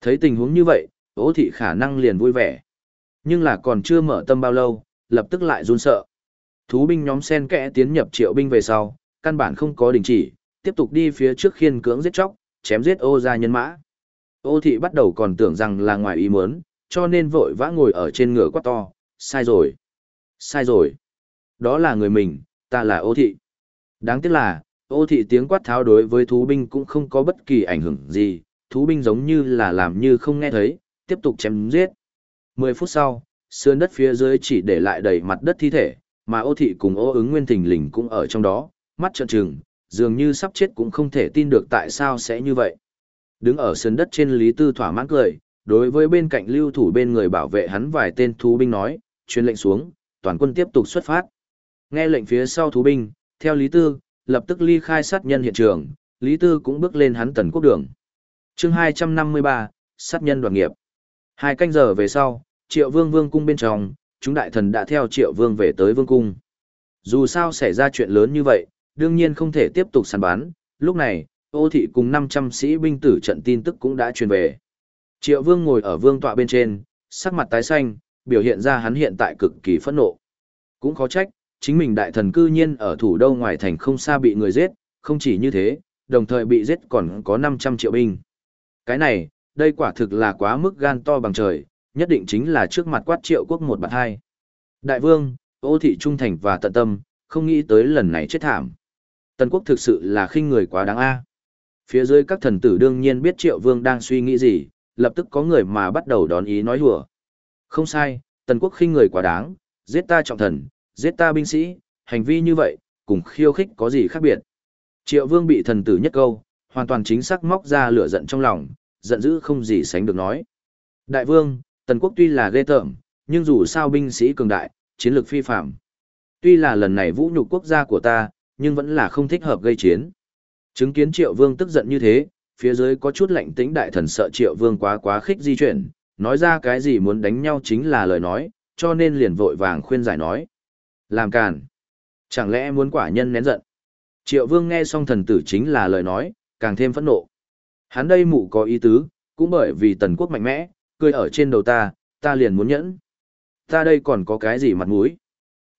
Thấy tình huống như vậy, Ô thị khả năng liền vui vẻ. Nhưng là còn chưa mở tâm bao lâu, lập tức lại run sợ. Thú binh nhóm sen kẽ tiến nhập triệu binh về sau, căn bản không có đình chỉ, tiếp tục đi phía trước khiên cưỡng giết chóc, chém giết ô gia nhân mã. Ô thị bắt đầu còn tưởng rằng là ngoài ý muốn, cho nên vội vã ngồi ở trên ngựa quát to, sai rồi, sai rồi. Đó là người mình, ta là ô thị. Đáng tiếc là, ô thị tiếng quát tháo đối với thú binh cũng không có bất kỳ ảnh hưởng gì, thú binh giống như là làm như không nghe thấy, tiếp tục chém giết. Mười phút sau, sườn đất phía dưới chỉ để lại đầy mặt đất thi thể, mà ô thị cùng ô ứng nguyên thình lình cũng ở trong đó, mắt trợn trừng, dường như sắp chết cũng không thể tin được tại sao sẽ như vậy. Đứng ở sườn đất trên Lý Tư thỏa mãn cười, đối với bên cạnh lưu thủ bên người bảo vệ hắn vài tên thú binh nói, truyền lệnh xuống, toàn quân tiếp tục xuất phát. Nghe lệnh phía sau thú binh, theo Lý Tư, lập tức ly khai sát nhân hiện trường, Lý Tư cũng bước lên hắn tần quốc đường chương 253, sát nhân đoàn nghiệp. Hai canh giờ về sau, triệu vương vương cung bên trong, chúng đại thần đã theo triệu vương về tới vương cung. Dù sao xảy ra chuyện lớn như vậy, đương nhiên không thể tiếp tục săn bán, lúc này, ô thị cùng 500 sĩ binh tử trận tin tức cũng đã truyền về. Triệu vương ngồi ở vương tọa bên trên, sắc mặt tái xanh, biểu hiện ra hắn hiện tại cực kỳ phẫn nộ. Cũng khó trách, chính mình đại thần cư nhiên ở thủ đô ngoài thành không xa bị người giết, không chỉ như thế, đồng thời bị giết còn có 500 triệu binh. Cái này, đây quả thực là quá mức gan to bằng trời, nhất định chính là trước mặt quát triệu quốc một bạn hai. Đại vương, ô thị trung thành và tận tâm, không nghĩ tới lần này chết thảm. Tần quốc thực sự là khinh người quá đáng a. Phía dưới các thần tử đương nhiên biết triệu vương đang suy nghĩ gì, lập tức có người mà bắt đầu đón ý nói hùa. Không sai, tần quốc khinh người quá đáng, giết ta trọng thần, giết ta binh sĩ, hành vi như vậy, cùng khiêu khích có gì khác biệt. Triệu vương bị thần tử nhất câu, hoàn toàn chính xác móc ra lửa giận trong lòng, giận dữ không gì sánh được nói. Đại vương, tần quốc tuy là ghê tởm, nhưng dù sao binh sĩ cường đại, chiến lược phi phạm. Tuy là lần này vũ nhục quốc gia của ta, nhưng vẫn là không thích hợp gây chiến. Chứng kiến triệu vương tức giận như thế, phía dưới có chút lạnh tĩnh đại thần sợ triệu vương quá quá khích di chuyển, nói ra cái gì muốn đánh nhau chính là lời nói, cho nên liền vội vàng khuyên giải nói. Làm càn. Chẳng lẽ muốn quả nhân nén giận? Triệu vương nghe xong thần tử chính là lời nói, càng thêm phẫn nộ. Hắn đây mụ có ý tứ, cũng bởi vì tần quốc mạnh mẽ, cười ở trên đầu ta, ta liền muốn nhẫn. Ta đây còn có cái gì mặt mũi?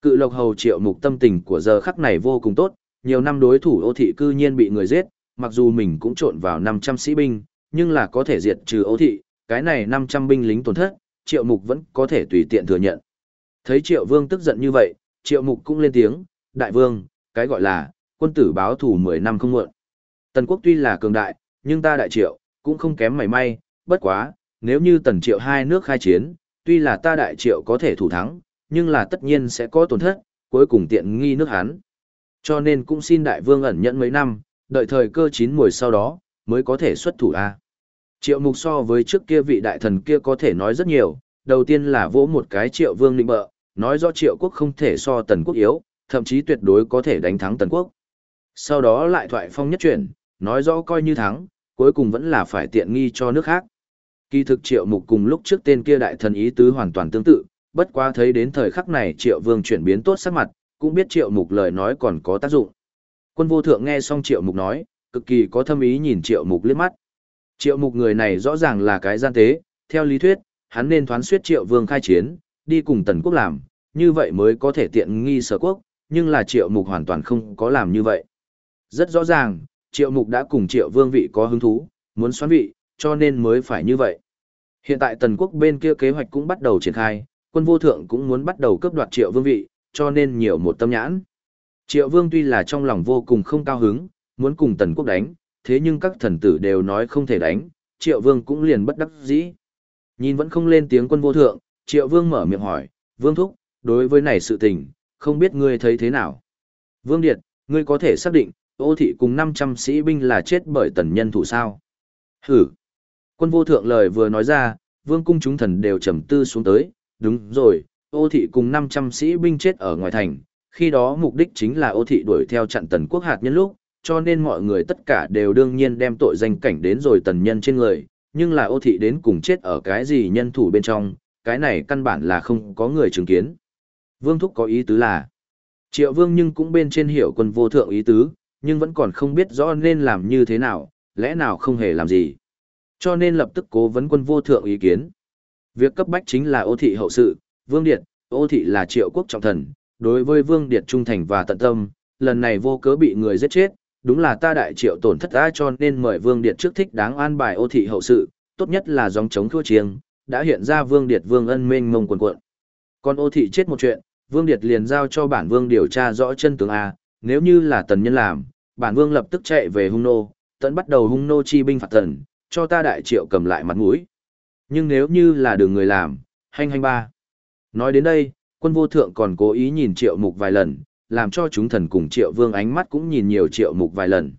Cự lộc hầu triệu mục tâm tình của giờ khắc này vô cùng tốt, nhiều năm đối thủ ô thị cư nhiên bị người giết, mặc dù mình cũng trộn vào 500 sĩ binh, nhưng là có thể diệt trừ ô thị, cái này 500 binh lính tổn thất, triệu mục vẫn có thể tùy tiện thừa nhận. Thấy triệu vương tức giận như vậy, triệu mục cũng lên tiếng, đại vương, cái gọi là, quân tử báo thủ 10 năm không muộn. Tần quốc tuy là cường đại, nhưng ta đại triệu, cũng không kém mảy may, bất quá, nếu như tần triệu hai nước khai chiến, tuy là ta đại triệu có thể thủ thắng, nhưng là tất nhiên sẽ có tổn thất, cuối cùng tiện nghi nước hán, Cho nên cũng xin đại vương ẩn nhẫn mấy năm, đợi thời cơ chín mùi sau đó, mới có thể xuất thủ A. Triệu mục so với trước kia vị đại thần kia có thể nói rất nhiều, đầu tiên là vỗ một cái triệu vương định bợ, nói rõ triệu quốc không thể so tần quốc yếu, thậm chí tuyệt đối có thể đánh thắng tần quốc. Sau đó lại thoại phong nhất chuyển, nói rõ coi như thắng, cuối cùng vẫn là phải tiện nghi cho nước khác. Kỳ thực triệu mục cùng lúc trước tên kia đại thần ý tứ hoàn toàn tương tự, bất quá thấy đến thời khắc này triệu vương chuyển biến tốt sắc mặt, cũng biết triệu mục lời nói còn có tác dụng. Quân vô thượng nghe xong triệu mục nói, cực kỳ có thâm ý nhìn triệu mục liếc mắt. Triệu mục người này rõ ràng là cái gian tế, theo lý thuyết, hắn nên thoán suyết triệu vương khai chiến, đi cùng tần quốc làm, như vậy mới có thể tiện nghi sở quốc, nhưng là triệu mục hoàn toàn không có làm như vậy. Rất rõ ràng, triệu mục đã cùng triệu vương vị có hứng thú, muốn xoán vị, cho nên mới phải như vậy. Hiện tại tần quốc bên kia kế hoạch cũng bắt đầu triển khai, quân vô thượng cũng muốn bắt đầu cướp đoạt triệu vương vị, cho nên nhiều một tâm nhãn. Triệu vương tuy là trong lòng vô cùng không cao hứng, muốn cùng tần quốc đánh, thế nhưng các thần tử đều nói không thể đánh, triệu vương cũng liền bất đắc dĩ. Nhìn vẫn không lên tiếng quân vô thượng, triệu vương mở miệng hỏi, vương thúc, đối với này sự tình, không biết ngươi thấy thế nào. Vương Điệt, ngươi có thể xác định, ô thị cùng 500 sĩ binh là chết bởi tần nhân thủ sao. Hử! Quân vô thượng lời vừa nói ra, vương cung chúng thần đều trầm tư xuống tới, đúng rồi, ô thị cùng 500 sĩ binh chết ở ngoài thành, khi đó mục đích chính là ô thị đuổi theo chặn tần quốc hạt nhân lúc, cho nên mọi người tất cả đều đương nhiên đem tội danh cảnh đến rồi tần nhân trên người, nhưng là ô thị đến cùng chết ở cái gì nhân thủ bên trong, cái này căn bản là không có người chứng kiến. Vương Thúc có ý tứ là, triệu vương nhưng cũng bên trên hiểu quân vô thượng ý tứ, nhưng vẫn còn không biết rõ nên làm như thế nào, lẽ nào không hề làm gì. Cho nên lập tức cố vấn quân vô thượng ý kiến. Việc cấp bách chính là ô thị hậu sự, Vương Điệt, ô thị là triệu quốc trọng thần, đối với Vương Điệt trung thành và tận tâm, lần này vô cớ bị người giết chết, đúng là ta đại triệu tổn thất ta cho nên mời Vương Điệt trước thích đáng an bài ô thị hậu sự, tốt nhất là dòng chống thua chiêng, đã hiện ra Vương Điệt Vương ân mênh mông quần cuộn. Còn ô thị chết một chuyện, Vương Điệt liền giao cho bản Vương điều tra rõ chân tướng A, nếu như là tần nhân làm, bản Vương lập tức chạy về hung nô, tận bắt đầu hung nô chi binh phạt tần, cho ta đại triệu cầm lại mặt mũi. Nhưng nếu như là đường người làm, hành hành ba. Nói đến đây, quân vô thượng còn cố ý nhìn triệu mục vài lần, làm cho chúng thần cùng triệu vương ánh mắt cũng nhìn nhiều triệu mục vài lần.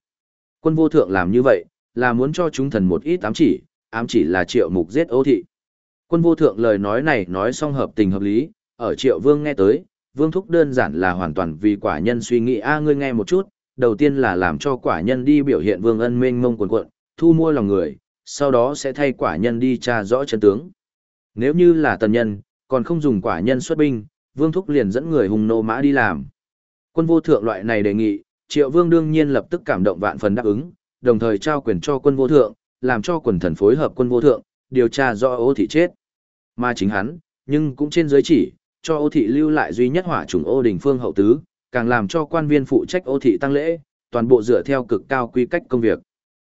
Quân vô thượng làm như vậy, là muốn cho chúng thần một ít ám chỉ, ám chỉ là triệu mục giết ô thị. Quân vô thượng lời nói này nói xong hợp tình hợp lý, ở triệu vương nghe tới, vương thúc đơn giản là hoàn toàn vì quả nhân suy nghĩ a ngươi nghe một chút, đầu tiên là làm cho quả nhân đi biểu hiện vương ân mênh mông quần quận, thu mua lòng người, sau đó sẽ thay quả nhân đi tra rõ chân tướng. Nếu như là tần nhân, còn không dùng quả nhân xuất binh, vương thúc liền dẫn người hùng nô mã đi làm. Quân vô thượng loại này đề nghị, triệu vương đương nhiên lập tức cảm động vạn phần đáp ứng, đồng thời trao quyền cho quân vô thượng, làm cho quần thần phối hợp quân vô thượng, điều tra rõ ô thị chết. Mà chính hắn, nhưng cũng trên giới chỉ, cho ô thị lưu lại duy nhất hỏa trùng ô đình phương hậu tứ, càng làm cho quan viên phụ trách ô thị tăng lễ, toàn bộ dựa theo cực cao quy cách công việc.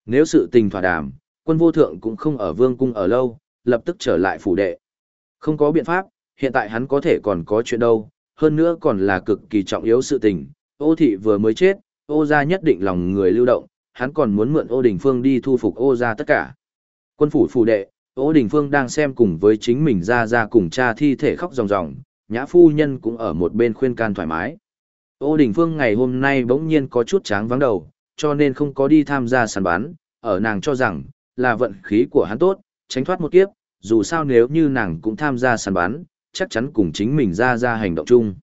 Nếu sự tình thỏa đàm, quân vô thượng cũng không ở vương cung ở lâu, lập tức trở lại phủ đệ. Không có biện pháp, hiện tại hắn có thể còn có chuyện đâu, hơn nữa còn là cực kỳ trọng yếu sự tình. Ô thị vừa mới chết, ô gia nhất định lòng người lưu động, hắn còn muốn mượn ô đình phương đi thu phục ô gia tất cả. Quân phủ phủ đệ, ô đình phương đang xem cùng với chính mình ra ra cùng cha thi thể khóc ròng ròng, nhã phu nhân cũng ở một bên khuyên can thoải mái. Ô đình phương ngày hôm nay bỗng nhiên có chút tráng vắng đầu, cho nên không có đi tham gia sàn bán, ở nàng cho rằng, là vận khí của hắn tốt, tránh thoát một kiếp, dù sao nếu như nàng cũng tham gia sàn bán, chắc chắn cùng chính mình ra ra hành động chung.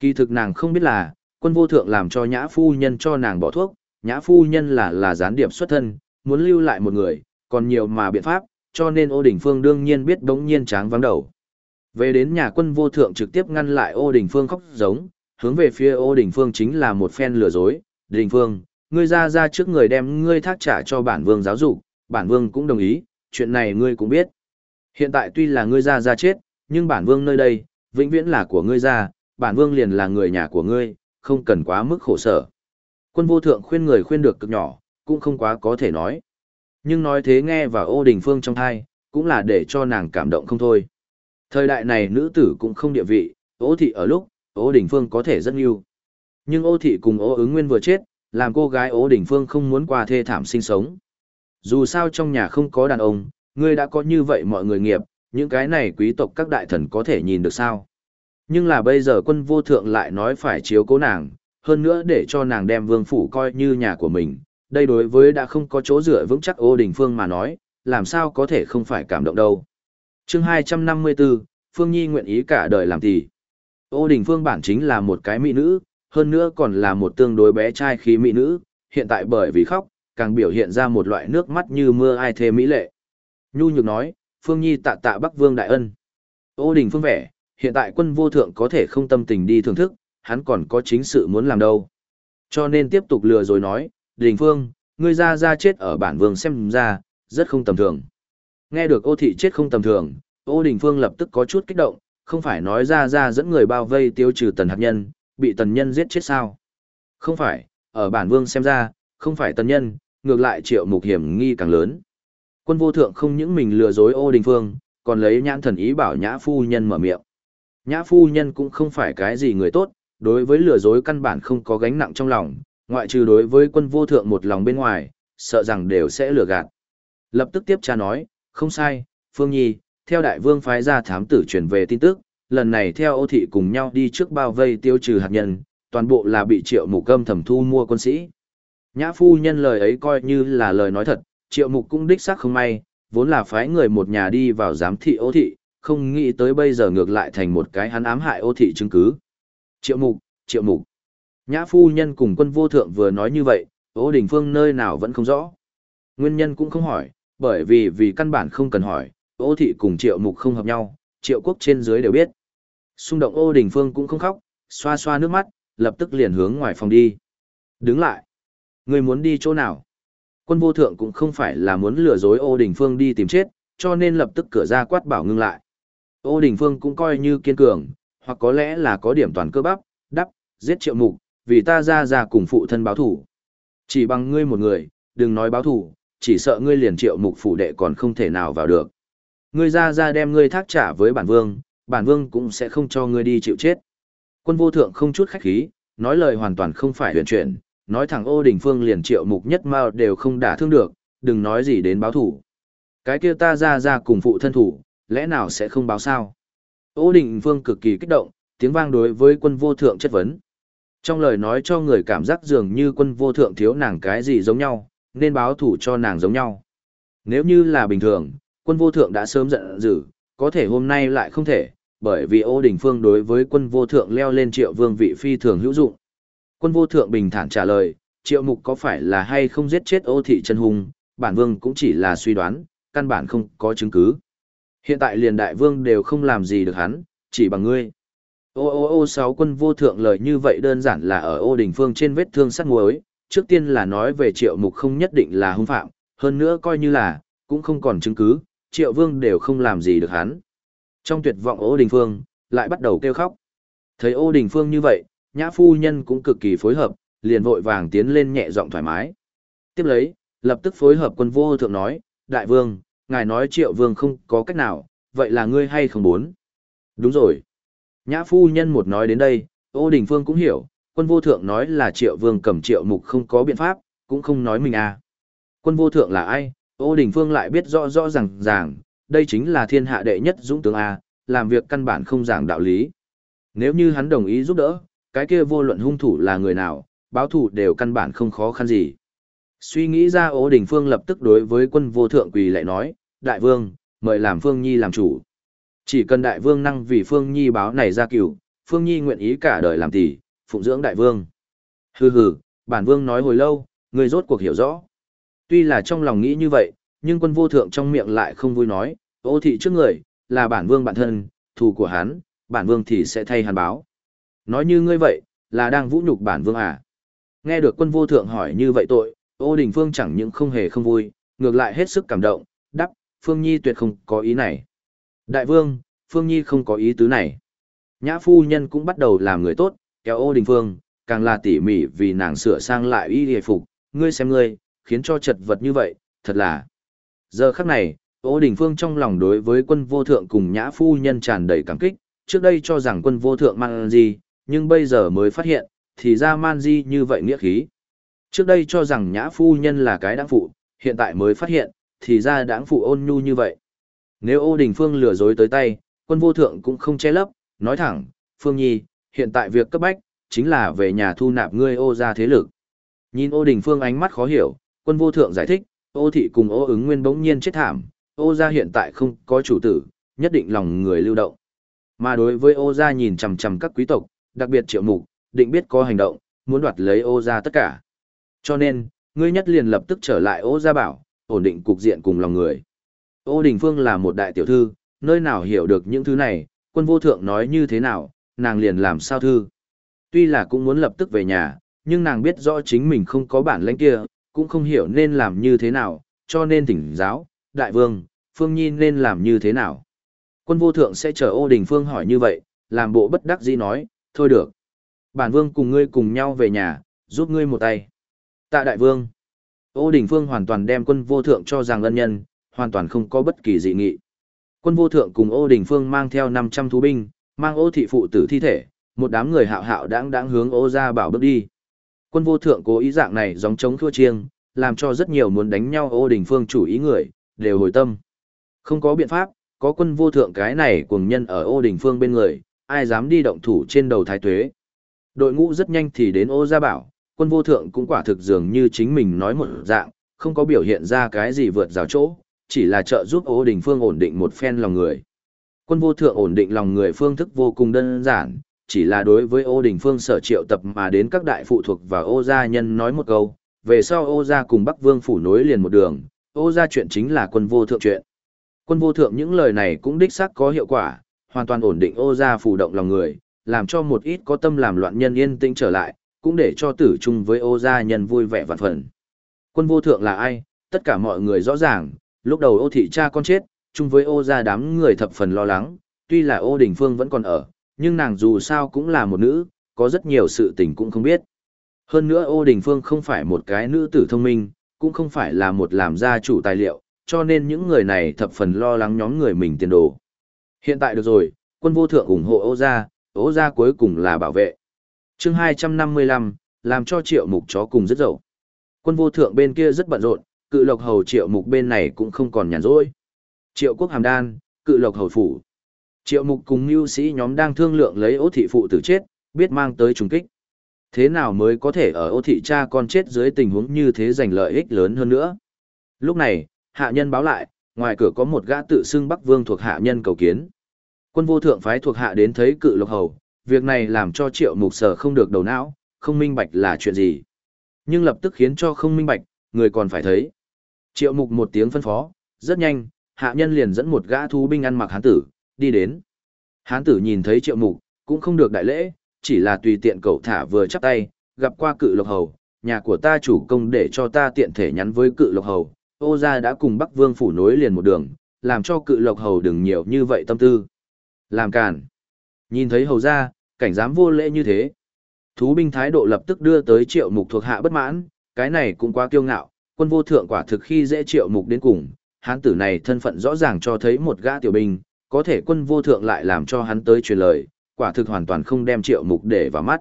Kỳ thực nàng không biết là, quân vô thượng làm cho nhã phu nhân cho nàng bỏ thuốc, nhã phu nhân là là gián điệp xuất thân, muốn lưu lại một người, còn nhiều mà biện pháp, cho nên ô đình phương đương nhiên biết đống nhiên tráng vắng đầu. Về đến nhà quân vô thượng trực tiếp ngăn lại ô đình phương khóc giống, hướng về phía ô đình phương chính là một phen lừa dối, đình phương, ngươi ra ra trước người đem ngươi thác trả cho bản vương giáo dục, bản vương cũng đồng ý, chuyện này ngươi cũng biết. Hiện tại tuy là ngươi ra ra chết, nhưng bản vương nơi đây, vĩnh viễn là của ngươi ra, bản vương liền là người nhà của ngươi, không cần quá mức khổ sở. Quân vô thượng khuyên người khuyên được cực nhỏ, cũng không quá có thể nói. Nhưng nói thế nghe vào ô đình phương trong thai, cũng là để cho nàng cảm động không thôi. Thời đại này nữ tử cũng không địa vị, ô thị ở lúc, ô đình phương có thể rất nhiều. Nhưng ô thị cùng ô ứng nguyên vừa chết, làm cô gái ô đình phương không muốn qua thê thảm sinh sống. Dù sao trong nhà không có đàn ông, ngươi đã có như vậy mọi người nghiệp, những cái này quý tộc các đại thần có thể nhìn được sao. Nhưng là bây giờ quân vô thượng lại nói phải chiếu cố nàng, hơn nữa để cho nàng đem vương phủ coi như nhà của mình. Đây đối với đã không có chỗ dựa vững chắc ô đình phương mà nói, làm sao có thể không phải cảm động đâu chương 254, Phương Nhi nguyện ý cả đời làm tỷ. Ô đình phương bản chính là một cái mỹ nữ, hơn nữa còn là một tương đối bé trai khí mỹ nữ, hiện tại bởi vì khóc, càng biểu hiện ra một loại nước mắt như mưa ai thê mỹ lệ. Nhu nhược nói, Phương Nhi tạ tạ Bắc Vương đại ân. Ô đình phương vẻ, hiện tại quân vô thượng có thể không tâm tình đi thưởng thức, hắn còn có chính sự muốn làm đâu. Cho nên tiếp tục lừa rồi nói, đình phương, ngươi ra ra chết ở bản vương xem ra, rất không tầm thường. Nghe được ô thị chết không tầm thường, ô đình phương lập tức có chút kích động, không phải nói ra ra dẫn người bao vây tiêu trừ tần hạt nhân, bị tần nhân giết chết sao. Không phải, ở bản vương xem ra, không phải tần nhân, ngược lại triệu mục hiểm nghi càng lớn. Quân vô thượng không những mình lừa dối ô đình phương, còn lấy nhãn thần ý bảo nhã phu nhân mở miệng. Nhã phu nhân cũng không phải cái gì người tốt, đối với lừa dối căn bản không có gánh nặng trong lòng, ngoại trừ đối với quân vô thượng một lòng bên ngoài, sợ rằng đều sẽ lừa gạt. Lập tức tiếp cha nói, không sai, Phương Nhi, theo đại vương phái ra thám tử truyền về tin tức, lần này theo ô thị cùng nhau đi trước bao vây tiêu trừ hạt nhân, toàn bộ là bị triệu mục âm thẩm thu mua quân sĩ. Nhã phu nhân lời ấy coi như là lời nói thật, triệu mục cũng đích xác không may, vốn là phái người một nhà đi vào giám thị ô thị, không nghĩ tới bây giờ ngược lại thành một cái hắn ám hại ô thị chứng cứ. Triệu mục, triệu mục. Nhã phu nhân cùng quân vô thượng vừa nói như vậy, ô đình phương nơi nào vẫn không rõ. Nguyên nhân cũng không hỏi, bởi vì vì căn bản không cần hỏi, ô thị cùng triệu mục không hợp nhau, triệu quốc trên dưới đều biết. Xung động ô đình phương cũng không khóc, xoa xoa nước mắt, lập tức liền hướng ngoài phòng đi. Đứng lại. Người muốn đi chỗ nào? Quân vô thượng cũng không phải là muốn lừa dối ô đình phương đi tìm chết, cho nên lập tức cửa ra quát bảo ngưng lại. Ô đình phương cũng coi như kiên cường, hoặc có lẽ là có điểm toàn cơ bắp, đắp, giết triệu mục, vì ta ra ra cùng phụ thân báo thủ. Chỉ bằng ngươi một người, đừng nói báo thủ, chỉ sợ ngươi liền triệu mục phủ đệ còn không thể nào vào được. Ngươi ra ra đem ngươi thác trả với bản vương, bản vương cũng sẽ không cho ngươi đi chịu chết. Quân vô thượng không chút khách khí, nói lời hoàn toàn không phải huyền chuyển, nói thẳng ô đình phương liền triệu mục nhất mao đều không đả thương được, đừng nói gì đến báo thủ. Cái kia ta ra ra cùng phụ thân thủ, lẽ nào sẽ không báo sao? Ô đình phương cực kỳ kích động, tiếng vang đối với quân vô thượng chất vấn. Trong lời nói cho người cảm giác dường như quân vô thượng thiếu nàng cái gì giống nhau, nên báo thủ cho nàng giống nhau. Nếu như là bình thường, quân vô thượng đã sớm giận dữ, có thể hôm nay lại không thể, bởi vì ô đình phương đối với quân vô thượng leo lên triệu vương vị phi thường hữu dụng. Quân vô thượng bình thản trả lời, triệu mục có phải là hay không giết chết ô thị chân hùng, bản vương cũng chỉ là suy đoán, căn bản không có chứng cứ. Hiện tại liền đại vương đều không làm gì được hắn, chỉ bằng ngươi. Ô ô ô sáu quân vô thượng lời như vậy đơn giản là ở ô đình phương trên vết thương sắc muối, trước tiên là nói về triệu mục không nhất định là hung phạm, hơn nữa coi như là, cũng không còn chứng cứ, triệu vương đều không làm gì được hắn. Trong tuyệt vọng ô đình phương, lại bắt đầu kêu khóc. Thấy ô đình phương như vậy, nhã phu nhân cũng cực kỳ phối hợp, liền vội vàng tiến lên nhẹ giọng thoải mái. Tiếp lấy, lập tức phối hợp quân vô thượng nói, đại vương, ngài nói triệu vương không có cách nào, vậy là ngươi hay không muốn? Đúng rồi. Nhã phu nhân một nói đến đây, ô đình phương cũng hiểu, quân vô thượng nói là triệu vương cầm triệu mục không có biện pháp, cũng không nói mình à. Quân vô thượng là ai, ô đình phương lại biết rõ rõ ràng ràng, đây chính là thiên hạ đệ nhất dũng tướng A, làm việc căn bản không giảng đạo lý. Nếu như hắn đồng ý giúp đỡ, cái kia vô luận hung thủ là người nào, báo thủ đều căn bản không khó khăn gì. Suy nghĩ ra Ô đình phương lập tức đối với quân vô thượng quỳ lại nói, đại vương, mời làm phương nhi làm chủ. Chỉ cần đại vương năng vì phương nhi báo này ra cửu, phương nhi nguyện ý cả đời làm tỷ, phụng dưỡng đại vương. Hừ hừ, bản vương nói hồi lâu, người rốt cuộc hiểu rõ. Tuy là trong lòng nghĩ như vậy, nhưng quân vô thượng trong miệng lại không vui nói, ô thị trước người, là bản vương bản thân, thù của hắn, bản vương thì sẽ thay hắn báo. Nói như ngươi vậy, là đang vũ nhục bản vương à. Nghe được quân vô thượng hỏi như vậy tội, ô đình phương chẳng những không hề không vui, ngược lại hết sức cảm động, đắp, phương nhi tuyệt không có ý này. Đại vương, phương nhi không có ý tứ này. Nhã phu nhân cũng bắt đầu làm người tốt, kéo ô đình phương, càng là tỉ mỉ vì nàng sửa sang lại y hề phục, ngươi xem ngươi, khiến cho chật vật như vậy, thật là. Giờ khắc này, Ô Đình Phương trong lòng đối với quân vô thượng cùng nhã phu nhân tràn đầy cảm kích, trước đây cho rằng quân vô thượng man gì, nhưng bây giờ mới phát hiện, thì ra man di như vậy nghĩa khí. Trước đây cho rằng nhã phu nhân là cái đáng phụ, hiện tại mới phát hiện, thì ra đáng phụ ôn nhu như vậy. Nếu ô đình phương lừa dối tới tay, quân vô thượng cũng không che lấp, nói thẳng, phương nhi, hiện tại việc cấp bách, chính là về nhà thu nạp ngươi ô ra thế lực. Nhìn ô đình phương ánh mắt khó hiểu, quân vô thượng giải thích, ô thị cùng ô ứng nguyên bỗng nhiên chết thảm, ô gia hiện tại không có chủ tử, nhất định lòng người lưu động. Mà đối với ô gia nhìn chằm chằm các quý tộc, đặc biệt triệu mục, định biết có hành động, muốn đoạt lấy ô gia tất cả. Cho nên, ngươi nhất liền lập tức trở lại ô gia bảo, ổn định cục diện cùng lòng người. Ô Đình Phương là một đại tiểu thư, nơi nào hiểu được những thứ này, quân vô thượng nói như thế nào, nàng liền làm sao thư. Tuy là cũng muốn lập tức về nhà, nhưng nàng biết rõ chính mình không có bản lãnh kia, cũng không hiểu nên làm như thế nào, cho nên thỉnh giáo, đại vương, Phương Nhi nên làm như thế nào. Quân vô thượng sẽ chờ ô đình Phương hỏi như vậy, làm bộ bất đắc dĩ nói, thôi được. Bản vương cùng ngươi cùng nhau về nhà, giúp ngươi một tay. Tạ đại vương. Ô đình Phương hoàn toàn đem quân vô thượng cho rằng ân nhân, hoàn toàn không có bất kỳ dị nghị. Quân vô thượng cùng ô đình Phương mang theo 500 thú binh, mang ô thị phụ tử thi thể, một đám người hạo hạo đáng đáng hướng ô ra bảo bước đi. Quân vô thượng cố ý dạng này giống chống thua chiêng, làm cho rất nhiều muốn đánh nhau ô đình phương chủ ý người, đều hồi tâm. Không có biện pháp, có quân vô thượng cái này cùng nhân ở ô đình phương bên người, ai dám đi động thủ trên đầu thái tuế. Đội ngũ rất nhanh thì đến ô gia bảo, quân vô thượng cũng quả thực dường như chính mình nói một dạng, không có biểu hiện ra cái gì vượt rào chỗ, chỉ là trợ giúp ô đình phương ổn định một phen lòng người. Quân vô thượng ổn định lòng người phương thức vô cùng đơn giản, chỉ là đối với ô đình phương sở triệu tập mà đến các đại phụ thuộc và ô gia nhân nói một câu, về sau ô gia cùng bắc vương phủ nối liền một đường, ô gia chuyện chính là quân vô thượng chuyện. Quân vô thượng những lời này cũng đích xác có hiệu quả, hoàn toàn ổn định ô gia phủ động lòng người, làm cho một ít có tâm làm loạn nhân yên tĩnh trở lại, cũng để cho tử chung với ô gia nhân vui vẻ vạn phần. Quân vô thượng là ai, tất cả mọi người rõ ràng, lúc đầu ô thị cha con chết, chung với ô gia đám người thập phần lo lắng, tuy là ô đình phương vẫn còn ở, nhưng nàng dù sao cũng là một nữ, có rất nhiều sự tình cũng không biết. Hơn nữa ô đình phương không phải một cái nữ tử thông minh, cũng không phải là một làm gia chủ tài liệu, cho nên những người này thập phần lo lắng nhóm người mình tiền đồ. Hiện tại được rồi, quân vô thượng ủng hộ ô gia, ô gia cuối cùng là bảo vệ. chương 255, làm cho triệu mục chó cùng rất dậu. Quân vô thượng bên kia rất bận rộn, cự lộc hầu triệu mục bên này cũng không còn nhàn rỗi. Triệu quốc hàm đan, cự lộc hầu phủ. Triệu mục cùng mưu sĩ nhóm đang thương lượng lấy ô thị phụ tử chết, biết mang tới trùng kích. Thế nào mới có thể ở ô thị cha con chết dưới tình huống như thế giành lợi ích lớn hơn nữa. Lúc này, hạ nhân báo lại, ngoài cửa có một gã tự xưng Bắc Vương thuộc hạ nhân cầu kiến. Quân vô thượng phái thuộc hạ đến thấy cự lộc hầu, việc này làm cho triệu mục sở không được đầu não, không minh bạch là chuyện gì. Nhưng lập tức khiến cho không minh bạch, người còn phải thấy. Triệu mục một tiếng phân phó, rất nhanh, hạ nhân liền dẫn một gã thú binh ăn mặc hán tử, đi đến. Hán tử nhìn thấy triệu mục, cũng không được đại lễ, chỉ là tùy tiện cậu thả vừa chắp tay, gặp qua cự lộc hầu, nhà của ta chủ công để cho ta tiện thể nhắn với cự lộc hầu, ô gia đã cùng Bắc Vương phủ nối liền một đường, làm cho cự lộc hầu đừng nhiều như vậy tâm tư. Làm cản. Nhìn thấy hầu gia, cảnh dám vô lễ như thế. Thú binh thái độ lập tức đưa tới triệu mục thuộc hạ bất mãn, cái này cũng quá kiêu ngạo, quân vô thượng quả thực khi dễ triệu mục đến cùng, hán tử này thân phận rõ ràng cho thấy một gã tiểu binh, có thể quân vô thượng lại làm cho hắn tới truyền lời, quả thực hoàn toàn không đem triệu mục để vào mắt.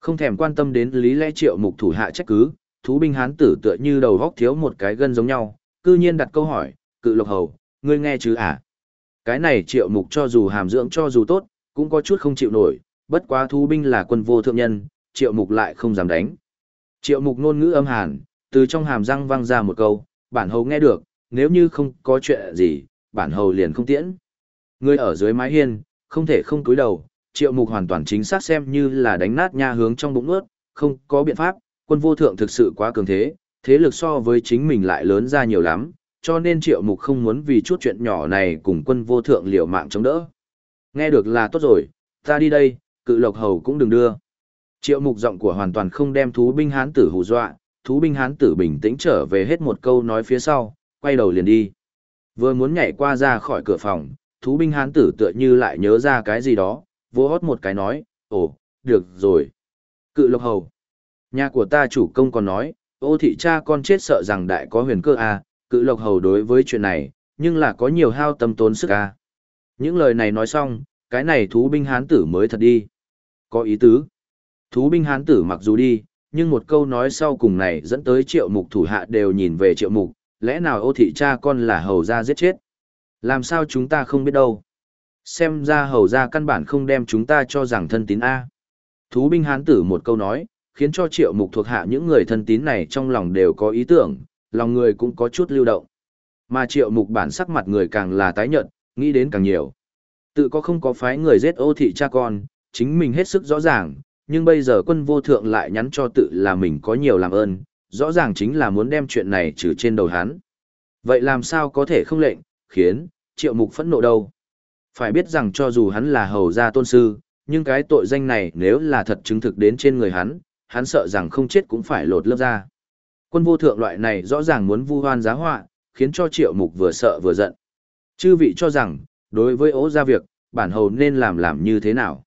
Không thèm quan tâm đến lý lẽ triệu mục thủ hạ trách cứ, thú binh hán tử tựa như đầu góc thiếu một cái gân giống nhau, cư nhiên đặt câu hỏi, cự lộc hầu, ngươi nghe chứ à? Cái này triệu mục cho dù hàm dưỡng cho dù tốt, cũng có chút không chịu nổi, bất quá thú binh là quân vô thượng nhân, triệu mục lại không dám đánh. Triệu mục ngôn ngữ âm hàn, từ trong hàm răng văng ra một câu, bản hầu nghe được, nếu như không có chuyện gì, bản hầu liền không tiễn. Người ở dưới mái hiên, không thể không cúi đầu, triệu mục hoàn toàn chính xác xem như là đánh nát nha hướng trong bụng ướt, không có biện pháp, quân vô thượng thực sự quá cường thế, thế lực so với chính mình lại lớn ra nhiều lắm, cho nên triệu mục không muốn vì chút chuyện nhỏ này cùng quân vô thượng liều mạng chống đỡ. Nghe được là tốt rồi, ta đi đây, cự lộc hầu cũng đừng đưa. Triệu mục giọng của hoàn toàn không đem thú binh hán tử hù dọa, thú binh hán tử bình tĩnh trở về hết một câu nói phía sau, quay đầu liền đi. Vừa muốn nhảy qua ra khỏi cửa phòng, thú binh hán tử tựa như lại nhớ ra cái gì đó, vô hót một cái nói, ồ, được rồi. Cự lộc hầu. Nhà của ta chủ công còn nói, ô thị cha con chết sợ rằng đại có huyền cơ à, cự lộc hầu đối với chuyện này, nhưng là có nhiều hao tâm tốn sức à. Những lời này nói xong, cái này thú binh hán tử mới thật đi. Có ý tứ. Thú binh hán tử mặc dù đi, nhưng một câu nói sau cùng này dẫn tới triệu mục thủ hạ đều nhìn về triệu mục, lẽ nào ô thị cha con là hầu ra giết chết? Làm sao chúng ta không biết đâu? Xem ra hầu ra căn bản không đem chúng ta cho rằng thân tín A. Thú binh hán tử một câu nói, khiến cho triệu mục thuộc hạ những người thân tín này trong lòng đều có ý tưởng, lòng người cũng có chút lưu động. Mà triệu mục bản sắc mặt người càng là tái nhợt, nghĩ đến càng nhiều. Tự có không có phái người giết ô thị cha con, chính mình hết sức rõ ràng, nhưng bây giờ quân vô thượng lại nhắn cho tự là mình có nhiều làm ơn, rõ ràng chính là muốn đem chuyện này trừ trên đầu hắn. Vậy làm sao có thể không lệnh, khiến, triệu mục phẫn nộ đâu? Phải biết rằng cho dù hắn là hầu gia tôn sư, nhưng cái tội danh này nếu là thật chứng thực đến trên người hắn, hắn sợ rằng không chết cũng phải lột lớp ra. Quân vô thượng loại này rõ ràng muốn vu hoan giá họa, khiến cho triệu mục vừa sợ vừa giận. Chư vị cho rằng, đối với ố gia việc, bản hầu nên làm làm như thế nào?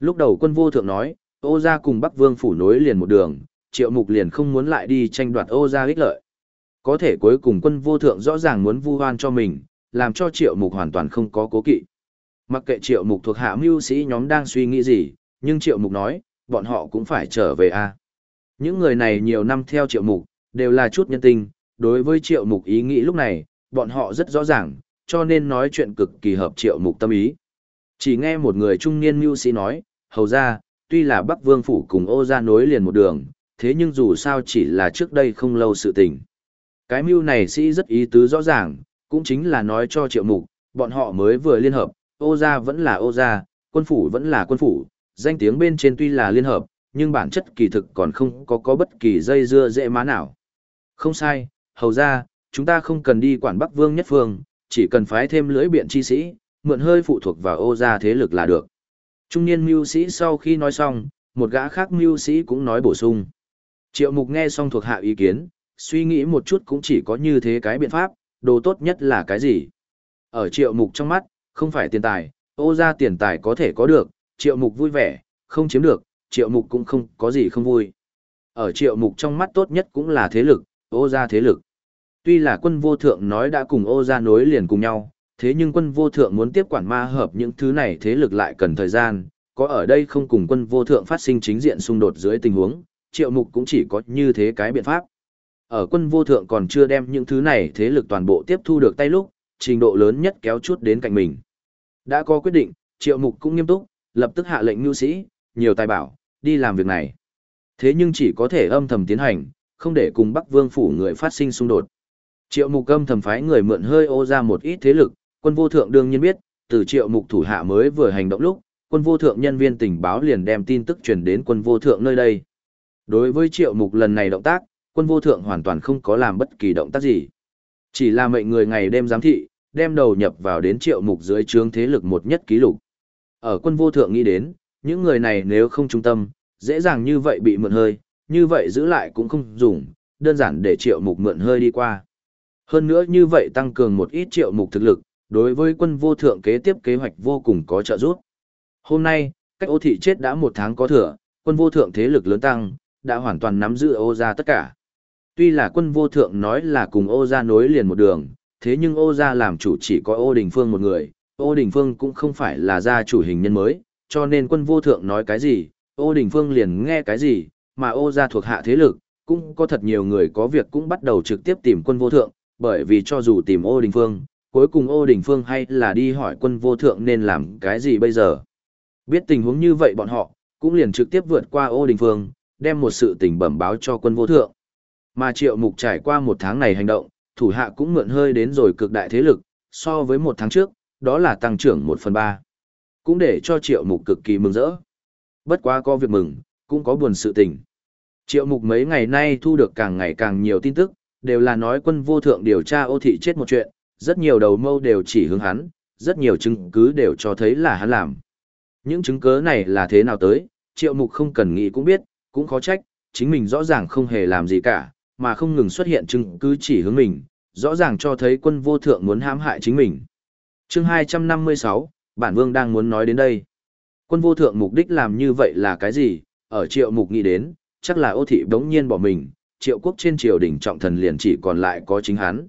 Lúc đầu quân vô thượng nói, ô gia cùng Bắc Vương phủ nối liền một đường, triệu mục liền không muốn lại đi tranh đoạt ô gia ích lợi. Có thể cuối cùng quân vô thượng rõ ràng muốn vu hoan cho mình, làm cho triệu mục hoàn toàn không có cố kỵ. Mặc kệ triệu mục thuộc hạ mưu sĩ nhóm đang suy nghĩ gì, nhưng triệu mục nói, bọn họ cũng phải trở về a. Những người này nhiều năm theo triệu mục, đều là chút nhân tình, đối với triệu mục ý nghĩ lúc này, bọn họ rất rõ ràng, cho nên nói chuyện cực kỳ hợp triệu mục tâm ý. Chỉ nghe một người trung niên mưu sĩ nói, hầu ra, tuy là Bắc Vương Phủ cùng ô ra nối liền một đường, thế nhưng dù sao chỉ là trước đây không lâu sự tình. Cái mưu này sĩ rất ý tứ rõ ràng, cũng chính là nói cho triệu mục, bọn họ mới vừa liên hợp, ô gia vẫn là ô gia, quân phủ vẫn là quân phủ, danh tiếng bên trên tuy là liên hợp, nhưng bản chất kỳ thực còn không có có bất kỳ dây dưa dễ má nào. Không sai, hầu ra, chúng ta không cần đi quản Bắc Vương nhất phương, chỉ cần phái thêm lưỡi biện chi sĩ, mượn hơi phụ thuộc vào ô gia thế lực là được. Trung niên mưu sĩ sau khi nói xong, một gã khác mưu sĩ cũng nói bổ sung. Triệu mục nghe xong thuộc hạ ý kiến, suy nghĩ một chút cũng chỉ có như thế cái biện pháp, đồ tốt nhất là cái gì. Ở triệu mục trong mắt, không phải tiền tài, ô ra tiền tài có thể có được, triệu mục vui vẻ, không chiếm được, triệu mục cũng không có gì không vui. Ở triệu mục trong mắt tốt nhất cũng là thế lực, ô ra thế lực. Tuy là quân vô thượng nói đã cùng ô ra nối liền cùng nhau, thế nhưng quân vô thượng muốn tiếp quản ma hợp những thứ này thế lực lại cần thời gian, có ở đây không cùng quân vô thượng phát sinh chính diện xung đột dưới tình huống, triệu mục cũng chỉ có như thế cái biện pháp. Ở quân vô thượng còn chưa đem những thứ này thế lực toàn bộ tiếp thu được tay lúc, trình độ lớn nhất kéo chút đến cạnh mình. Đã có quyết định, triệu mục cũng nghiêm túc, lập tức hạ lệnh nhu sĩ, nhiều tài bảo, đi làm việc này. Thế nhưng chỉ có thể âm thầm tiến hành, không để cùng Bắc Vương phủ người phát sinh xung đột. Triệu mục âm thầm phái người mượn hơi ô ra một ít thế lực, quân vô thượng đương nhiên biết, từ triệu mục thủ hạ mới vừa hành động lúc, quân vô thượng nhân viên tình báo liền đem tin tức truyền đến quân vô thượng nơi đây. Đối với triệu mục lần này động tác, quân vô thượng hoàn toàn không có làm bất kỳ động tác gì. Chỉ là mệnh người ngày đêm giám thị, đem đầu nhập vào đến triệu mục dưới trướng thế lực một nhất ký lục. Ở quân vô thượng nghĩ đến, những người này nếu không trung tâm, dễ dàng như vậy bị mượn hơi, như vậy giữ lại cũng không dùng, đơn giản để triệu mục mượn hơi đi qua. Hơn nữa như vậy tăng cường một ít triệu mục thực lực, đối với quân vô thượng kế tiếp kế hoạch vô cùng có trợ giúp. Hôm nay, cách ô thị chết đã một tháng có thừa, quân vô thượng thế lực lớn tăng, đã hoàn toàn nắm giữ ô gia tất cả. Tuy là quân vô thượng nói là cùng ô gia nối liền một đường, thế nhưng ô gia làm chủ chỉ có ô đình phương một người, ô đình phương cũng không phải là gia chủ hình nhân mới, cho nên quân vô thượng nói cái gì, ô đình phương liền nghe cái gì, mà ô gia thuộc hạ thế lực, cũng có thật nhiều người có việc cũng bắt đầu trực tiếp tìm quân vô thượng, bởi vì cho dù tìm ô đình phương, cuối cùng ô đình phương hay là đi hỏi quân vô thượng nên làm cái gì bây giờ. Biết tình huống như vậy bọn họ, cũng liền trực tiếp vượt qua ô đình phương, đem một sự tình bẩm báo cho quân vô thượng. Mà triệu mục trải qua một tháng này hành động, thủ hạ cũng mượn hơi đến rồi cực đại thế lực, so với một tháng trước, đó là tăng trưởng một phần ba. Cũng để cho triệu mục cực kỳ mừng rỡ. Bất quá có việc mừng, cũng có buồn sự tình. Triệu mục mấy ngày nay thu được càng ngày càng nhiều tin tức, đều là nói quân vô thượng điều tra ô thị chết một chuyện, rất nhiều đầu mâu đều chỉ hướng hắn, rất nhiều chứng cứ đều cho thấy là hắn làm. Những chứng cứ này là thế nào tới, triệu mục không cần nghĩ cũng biết, cũng khó trách, chính mình rõ ràng không hề làm gì cả, mà không ngừng xuất hiện chứng cứ chỉ hướng mình, rõ ràng cho thấy quân vô thượng muốn hãm hại chính mình. chương 256, bản vương đang muốn nói đến đây. Quân vô thượng mục đích làm như vậy là cái gì, ở triệu mục nghĩ đến, chắc là ô thị đống nhiên bỏ mình, triệu quốc trên triều đình trọng thần liền chỉ còn lại có chính hắn.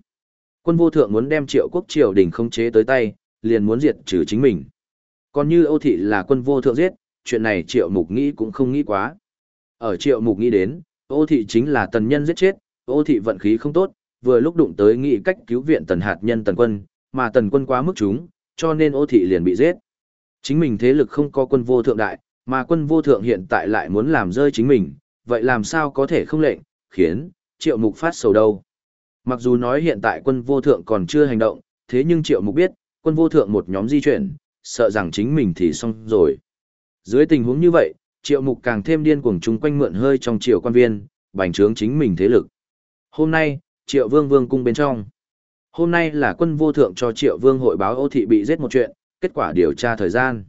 Quân vô thượng muốn đem triệu quốc triều đình không chế tới tay, liền muốn diệt trừ chính mình. Còn như ô thị là quân vô thượng giết, chuyện này triệu mục nghĩ cũng không nghĩ quá. Ở triệu mục nghĩ đến, ô thị chính là tần nhân giết chết, ô thị vận khí không tốt, vừa lúc đụng tới nghị cách cứu viện tần hạt nhân tần quân, mà tần quân quá mức chúng, cho nên ô thị liền bị giết. Chính mình thế lực không có quân vô thượng đại, mà quân vô thượng hiện tại lại muốn làm rơi chính mình, vậy làm sao có thể không lệnh, khiến triệu mục phát sầu đâu. Mặc dù nói hiện tại quân vô thượng còn chưa hành động, thế nhưng triệu mục biết, quân vô thượng một nhóm di chuyển, sợ rằng chính mình thì xong rồi. Dưới tình huống như vậy, triệu mục càng thêm điên cuồng chung quanh mượn hơi trong triều quan viên, bành trướng chính mình thế lực. Hôm nay, triệu vương vương cung bên trong. Hôm nay là quân vô thượng cho triệu vương hội báo ô thị bị giết một chuyện, kết quả điều tra thời gian.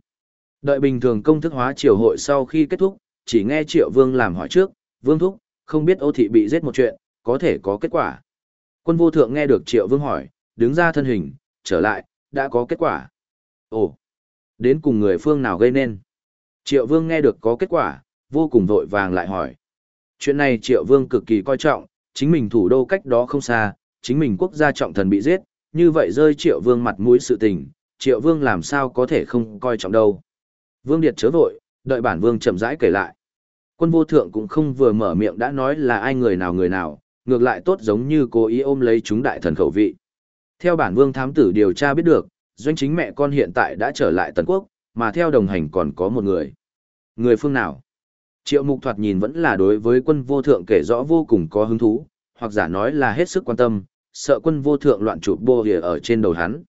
Đợi bình thường công thức hóa triều hội sau khi kết thúc, chỉ nghe triệu vương làm hỏi trước, vương thúc, không biết ô thị bị giết một chuyện, có thể có kết quả. Quân vô thượng nghe được triệu vương hỏi, đứng ra thân hình, trở lại, đã có kết quả. Ồ, đến cùng người phương nào gây nên? Triệu vương nghe được có kết quả, vô cùng vội vàng lại hỏi. Chuyện này triệu vương cực kỳ coi trọng, chính mình thủ đô cách đó không xa, chính mình quốc gia trọng thần bị giết, như vậy rơi triệu vương mặt mũi sự tình, triệu vương làm sao có thể không coi trọng đâu. Vương Điệt chớ vội, đợi bản vương chậm rãi kể lại. Quân vô thượng cũng không vừa mở miệng đã nói là ai người nào người nào, ngược lại tốt giống như cố ý ôm lấy chúng đại thần khẩu vị. Theo bản vương thám tử điều tra biết được, doanh chính mẹ con hiện tại đã trở lại Tần Quốc, mà theo đồng hành còn có một người. Người phương nào? Triệu mục thoạt nhìn vẫn là đối với quân vô thượng kể rõ vô cùng có hứng thú, hoặc giả nói là hết sức quan tâm, sợ quân vô thượng loạn chụp bô hìa ở trên đầu hắn.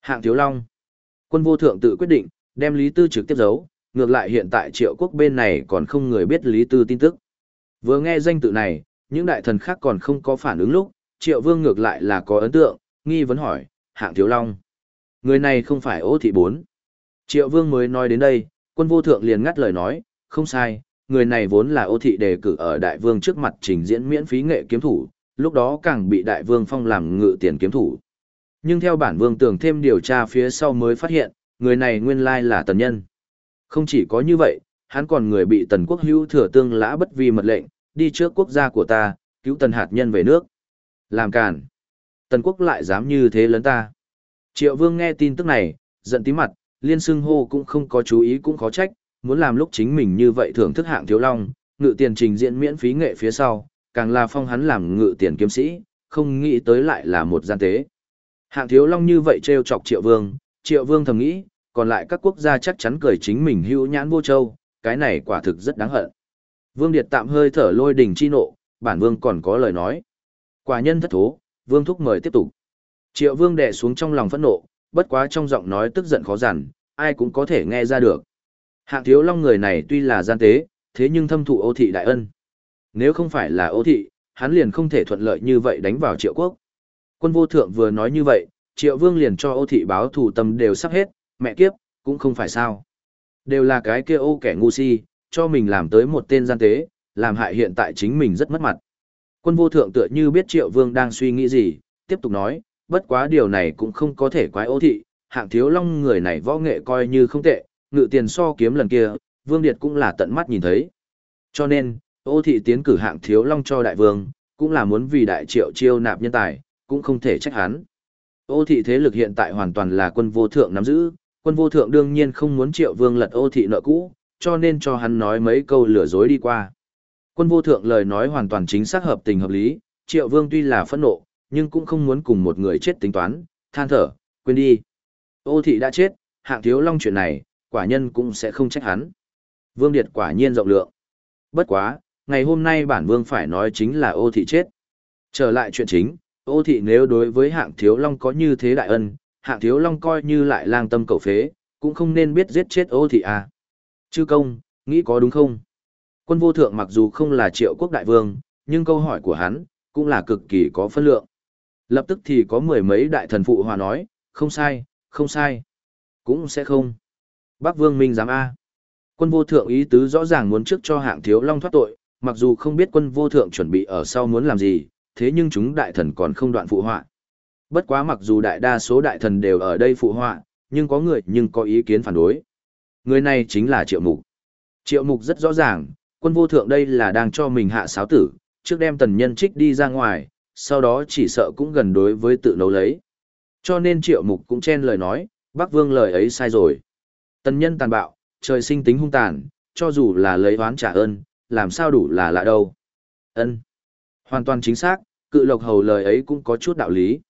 Hạng Thiếu Long. Quân vô thượng tự quyết định, đem Lý Tư trực tiếp giấu, ngược lại hiện tại triệu quốc bên này còn không người biết Lý Tư tin tức. Vừa nghe danh tự này, những đại thần khác còn không có phản ứng lúc, triệu vương ngược lại là có ấn tượng, nghi vấn hỏi, hạng thiếu long. Người này không phải ô thị bốn. Triệu vương mới nói đến đây, quân vô thượng liền ngắt lời nói, không sai, người này vốn là ô thị đề cử ở đại vương trước mặt trình diễn miễn phí nghệ kiếm thủ, lúc đó càng bị đại vương phong làm ngự tiền kiếm thủ. Nhưng theo bản vương tưởng thêm điều tra phía sau mới phát hiện, người này nguyên lai là tần nhân. Không chỉ có như vậy, hắn còn người bị tần quốc hữu thừa tương lã bất vi mật lệnh, đi trước quốc gia của ta, cứu tần hạt nhân về nước. Làm càn. Tần quốc lại dám như thế lớn ta. Triệu vương nghe tin tức này, giận tí mặt, liên xưng hô cũng không có chú ý cũng khó trách, muốn làm lúc chính mình như vậy thưởng thức hạng thiếu long, ngự tiền trình diễn miễn phí nghệ phía sau, càng là phong hắn làm ngự tiền kiếm sĩ, không nghĩ tới lại là một gian tế. Hạng thiếu long như vậy trêu chọc triệu vương, triệu vương thầm nghĩ, còn lại các quốc gia chắc chắn cười chính mình hữu nhãn vô châu, cái này quả thực rất đáng hận. Vương Điệt tạm hơi thở lôi đỉnh chi nộ, bản vương còn có lời nói. Quả nhân thất thố, vương thúc mời tiếp tục. Triệu vương đè xuống trong lòng phẫn nộ, bất quá trong giọng nói tức giận khó giản, ai cũng có thể nghe ra được. Hạng thiếu long người này tuy là gian tế, thế nhưng thâm thụ ô thị đại ân. Nếu không phải là ô thị, hắn liền không thể thuận lợi như vậy đánh vào triệu quốc. Quân vô thượng vừa nói như vậy, triệu vương liền cho ô thị báo thù tâm đều sắp hết, mẹ kiếp, cũng không phải sao. Đều là cái kia ô kẻ ngu si, cho mình làm tới một tên gian tế, làm hại hiện tại chính mình rất mất mặt. Quân vô thượng tựa như biết triệu vương đang suy nghĩ gì, tiếp tục nói, bất quá điều này cũng không có thể quái ô thị, hạng thiếu long người này võ nghệ coi như không tệ, ngự tiền so kiếm lần kia, vương điệt cũng là tận mắt nhìn thấy. Cho nên, ô thị tiến cử hạng thiếu long cho đại vương, cũng là muốn vì đại triệu chiêu nạp nhân tài, cũng không thể trách hắn. Ô thị thế lực hiện tại hoàn toàn là quân vô thượng nắm giữ, quân vô thượng đương nhiên không muốn triệu vương lật ô thị nợ cũ, cho nên cho hắn nói mấy câu lừa dối đi qua. Quân vô thượng lời nói hoàn toàn chính xác hợp tình hợp lý, triệu vương tuy là phẫn nộ, nhưng cũng không muốn cùng một người chết tính toán, than thở, quên đi. Ô thị đã chết, hạng thiếu long chuyện này, quả nhân cũng sẽ không trách hắn. Vương Điệt quả nhiên rộng lượng. Bất quá, ngày hôm nay bản vương phải nói chính là ô thị chết. Trở lại chuyện chính, ô thị nếu đối với hạng thiếu long có như thế đại ân, hạng thiếu long coi như lại lang tâm cầu phế, cũng không nên biết giết chết ô thị à. Chư công, nghĩ có đúng không? Quân vô thượng mặc dù không là triệu quốc đại vương, nhưng câu hỏi của hắn, cũng là cực kỳ có phân lượng. Lập tức thì có mười mấy đại thần phụ hòa nói, không sai, không sai. Cũng sẽ không. Bác Vương Minh dám A. Quân vô thượng ý tứ rõ ràng muốn trước cho hạng thiếu long thoát tội, mặc dù không biết quân vô thượng chuẩn bị ở sau muốn làm gì, thế nhưng chúng đại thần còn không đoạn phụ họa. Bất quá mặc dù đại đa số đại thần đều ở đây phụ họa, nhưng có người nhưng có ý kiến phản đối. Người này chính là Triệu Mục. Triệu Mục rất rõ ràng, quân vô thượng đây là đang cho mình hạ sáo tử, trước đem tần nhân trích đi ra ngoài, sau đó chỉ sợ cũng gần đối với tự nấu lấy. Cho nên Triệu Mục cũng chen lời nói, Bắc Vương lời ấy sai rồi. Tần nhân tàn bạo, trời sinh tính hung tàn, cho dù là lấy oán trả ơn, làm sao đủ là lạ đâu. Ân, Hoàn toàn chính xác, cự lộc hầu lời ấy cũng có chút đạo lý.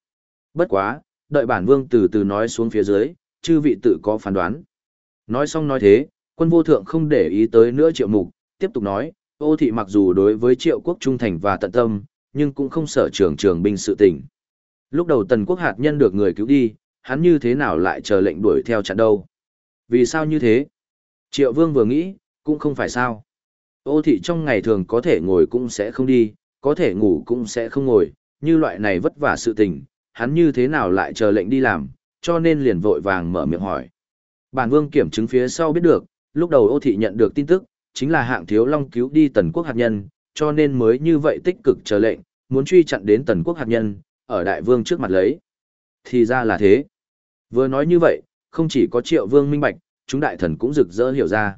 Bất quá, đợi bản vương từ từ nói xuống phía dưới, chư vị tự có phán đoán. Nói xong nói thế, quân vô thượng không để ý tới nữa triệu mục, tiếp tục nói, ô thị mặc dù đối với triệu quốc trung thành và tận tâm, nhưng cũng không sợ trường trường binh sự tình. Lúc đầu tần quốc hạt nhân được người cứu đi, hắn như thế nào lại chờ lệnh đuổi theo chặn đâu. Vì sao như thế? Triệu vương vừa nghĩ, cũng không phải sao. Ô thị trong ngày thường có thể ngồi cũng sẽ không đi, có thể ngủ cũng sẽ không ngồi, như loại này vất vả sự tình, hắn như thế nào lại chờ lệnh đi làm, cho nên liền vội vàng mở miệng hỏi. Bản vương kiểm chứng phía sau biết được, lúc đầu ô thị nhận được tin tức, chính là hạng thiếu long cứu đi tần quốc hạt nhân, cho nên mới như vậy tích cực chờ lệnh, muốn truy chặn đến tần quốc hạt nhân, ở đại vương trước mặt lấy. Thì ra là thế. Vừa nói như vậy, không chỉ có triệu vương minh bạch, chúng đại thần cũng rực rỡ hiểu ra.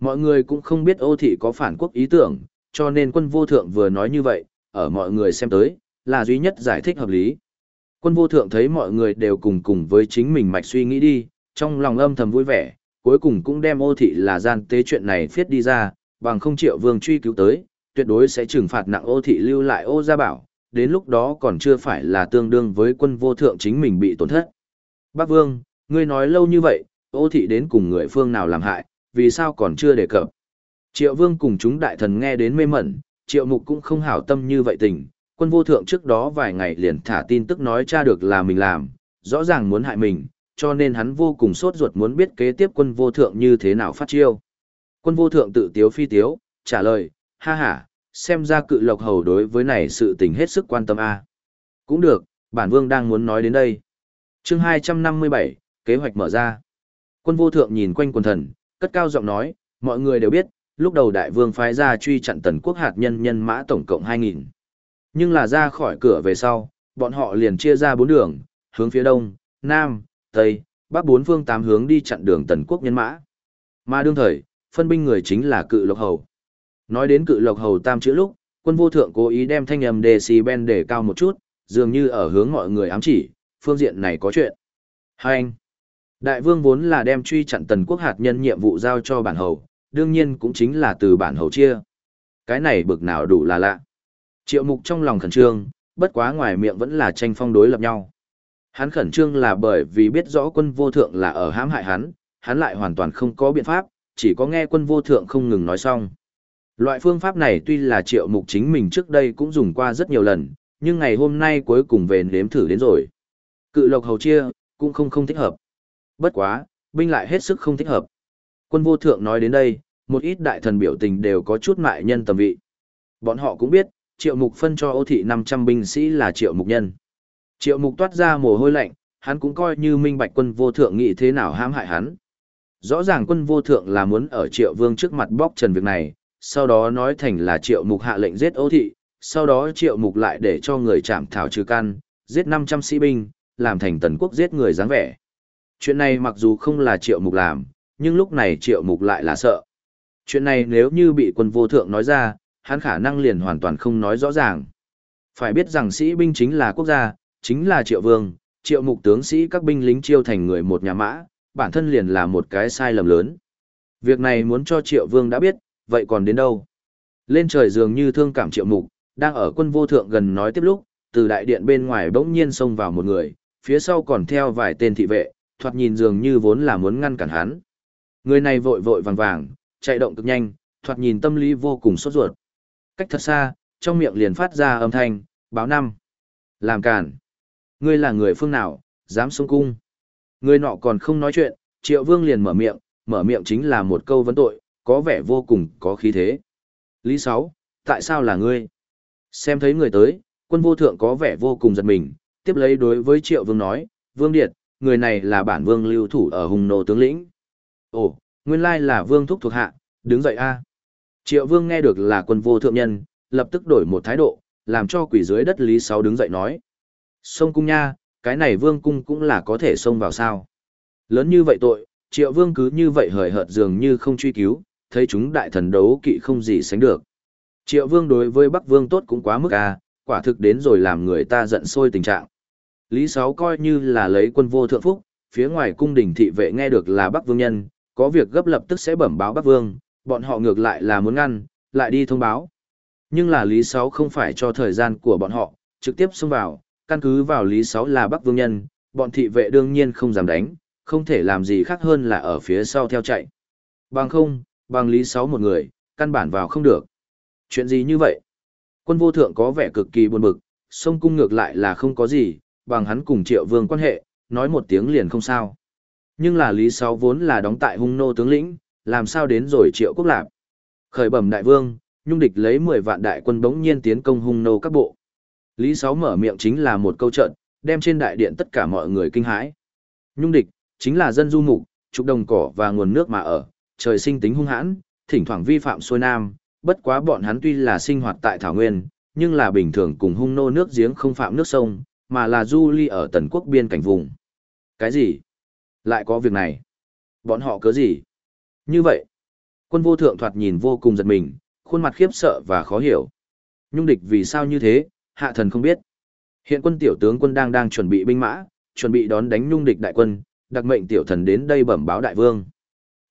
Mọi người cũng không biết ô thị có phản quốc ý tưởng, cho nên quân vô thượng vừa nói như vậy, ở mọi người xem tới, là duy nhất giải thích hợp lý. Quân vô thượng thấy mọi người đều cùng cùng với chính mình mạch suy nghĩ đi, trong lòng âm thầm vui vẻ, cuối cùng cũng đem ô thị là gian tế chuyện này phiết đi ra, bằng không triệu vương truy cứu tới, tuyệt đối sẽ trừng phạt nặng ô thị lưu lại ô gia bảo, đến lúc đó còn chưa phải là tương đương với quân vô thượng chính mình bị tổn thất. Bác Vương, ngươi nói lâu như vậy, ô thị đến cùng người phương nào làm hại, vì sao còn chưa đề cập. Triệu Vương cùng chúng đại thần nghe đến mê mẩn, Triệu Mục cũng không hảo tâm như vậy tình, quân vô thượng trước đó vài ngày liền thả tin tức nói cha được là mình làm, rõ ràng muốn hại mình, cho nên hắn vô cùng sốt ruột muốn biết kế tiếp quân vô thượng như thế nào phát chiêu. Quân vô thượng tự tiếu phi tiếu, trả lời, ha ha, xem ra cự lộc hầu đối với này sự tình hết sức quan tâm a. Cũng được, bản vương đang muốn nói đến đây. Chương 257, kế hoạch mở ra. Quân vô thượng nhìn quanh quần thần, cất cao giọng nói, mọi người đều biết, lúc đầu đại vương phái ra truy chặn tần quốc hạt nhân nhân mã tổng cộng 2.000. Nhưng là ra khỏi cửa về sau, bọn họ liền chia ra bốn đường, hướng phía đông, nam, tây, bắc bốn phương tám hướng đi chặn đường tần quốc nhân mã. Mà đương thời, phân binh người chính là cự lộc hầu. Nói đến cự lộc hầu tam chữ lúc, quân vô thượng cố ý đem thanh âm decibel để cao một chút, dường như ở hướng mọi người ám chỉ, phương diện này có chuyện. Hai anh, đại vương vốn là đem truy chặn tần quốc hạt nhân nhiệm vụ giao cho bản hầu, đương nhiên cũng chính là từ bản hầu chia. Cái này bực nào đủ là lạ. Triệu mục trong lòng khẩn trương, bất quá ngoài miệng vẫn là tranh phong đối lập nhau. Hắn khẩn trương là bởi vì biết rõ quân vô thượng là ở hãm hại hắn, hắn lại hoàn toàn không có biện pháp, chỉ có nghe quân vô thượng không ngừng nói xong. Loại phương pháp này tuy là triệu mục chính mình trước đây cũng dùng qua rất nhiều lần, nhưng ngày hôm nay cuối cùng về nếm thử đến rồi. Cự lộc hầu chia, cũng không không thích hợp. Bất quá, binh lại hết sức không thích hợp. Quân vô thượng nói đến đây, một ít đại thần biểu tình đều có chút mại nhân tầm vị. Bọn họ cũng biết, triệu mục phân cho ô thị 500 binh sĩ là triệu mục nhân. Triệu mục toát ra mồ hôi lạnh, hắn cũng coi như minh bạch quân vô thượng nghĩ thế nào hãm hại hắn. Rõ ràng quân vô thượng là muốn ở triệu vương trước mặt bóc trần việc này, sau đó nói thành là triệu mục hạ lệnh giết ô thị, sau đó triệu mục lại để cho người chạm thảo trừ căn, giết 500 sĩ binh, làm thành tần quốc giết người dáng vẻ. Chuyện này mặc dù không là triệu mục làm, nhưng lúc này triệu mục lại là sợ. Chuyện này nếu như bị quân vô thượng nói ra, hắn khả năng liền hoàn toàn không nói rõ ràng. Phải biết rằng sĩ binh chính là quốc gia, chính là triệu vương, triệu mục tướng sĩ các binh lính chiêu thành người một nhà mã, bản thân liền là một cái sai lầm lớn. Việc này muốn cho triệu vương đã biết, vậy còn đến đâu? Lên trời dường như thương cảm triệu mục, đang ở quân vô thượng gần nói tiếp lúc, từ đại điện bên ngoài bỗng nhiên xông vào một người, phía sau còn theo vài tên thị vệ, thoạt nhìn dường như vốn là muốn ngăn cản hắn. Người này vội vội vàng vàng, chạy động cực nhanh, thoạt nhìn tâm lý vô cùng sốt ruột. Cách thật xa, trong miệng liền phát ra âm thanh, báo năm. Làm cản. Ngươi là người phương nào, dám xuống cung. Người nọ còn không nói chuyện, triệu vương liền mở miệng, mở miệng chính là một câu vấn tội, có vẻ vô cùng có khí thế. Lý Sáu, tại sao là ngươi? Xem thấy người tới, quân vô thượng có vẻ vô cùng giật mình, tiếp lấy đối với triệu vương nói, vương điệt, người này là bản vương lưu thủ ở hùng nô tướng lĩnh. Ồ, nguyên lai là vương thúc thuộc hạ, đứng dậy a. Triệu vương nghe được là quân vô thượng nhân, lập tức đổi một thái độ, làm cho quỷ dưới đất Lý Sáu đứng dậy nói. Sông cung nha, cái này vương cung cũng là có thể xông vào sao. Lớn như vậy tội, triệu vương cứ như vậy hời hợt dường như không truy cứu, thấy chúng đại thần đấu kỵ không gì sánh được. Triệu vương đối với Bắc vương tốt cũng quá mức à, quả thực đến rồi làm người ta giận sôi tình trạng. Lý Sáu coi như là lấy quân vô thượng phúc, phía ngoài cung đình thị vệ nghe được là Bắc vương nhân, có việc gấp lập tức sẽ bẩm báo Bắc vương, bọn họ ngược lại là muốn ngăn, lại đi thông báo. Nhưng là Lý Sáu không phải cho thời gian của bọn họ, trực tiếp xông vào, căn cứ vào Lý Sáu là Bắc vương nhân, bọn thị vệ đương nhiên không dám đánh, không thể làm gì khác hơn là ở phía sau theo chạy. Bằng không, bằng Lý Sáu một người, căn bản vào không được. Chuyện gì như vậy? Quân vô thượng có vẻ cực kỳ buồn bực, sông cung ngược lại là không có gì, bằng hắn cùng triệu vương quan hệ, nói một tiếng liền không sao. Nhưng là Lý Sáu vốn là đóng tại hung nô tướng lĩnh, làm sao đến rồi triệu quốc lạc. Khởi bẩm đại vương, nhung địch lấy 10 vạn đại quân bỗng nhiên tiến công hung nô các bộ. Lý Sáu mở miệng chính là một câu trận, đem trên đại điện tất cả mọi người kinh hãi. Nhung địch, chính là dân du mục, trục đồng cỏ và nguồn nước mà ở, trời sinh tính hung hãn, thỉnh thoảng vi phạm xuôi nam, bất quá bọn hắn tuy là sinh hoạt tại Thảo Nguyên, nhưng là bình thường cùng hung nô nước giếng không phạm nước sông, mà là du ly ở tần quốc biên cảnh vùng. Cái gì? Lại có việc này? Bọn họ cớ gì? Như vậy, quân vô thượng thoạt nhìn vô cùng giật mình, khuôn mặt khiếp sợ và khó hiểu. Nhung địch vì sao như thế, hạ thần không biết. Hiện quân tiểu tướng quân đang đang chuẩn bị binh mã, chuẩn bị đón đánh nhung địch đại quân, đặc mệnh tiểu thần đến đây bẩm báo đại vương.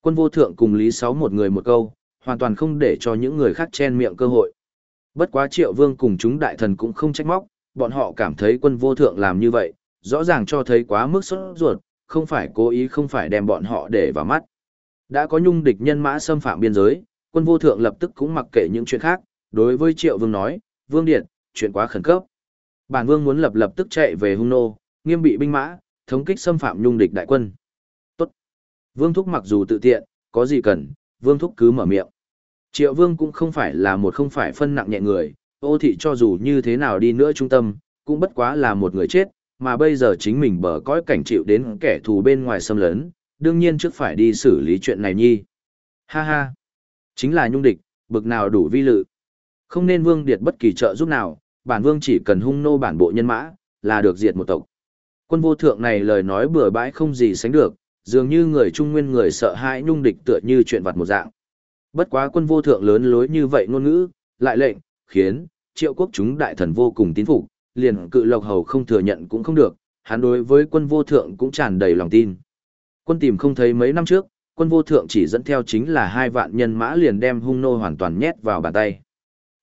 Quân vô thượng cùng Lý Sáu một người một câu, hoàn toàn không để cho những người khác chen miệng cơ hội. Bất quá triệu vương cùng chúng đại thần cũng không trách móc, bọn họ cảm thấy quân vô thượng làm như vậy, rõ ràng cho thấy quá mức sốt ruột, không phải cố ý không phải đem bọn họ để vào mắt. Đã có nhung địch nhân mã xâm phạm biên giới, quân vô thượng lập tức cũng mặc kệ những chuyện khác, đối với triệu vương nói, vương điện, chuyện quá khẩn cấp. Bản vương muốn lập lập tức chạy về hung nô, nghiêm bị binh mã, thống kích xâm phạm nhung địch đại quân. Vương thúc mặc dù tự tiện, có gì cần, vương thúc cứ mở miệng. Triệu vương cũng không phải là một không phải phân nặng nhẹ người, ô thị cho dù như thế nào đi nữa trung tâm, cũng bất quá là một người chết, mà bây giờ chính mình bở cõi cảnh chịu đến kẻ thù bên ngoài xâm lấn, đương nhiên trước phải đi xử lý chuyện này nhi. Ha ha, chính là nhung địch, bực nào đủ vi lự. Không nên vương điệt bất kỳ trợ giúp nào, bản vương chỉ cần hung nô bản bộ nhân mã, là được diệt một tộc. Quân vô thượng này lời nói bừa bãi không gì sánh được, dường như người trung nguyên người sợ hãi nhung địch tựa như chuyện vặt một dạng. Bất quá quân vô thượng lớn lối như vậy ngôn ngữ, lại lệnh, khiến, triệu quốc chúng đại thần vô cùng tín phục, liền cự lộc hầu không thừa nhận cũng không được, hắn đối với quân vô thượng cũng tràn đầy lòng tin. Quân tìm không thấy mấy năm trước, quân vô thượng chỉ dẫn theo chính là hai vạn nhân mã liền đem hung nô hoàn toàn nhét vào bàn tay.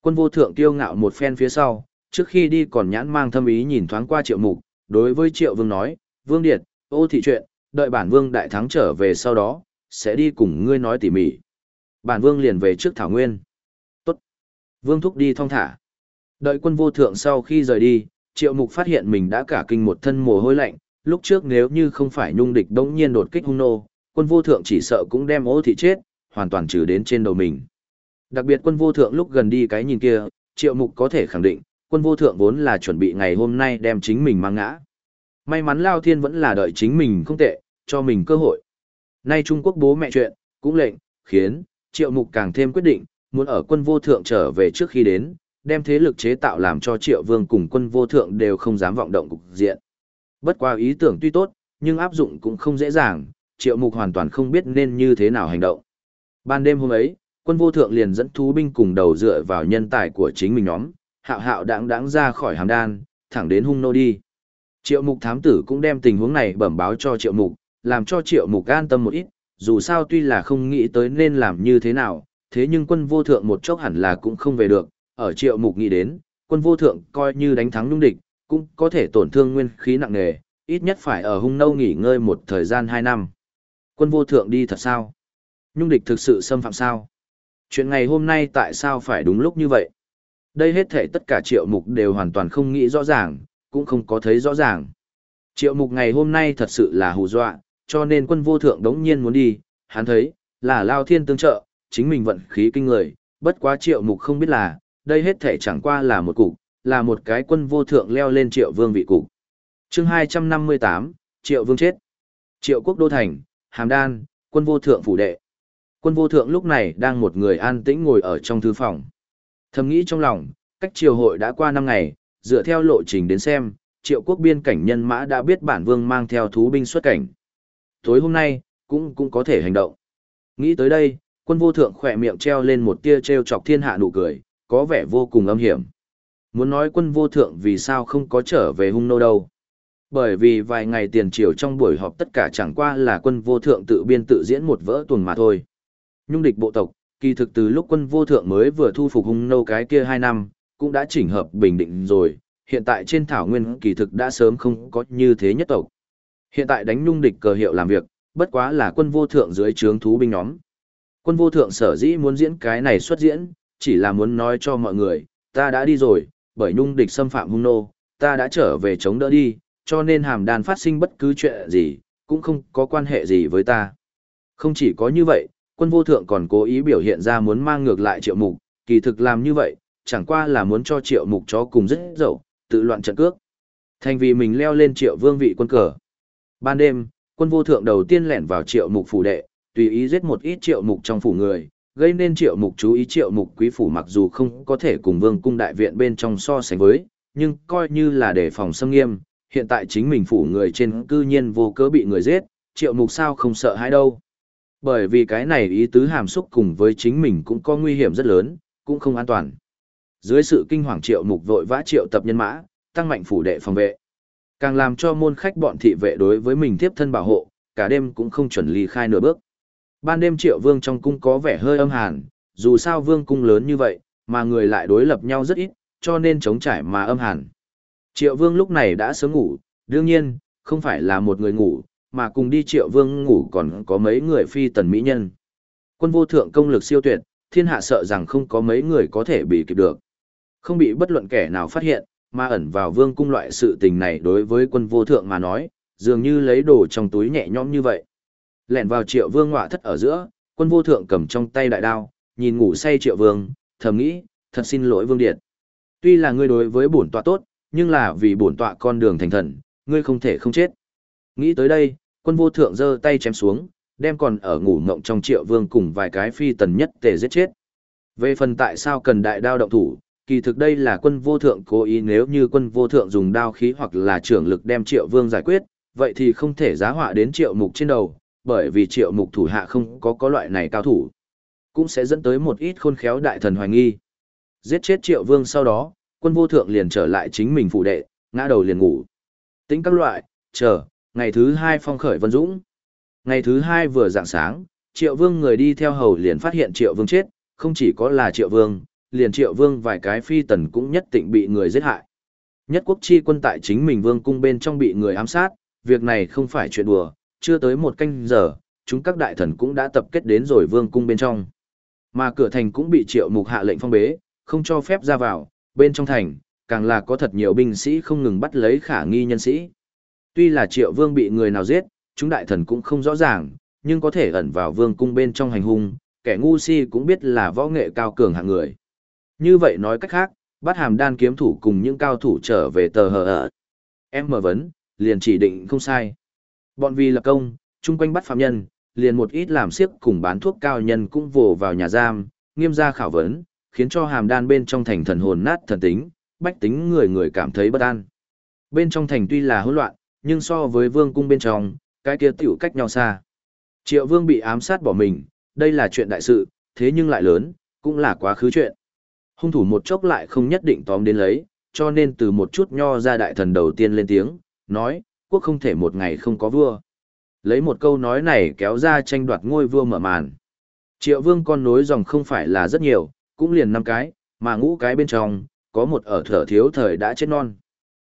Quân vô thượng kiêu ngạo một phen phía sau, trước khi đi còn nhãn mang thâm ý nhìn thoáng qua triệu mục, đối với triệu vương nói, vương điệt, ô thị chuyện, đợi bản vương đại thắng trở về sau đó, sẽ đi cùng ngươi nói tỉ mỉ. Bản vương liền về trước Thảo Nguyên. Tốt. Vương thúc đi thong thả. Đợi quân vô thượng sau khi rời đi, triệu mục phát hiện mình đã cả kinh một thân mồ hôi lạnh, lúc trước nếu như không phải nhung địch đống nhiên đột kích hung nô, quân vô thượng chỉ sợ cũng đem ô thị chết, hoàn toàn trừ đến trên đầu mình. Đặc biệt quân vô thượng lúc gần đi cái nhìn kia, triệu mục có thể khẳng định, quân vô thượng vốn là chuẩn bị ngày hôm nay đem chính mình mang ngã. May mắn Lao Thiên vẫn là đợi chính mình không tệ, cho mình cơ hội. Nay Trung Quốc bố mẹ chuyện, cũng lệnh, khiến, triệu mục càng thêm quyết định, muốn ở quân vô thượng trở về trước khi đến, đem thế lực chế tạo làm cho triệu vương cùng quân vô thượng đều không dám vọng động cục diện. Bất qua ý tưởng tuy tốt, nhưng áp dụng cũng không dễ dàng, triệu mục hoàn toàn không biết nên như thế nào hành động. Ban đêm hôm ấy, quân vô thượng liền dẫn thú binh cùng đầu dựa vào nhân tài của chính mình nhóm, hạo hạo đáng đáng ra khỏi hàm đan, thẳng đến hung nô đi. Triệu mục thám tử cũng đem tình huống này bẩm báo cho triệu mục, làm cho triệu mục an tâm một ít, dù sao tuy là không nghĩ tới nên làm như thế nào, thế nhưng quân vô thượng một chốc hẳn là cũng không về được, ở triệu mục nghĩ đến, quân vô thượng coi như đánh thắng nhung địch, cũng có thể tổn thương nguyên khí nặng nề, ít nhất phải ở hung nâu nghỉ ngơi một thời gian 2 năm. Quân vô thượng đi thật sao? Nhung địch thực sự xâm phạm sao? Chuyện ngày hôm nay tại sao phải đúng lúc như vậy? Đây hết thể tất cả triệu mục đều hoàn toàn không nghĩ rõ ràng, cũng không có thấy rõ ràng. Triệu mục ngày hôm nay thật sự là hù dọa, cho nên quân vô thượng đống nhiên muốn đi, hắn thấy, là lao thiên tương trợ, chính mình vận khí kinh người, bất quá triệu mục không biết là, đây hết thể chẳng qua là một cục, là một cái quân vô thượng leo lên triệu vương vị cục. chương 258, triệu vương chết. Triệu quốc đô thành, hàm đan, quân vô thượng phủ đệ. Quân vô thượng lúc này đang một người an tĩnh ngồi ở trong thư phòng. Thầm nghĩ trong lòng, cách triều hội đã qua năm ngày, dựa theo lộ trình đến xem, triệu quốc biên cảnh nhân mã đã biết bản vương mang theo thú binh xuất cảnh. Tối hôm nay, cũng cũng có thể hành động. Nghĩ tới đây, quân vô thượng khỏe miệng treo lên một tia treo chọc thiên hạ nụ cười, có vẻ vô cùng âm hiểm. Muốn nói quân vô thượng vì sao không có trở về hung nô đâu. Bởi vì vài ngày tiền triều trong buổi họp tất cả chẳng qua là quân vô thượng tự biên tự diễn một vỡ tuần mà thôi. Nhung địch bộ tộc, kỳ thực từ lúc quân vô thượng mới vừa thu phục hung nô cái kia hai năm, cũng đã chỉnh hợp bình định rồi, hiện tại trên thảo nguyên kỳ thực đã sớm không có như thế nhất tộc. Hiện tại đánh nhung địch cờ hiệu làm việc, bất quá là quân vô thượng dưới trướng thú binh nhóm. Quân vô thượng sở dĩ muốn diễn cái này xuất diễn, chỉ là muốn nói cho mọi người, ta đã đi rồi, bởi nhung địch xâm phạm hung nô, ta đã trở về chống đỡ đi, cho nên hàm đàn phát sinh bất cứ chuyện gì, cũng không có quan hệ gì với ta. Không chỉ có như vậy, quân vô thượng còn cố ý biểu hiện ra muốn mang ngược lại triệu mục, kỳ thực làm như vậy, chẳng qua là muốn cho triệu mục chó cùng rất dậu, tự loạn trận cước. Thành vì mình leo lên triệu vương vị quân cờ. Ban đêm, quân vô thượng đầu tiên lẻn vào triệu mục phủ đệ, tùy ý giết một ít triệu mục trong phủ người, gây nên triệu mục chú ý triệu mục quý phủ mặc dù không có thể cùng vương cung đại viện bên trong so sánh với, nhưng coi như là để phòng xâm nghiêm, hiện tại chính mình phủ người trên cư nhiên vô cớ bị người giết, triệu mục sao không sợ hãi đâu. Bởi vì cái này ý tứ hàm xúc cùng với chính mình cũng có nguy hiểm rất lớn, cũng không an toàn. Dưới sự kinh hoàng triệu mục vội vã triệu tập nhân mã, tăng mạnh phủ đệ phòng vệ. Càng làm cho môn khách bọn thị vệ đối với mình tiếp thân bảo hộ, cả đêm cũng không chuẩn ly khai nửa bước. Ban đêm triệu vương trong cung có vẻ hơi âm hàn, dù sao vương cung lớn như vậy, mà người lại đối lập nhau rất ít, cho nên chống trải mà âm hàn. Triệu vương lúc này đã sớm ngủ, đương nhiên, không phải là một người ngủ, mà cùng đi triệu vương ngủ còn có mấy người phi tần mỹ nhân. Quân vô thượng công lực siêu tuyệt, thiên hạ sợ rằng không có mấy người có thể bị kịp được. Không bị bất luận kẻ nào phát hiện, mà ẩn vào vương cung loại sự tình này đối với quân vô thượng mà nói, dường như lấy đồ trong túi nhẹ nhõm như vậy. Lẹn vào triệu vương ngọa thất ở giữa, quân vô thượng cầm trong tay đại đao, nhìn ngủ say triệu vương, thầm nghĩ, thật xin lỗi vương điện Tuy là ngươi đối với bổn tọa tốt, nhưng là vì bổn tọa con đường thành thần, ngươi không thể không chết. Nghĩ tới đây, quân vô thượng giơ tay chém xuống, đem còn ở ngủ ngộng trong triệu vương cùng vài cái phi tần nhất tề giết chết. Về phần tại sao cần đại đao động thủ, kỳ thực đây là quân vô thượng cố ý nếu như quân vô thượng dùng đao khí hoặc là trưởng lực đem triệu vương giải quyết, vậy thì không thể giá họa đến triệu mục trên đầu, bởi vì triệu mục thủ hạ không có có loại này cao thủ. Cũng sẽ dẫn tới một ít khôn khéo đại thần hoài nghi. Giết chết triệu vương sau đó, quân vô thượng liền trở lại chính mình phụ đệ, ngã đầu liền ngủ. Tính các loại, chờ, ngày thứ hai phong khởi vân dũng. Ngày thứ hai vừa dạng sáng, triệu vương người đi theo hầu liền phát hiện triệu vương chết, không chỉ có là triệu vương, liền triệu vương vài cái phi tần cũng nhất định bị người giết hại. Nhất quốc chi quân tại chính mình vương cung bên trong bị người ám sát, việc này không phải chuyện đùa, chưa tới một canh giờ, chúng các đại thần cũng đã tập kết đến rồi vương cung bên trong. Mà cửa thành cũng bị triệu mục hạ lệnh phong bế, không cho phép ra vào, bên trong thành, càng là có thật nhiều binh sĩ không ngừng bắt lấy khả nghi nhân sĩ. Tuy là triệu vương bị người nào giết, chúng đại thần cũng không rõ ràng, nhưng có thể ẩn vào vương cung bên trong hành hung, kẻ ngu si cũng biết là võ nghệ cao cường hạng người. Như vậy nói cách khác, bắt hàm đan kiếm thủ cùng những cao thủ trở về tờ hờ ở. Em mở vấn, liền chỉ định không sai. Bọn vì lập công, chung quanh bắt phạm nhân, liền một ít làm siếc cùng bán thuốc cao nhân cũng vồ vào nhà giam, nghiêm ra khảo vấn, khiến cho hàm đan bên trong thành thần hồn nát thần tính, bách tính người người cảm thấy bất an. Bên trong thành tuy là hỗn loạn, nhưng so với vương cung bên trong, cái kia tiểu cách nhau xa. Triệu vương bị ám sát bỏ mình, đây là chuyện đại sự, thế nhưng lại lớn, cũng là quá khứ chuyện. Hung thủ một chốc lại không nhất định tóm đến lấy, cho nên từ một chút nho ra đại thần đầu tiên lên tiếng, nói, quốc không thể một ngày không có vua. Lấy một câu nói này kéo ra tranh đoạt ngôi vua mở màn. Triệu vương con nối dòng không phải là rất nhiều, cũng liền năm cái, mà ngũ cái bên trong, có một ở thở thiếu thời đã chết non.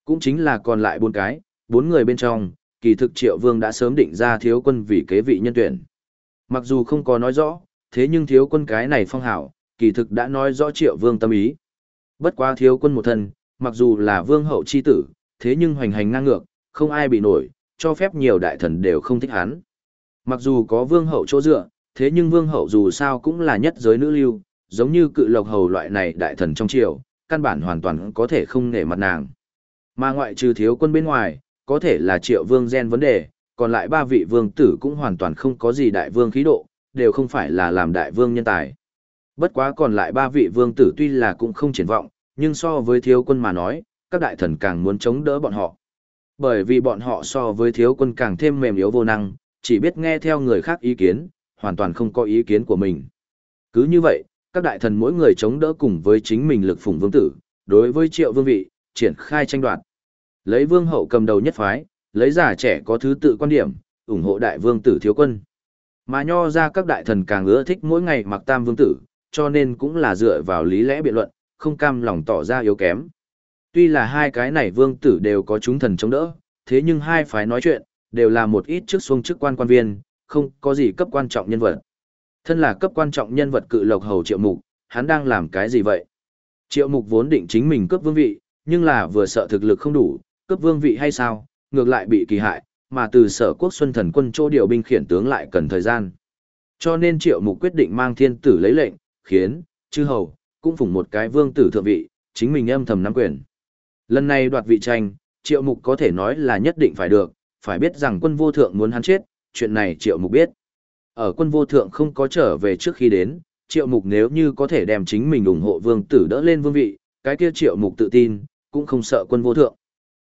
Cũng chính là còn lại bốn cái, bốn người bên trong, kỳ thực triệu vương đã sớm định ra thiếu quân vì kế vị nhân tuyển. Mặc dù không có nói rõ, thế nhưng thiếu quân cái này phong hảo, kỳ thực đã nói rõ triệu vương tâm ý. Bất quá thiếu quân một thân, mặc dù là vương hậu chi tử, thế nhưng hoành hành ngang ngược, không ai bị nổi, cho phép nhiều đại thần đều không thích hắn. Mặc dù có vương hậu chỗ dựa, thế nhưng vương hậu dù sao cũng là nhất giới nữ lưu, giống như cự lộc hầu loại này đại thần trong triều, căn bản hoàn toàn có thể không nể mặt nàng. Mà ngoại trừ thiếu quân bên ngoài, có thể là triệu vương gen vấn đề, còn lại ba vị vương tử cũng hoàn toàn không có gì đại vương khí độ, đều không phải là làm đại vương nhân tài. Bất quá còn lại ba vị vương tử tuy là cũng không triển vọng, nhưng so với thiếu quân mà nói, các đại thần càng muốn chống đỡ bọn họ. Bởi vì bọn họ so với thiếu quân càng thêm mềm yếu vô năng, chỉ biết nghe theo người khác ý kiến, hoàn toàn không có ý kiến của mình. Cứ như vậy, các đại thần mỗi người chống đỡ cùng với chính mình lực phụng vương tử, đối với triệu vương vị, triển khai tranh đoạt. Lấy vương hậu cầm đầu nhất phái, lấy giả trẻ có thứ tự quan điểm, ủng hộ đại vương tử thiếu quân. Mà nho ra các đại thần càng ưa thích mỗi ngày mặc tam vương tử, cho nên cũng là dựa vào lý lẽ biện luận, không cam lòng tỏ ra yếu kém. Tuy là hai cái này vương tử đều có chúng thần chống đỡ, thế nhưng hai phái nói chuyện, đều là một ít chức xuông chức quan quan viên, không có gì cấp quan trọng nhân vật. Thân là cấp quan trọng nhân vật cự lộc hầu triệu mục, hắn đang làm cái gì vậy? Triệu mục vốn định chính mình cướp vương vị, nhưng là vừa sợ thực lực không đủ, cướp vương vị hay sao, ngược lại bị kỳ hại, mà từ sở quốc xuân thần quân chỗ điều binh khiển tướng lại cần thời gian. Cho nên triệu mục quyết định mang thiên tử lấy lệnh, khiến, chư hầu, cũng phủng một cái vương tử thượng vị, chính mình âm thầm nắm quyền. Lần này đoạt vị tranh, triệu mục có thể nói là nhất định phải được, phải biết rằng quân vô thượng muốn hắn chết, chuyện này triệu mục biết. Ở quân vô thượng không có trở về trước khi đến, triệu mục nếu như có thể đem chính mình ủng hộ vương tử đỡ lên vương vị, cái kia triệu mục tự tin, cũng không sợ quân vô thượng.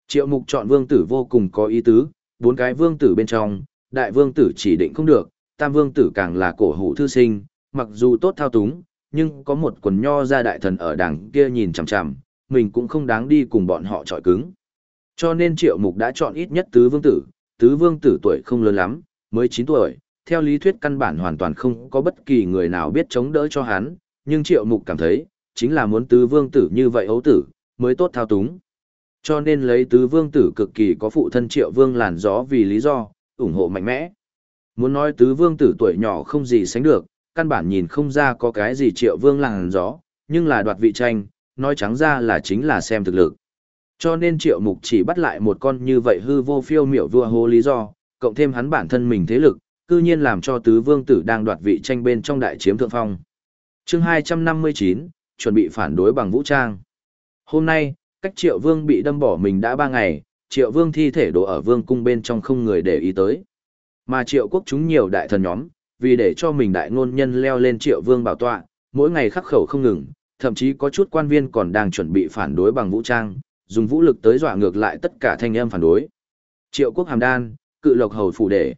Triệu mục chọn vương tử vô cùng có ý tứ, bốn cái vương tử bên trong, đại vương tử chỉ định không được, tam vương tử càng là cổ hủ thư sinh, mặc dù tốt thao túng, nhưng có một quần nho ra đại thần ở đằng kia nhìn chằm chằm, mình cũng không đáng đi cùng bọn họ trọi cứng. Cho nên triệu mục đã chọn ít nhất tứ vương tử, tứ vương tử tuổi không lớn lắm, mới 9 tuổi, theo lý thuyết căn bản hoàn toàn không có bất kỳ người nào biết chống đỡ cho hắn, nhưng triệu mục cảm thấy, chính là muốn tứ vương tử như vậy ấu tử, mới tốt thao túng. Cho nên lấy tứ vương tử cực kỳ có phụ thân triệu vương làn gió vì lý do, ủng hộ mạnh mẽ. Muốn nói tứ vương tử tuổi nhỏ không gì sánh được, căn bản nhìn không ra có cái gì triệu vương làng gió, nhưng là đoạt vị tranh, nói trắng ra là chính là xem thực lực. Cho nên triệu mục chỉ bắt lại một con như vậy hư vô phiêu miểu vua hô lý do, cộng thêm hắn bản thân mình thế lực, cư nhiên làm cho tứ vương tử đang đoạt vị tranh bên trong đại chiếm thượng phong. chương 259, chuẩn bị phản đối bằng vũ trang. Hôm nay, cách triệu vương bị đâm bỏ mình đã ba ngày, triệu vương thi thể đổ ở vương cung bên trong không người để ý tới. Mà triệu quốc chúng nhiều đại thần nhóm, vì để cho mình đại ngôn nhân leo lên triệu vương bảo tọa, mỗi ngày khắc khẩu không ngừng, Thậm chí có chút quan viên còn đang chuẩn bị phản đối bằng vũ trang, dùng vũ lực tới dọa ngược lại tất cả thanh âm phản đối. Triệu quốc hàm đan, cự lộc hầu phủ đệ.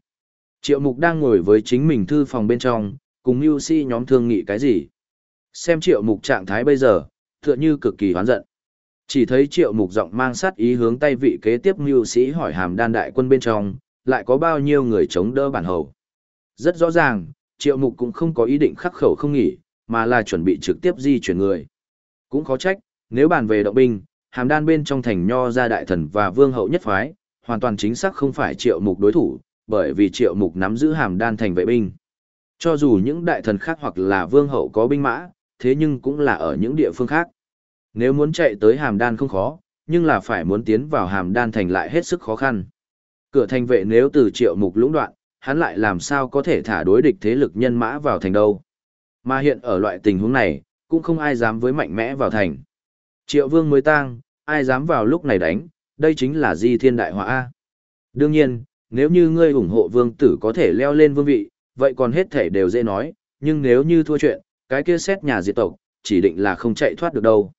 Triệu mục đang ngồi với chính mình thư phòng bên trong, cùng mưu si nhóm thương nghị cái gì. Xem triệu mục trạng thái bây giờ, tựa như cực kỳ hoán giận. Chỉ thấy triệu mục giọng mang sát ý hướng tay vị kế tiếp mưu sĩ hỏi hàm đan đại quân bên trong, lại có bao nhiêu người chống đỡ bản hầu. Rất rõ ràng, triệu mục cũng không có ý định khắc khẩu không nghỉ, mà là chuẩn bị trực tiếp di chuyển người. Cũng khó trách, nếu bàn về động binh, hàm đan bên trong thành nho ra đại thần và vương hậu nhất phái, hoàn toàn chính xác không phải triệu mục đối thủ, bởi vì triệu mục nắm giữ hàm đan thành vệ binh. Cho dù những đại thần khác hoặc là vương hậu có binh mã, thế nhưng cũng là ở những địa phương khác. Nếu muốn chạy tới hàm đan không khó, nhưng là phải muốn tiến vào hàm đan thành lại hết sức khó khăn. Cửa thành vệ nếu từ triệu mục lũng đoạn, hắn lại làm sao có thể thả đối địch thế lực nhân mã vào thành đâu. Mà hiện ở loại tình huống này, cũng không ai dám với mạnh mẽ vào thành. Triệu vương mới tang, ai dám vào lúc này đánh, đây chính là di thiên đại họa A. Đương nhiên, nếu như ngươi ủng hộ vương tử có thể leo lên vương vị, vậy còn hết thể đều dễ nói, nhưng nếu như thua chuyện, cái kia xét nhà diệt tộc, chỉ định là không chạy thoát được đâu.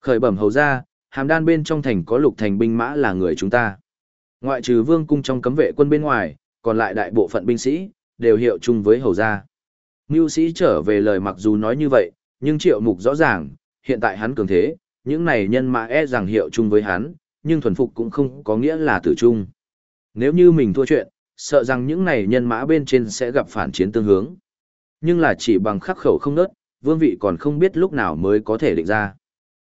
Khởi bẩm hầu ra, hàm đan bên trong thành có lục thành binh mã là người chúng ta. Ngoại trừ vương cung trong cấm vệ quân bên ngoài, còn lại đại bộ phận binh sĩ, đều hiệu chung với hầu gia. Mưu sĩ trở về lời mặc dù nói như vậy, nhưng triệu mục rõ ràng, hiện tại hắn cường thế, những này nhân mã e rằng hiệu chung với hắn, nhưng thuần phục cũng không có nghĩa là tử chung. Nếu như mình thua chuyện, sợ rằng những này nhân mã bên trên sẽ gặp phản chiến tương hướng. Nhưng là chỉ bằng khắc khẩu không nớt, vương vị còn không biết lúc nào mới có thể định ra.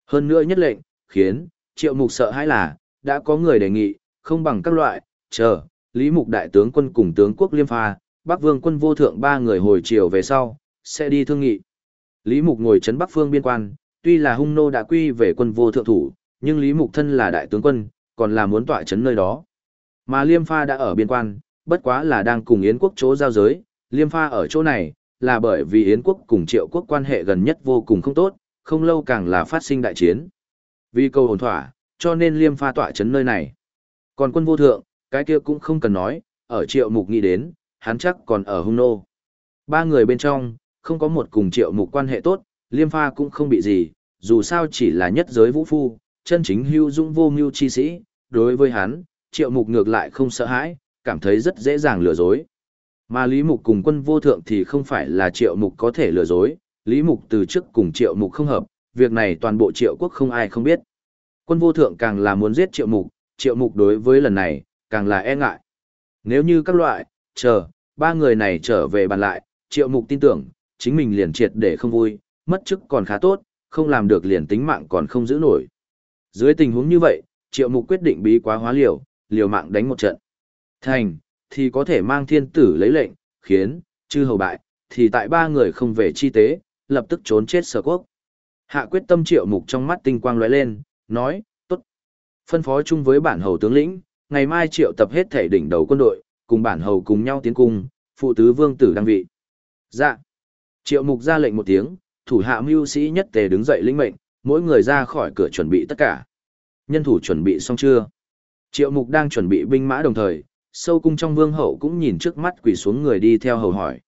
Hơn nữa nhất lệnh, khiến, triệu mục sợ hãi là, đã có người đề nghị, không bằng các loại, chờ, Lý Mục đại tướng quân cùng tướng quốc liêm pha, Bắc Vương quân vô thượng ba người hồi chiều về sau, sẽ đi thương nghị. Lý Mục ngồi trấn Bắc Phương biên quan, tuy là hung nô đã quy về quân vô thượng thủ, nhưng Lý Mục thân là đại tướng quân, còn là muốn tọa trấn nơi đó. Mà Liêm Pha đã ở biên quan, bất quá là đang cùng Yến quốc chỗ giao giới, Liêm Pha ở chỗ này, là bởi vì Yến quốc cùng Triệu quốc quan hệ gần nhất vô cùng không tốt, không lâu càng là phát sinh đại chiến. Vì câu hồn thỏa, cho nên Liêm Pha tọa trấn nơi này. Còn quân vô thượng, cái kia cũng không cần nói, ở Triệu Mục nghĩ đến, hắn chắc còn ở hung nô. Ba người bên trong, không có một cùng Triệu Mục quan hệ tốt, Liêm Pha cũng không bị gì, dù sao chỉ là nhất giới vũ phu, chân chính hưu dung vô mưu chi sĩ, đối với hắn, triệu mục ngược lại không sợ hãi, cảm thấy rất dễ dàng lừa dối. Mà Lý Mục cùng quân vô thượng thì không phải là triệu mục có thể lừa dối, Lý Mục từ trước cùng triệu mục không hợp, việc này toàn bộ triệu quốc không ai không biết. Quân vô thượng càng là muốn giết triệu mục, triệu mục đối với lần này, càng là e ngại. Nếu như các loại, chờ, ba người này trở về bàn lại, triệu mục tin tưởng, chính mình liền triệt để không vui, mất chức còn khá tốt, không làm được liền tính mạng còn không giữ nổi. Dưới tình huống như vậy, triệu mục quyết định bí quá hóa liều, liều mạng đánh một trận. Thành, thì có thể mang thiên tử lấy lệnh, khiến, chư hầu bại, thì tại ba người không về chi tế, lập tức trốn chết sở quốc. Hạ quyết tâm triệu mục trong mắt tinh quang lóe lên, nói, tốt. Phân phó chung với bản hầu tướng lĩnh, ngày mai triệu tập hết thể đỉnh đầu quân đội, cùng bản hầu cùng nhau tiến cung, phụ tứ vương tử đăng vị. Dạ. Triệu mục ra lệnh một tiếng, thủ hạ mưu sĩ nhất tề đứng dậy lĩnh mệnh, mỗi người ra khỏi cửa chuẩn bị tất cả. Nhân thủ chuẩn bị xong chưa? Triệu mục đang chuẩn bị binh mã đồng thời, sâu cung trong vương hậu cũng nhìn trước mắt quỳ xuống người đi theo hầu hỏi.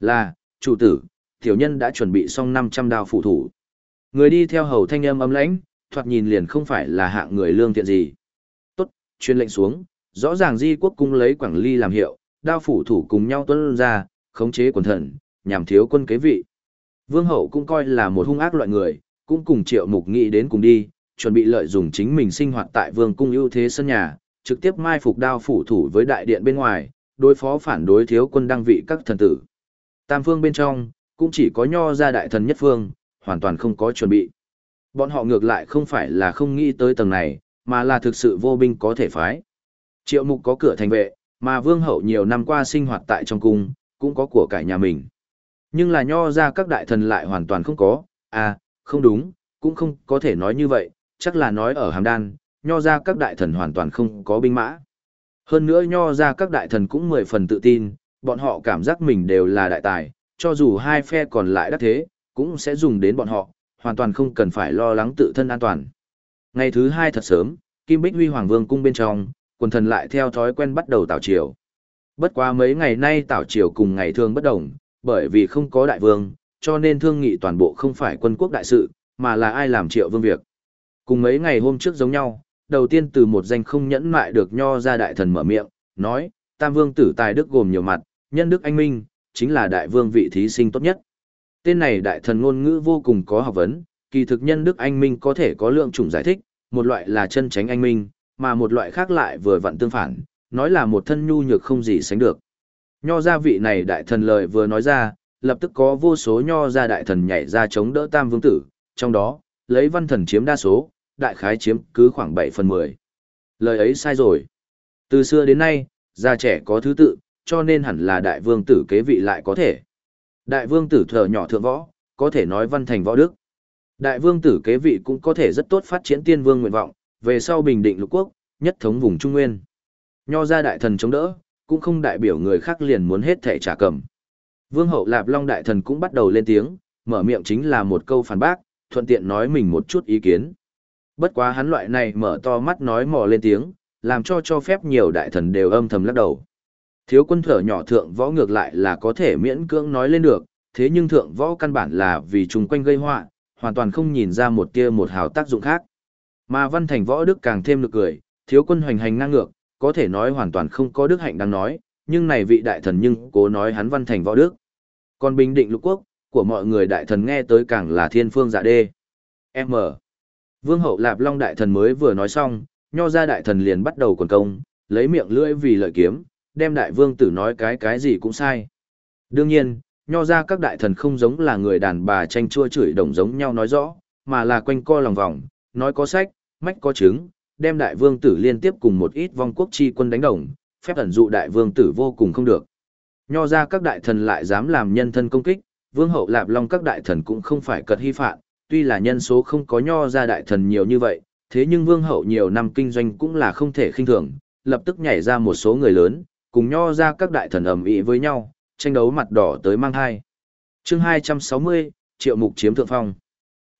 Là, chủ tử, tiểu nhân đã chuẩn bị xong 500 đao phụ thủ. Người đi theo hầu thanh âm ấm lãnh, thoạt nhìn liền không phải là hạng người lương thiện gì truyền chuyên lệnh xuống, rõ ràng di quốc cung lấy quảng ly làm hiệu, đao phủ thủ cùng nhau tuân ra, khống chế quần thần, nhằm thiếu quân kế vị. Vương hậu cũng coi là một hung ác loại người, cũng cùng triệu mục nghĩ đến cùng đi, chuẩn bị lợi dụng chính mình sinh hoạt tại vương cung ưu thế sân nhà, trực tiếp mai phục đao phủ thủ với đại điện bên ngoài, đối phó phản đối thiếu quân đăng vị các thần tử. Tam phương bên trong, cũng chỉ có nho ra đại thần nhất phương, hoàn toàn không có chuẩn bị. Bọn họ ngược lại không phải là không nghĩ tới tầng này, mà là thực sự vô binh có thể phái. Triệu mục có cửa thành vệ, mà vương hậu nhiều năm qua sinh hoạt tại trong cung, cũng có của cải nhà mình. Nhưng là nho ra các đại thần lại hoàn toàn không có, à, không đúng, cũng không có thể nói như vậy, chắc là nói ở hàm đan, nho ra các đại thần hoàn toàn không có binh mã. Hơn nữa nho ra các đại thần cũng mười phần tự tin, bọn họ cảm giác mình đều là đại tài, cho dù hai phe còn lại đắc thế, cũng sẽ dùng đến bọn họ, hoàn toàn không cần phải lo lắng tự thân an toàn. Ngày thứ hai thật sớm, Kim Bích Huy Hoàng Vương cung bên trong, quần thần lại theo thói quen bắt đầu tảo triều. Bất quá mấy ngày nay tảo triều cùng ngày thường bất đồng, bởi vì không có đại vương, cho nên thương nghị toàn bộ không phải quân quốc đại sự, mà là ai làm triệu vương việc. Cùng mấy ngày hôm trước giống nhau, đầu tiên từ một danh không nhẫn mại được nho ra đại thần mở miệng, nói, tam vương tử tài đức gồm nhiều mặt, nhân đức anh minh, chính là đại vương vị thí sinh tốt nhất. Tên này đại thần ngôn ngữ vô cùng có học vấn, kỳ thực nhân đức anh minh có thể có lượng chủng giải thích, một loại là chân tránh anh minh, mà một loại khác lại vừa vặn tương phản, nói là một thân nhu nhược không gì sánh được. Nho gia vị này đại thần lời vừa nói ra, lập tức có vô số nho gia đại thần nhảy ra chống đỡ tam vương tử, trong đó, lấy văn thần chiếm đa số, đại khái chiếm cứ khoảng 7 phần 10. Lời ấy sai rồi. Từ xưa đến nay, gia trẻ có thứ tự, cho nên hẳn là đại vương tử kế vị lại có thể. Đại vương tử thờ nhỏ thượng võ, có thể nói văn thành võ đức. Đại vương tử kế vị cũng có thể rất tốt phát triển tiên vương nguyện vọng, về sau bình định lục quốc, nhất thống vùng Trung Nguyên. Nho ra đại thần chống đỡ, cũng không đại biểu người khác liền muốn hết thể trả cầm. Vương hậu Lạp Long đại thần cũng bắt đầu lên tiếng, mở miệng chính là một câu phản bác, thuận tiện nói mình một chút ý kiến. Bất quá hắn loại này mở to mắt nói mò lên tiếng, làm cho cho phép nhiều đại thần đều âm thầm lắc đầu. Thiếu quân thở nhỏ thượng võ ngược lại là có thể miễn cưỡng nói lên được, thế nhưng thượng võ căn bản là vì chung quanh gây họa, hoàn toàn không nhìn ra một tia một hào tác dụng khác. Mà văn thành võ đức càng thêm lực cười, thiếu quân hoành hành ngang ngược, có thể nói hoàn toàn không có đức hạnh đang nói, nhưng này vị đại thần nhưng cố nói hắn văn thành võ đức. Còn bình định lục quốc, của mọi người đại thần nghe tới càng là thiên phương dạ đê. M. Vương hậu Lạp Long đại thần mới vừa nói xong, nho ra đại thần liền bắt đầu quần công, lấy miệng lưỡi vì lợi kiếm, đem đại vương tử nói cái cái gì cũng sai. Đương nhiên, nho ra các đại thần không giống là người đàn bà tranh chua chửi đồng giống nhau nói rõ, mà là quanh co lòng vòng, nói có sách, mách có chứng, đem đại vương tử liên tiếp cùng một ít vong quốc chi quân đánh đồng, phép ẩn dụ đại vương tử vô cùng không được. Nho ra các đại thần lại dám làm nhân thân công kích, vương hậu lạp long các đại thần cũng không phải cật hy phạn, tuy là nhân số không có nho ra đại thần nhiều như vậy, thế nhưng vương hậu nhiều năm kinh doanh cũng là không thể khinh thường, lập tức nhảy ra một số người lớn, cùng nho ra các đại thần ầm ĩ với nhau, tranh đấu mặt đỏ tới mang hai. Chương 260, Triệu Mục chiếm thượng phong.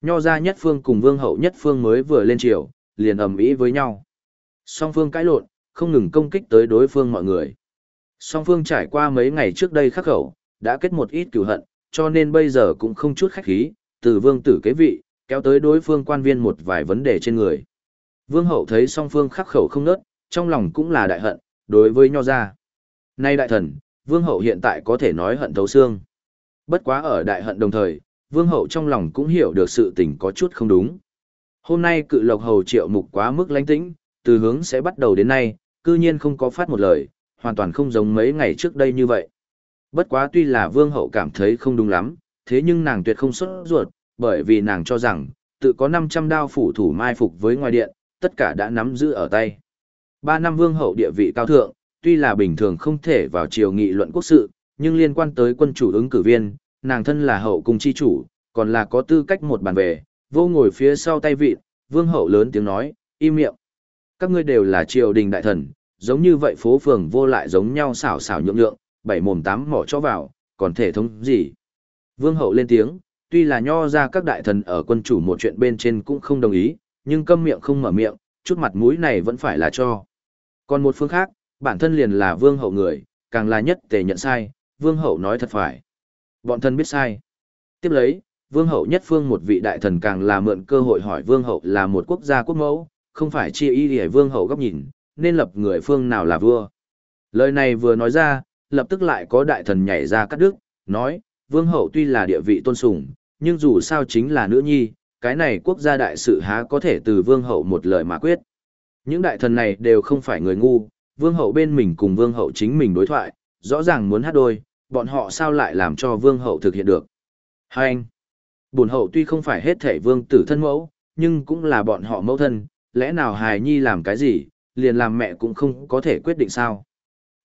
Nho ra nhất phương cùng vương hậu nhất phương mới vừa lên triều, liền ầm ĩ với nhau. Song phương cãi lộn, không ngừng công kích tới đối phương mọi người. Song phương trải qua mấy ngày trước đây khắc khẩu, đã kết một ít cửu hận, cho nên bây giờ cũng không chút khách khí, từ vương tử kế vị, kéo tới đối phương quan viên một vài vấn đề trên người. Vương hậu thấy song phương khắc khẩu không nớt, trong lòng cũng là đại hận, đối với nho gia. Nay đại thần, vương hậu hiện tại có thể nói hận thấu xương. Bất quá ở đại hận đồng thời, vương hậu trong lòng cũng hiểu được sự tình có chút không đúng. Hôm nay cự lộc hầu triệu mục quá mức lánh tĩnh, từ hướng sẽ bắt đầu đến nay, cư nhiên không có phát một lời, hoàn toàn không giống mấy ngày trước đây như vậy. Bất quá tuy là vương hậu cảm thấy không đúng lắm, thế nhưng nàng tuyệt không xuất ruột, bởi vì nàng cho rằng, tự có 500 đao phủ thủ mai phục với ngoài điện, tất cả đã nắm giữ ở tay. Ba năm vương hậu địa vị cao thượng, tuy là bình thường không thể vào triều nghị luận quốc sự, nhưng liên quan tới quân chủ ứng cử viên, nàng thân là hậu cung chi chủ, còn là có tư cách một bàn về, vô ngồi phía sau tay vị, vương hậu lớn tiếng nói, im miệng. Các ngươi đều là triều đình đại thần, giống như vậy phố phường vô lại giống nhau xảo xảo nhượng nhượng, bảy mồm tám mỏ cho vào, còn thể thống gì. Vương hậu lên tiếng, tuy là nho ra các đại thần ở quân chủ một chuyện bên trên cũng không đồng ý, nhưng câm miệng không mở miệng, chút mặt mũi này vẫn phải là cho. Còn một phương khác, bản thân liền là vương hậu người, càng là nhất tề nhận sai, vương hậu nói thật phải. Bọn thân biết sai. Tiếp lấy, vương hậu nhất phương một vị đại thần càng là mượn cơ hội hỏi vương hậu là một quốc gia quốc mẫu, không phải chi ý để vương hậu góc nhìn, nên lập người phương nào là vua. Lời này vừa nói ra, lập tức lại có đại thần nhảy ra cắt đứt, nói, vương hậu tuy là địa vị tôn sùng, nhưng dù sao chính là nữ nhi, cái này quốc gia đại sự há có thể từ vương hậu một lời mà quyết. Những đại thần này đều không phải người ngu, vương hậu bên mình cùng vương hậu chính mình đối thoại, rõ ràng muốn hát đôi, bọn họ sao lại làm cho vương hậu thực hiện được. Hai anh, bổn hậu tuy không phải hết thể vương tử thân mẫu, nhưng cũng là bọn họ mẫu thân, lẽ nào hài nhi làm cái gì, liền làm mẹ cũng không có thể quyết định sao.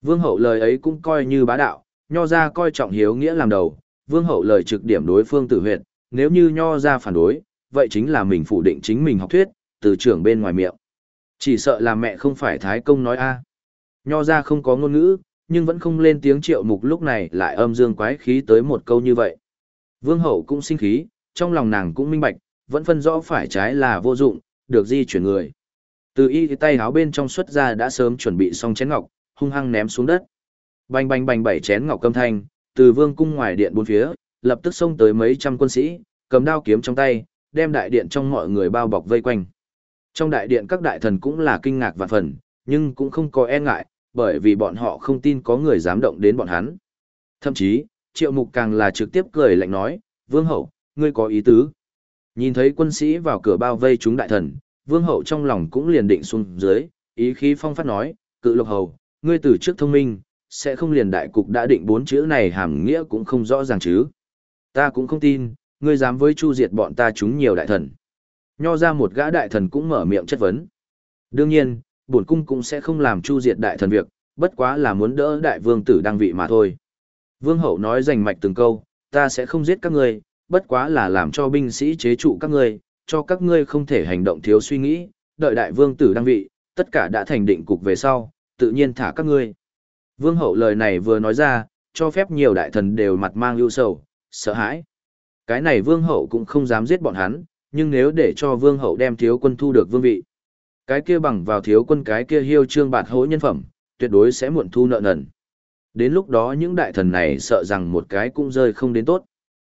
Vương hậu lời ấy cũng coi như bá đạo, nho ra coi trọng hiếu nghĩa làm đầu, vương hậu lời trực điểm đối phương tử huyệt, nếu như nho ra phản đối, vậy chính là mình phủ định chính mình học thuyết, từ trưởng bên ngoài miệng. Chỉ sợ là mẹ không phải thái công nói a. Nho ra không có ngôn ngữ, nhưng vẫn không lên tiếng triệu mục lúc này lại âm dương quái khí tới một câu như vậy. Vương hậu cũng sinh khí, trong lòng nàng cũng minh bạch, vẫn phân rõ phải trái là vô dụng, được di chuyển người. Từ y tay háo bên trong xuất ra đã sớm chuẩn bị xong chén ngọc, hung hăng ném xuống đất. Bành bành bành bảy chén ngọc câm thanh, từ vương cung ngoài điện bốn phía, lập tức xông tới mấy trăm quân sĩ, cầm đao kiếm trong tay, đem đại điện trong mọi người bao bọc vây quanh. Trong đại điện các đại thần cũng là kinh ngạc và phần, nhưng cũng không có e ngại, bởi vì bọn họ không tin có người dám động đến bọn hắn. Thậm chí, triệu mục càng là trực tiếp cười lạnh nói, vương hậu, ngươi có ý tứ. Nhìn thấy quân sĩ vào cửa bao vây chúng đại thần, vương hậu trong lòng cũng liền định xuống dưới, ý khí phong phát nói, cự lộc hầu, ngươi từ trước thông minh, sẽ không liền đại cục đã định bốn chữ này hàm nghĩa cũng không rõ ràng chứ. Ta cũng không tin, ngươi dám với chu diệt bọn ta chúng nhiều đại thần. Nho ra một gã đại thần cũng mở miệng chất vấn. Đương nhiên, bổn cung cũng sẽ không làm chu diệt đại thần việc, bất quá là muốn đỡ đại vương tử đăng vị mà thôi. Vương hậu nói rành mạch từng câu, ta sẽ không giết các ngươi, bất quá là làm cho binh sĩ chế trụ các ngươi, cho các ngươi không thể hành động thiếu suy nghĩ, đợi đại vương tử đăng vị, tất cả đã thành định cục về sau, tự nhiên thả các ngươi. Vương hậu lời này vừa nói ra, cho phép nhiều đại thần đều mặt mang ưu sầu, sợ hãi. Cái này vương hậu cũng không dám giết bọn hắn, nhưng nếu để cho vương hậu đem thiếu quân thu được vương vị. Cái kia bằng vào thiếu quân cái kia hiêu trương bạt hối nhân phẩm, tuyệt đối sẽ muộn thu nợ nần. Đến lúc đó những đại thần này sợ rằng một cái cũng rơi không đến tốt.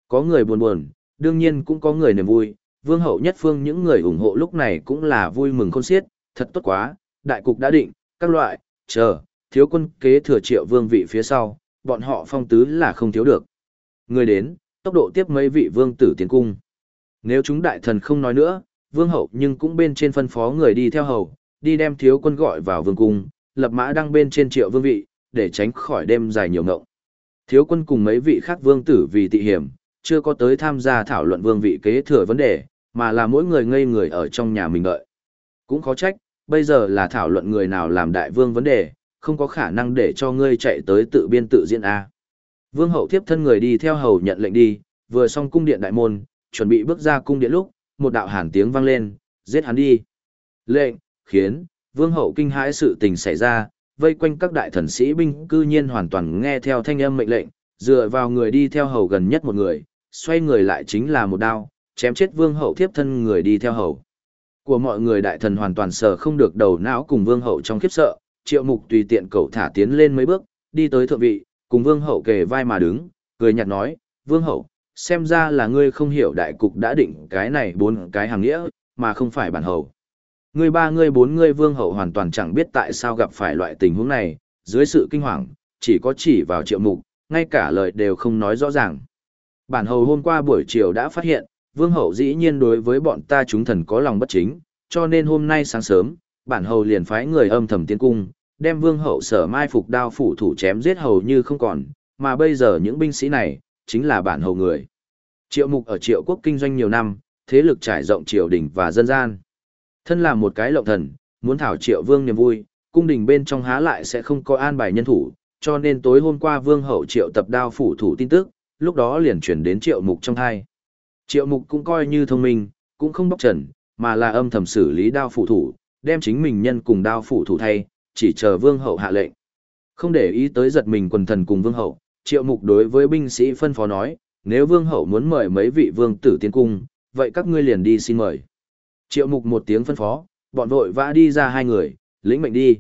Có người buồn buồn, đương nhiên cũng có người niềm vui, vương hậu nhất phương những người ủng hộ lúc này cũng là vui mừng khôn xiết, thật tốt quá, đại cục đã định, các loại, chờ, thiếu quân kế thừa triệu vương vị phía sau, bọn họ phong tứ là không thiếu được. Người đến, tốc độ tiếp mấy vị vương tử tiến cung. Nếu chúng đại thần không nói nữa, vương hậu nhưng cũng bên trên phân phó người đi theo hầu, đi đem thiếu quân gọi vào vương cung, lập mã đăng bên trên triệu vương vị, để tránh khỏi đêm dài nhiều ngộng. Thiếu quân cùng mấy vị khác vương tử vì tị hiểm, chưa có tới tham gia thảo luận vương vị kế thừa vấn đề, mà là mỗi người ngây người ở trong nhà mình đợi. Cũng khó trách, bây giờ là thảo luận người nào làm đại vương vấn đề, không có khả năng để cho ngươi chạy tới tự biên tự diễn A. Vương hậu tiếp thân người đi theo hầu nhận lệnh đi, vừa xong cung điện đại môn, chuẩn bị bước ra cung điện lúc, một đạo hàn tiếng vang lên, giết hắn đi. Lệnh, khiến, vương hậu kinh hãi sự tình xảy ra, vây quanh các đại thần sĩ binh cư nhiên hoàn toàn nghe theo thanh âm mệnh lệnh, dựa vào người đi theo hầu gần nhất một người, xoay người lại chính là một đao, chém chết vương hậu thiếp thân người đi theo hầu. Của mọi người đại thần hoàn toàn sợ không được đầu não cùng vương hậu trong khiếp sợ, triệu mục tùy tiện cậu thả tiến lên mấy bước, đi tới thượng vị, cùng vương hậu kề vai mà đứng, cười nhạt nói, vương hậu, xem ra là ngươi không hiểu đại cục đã định cái này bốn cái hàng nghĩa, mà không phải bản hầu. Ngươi ba ngươi bốn ngươi vương hậu hoàn toàn chẳng biết tại sao gặp phải loại tình huống này, dưới sự kinh hoàng, chỉ có chỉ vào triệu mục, ngay cả lời đều không nói rõ ràng. Bản hầu hôm qua buổi chiều đã phát hiện, vương hậu dĩ nhiên đối với bọn ta chúng thần có lòng bất chính, cho nên hôm nay sáng sớm, bản hầu liền phái người âm thầm tiến cung, đem vương hậu sở mai phục đao phủ thủ chém giết hầu như không còn, mà bây giờ những binh sĩ này, chính là bản hầu người. Triệu mục ở triệu quốc kinh doanh nhiều năm, thế lực trải rộng triều đình và dân gian. Thân là một cái lộng thần, muốn thảo triệu vương niềm vui, cung đình bên trong há lại sẽ không có an bài nhân thủ, cho nên tối hôm qua vương hậu triệu tập đao phủ thủ tin tức, lúc đó liền chuyển đến triệu mục trong thai. Triệu mục cũng coi như thông minh, cũng không bóc trần, mà là âm thầm xử lý đao phủ thủ, đem chính mình nhân cùng đao phủ thủ thay, chỉ chờ vương hậu hạ lệnh. Không để ý tới giật mình quần thần cùng vương hậu, triệu mục đối với binh sĩ phân phó nói, nếu vương hậu muốn mời mấy vị vương tử tiến cung, vậy các ngươi liền đi xin mời. Triệu mục một tiếng phân phó, bọn vội vã đi ra hai người, lĩnh mệnh đi.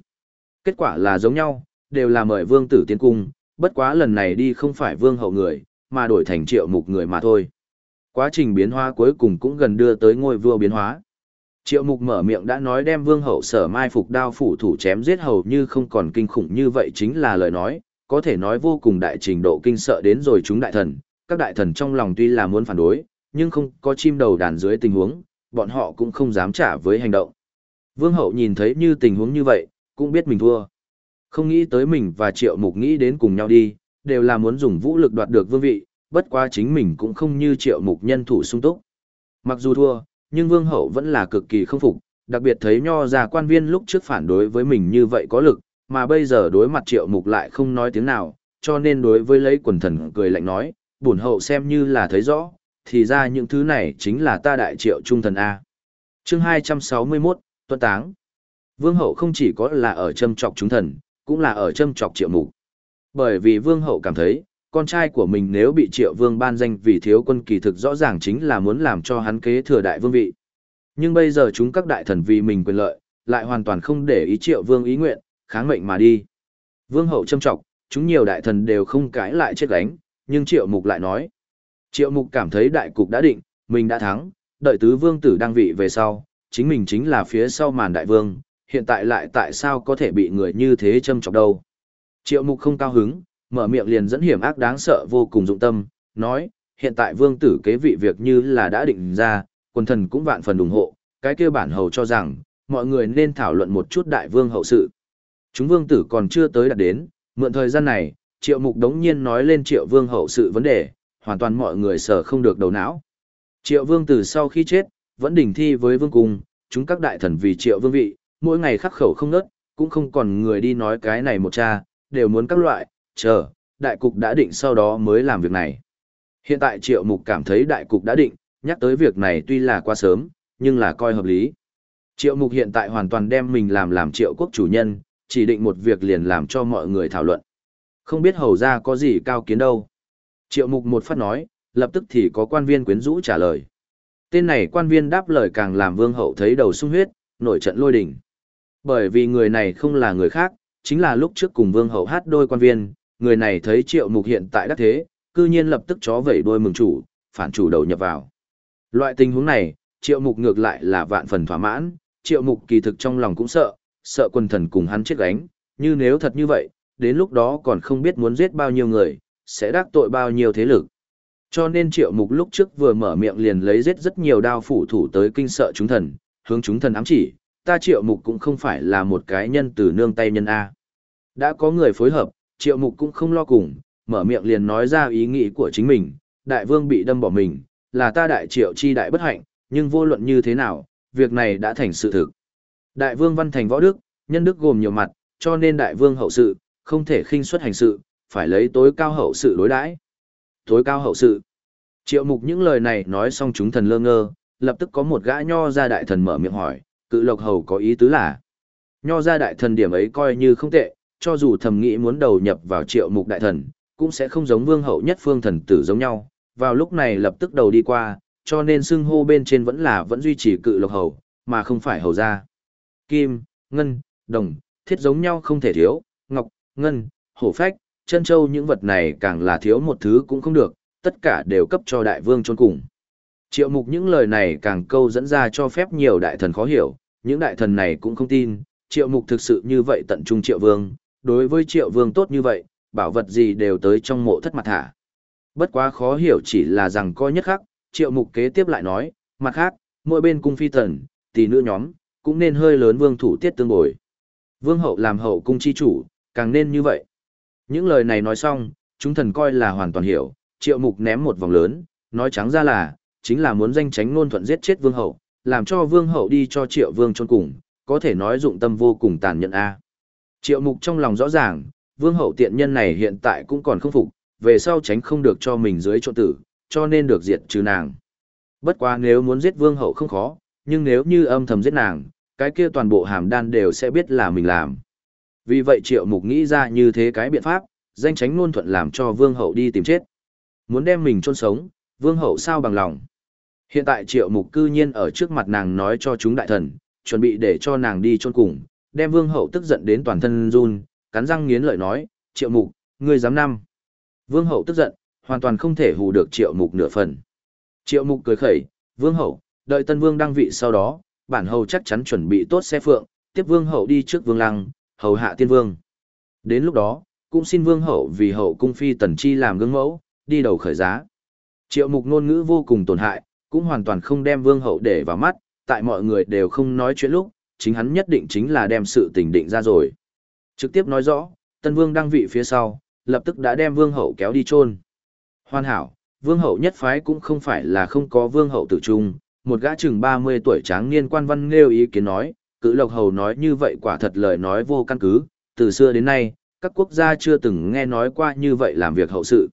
Kết quả là giống nhau, đều là mời vương tử tiến cung, bất quá lần này đi không phải vương hậu người, mà đổi thành triệu mục người mà thôi. Quá trình biến hóa cuối cùng cũng gần đưa tới ngôi vua biến hóa. Triệu mục mở miệng đã nói đem vương hậu sở mai phục đao phủ thủ chém giết hầu như không còn kinh khủng như vậy chính là lời nói, có thể nói vô cùng đại trình độ kinh sợ đến rồi chúng đại thần. Các đại thần trong lòng tuy là muốn phản đối, nhưng không có chim đầu đàn dưới tình huống, bọn họ cũng không dám trả với hành động. Vương hậu nhìn thấy như tình huống như vậy, cũng biết mình thua. Không nghĩ tới mình và triệu mục nghĩ đến cùng nhau đi, đều là muốn dùng vũ lực đoạt được vương vị, bất quá chính mình cũng không như triệu mục nhân thủ sung túc. Mặc dù thua, nhưng vương hậu vẫn là cực kỳ không phục, đặc biệt thấy nho già quan viên lúc trước phản đối với mình như vậy có lực, mà bây giờ đối mặt triệu mục lại không nói tiếng nào, cho nên đối với lấy quần thần cười lạnh nói, bổn hậu xem như là thấy rõ, thì ra những thứ này chính là ta đại triệu trung thần A. chương 261, Tuân Táng. Vương hậu không chỉ có là ở châm trọc chúng thần, cũng là ở châm trọc triệu mục. Bởi vì vương hậu cảm thấy, con trai của mình nếu bị triệu vương ban danh vì thiếu quân kỳ thực rõ ràng chính là muốn làm cho hắn kế thừa đại vương vị. Nhưng bây giờ chúng các đại thần vì mình quyền lợi, lại hoàn toàn không để ý triệu vương ý nguyện, kháng mệnh mà đi. Vương hậu châm trọng, chúng nhiều đại thần đều không cãi lại chết gánh, nhưng triệu mục lại nói. Triệu mục cảm thấy đại cục đã định, mình đã thắng, đợi tứ vương tử đăng vị về sau, chính mình chính là phía sau màn đại vương, hiện tại lại tại sao có thể bị người như thế châm trọng đâu. Triệu mục không cao hứng, mở miệng liền dẫn hiểm ác đáng sợ vô cùng dụng tâm, nói, hiện tại vương tử kế vị việc như là đã định ra, quần thần cũng vạn phần ủng hộ, cái kia bản hầu cho rằng, mọi người nên thảo luận một chút đại vương hậu sự. Chúng vương tử còn chưa tới đạt đến, mượn thời gian này, triệu mục đống nhiên nói lên triệu vương hậu sự vấn đề, hoàn toàn mọi người sở không được đầu não. Triệu vương tử sau khi chết, vẫn đỉnh thi với vương cung, chúng các đại thần vì triệu vương vị, mỗi ngày khắc khẩu không nớt, cũng không còn người đi nói cái này một cha, đều muốn các loại, chờ, đại cục đã định sau đó mới làm việc này. Hiện tại triệu mục cảm thấy đại cục đã định, nhắc tới việc này tuy là quá sớm, nhưng là coi hợp lý. Triệu mục hiện tại hoàn toàn đem mình làm làm triệu quốc chủ nhân, chỉ định một việc liền làm cho mọi người thảo luận. Không biết hầu ra có gì cao kiến đâu. Triệu mục một phát nói, lập tức thì có quan viên quyến rũ trả lời. Tên này quan viên đáp lời càng làm vương hậu thấy đầu sung huyết, nổi trận lôi đỉnh. Bởi vì người này không là người khác, chính là lúc trước cùng vương hậu hát đôi quan viên, người này thấy triệu mục hiện tại đắc thế, cư nhiên lập tức chó vẩy đôi mừng chủ, phản chủ đầu nhập vào. Loại tình huống này, triệu mục ngược lại là vạn phần thỏa mãn, triệu mục kỳ thực trong lòng cũng sợ, sợ quân thần cùng hắn chết gánh, như nếu thật như vậy, đến lúc đó còn không biết muốn giết bao nhiêu người, sẽ đắc tội bao nhiêu thế lực. Cho nên triệu mục lúc trước vừa mở miệng liền lấy giết rất nhiều đao phủ thủ tới kinh sợ chúng thần, hướng chúng thần ám chỉ, ta triệu mục cũng không phải là một cái nhân từ nương tay nhân A. Đã có người phối hợp, triệu mục cũng không lo cùng, mở miệng liền nói ra ý nghĩ của chính mình, đại vương bị đâm bỏ mình, là ta đại triệu chi đại bất hạnh, nhưng vô luận như thế nào, việc này đã thành sự thực. Đại vương văn thành võ đức, nhân đức gồm nhiều mặt, cho nên đại vương hậu sự, không thể khinh suất hành sự, phải lấy tối cao hậu sự đối đãi. Tối cao hậu sự. Triệu mục những lời này nói xong chúng thần lơ ngơ, lập tức có một gã nho ra đại thần mở miệng hỏi, cự lộc hầu có ý tứ là. Nho ra đại thần điểm ấy coi như không tệ, cho dù thầm nghĩ muốn đầu nhập vào triệu mục đại thần, cũng sẽ không giống vương hậu nhất phương thần tử giống nhau, vào lúc này lập tức đầu đi qua, cho nên xưng hô bên trên vẫn là vẫn duy trì cự lộc hầu, mà không phải hầu gia. Kim, ngân, đồng, thiết giống nhau không thể thiếu, ngọc, ngân, hổ phách, chân châu những vật này càng là thiếu một thứ cũng không được, tất cả đều cấp cho đại vương chôn cùng. Triệu mục những lời này càng câu dẫn ra cho phép nhiều đại thần khó hiểu, những đại thần này cũng không tin, triệu mục thực sự như vậy tận trung triệu vương, đối với triệu vương tốt như vậy, bảo vật gì đều tới trong mộ thất mặt thả. Bất quá khó hiểu chỉ là rằng coi nhất khác, triệu mục kế tiếp lại nói, mặt khác, mỗi bên cung phi thần tỷ nữ nhóm, cũng nên hơi lớn vương thủ tiết tương bồi. Vương hậu làm hậu cung chi chủ, càng nên như vậy. Những lời này nói xong, chúng thần coi là hoàn toàn hiểu, triệu mục ném một vòng lớn, nói trắng ra là, chính là muốn danh tránh nôn thuận giết chết vương hậu, làm cho vương hậu đi cho triệu vương trôn cùng, có thể nói dụng tâm vô cùng tàn nhẫn a. Triệu mục trong lòng rõ ràng, vương hậu tiện nhân này hiện tại cũng còn không phục, về sau tránh không được cho mình dưới chỗ tử, cho nên được diệt trừ nàng. Bất quá nếu muốn giết vương hậu không khó, nhưng nếu như âm thầm giết nàng, cái kia toàn bộ hàm đan đều sẽ biết là mình làm. Vì vậy triệu mục nghĩ ra như thế cái biện pháp, danh tránh luôn thuận làm cho vương hậu đi tìm chết. Muốn đem mình chôn sống, vương hậu sao bằng lòng. Hiện tại triệu mục cư nhiên ở trước mặt nàng nói cho chúng đại thần, chuẩn bị để cho nàng đi chôn cùng, đem vương hậu tức giận đến toàn thân run, cắn răng nghiến lợi nói, triệu mục, ngươi dám năm. Vương hậu tức giận, hoàn toàn không thể hù được triệu mục nửa phần. Triệu mục cười khẩy, vương hậu, đợi tân vương đăng vị sau đó, bản hầu chắc chắn chuẩn bị tốt xe phượng, tiếp vương hậu đi trước vương lăng, hầu hạ tiên vương. Đến lúc đó, cũng xin vương hậu vì hậu cung phi tần chi làm gương mẫu, đi đầu khởi giá. Triệu mục ngôn ngữ vô cùng tổn hại, cũng hoàn toàn không đem vương hậu để vào mắt, tại mọi người đều không nói chuyện lúc, chính hắn nhất định chính là đem sự tình định ra rồi. Trực tiếp nói rõ, tân vương đăng vị phía sau, lập tức đã đem vương hậu kéo đi chôn Hoàn hảo, vương hậu nhất phái cũng không phải là không có vương hậu tử trung, một gã chừng 30 tuổi tráng niên quan văn nêu ý kiến nói, cự lộc hầu nói như vậy quả thật lời nói vô căn cứ, từ xưa đến nay, các quốc gia chưa từng nghe nói qua như vậy làm việc hậu sự.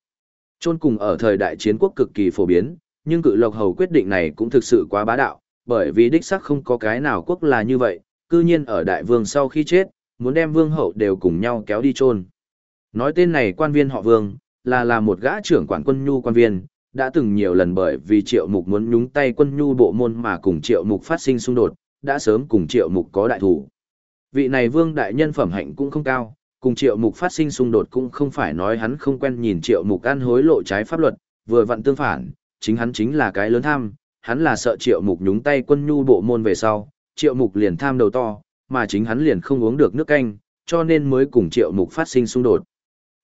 trôn cùng ở thời đại chiến quốc cực kỳ phổ biến, nhưng cự lộc hầu quyết định này cũng thực sự quá bá đạo, bởi vì đích xác không có cái nào quốc là như vậy, cư nhiên ở đại vương sau khi chết, muốn đem vương hậu đều cùng nhau kéo đi trôn Nói tên này quan viên họ vương, là là một gã trưởng quản quân nhu quan viên, đã từng nhiều lần bởi vì triệu mục muốn nhúng tay quân nhu bộ môn mà cùng triệu mục phát sinh xung đột, đã sớm cùng triệu mục có đại thủ. Vị này vương đại nhân phẩm hạnh cũng không cao, cùng triệu mục phát sinh xung đột cũng không phải nói hắn không quen nhìn triệu mục ăn hối lộ trái pháp luật, vừa vặn tương phản, chính hắn chính là cái lớn tham, hắn là sợ triệu mục nhúng tay quân nhu bộ môn về sau, triệu mục liền tham đầu to, mà chính hắn liền không uống được nước canh, cho nên mới cùng triệu mục phát sinh xung đột.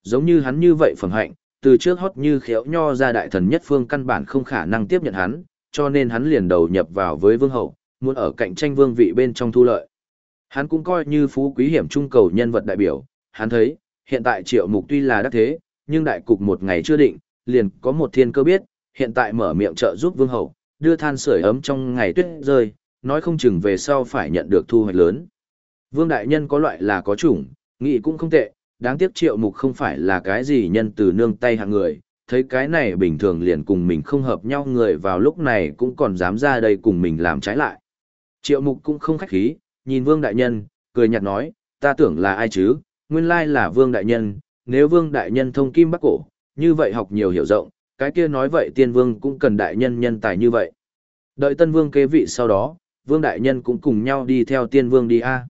Giống như hắn như vậy phẩm hạnh, từ trước hót như khéo nho ra đại thần nhất phương căn bản không khả năng tiếp nhận hắn, cho nên hắn liền đầu nhập vào với vương hậu, muốn ở cạnh tranh vương vị bên trong thu lợi. Hắn cũng coi như phú quý hiểm trung cầu nhân vật đại biểu, hắn thấy, hiện tại triệu mục tuy là đắc thế, nhưng đại cục một ngày chưa định, liền có một thiên cơ biết, hiện tại mở miệng trợ giúp vương hậu, đưa than sưởi ấm trong ngày tuyết rơi, nói không chừng về sau phải nhận được thu hoạch lớn. Vương đại nhân có loại là có chủng, nghĩ cũng không tệ, đáng tiếc triệu mục không phải là cái gì nhân từ nương tay hạng người, thấy cái này bình thường liền cùng mình không hợp nhau người vào lúc này cũng còn dám ra đây cùng mình làm trái lại. Triệu mục cũng không khách khí, nhìn vương đại nhân, cười nhạt nói, ta tưởng là ai chứ, nguyên lai là vương đại nhân, nếu vương đại nhân thông kim bắc cổ, như vậy học nhiều hiểu rộng, cái kia nói vậy tiên vương cũng cần đại nhân nhân tài như vậy. Đợi tân vương kế vị sau đó, vương đại nhân cũng cùng nhau đi theo tiên vương đi a.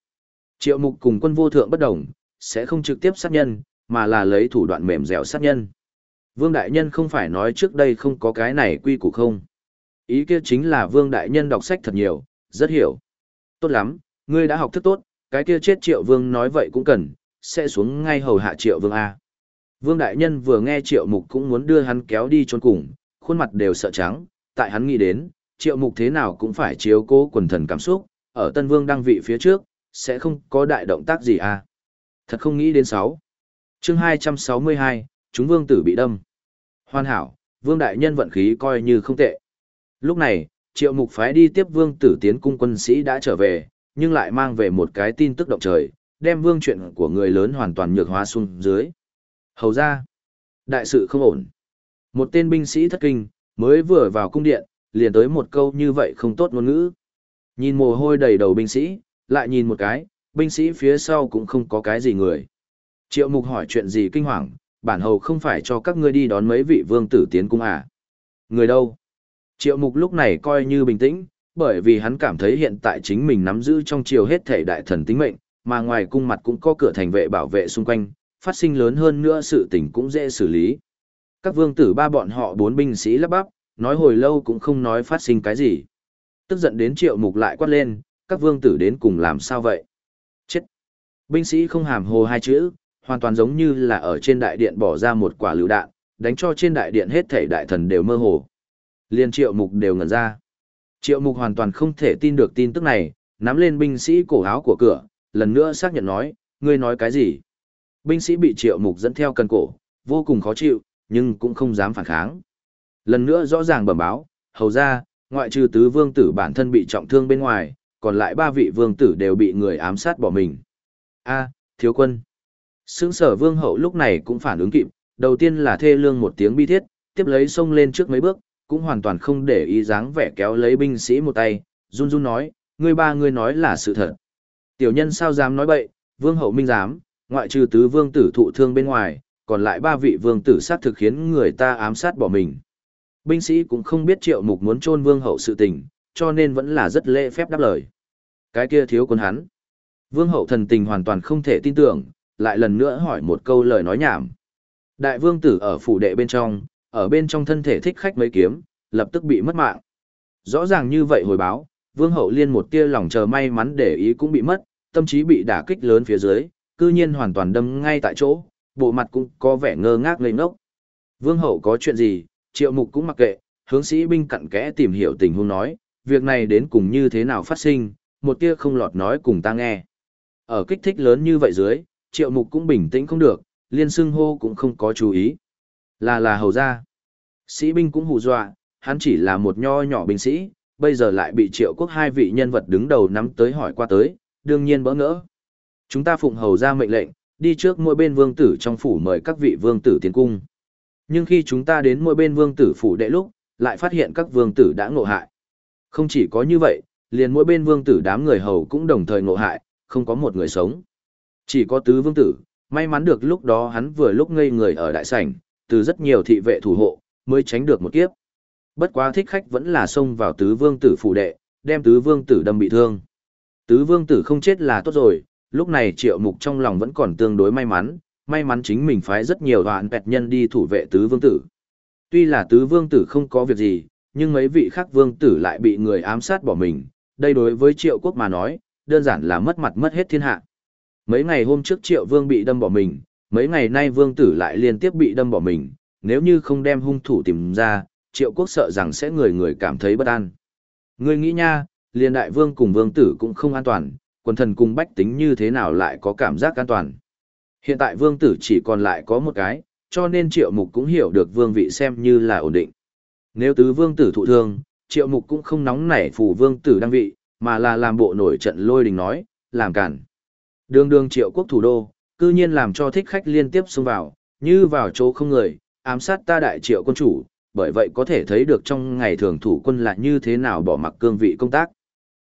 Triệu mục cùng quân vô thượng bất đồng, sẽ không trực tiếp sát nhân, mà là lấy thủ đoạn mềm dẻo sát nhân. Vương đại nhân không phải nói trước đây không có cái này quy củ không. Ý kia chính là vương đại nhân đọc sách thật nhiều, rất hiểu. Tốt lắm, ngươi đã học thức tốt, cái kia chết triệu vương nói vậy cũng cần, sẽ xuống ngay hầu hạ triệu vương A. Vương đại nhân vừa nghe triệu mục cũng muốn đưa hắn kéo đi trốn cùng, khuôn mặt đều sợ trắng, tại hắn nghĩ đến, triệu mục thế nào cũng phải chiếu cố quần thần cảm xúc, ở tân vương đăng vị phía trước, sẽ không có đại động tác gì à. Thật không nghĩ đến sáu. chương 262, chúng vương tử bị đâm. Hoàn hảo, vương đại nhân vận khí coi như không tệ. Lúc này, triệu mục phái đi tiếp vương tử tiến cung quân sĩ đã trở về, nhưng lại mang về một cái tin tức động trời, đem vương chuyện của người lớn hoàn toàn nhược hóa xuống dưới. Hầu ra, đại sự không ổn. Một tên binh sĩ thất kinh, mới vừa vào cung điện, liền tới một câu như vậy không tốt ngôn ngữ. Nhìn mồ hôi đầy đầu binh sĩ, lại nhìn một cái, binh sĩ phía sau cũng không có cái gì người. Triệu mục hỏi chuyện gì kinh hoàng, bản hầu không phải cho các ngươi đi đón mấy vị vương tử tiến cung à. Người đâu? Triệu mục lúc này coi như bình tĩnh, bởi vì hắn cảm thấy hiện tại chính mình nắm giữ trong triều hết thể đại thần tính mệnh, mà ngoài cung mặt cũng có cửa thành vệ bảo vệ xung quanh, phát sinh lớn hơn nữa sự tình cũng dễ xử lý. Các vương tử ba bọn họ bốn binh sĩ lắp bắp, nói hồi lâu cũng không nói phát sinh cái gì. Tức giận đến triệu mục lại quát lên, các vương tử đến cùng làm sao vậy? Binh sĩ không hàm hồ hai chữ, hoàn toàn giống như là ở trên đại điện bỏ ra một quả lựu đạn, đánh cho trên đại điện hết thể đại thần đều mơ hồ. Liên triệu mục đều ngẩn ra. Triệu mục hoàn toàn không thể tin được tin tức này, nắm lên binh sĩ cổ áo của cửa, lần nữa xác nhận nói, ngươi nói cái gì? Binh sĩ bị triệu mục dẫn theo cần cổ, vô cùng khó chịu, nhưng cũng không dám phản kháng. Lần nữa rõ ràng bẩm báo, hầu ra, ngoại trừ tứ vương tử bản thân bị trọng thương bên ngoài, còn lại ba vị vương tử đều bị người ám sát bỏ mình. A, thiếu quân. Sướng sở vương hậu lúc này cũng phản ứng kịp, đầu tiên là thê lương một tiếng bi thiết, tiếp lấy xông lên trước mấy bước, cũng hoàn toàn không để ý dáng vẻ kéo lấy binh sĩ một tay, run run nói, ngươi ba ngươi nói là sự thật. Tiểu nhân sao dám nói bậy, vương hậu minh dám, ngoại trừ tứ vương tử thụ thương bên ngoài, còn lại ba vị vương tử sát thực khiến người ta ám sát bỏ mình. Binh sĩ cũng không biết triệu mục muốn chôn vương hậu sự tình, cho nên vẫn là rất lễ phép đáp lời. Cái kia thiếu quân hắn. Vương hậu thần tình hoàn toàn không thể tin tưởng, lại lần nữa hỏi một câu lời nói nhảm. Đại vương tử ở phủ đệ bên trong, ở bên trong thân thể thích khách mấy kiếm, lập tức bị mất mạng. Rõ ràng như vậy hồi báo, vương hậu liên một tia lòng chờ may mắn để ý cũng bị mất, tâm trí bị đả kích lớn phía dưới, cư nhiên hoàn toàn đâm ngay tại chỗ, bộ mặt cũng có vẻ ngơ ngác lên ngốc. Vương hậu có chuyện gì, triệu mục cũng mặc kệ, hướng sĩ binh cặn kẽ tìm hiểu tình huống nói, việc này đến cùng như thế nào phát sinh, một tia không lọt nói cùng ta nghe. Ở kích thích lớn như vậy dưới, triệu mục cũng bình tĩnh không được, liên xưng hô cũng không có chú ý. Là là hầu ra. Sĩ binh cũng hù dọa, hắn chỉ là một nho nhỏ binh sĩ, bây giờ lại bị triệu quốc hai vị nhân vật đứng đầu nắm tới hỏi qua tới, đương nhiên bỡ ngỡ. Chúng ta phụng hầu ra mệnh lệnh, đi trước mỗi bên vương tử trong phủ mời các vị vương tử tiến cung. Nhưng khi chúng ta đến mỗi bên vương tử phủ đệ lúc, lại phát hiện các vương tử đã ngộ hại. Không chỉ có như vậy, liền mỗi bên vương tử đám người hầu cũng đồng thời ngộ hại, không có một người sống. Chỉ có tứ vương tử, may mắn được lúc đó hắn vừa lúc ngây người ở đại sảnh, từ rất nhiều thị vệ thủ hộ, mới tránh được một kiếp. Bất quá thích khách vẫn là xông vào tứ vương tử phủ đệ, đem tứ vương tử đâm bị thương. Tứ vương tử không chết là tốt rồi, lúc này triệu mục trong lòng vẫn còn tương đối may mắn, may mắn chính mình phái rất nhiều đoạn bẹt nhân đi thủ vệ tứ vương tử. Tuy là tứ vương tử không có việc gì, nhưng mấy vị khác vương tử lại bị người ám sát bỏ mình, đây đối với triệu quốc mà nói, đơn giản là mất mặt mất hết thiên hạ. Mấy ngày hôm trước triệu vương bị đâm bỏ mình, mấy ngày nay vương tử lại liên tiếp bị đâm bỏ mình, nếu như không đem hung thủ tìm ra, triệu quốc sợ rằng sẽ người người cảm thấy bất an. Ngươi nghĩ nha, liền đại vương cùng vương tử cũng không an toàn, quần thần cùng bách tính như thế nào lại có cảm giác an toàn. Hiện tại vương tử chỉ còn lại có một cái, cho nên triệu mục cũng hiểu được vương vị xem như là ổn định. Nếu tứ vương tử thụ thương, triệu mục cũng không nóng nảy phủ vương tử đăng vị, mà là làm bộ nổi trận lôi đình nói, làm cản. Đường đường triệu quốc thủ đô, cư nhiên làm cho thích khách liên tiếp xông vào, như vào chỗ không người, ám sát ta đại triệu quân chủ, bởi vậy có thể thấy được trong ngày thường thủ quân là như thế nào bỏ mặc cương vị công tác.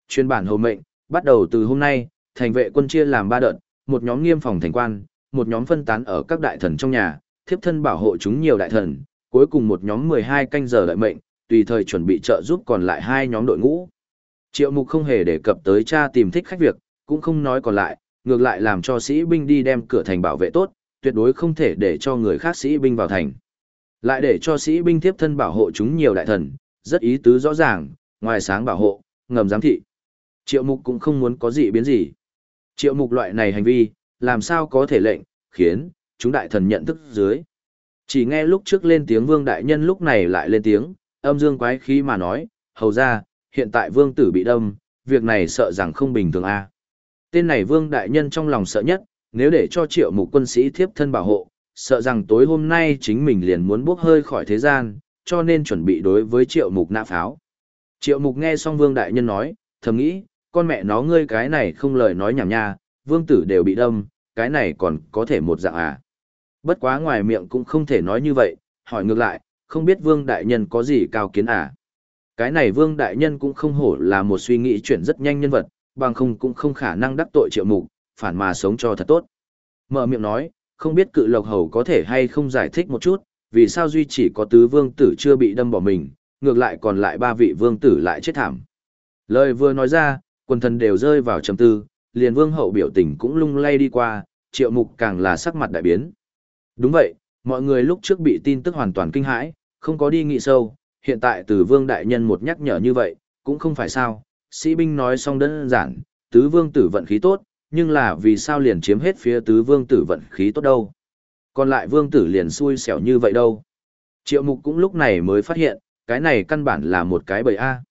Chuyên bản hầu mệnh, bắt đầu từ hôm nay, thành vệ quân chia làm ba đợt, một nhóm nghiêm phòng thành quan, một nhóm phân tán ở các đại thần trong nhà, thiếp thân bảo hộ chúng nhiều đại thần, cuối cùng một nhóm 12 canh giờ đợi mệnh, tùy thời chuẩn bị trợ giúp còn lại hai nhóm đội ngũ. Triệu Mục không hề đề cập tới cha tìm thích khách việc, cũng không nói còn lại, ngược lại làm cho sĩ binh đi đem cửa thành bảo vệ tốt, tuyệt đối không thể để cho người khác sĩ binh vào thành. Lại để cho sĩ binh tiếp thân bảo hộ chúng nhiều đại thần, rất ý tứ rõ ràng, ngoài sáng bảo hộ, ngầm giám thị. Triệu Mục cũng không muốn có gì biến gì. Triệu Mục loại này hành vi, làm sao có thể lệnh, khiến, chúng đại thần nhận thức dưới. Chỉ nghe lúc trước lên tiếng vương đại nhân lúc này lại lên tiếng, âm dương quái khí mà nói, hầu ra, hiện tại vương tử bị đâm, việc này sợ rằng không bình thường a. Tên này vương đại nhân trong lòng sợ nhất, nếu để cho triệu mục quân sĩ thiếp thân bảo hộ, sợ rằng tối hôm nay chính mình liền muốn bước hơi khỏi thế gian, cho nên chuẩn bị đối với triệu mục nã pháo. Triệu mục nghe xong vương đại nhân nói, thầm nghĩ, con mẹ nó ngươi cái này không lời nói nhảm nha, vương tử đều bị đâm, cái này còn có thể một dạng à. Bất quá ngoài miệng cũng không thể nói như vậy, hỏi ngược lại, không biết vương đại nhân có gì cao kiến à. Cái này vương đại nhân cũng không hổ là một suy nghĩ chuyển rất nhanh nhân vật, bằng không cũng không khả năng đắc tội triệu mục, phản mà sống cho thật tốt. Mở miệng nói, không biết cự lộc hầu có thể hay không giải thích một chút, vì sao duy chỉ có tứ vương tử chưa bị đâm bỏ mình, ngược lại còn lại ba vị vương tử lại chết thảm. Lời vừa nói ra, quần thần đều rơi vào trầm tư, liền vương hậu biểu tình cũng lung lay đi qua, triệu mục càng là sắc mặt đại biến. Đúng vậy, mọi người lúc trước bị tin tức hoàn toàn kinh hãi, không có đi nghị sâu, hiện tại từ vương đại nhân một nhắc nhở như vậy, cũng không phải sao, sĩ binh nói xong đơn giản, tứ vương tử vận khí tốt, nhưng là vì sao liền chiếm hết phía tứ vương tử vận khí tốt đâu. Còn lại vương tử liền xui xẻo như vậy đâu. Triệu mục cũng lúc này mới phát hiện, cái này căn bản là một cái bầy A.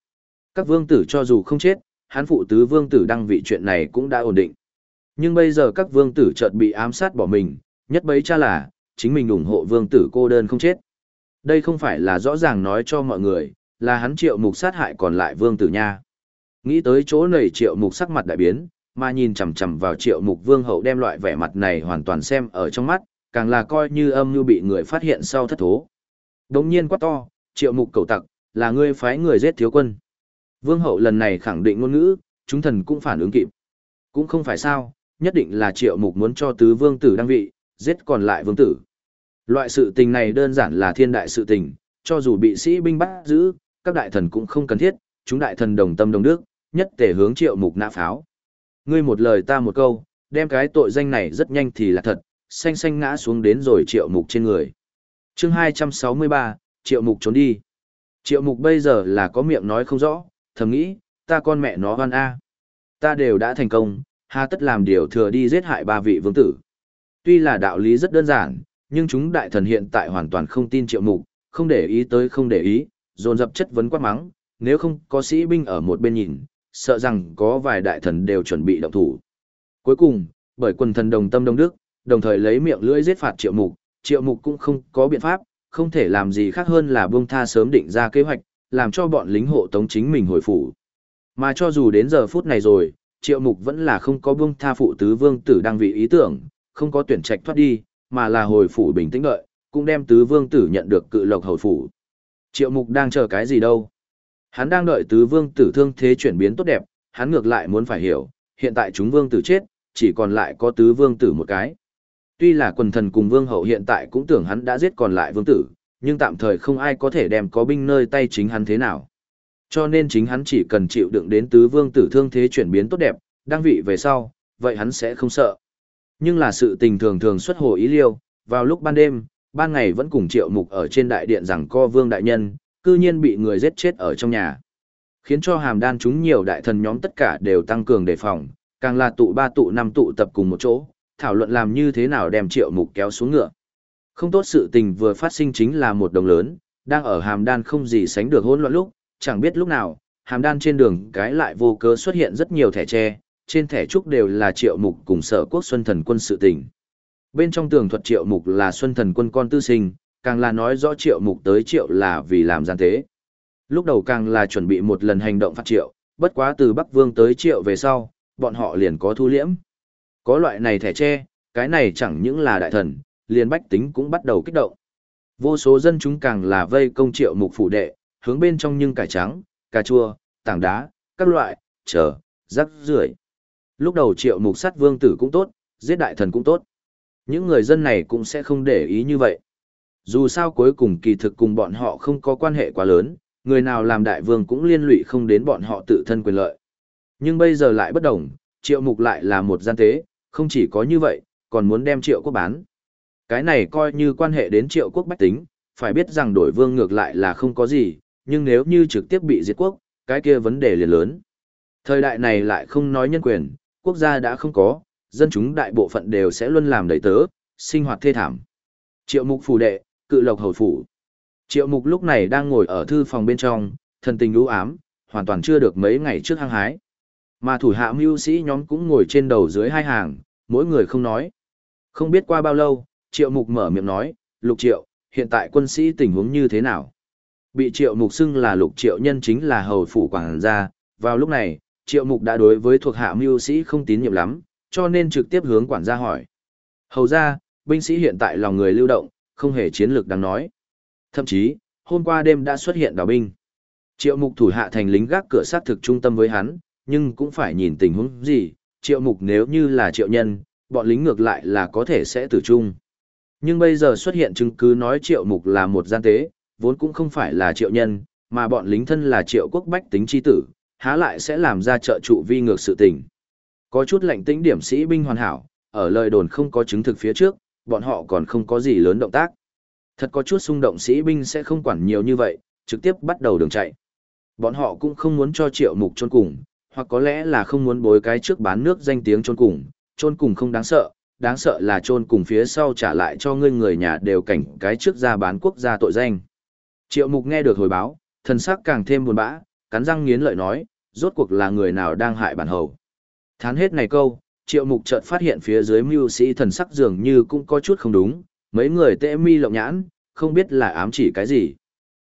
Các vương tử cho dù không chết, hán phụ tứ vương tử đăng vị chuyện này cũng đã ổn định. Nhưng bây giờ các vương tử chợt bị ám sát bỏ mình, nhất bấy cha là, chính mình ủng hộ vương tử cô đơn không chết. Đây không phải là rõ ràng nói cho mọi người, là hắn triệu mục sát hại còn lại vương tử nha. Nghĩ tới chỗ này triệu mục sắc mặt đại biến, mà nhìn chằm chằm vào triệu mục vương hậu đem loại vẻ mặt này hoàn toàn xem ở trong mắt, càng là coi như âm như bị người phát hiện sau thất thố. Đống nhiên quá to, triệu mục cầu tặc, là ngươi phái người giết thiếu quân. Vương hậu lần này khẳng định ngôn ngữ, chúng thần cũng phản ứng kịp. Cũng không phải sao, nhất định là triệu mục muốn cho tứ vương tử đăng vị, giết còn lại vương tử. Loại sự tình này đơn giản là thiên đại sự tình, cho dù bị sĩ binh bắt giữ, các đại thần cũng không cần thiết, chúng đại thần đồng tâm đồng đức, nhất tể hướng triệu mục nã pháo. Ngươi một lời ta một câu, đem cái tội danh này rất nhanh thì là thật, xanh xanh ngã xuống đến rồi triệu mục trên người. chương 263, triệu mục trốn đi. Triệu mục bây giờ là có miệng nói không rõ, thầm nghĩ, ta con mẹ nó hoan a Ta đều đã thành công, hà tất làm điều thừa đi giết hại ba vị vương tử. Tuy là đạo lý rất đơn giản, nhưng chúng đại thần hiện tại hoàn toàn không tin triệu mục, không để ý tới không để ý, dồn dập chất vấn quát mắng, nếu không có sĩ binh ở một bên nhìn, sợ rằng có vài đại thần đều chuẩn bị động thủ. Cuối cùng, bởi quần thần đồng tâm đông đức, đồng thời lấy miệng lưỡi giết phạt triệu mục, triệu mục cũng không có biện pháp, không thể làm gì khác hơn là buông tha sớm định ra kế hoạch, làm cho bọn lính hộ tống chính mình hồi phủ. Mà cho dù đến giờ phút này rồi, triệu mục vẫn là không có buông tha phụ tứ vương tử đang vị ý tưởng, không có tuyển trạch thoát đi, mà là hồi phủ bình tĩnh đợi, cũng đem tứ vương tử nhận được cự lộc hồi phủ. Triệu mục đang chờ cái gì đâu? Hắn đang đợi tứ vương tử thương thế chuyển biến tốt đẹp, hắn ngược lại muốn phải hiểu, hiện tại chúng vương tử chết, chỉ còn lại có tứ vương tử một cái. Tuy là quần thần cùng vương hậu hiện tại cũng tưởng hắn đã giết còn lại vương tử, nhưng tạm thời không ai có thể đem có binh nơi tay chính hắn thế nào. Cho nên chính hắn chỉ cần chịu đựng đến tứ vương tử thương thế chuyển biến tốt đẹp, đang vị về sau, vậy hắn sẽ không sợ. Nhưng là sự tình thường thường xuất hồ ý liêu, vào lúc ban đêm, ban ngày vẫn cùng triệu mục ở trên đại điện rằng co vương đại nhân, cư nhiên bị người giết chết ở trong nhà. Khiến cho hàm đan chúng nhiều đại thần nhóm tất cả đều tăng cường đề phòng, càng là tụ ba tụ năm tụ tập cùng một chỗ, thảo luận làm như thế nào đem triệu mục kéo xuống ngựa. Không tốt sự tình vừa phát sinh chính là một đồng lớn, đang ở hàm đan không gì sánh được hỗn loạn lúc, chẳng biết lúc nào, hàm đan trên đường cái lại vô cớ xuất hiện rất nhiều thẻ tre, trên thẻ trúc đều là triệu mục cùng sở quốc xuân thần quân sự tình. Bên trong tường thuật triệu mục là xuân thần quân con tư sinh, càng là nói rõ triệu mục tới triệu là vì làm gian tế. Lúc đầu càng là chuẩn bị một lần hành động phát triệu, bất quá từ Bắc Vương tới triệu về sau, bọn họ liền có thu liễm. Có loại này thẻ tre, cái này chẳng những là đại thần, liền bách tính cũng bắt đầu kích động. Vô số dân chúng càng là vây công triệu mục phủ đệ, hướng bên trong nhưng cải trắng, cà chua, tảng đá, các loại, chờ, rắc rưởi. Lúc đầu triệu mục sát vương tử cũng tốt, giết đại thần cũng tốt. Những người dân này cũng sẽ không để ý như vậy. Dù sao cuối cùng kỳ thực cùng bọn họ không có quan hệ quá lớn, người nào làm đại vương cũng liên lụy không đến bọn họ tự thân quyền lợi. Nhưng bây giờ lại bất đồng, triệu mục lại là một gian tế, không chỉ có như vậy, còn muốn đem triệu quốc bán. Cái này coi như quan hệ đến triệu quốc bách tính, phải biết rằng đổi vương ngược lại là không có gì, nhưng nếu như trực tiếp bị diệt quốc, cái kia vấn đề liền lớn. Thời đại này lại không nói nhân quyền, quốc gia đã không có, dân chúng đại bộ phận đều sẽ luôn làm đầy tớ, sinh hoạt thê thảm. Triệu mục phủ đệ, cự lộc hầu phủ. Triệu mục lúc này đang ngồi ở thư phòng bên trong, thần tình u ám, hoàn toàn chưa được mấy ngày trước hăng hái. Mà thủ hạ mưu sĩ nhóm cũng ngồi trên đầu dưới hai hàng, mỗi người không nói. Không biết qua bao lâu, triệu mục mở miệng nói, lục triệu, hiện tại quân sĩ tình huống như thế nào? Bị triệu mục xưng là lục triệu nhân chính là hầu phủ quảng gia, vào lúc này, triệu mục đã đối với thuộc hạ mưu sĩ không tín nhiệm lắm, cho nên trực tiếp hướng quản gia hỏi. Hầu ra, binh sĩ hiện tại lòng người lưu động, không hề chiến lược đáng nói. Thậm chí, hôm qua đêm đã xuất hiện đào binh. Triệu mục thủ hạ thành lính gác cửa sát thực trung tâm với hắn, nhưng cũng phải nhìn tình huống gì, triệu mục nếu như là triệu nhân, bọn lính ngược lại là có thể sẽ tử trung. Nhưng bây giờ xuất hiện chứng cứ nói triệu mục là một gian tế, vốn cũng không phải là triệu nhân, mà bọn lính thân là triệu quốc bách tính chi tử, há lại sẽ làm ra trợ trụ vi ngược sự tình. Có chút lạnh tĩnh điểm sĩ binh hoàn hảo, ở lời đồn không có chứng thực phía trước, bọn họ còn không có gì lớn động tác. Thật có chút xung động sĩ binh sẽ không quản nhiều như vậy, trực tiếp bắt đầu đường chạy. Bọn họ cũng không muốn cho triệu mục trôn cùng, hoặc có lẽ là không muốn bối cái trước bán nước danh tiếng trôn cùng, trôn cùng không đáng sợ, đáng sợ là trôn cùng phía sau trả lại cho ngươi người nhà đều cảnh cái trước ra bán quốc gia tội danh. Triệu mục nghe được hồi báo, thần sắc càng thêm buồn bã, cắn răng nghiến lợi nói, rốt cuộc là người nào đang hại bản hầu. Thán hết này câu, triệu mục chợt phát hiện phía dưới mưu sĩ thần sắc dường như cũng có chút không đúng, mấy người tệ mi lộng nhãn, không biết là ám chỉ cái gì.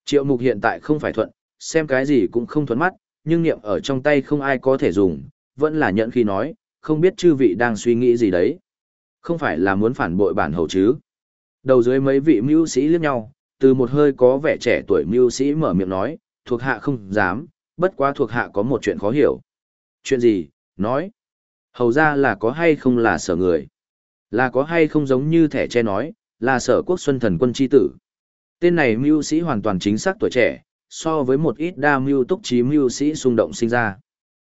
Triệu mục hiện tại không phải thuận, xem cái gì cũng không thuận mắt, nhưng niệm ở trong tay không ai có thể dùng, vẫn là nhận khi nói, không biết chư vị đang suy nghĩ gì đấy. Không phải là muốn phản bội bản hầu chứ. Đầu dưới mấy vị mưu sĩ liếc nhau, từ một hơi có vẻ trẻ tuổi mưu sĩ mở miệng nói, thuộc hạ không dám, bất quá thuộc hạ có một chuyện khó hiểu. Chuyện gì, nói. Hầu ra là có hay không là sở người. Là có hay không giống như thẻ che nói, là sở quốc xuân thần quân chi tử. Tên này mưu sĩ hoàn toàn chính xác tuổi trẻ, so với một ít đa mưu túc trí mưu sĩ xung động sinh ra.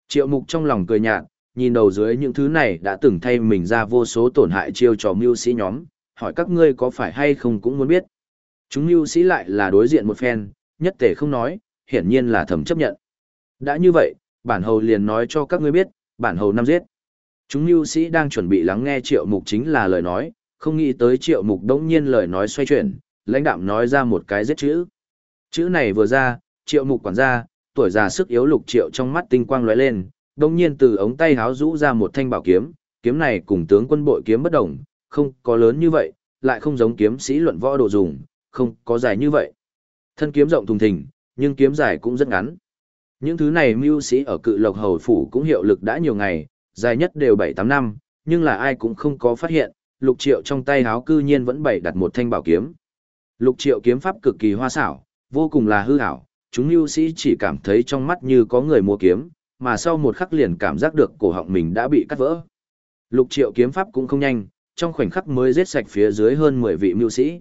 Triệu mục trong lòng cười nhạt, nhìn đầu dưới những thứ này đã từng thay mình ra vô số tổn hại chiêu trò mưu sĩ nhóm, hỏi các ngươi có phải hay không cũng muốn biết. Chúng mưu sĩ lại là đối diện một phen, nhất tể không nói, hiển nhiên là thầm chấp nhận. Đã như vậy, bản hầu liền nói cho các ngươi biết, bản hầu năm giết. Chúng mưu sĩ đang chuẩn bị lắng nghe triệu mục chính là lời nói, không nghĩ tới triệu mục đống nhiên lời nói xoay chuyển, lãnh đạm nói ra một cái giết chữ. Chữ này vừa ra, triệu mục quản gia, tuổi già sức yếu lục triệu trong mắt tinh quang lóe lên, đống nhiên từ ống tay háo rũ ra một thanh bảo kiếm, kiếm này cùng tướng quân bội kiếm bất đồng, không có lớn như vậy, lại không giống kiếm sĩ luận võ đồ dùng, không có dài như vậy. Thân kiếm rộng thùng thình, nhưng kiếm dài cũng rất ngắn. Những thứ này mưu sĩ ở cự lộc hầu phủ cũng hiệu lực đã nhiều ngày, dài nhất đều 7-8 năm, nhưng là ai cũng không có phát hiện, lục triệu trong tay háo cư nhiên vẫn bày đặt một thanh bảo kiếm. Lục triệu kiếm pháp cực kỳ hoa xảo, vô cùng là hư ảo, chúng mưu sĩ chỉ cảm thấy trong mắt như có người mua kiếm, mà sau một khắc liền cảm giác được cổ họng mình đã bị cắt vỡ. Lục triệu kiếm pháp cũng không nhanh, trong khoảnh khắc mới giết sạch phía dưới hơn 10 vị mưu sĩ.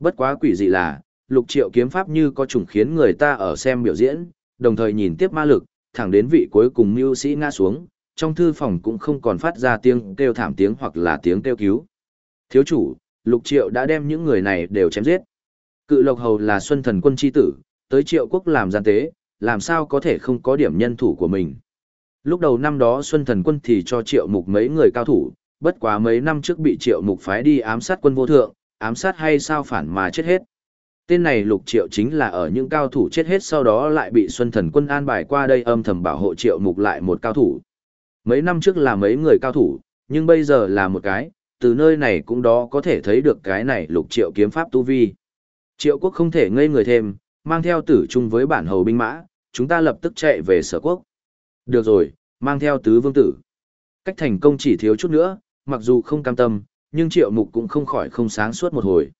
Bất quá quỷ dị là, lục triệu kiếm pháp như có chủng khiến người ta ở xem biểu diễn, đồng thời nhìn tiếp ma lực, thẳng đến vị cuối cùng mưu sĩ ngã xuống, trong thư phòng cũng không còn phát ra tiếng kêu thảm tiếng hoặc là tiếng kêu cứu. Thiếu chủ, lục triệu đã đem những người này đều chém giết. Cự lộc hầu là xuân thần quân chi tử, tới triệu quốc làm gian tế, làm sao có thể không có điểm nhân thủ của mình. Lúc đầu năm đó Xuân Thần quân thì cho triệu mục mấy người cao thủ, bất quá mấy năm trước bị triệu mục phái đi ám sát quân vô thượng, ám sát hay sao phản mà chết hết. Tên này lục triệu chính là ở những cao thủ chết hết sau đó lại bị Xuân Thần quân an bài qua đây âm thầm bảo hộ triệu mục lại một cao thủ. Mấy năm trước là mấy người cao thủ, nhưng bây giờ là một cái, từ nơi này cũng đó có thể thấy được cái này lục triệu kiếm pháp tu vi. Triệu quốc không thể ngây người thêm, mang theo tử chung với bản hầu binh mã, chúng ta lập tức chạy về sở quốc. Được rồi, mang theo tứ vương tử. Cách thành công chỉ thiếu chút nữa, mặc dù không cam tâm, nhưng triệu mục cũng không khỏi không sáng suốt một hồi.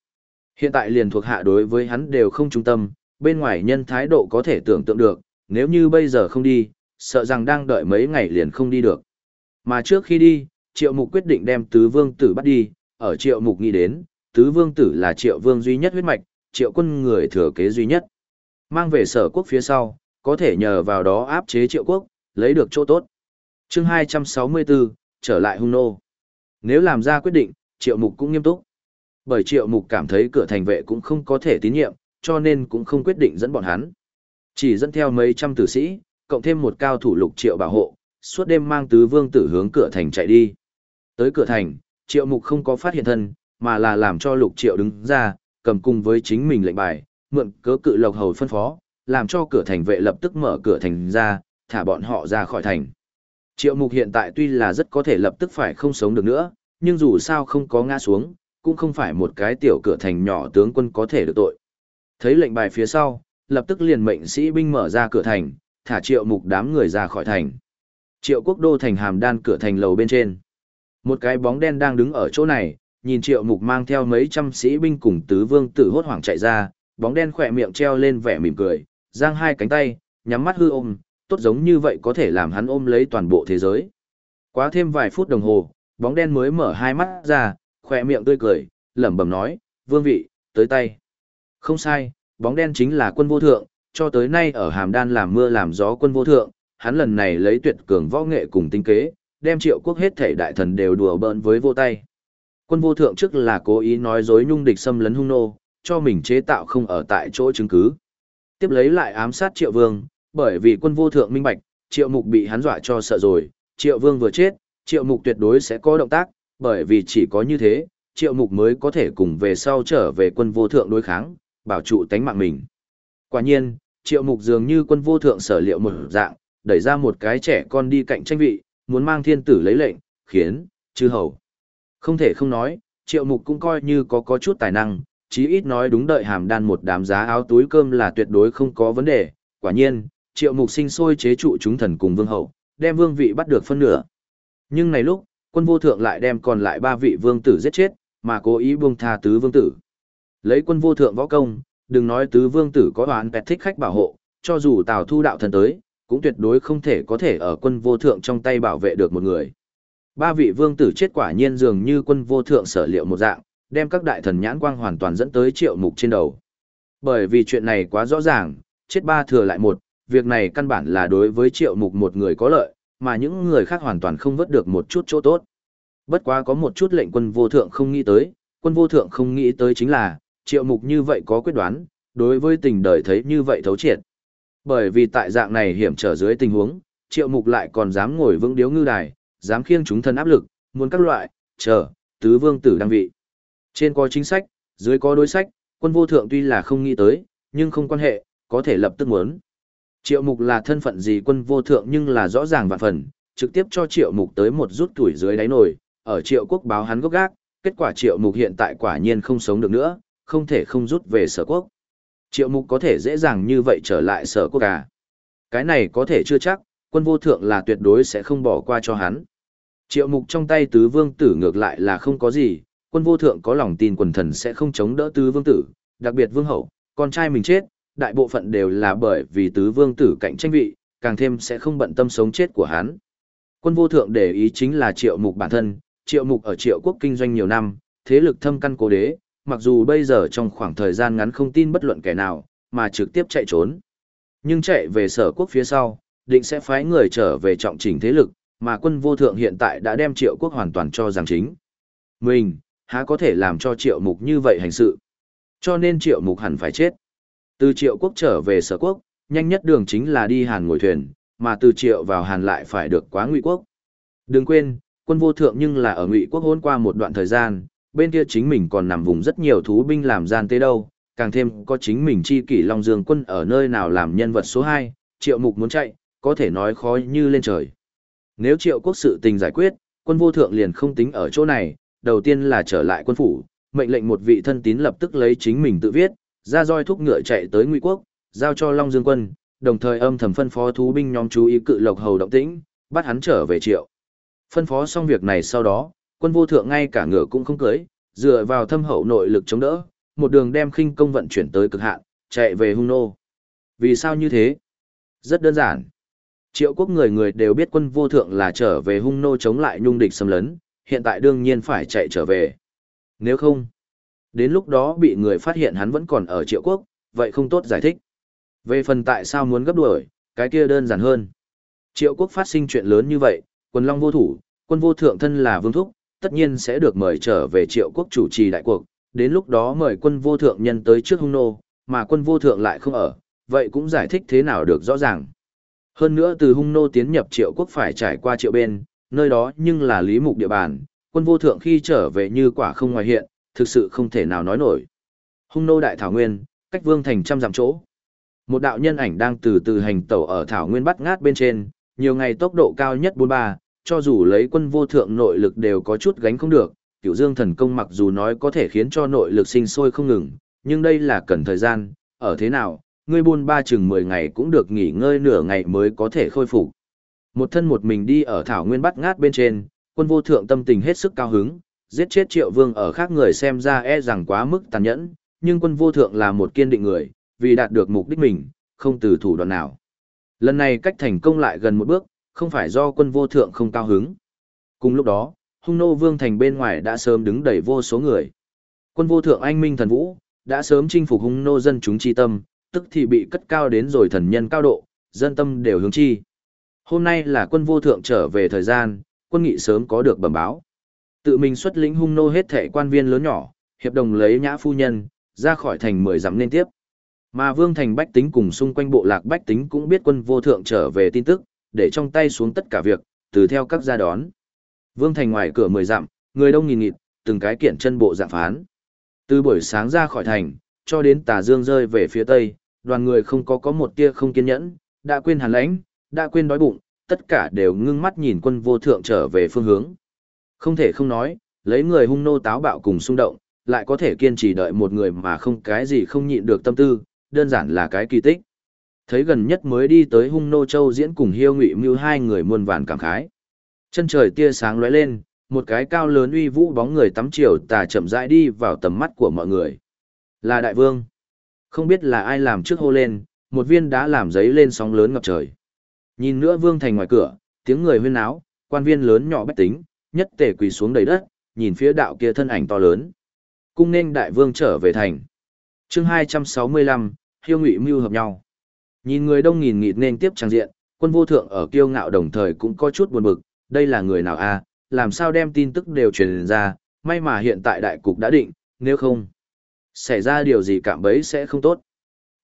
Hiện tại liền thuộc hạ đối với hắn đều không trung tâm, bên ngoài nhân thái độ có thể tưởng tượng được, nếu như bây giờ không đi, sợ rằng đang đợi mấy ngày liền không đi được. Mà trước khi đi, triệu mục quyết định đem tứ vương tử bắt đi, ở triệu mục nghĩ đến, tứ vương tử là triệu vương duy nhất huyết mạch, triệu quân người thừa kế duy nhất. Mang về sở quốc phía sau, có thể nhờ vào đó áp chế triệu quốc, lấy được chỗ tốt. chương 264, trở lại hung nô. Nếu làm ra quyết định, triệu mục cũng nghiêm túc. Bởi triệu mục cảm thấy cửa thành vệ cũng không có thể tín nhiệm, cho nên cũng không quyết định dẫn bọn hắn. Chỉ dẫn theo mấy trăm tử sĩ, cộng thêm một cao thủ lục triệu bảo hộ, suốt đêm mang tứ vương tử hướng cửa thành chạy đi. Tới cửa thành, triệu mục không có phát hiện thân, mà là làm cho lục triệu đứng ra, cầm cùng với chính mình lệnh bài, mượn cớ cự lộc hầu phân phó, làm cho cửa thành vệ lập tức mở cửa thành ra, thả bọn họ ra khỏi thành. Triệu mục hiện tại tuy là rất có thể lập tức phải không sống được nữa, nhưng dù sao không có ngã xuống, cũng không phải một cái tiểu cửa thành nhỏ tướng quân có thể được tội. Thấy lệnh bài phía sau, lập tức liền mệnh sĩ binh mở ra cửa thành, thả triệu mục đám người ra khỏi thành. Triệu quốc đô thành hàm đan cửa thành lầu bên trên. Một cái bóng đen đang đứng ở chỗ này, nhìn triệu mục mang theo mấy trăm sĩ binh cùng tứ vương tử hốt hoảng chạy ra, bóng đen khỏe miệng treo lên vẻ mỉm cười, giang hai cánh tay, nhắm mắt hư ôm, tốt giống như vậy có thể làm hắn ôm lấy toàn bộ thế giới. Quá thêm vài phút đồng hồ, bóng đen mới mở hai mắt ra, khỏe miệng tươi cười, lẩm bẩm nói, vương vị, tới tay. Không sai, bóng đen chính là quân vô thượng, cho tới nay ở hàm đan làm mưa làm gió quân vô thượng, hắn lần này lấy tuyệt cường võ nghệ cùng tinh kế, đem triệu quốc hết thể đại thần đều đùa bỡn với vô tay. Quân vô thượng trước là cố ý nói dối nhung địch xâm lấn hung nô, cho mình chế tạo không ở tại chỗ chứng cứ. Tiếp lấy lại ám sát triệu vương, bởi vì quân vô thượng minh bạch, triệu mục bị hắn dọa cho sợ rồi, triệu vương vừa chết, triệu mục tuyệt đối sẽ có động tác, bởi vì chỉ có như thế, triệu mục mới có thể cùng về sau trở về quân vô thượng đối kháng, bảo trụ tánh mạng mình. Quả nhiên, triệu mục dường như quân vô thượng sở liệu một dạng, đẩy ra một cái trẻ con đi cạnh tranh vị, muốn mang thiên tử lấy lệnh, khiến, chư hầu. Không thể không nói, triệu mục cũng coi như có có chút tài năng, chí ít nói đúng đợi hàm đan một đám giá áo túi cơm là tuyệt đối không có vấn đề. Quả nhiên, triệu mục sinh sôi chế trụ chúng thần cùng vương hậu, đem vương vị bắt được phân nửa. Nhưng này lúc, quân vô thượng lại đem còn lại ba vị vương tử giết chết, mà cố ý buông tha tứ vương tử. Lấy quân vô thượng võ công, đừng nói tứ vương tử có đoán bẹt thích khách bảo hộ, cho dù Tào Thu đạo thần tới, cũng tuyệt đối không thể có thể ở quân vô thượng trong tay bảo vệ được một người. Ba vị vương tử chết quả nhiên dường như quân vô thượng sở liệu một dạng, đem các đại thần nhãn quang hoàn toàn dẫn tới triệu mục trên đầu. Bởi vì chuyện này quá rõ ràng, chết ba thừa lại một, việc này căn bản là đối với triệu mục một người có lợi, mà những người khác hoàn toàn không vớt được một chút chỗ tốt. Bất quá có một chút lệnh quân vô thượng không nghĩ tới, quân vô thượng không nghĩ tới chính là, triệu mục như vậy có quyết đoán, đối với tình đời thấy như vậy thấu triệt. Bởi vì tại dạng này hiểm trở dưới tình huống, triệu mục lại còn dám ngồi vững điếu ngư đài, dám khiêng chúng thân áp lực, muốn các loại, chờ, tứ vương tử đăng vị. Trên có chính sách, dưới có đối sách, quân vô thượng tuy là không nghĩ tới, nhưng không quan hệ, có thể lập tức muốn. Triệu mục là thân phận gì quân vô thượng nhưng là rõ ràng vạn phần, trực tiếp cho triệu mục tới một rút tuổi dưới đáy nồi, ở triệu quốc báo hắn gốc gác, kết quả triệu mục hiện tại quả nhiên không sống được nữa, không thể không rút về sở quốc. Triệu mục có thể dễ dàng như vậy trở lại sở quốc à. Cái này có thể chưa chắc, quân vô thượng là tuyệt đối sẽ không bỏ qua cho hắn. Triệu mục trong tay tứ vương tử ngược lại là không có gì, quân vô thượng có lòng tin quần thần sẽ không chống đỡ tứ vương tử, đặc biệt vương hậu, con trai mình chết, đại bộ phận đều là bởi vì tứ vương tử cạnh tranh vị, càng thêm sẽ không bận tâm sống chết của hắn. Quân vô thượng để ý chính là triệu mục bản thân, triệu mục ở triệu quốc kinh doanh nhiều năm, thế lực thâm căn cố đế, mặc dù bây giờ trong khoảng thời gian ngắn không tin bất luận kẻ nào, mà trực tiếp chạy trốn. Nhưng chạy về sở quốc phía sau, định sẽ phái người trở về trọng chỉnh thế lực, mà quân vô thượng hiện tại đã đem triệu quốc hoàn toàn cho giang chính. Mình, há có thể làm cho triệu mục như vậy hành sự. Cho nên triệu mục hẳn phải chết. Từ triệu quốc trở về sở quốc, nhanh nhất đường chính là đi Hàn ngồi thuyền, mà từ triệu vào Hàn lại phải được quá ngụy quốc. Đừng quên, quân vô thượng nhưng là ở ngụy quốc hôn qua một đoạn thời gian, bên kia chính mình còn nằm vùng rất nhiều thú binh làm gian tế đâu, càng thêm có chính mình chi kỷ Long Dương quân ở nơi nào làm nhân vật số 2, triệu mục muốn chạy, có thể nói khó như lên trời. Nếu triệu quốc sự tình giải quyết, quân vô thượng liền không tính ở chỗ này, đầu tiên là trở lại quân phủ, mệnh lệnh một vị thân tín lập tức lấy chính mình tự viết, ra roi thúc ngựa chạy tới Ngụy quốc, giao cho Long Dương quân, đồng thời âm thầm phân phó thú binh nhóm chú ý cự lộc hầu động tĩnh, bắt hắn trở về triệu. Phân phó xong việc này sau đó, quân vô thượng ngay cả ngựa cũng không cưới, dựa vào thâm hậu nội lực chống đỡ, một đường đem khinh công vận chuyển tới cực hạn, chạy về hung nô. Vì sao như thế? Rất đơn giản. Triệu quốc người người đều biết quân vô thượng là trở về hung nô chống lại nhung địch xâm lấn, hiện tại đương nhiên phải chạy trở về. Nếu không, đến lúc đó bị người phát hiện hắn vẫn còn ở triệu quốc, vậy không tốt giải thích. Về phần tại sao muốn gấp đuổi, cái kia đơn giản hơn. Triệu quốc phát sinh chuyện lớn như vậy, quân long vô thủ, quân vô thượng thân là vương thúc, tất nhiên sẽ được mời trở về triệu quốc chủ trì đại cuộc, đến lúc đó mời quân vô thượng nhân tới trước hung nô, mà quân vô thượng lại không ở, vậy cũng giải thích thế nào được rõ ràng. Hơn nữa từ hung nô tiến nhập triệu quốc phải trải qua triệu bên, nơi đó nhưng là lý mục địa bàn, quân vô thượng khi trở về như quả không ngoài hiện, thực sự không thể nào nói nổi. Hung nô đại thảo nguyên, cách vương thành trăm dặm chỗ. Một đạo nhân ảnh đang từ từ hành tẩu ở thảo nguyên bắt ngát bên trên, nhiều ngày tốc độ cao nhất 43, cho dù lấy quân vô thượng nội lực đều có chút gánh không được, cửu dương thần công mặc dù nói có thể khiến cho nội lực sinh sôi không ngừng, nhưng đây là cần thời gian, ở thế nào, ngươi buôn ba chừng 10 ngày cũng được nghỉ ngơi nửa ngày mới có thể khôi phục. Một thân một mình đi ở thảo nguyên bắt ngát bên trên, quân vô thượng tâm tình hết sức cao hứng, giết chết triệu vương ở khác người xem ra e rằng quá mức tàn nhẫn, nhưng quân vô thượng là một kiên định người, vì đạt được mục đích mình, không từ thủ đoạn nào. Lần này cách thành công lại gần một bước, không phải do quân vô thượng không cao hứng. Cùng lúc đó, hung nô vương thành bên ngoài đã sớm đứng đầy vô số người. Quân vô thượng anh minh thần vũ, đã sớm chinh phục hung nô dân chúng chi tâm, tức thì bị cất cao đến rồi thần nhân cao độ, dân tâm đều hướng chi. Hôm nay là quân vô thượng trở về thời gian, quân nghị sớm có được bẩm báo. Tự mình xuất lĩnh hung nô hết thệ quan viên lớn nhỏ, hiệp đồng lấy nhã phu nhân, ra khỏi thành mười dặm liên tiếp. Mà vương thành bách tính cùng xung quanh bộ lạc bách tính cũng biết quân vô thượng trở về tin tức, để trong tay xuống tất cả việc, từ theo các gia đón. Vương thành ngoài cửa mười dặm, người đông nghìn nghịt, từng cái kiện chân bộ dạng phán. Từ buổi sáng ra khỏi thành, cho đến tà dương rơi về phía tây, đoàn người không có có một tia không kiên nhẫn, đã quên hàn lãnh, đã quên đói bụng, tất cả đều ngưng mắt nhìn quân vô thượng trở về phương hướng. Không thể không nói, lấy người hung nô táo bạo cùng xung động, lại có thể kiên trì đợi một người mà không cái gì không nhịn được tâm tư, đơn giản là cái kỳ tích. Thấy gần nhất mới đi tới hung nô châu diễn cùng hiêu ngụy mưu hai người muôn vàn cảm khái. Chân trời tia sáng lóe lên, một cái cao lớn uy vũ bóng người tắm chiều tà chậm rãi đi vào tầm mắt của mọi người. Là đại vương. Không biết là ai làm trước hô lên, một viên đã làm giấy lên sóng lớn ngập trời. Nhìn nữa vương thành ngoài cửa, tiếng người huyên náo, quan viên lớn nhỏ bách tính, nhất tề quỳ xuống đầy đất, nhìn phía đạo kia thân ảnh to lớn. Cung nên đại vương trở về thành. chương 265, hiêu ngụy mưu hợp nhau. Nhìn người đông nghìn nghịt nên tiếp trang diện, quân vô thượng ở kiêu ngạo đồng thời cũng có chút buồn bực, đây là người nào a làm sao đem tin tức đều truyền ra, may mà hiện tại đại cục đã định, nếu không, xảy ra điều gì cảm bấy sẽ không tốt.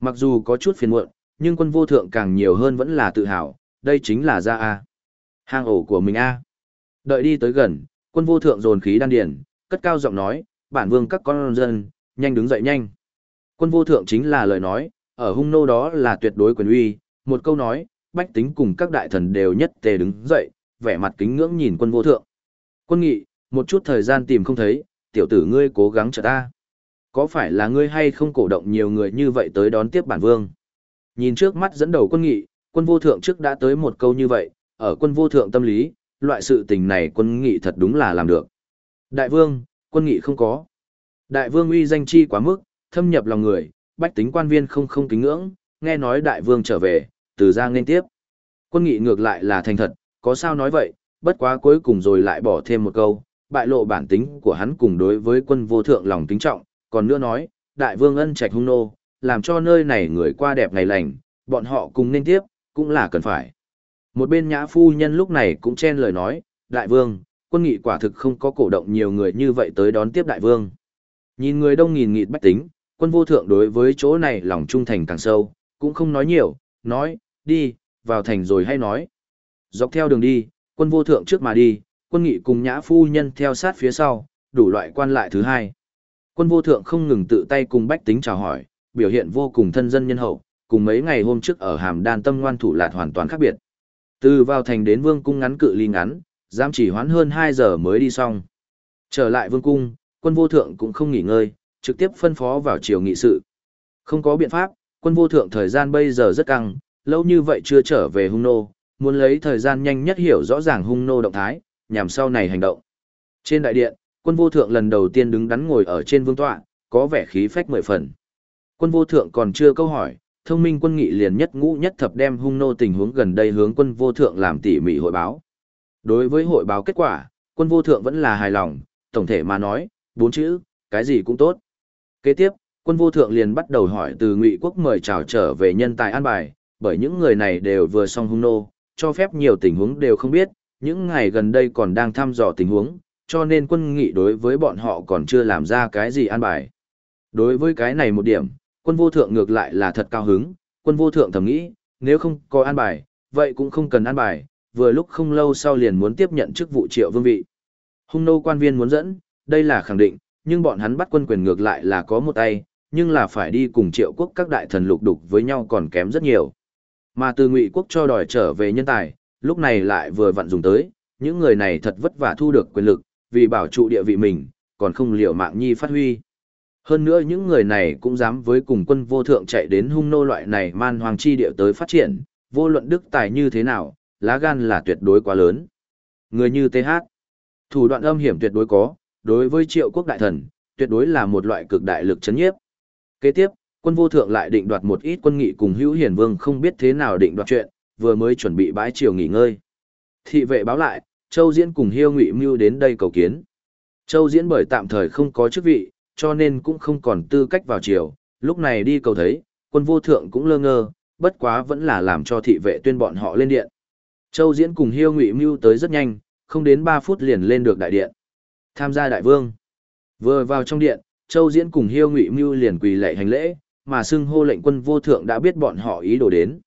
Mặc dù có chút phiền muộn, nhưng quân vô thượng càng nhiều hơn vẫn là tự hào, đây chính là ra a Hang ổ của mình a Đợi đi tới gần, quân vô thượng dồn khí đan điền, cất cao giọng nói, bản vương các con dân, nhanh đứng dậy nhanh. Quân vô thượng chính là lời nói, ở hung nô đó là tuyệt đối quyền uy, một câu nói, bách tính cùng các đại thần đều nhất tề đứng dậy, vẻ mặt kính ngưỡng nhìn quân vô thượng. Quân nghị, một chút thời gian tìm không thấy, tiểu tử ngươi cố gắng trợ ta. Có phải là ngươi hay không cổ động nhiều người như vậy tới đón tiếp bản vương? Nhìn trước mắt dẫn đầu quân nghị, quân vô thượng trước đã tới một câu như vậy, ở quân vô thượng tâm lý, loại sự tình này quân nghị thật đúng là làm được. Đại vương, quân nghị không có. Đại vương uy danh chi quá mức, thâm nhập lòng người, bách tính quan viên không không kính ngưỡng, nghe nói đại vương trở về, từ ra nên tiếp. Quân nghị ngược lại là thành thật, có sao nói vậy, bất quá cuối cùng rồi lại bỏ thêm một câu, bại lộ bản tính của hắn cùng đối với quân vô thượng lòng kính trọng, còn nữa nói, đại vương ân trạch hung nô, làm cho nơi này người qua đẹp ngày lành, bọn họ cùng nên tiếp, cũng là cần phải. Một bên nhã phu nhân lúc này cũng chen lời nói, đại vương, quân nghị quả thực không có cổ động nhiều người như vậy tới đón tiếp đại vương. Nhìn người đông nghìn nghịt bách tính, quân vô thượng đối với chỗ này lòng trung thành càng sâu, cũng không nói nhiều, nói, đi, vào thành rồi hay nói. Dọc theo đường đi, quân vô thượng trước mà đi, quân nghị cùng nhã phu nhân theo sát phía sau, đủ loại quan lại thứ hai. Quân vô thượng không ngừng tự tay cùng bách tính chào hỏi, biểu hiện vô cùng thân dân nhân hậu, cùng mấy ngày hôm trước ở hàm đan tâm ngoan thủ lạt hoàn toàn khác biệt. Từ vào thành đến vương cung ngắn cự ly ngắn, giam chỉ hoãn hơn 2 giờ mới đi xong. Trở lại vương cung, quân vô thượng cũng không nghỉ ngơi, trực tiếp phân phó vào triều nghị sự. Không có biện pháp, quân vô thượng thời gian bây giờ rất căng, lâu như vậy chưa trở về hung nô, muốn lấy thời gian nhanh nhất hiểu rõ ràng hung nô động thái, nhằm sau này hành động. Trên đại điện, quân vô thượng lần đầu tiên đứng đắn ngồi ở trên vương tọa, có vẻ khí phách mười phần. Quân vô thượng còn chưa câu hỏi, thông minh quân nghị liền nhất ngũ nhất thập đem hung nô tình huống gần đây hướng quân vô thượng làm tỉ mỉ hội báo. Đối với hội báo kết quả, quân vô thượng vẫn là hài lòng, tổng thể mà nói, bốn chữ, cái gì cũng tốt. Kế tiếp, quân vô thượng liền bắt đầu hỏi từ ngụy quốc mời chào trở về nhân tài an bài, bởi những người này đều vừa xong hung nô, cho phép nhiều tình huống đều không biết, những ngày gần đây còn đang thăm dò tình huống, cho nên quân nghị đối với bọn họ còn chưa làm ra cái gì an bài. Đối với cái này một điểm, quân vô thượng ngược lại là thật cao hứng, quân vô thượng thầm nghĩ, nếu không có an bài, vậy cũng không cần an bài, vừa lúc không lâu sau liền muốn tiếp nhận chức vụ triệu vương vị. Hung nô quan viên muốn dẫn, đây là khẳng định, nhưng bọn hắn bắt quân quyền ngược lại là có một tay, nhưng là phải đi cùng triệu quốc các đại thần lục đục với nhau còn kém rất nhiều. Mà từ ngụy quốc cho đòi trở về nhân tài, lúc này lại vừa vặn dùng tới, những người này thật vất vả thu được quyền lực, vì bảo trụ địa vị mình, còn không liệu mạng nhi phát huy. Hơn nữa những người này cũng dám với cùng quân vô thượng chạy đến hung nô loại này man hoàng chi địa tới phát triển, vô luận đức tài như thế nào, lá gan là tuyệt đối quá lớn. Người như TH, thủ đoạn âm hiểm tuyệt đối có, đối với triệu quốc đại thần, tuyệt đối là một loại cực đại lực chấn nhiếp. Kế tiếp, quân vô thượng lại định đoạt một ít quân nghị cùng hữu hiển vương không biết thế nào định đoạt chuyện, vừa mới chuẩn bị bãi triều nghỉ ngơi. Thị vệ báo lại, Châu Diễn cùng Hiêu Ngụy Mưu đến đây cầu kiến. Châu Diễn bởi tạm thời không có chức vị, cho nên cũng không còn tư cách vào triều, lúc này đi cầu thấy, quân vô thượng cũng lơ ngơ, bất quá vẫn là làm cho thị vệ tuyên bọn họ lên điện. Châu Diễn cùng Hiêu Ngụy Mưu tới rất nhanh, không đến 3 phút liền lên được đại điện. Tham gia đại vương. Vừa vào trong điện, Châu Diễn cùng Hiêu Ngụy Mưu liền quỳ lạy hành lễ, mà xưng hô lệnh quân vô thượng đã biết bọn họ ý đồ đến.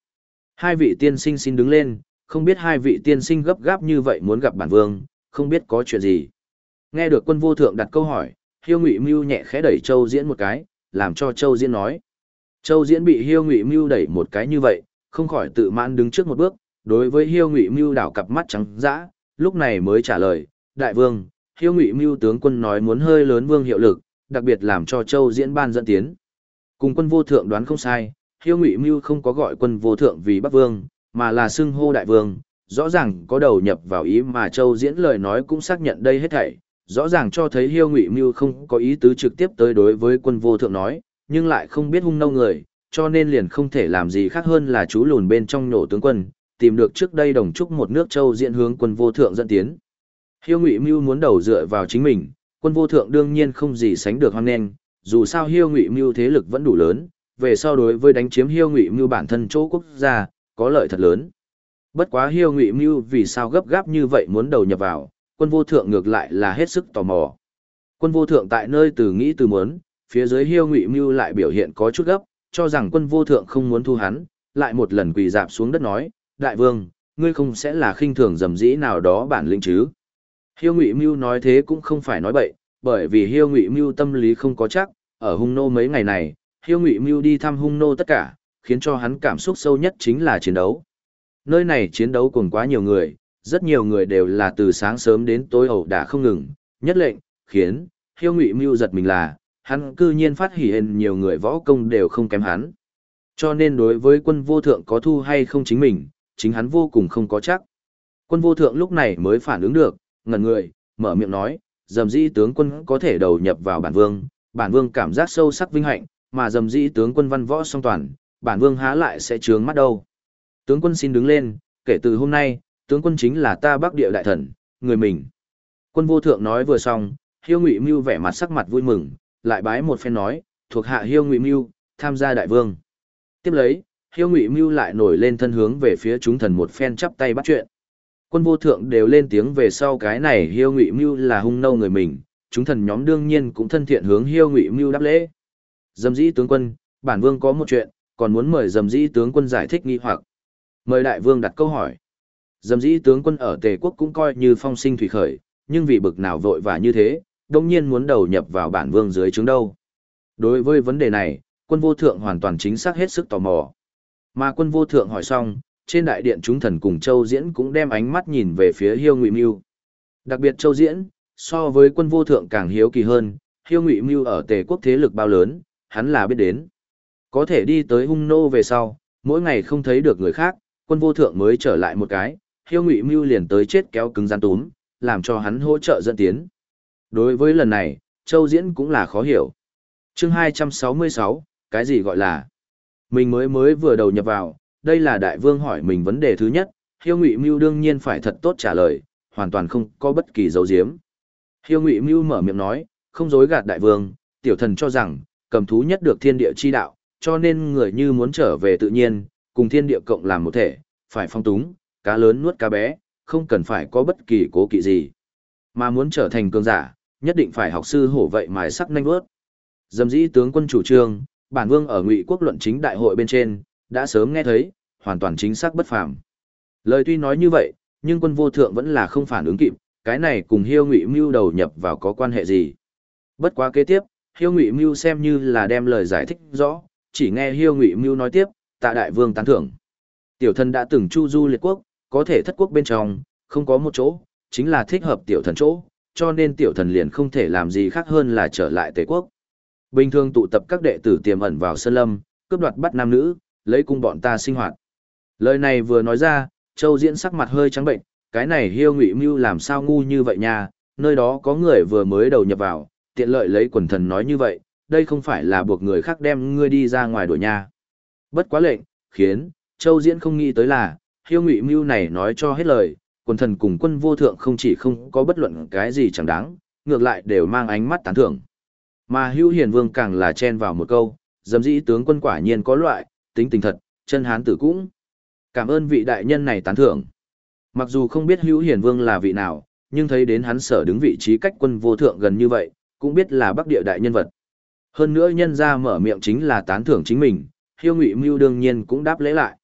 Hai vị tiên sinh xin đứng lên, không biết hai vị tiên sinh gấp gáp như vậy muốn gặp bản vương, không biết có chuyện gì. Nghe được quân vô thượng đặt câu hỏi, Hiêu Ngụy Mưu nhẹ khẽ đẩy Châu Diễn một cái, làm cho Châu Diễn nói. Châu Diễn bị Hiêu Ngụy Mưu đẩy một cái như vậy, không khỏi tự mãn đứng trước một bước, đối với Hiêu Ngụy Mưu đảo cặp mắt trắng dã, lúc này mới trả lời, "Đại vương, Hiêu Ngụy Mưu tướng quân nói muốn hơi lớn vương hiệu lực, đặc biệt làm cho Châu Diễn ban dẫn tiến." Cùng quân vô thượng đoán không sai, Hiêu Ngụy Mưu không có gọi quân vô thượng vì Bắc Vương, mà là xưng hô đại vương, rõ ràng có đầu nhập vào ý mà Châu Diễn lời nói cũng xác nhận đây hết thảy, rõ ràng cho thấy Hiêu Ngụy Mưu không có ý tứ trực tiếp tới đối với quân vô thượng nói, nhưng lại không biết hung nâu người, cho nên liền không thể làm gì khác hơn là chú lùn bên trong nổ tướng quân, tìm được trước đây đồng trúc một nước Châu diện hướng quân vô thượng dẫn tiến. Hiêu Ngụy Mưu muốn đầu dựa vào chính mình, quân vô thượng đương nhiên không gì sánh được hoang nghênh, dù sao Hiêu Ngụy Mưu thế lực vẫn đủ lớn, về so đối với đánh chiếm Hiêu Ngụy Mưu bản thân chỗ quốc gia, có lợi thật lớn. Bất quá Hiêu Ngụy Mưu vì sao gấp gáp như vậy muốn đầu nhập vào, quân vô thượng ngược lại là hết sức tò mò. Quân vô thượng tại nơi từ nghĩ từ muốn, phía dưới Hiêu Ngụy Mưu lại biểu hiện có chút gấp, cho rằng quân vô thượng không muốn thu hắn, lại một lần quỳ dạp xuống đất nói, đại vương, ngươi không sẽ là khinh thường dầm dĩ nào đó bản lĩnh chứ. Hiêu Ngụy Mưu nói thế cũng không phải nói bậy, bởi vì Hiêu Ngụy Mưu tâm lý không có chắc, ở hung nô mấy ngày này, Hiêu Ngụy Mưu đi thăm hung nô tất cả, khiến cho hắn cảm xúc sâu nhất chính là chiến đấu. Nơi này chiến đấu cùng quá nhiều người, rất nhiều người đều là từ sáng sớm đến tối ẩu đã không ngừng, nhất lệnh, khiến, Hiêu Ngụy Mưu giật mình là, hắn cư nhiên phát hỉ hình nhiều người võ công đều không kém hắn. Cho nên đối với quân vô thượng có thu hay không chính mình, chính hắn vô cùng không có chắc. Quân vô thượng lúc này mới phản ứng được, ngẩn người, mở miệng nói, dầm dĩ tướng quân có thể đầu nhập vào bản vương, bản vương cảm giác sâu sắc vinh hạnh, mà dầm dĩ tướng quân văn võ song toàn, bản vương há lại sẽ trướng mắt đâu. Tướng quân xin đứng lên, kể từ hôm nay, tướng quân chính là ta bắc địa đại thần, người mình. Quân vô thượng nói vừa xong, hiêu ngụy mưu vẻ mặt sắc mặt vui mừng, lại bái một phen nói, thuộc hạ hiêu ngụy mưu, tham gia đại vương. Tiếp lấy, hiêu ngụy mưu lại nổi lên thân hướng về phía chúng thần một phen chắp tay bắt chuyện. Quân vô thượng đều lên tiếng về sau cái này hiêu ngụy mưu là hung nâu người mình, chúng thần nhóm đương nhiên cũng thân thiện hướng hiêu ngụy mưu đáp lễ. Dầm dĩ tướng quân, bản vương có một chuyện, còn muốn mời dầm dĩ tướng quân giải thích nghi hoặc. Mời đại vương đặt câu hỏi. Dầm dĩ tướng quân ở Tề quốc cũng coi như phong sinh thủy khởi, nhưng vì bực nào vội và như thế, đông nhiên muốn đầu nhập vào bản vương dưới trướng đâu. Đối với vấn đề này, quân vô thượng hoàn toàn chính xác hết sức tò mò. Mà quân vô thượng hỏi xong, trên đại điện chúng thần cùng Châu Diễn cũng đem ánh mắt nhìn về phía Hiêu Ngụy Mưu. Đặc biệt Châu Diễn, so với quân vô thượng càng hiếu kỳ hơn, Hiêu Ngụy Mưu ở Tề quốc thế lực bao lớn, hắn là biết đến. Có thể đi tới hung nô về sau, mỗi ngày không thấy được người khác, quân vô thượng mới trở lại một cái, Hiêu Ngụy Mưu liền tới chết kéo cứng gian túm, làm cho hắn hỗ trợ dẫn tiến. Đối với lần này, Châu Diễn cũng là khó hiểu. Chương 266, cái gì gọi là? Mình mới mới vừa đầu nhập vào, đây là đại vương hỏi mình vấn đề thứ nhất, Hiêu Ngụy Mưu đương nhiên phải thật tốt trả lời, hoàn toàn không có bất kỳ dấu diếm. Hiêu Ngụy Mưu mở miệng nói, không dối gạt đại vương, tiểu thần cho rằng, cầm thú nhất được thiên địa chi đạo, cho nên người như muốn trở về tự nhiên, cùng thiên địa cộng làm một thể, phải phong túng, cá lớn nuốt cá bé, không cần phải có bất kỳ cố kỵ gì. Mà muốn trở thành cường giả, nhất định phải học sư hổ vậy mài sắc nhanh nuốt. Dầm dĩ tướng quân chủ trương, bản vương ở ngụy quốc luận chính đại hội bên trên, đã sớm nghe thấy, hoàn toàn chính xác bất phàm. Lời tuy nói như vậy, nhưng quân vô thượng vẫn là không phản ứng kịp, cái này cùng hiêu ngụy mưu đầu nhập vào có quan hệ gì. Bất quá kế tiếp, hiêu ngụy mưu xem như là đem lời giải thích rõ, chỉ nghe hiêu ngụy mưu nói tiếp, tạ đại vương tán thưởng. Tiểu thân đã từng chu du liệt quốc, có thể thất quốc bên trong, không có một chỗ, chính là thích hợp tiểu thần chỗ, cho nên tiểu thần liền không thể làm gì khác hơn là trở lại tề quốc. Bình thường tụ tập các đệ tử tiềm ẩn vào sơn lâm, cướp đoạt bắt nam nữ, lấy cung bọn ta sinh hoạt. Lời này vừa nói ra, Châu Diễn sắc mặt hơi trắng bệnh, cái này hiêu ngụy mưu làm sao ngu như vậy nha, nơi đó có người vừa mới đầu nhập vào, tiện lợi lấy quần thần nói như vậy, đây không phải là buộc người khác đem ngươi đi ra ngoài đuổi nha. Bất quá lệnh, khiến, Châu Diễn không nghĩ tới là, hiêu ngụy mưu này nói cho hết lời, quần thần cùng quân vô thượng không chỉ không có bất luận cái gì chẳng đáng, ngược lại đều mang ánh mắt tán thưởng. Mà hưu hiền vương càng là chen vào một câu, dầm dĩ tướng quân quả nhiên có loại, tính tình thật, chân hán tử cũng. Cảm ơn vị đại nhân này tán thưởng. Mặc dù không biết hữu hiền vương là vị nào, nhưng thấy đến hắn sở đứng vị trí cách quân vô thượng gần như vậy, cũng biết là bắc địa đại nhân vật. Hơn nữa nhân ra mở miệng chính là tán thưởng chính mình, hiêu ngụy mưu đương nhiên cũng đáp lễ lại.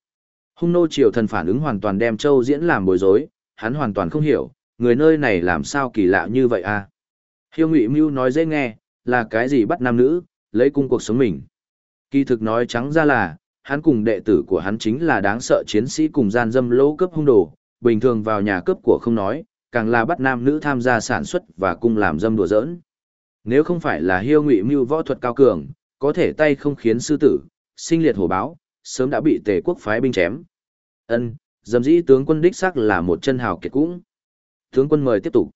Hung nô triều thần phản ứng hoàn toàn đem châu diễn làm bối rối, hắn hoàn toàn không hiểu, người nơi này làm sao kỳ lạ như vậy à. Hiêu ngụy mưu nói dễ nghe, là cái gì bắt nam nữ, lấy cung cuộc sống mình. Kỳ thực nói trắng ra là, hắn cùng đệ tử của hắn chính là đáng sợ chiến sĩ cùng gian dâm lỗ cấp hung đồ, bình thường vào nhà cướp của không nói, càng là bắt nam nữ tham gia sản xuất và cung làm dâm đùa giỡn. Nếu không phải là hiêu ngụy mưu võ thuật cao cường, có thể tay không khiến sư tử, sinh liệt hổ báo, sớm đã bị tề quốc phái binh chém. Ân, dầm dĩ tướng quân đích xác là một chân hào kiệt cũng. Tướng quân mời tiếp tục.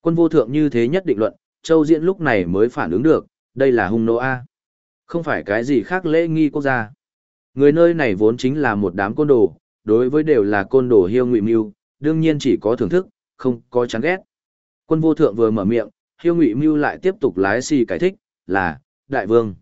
Quân vô thượng như thế nhất định luận, Châu Diễn lúc này mới phản ứng được, đây là hung nô A. Không phải cái gì khác lễ nghi quốc gia. Người nơi này vốn chính là một đám côn đồ, đối với đều là côn đồ hiêu ngụy mưu, đương nhiên chỉ có thưởng thức, không có chán ghét. Quân vô thượng vừa mở miệng, hiêu ngụy mưu lại tiếp tục lái xì cải thích, là, đại vương.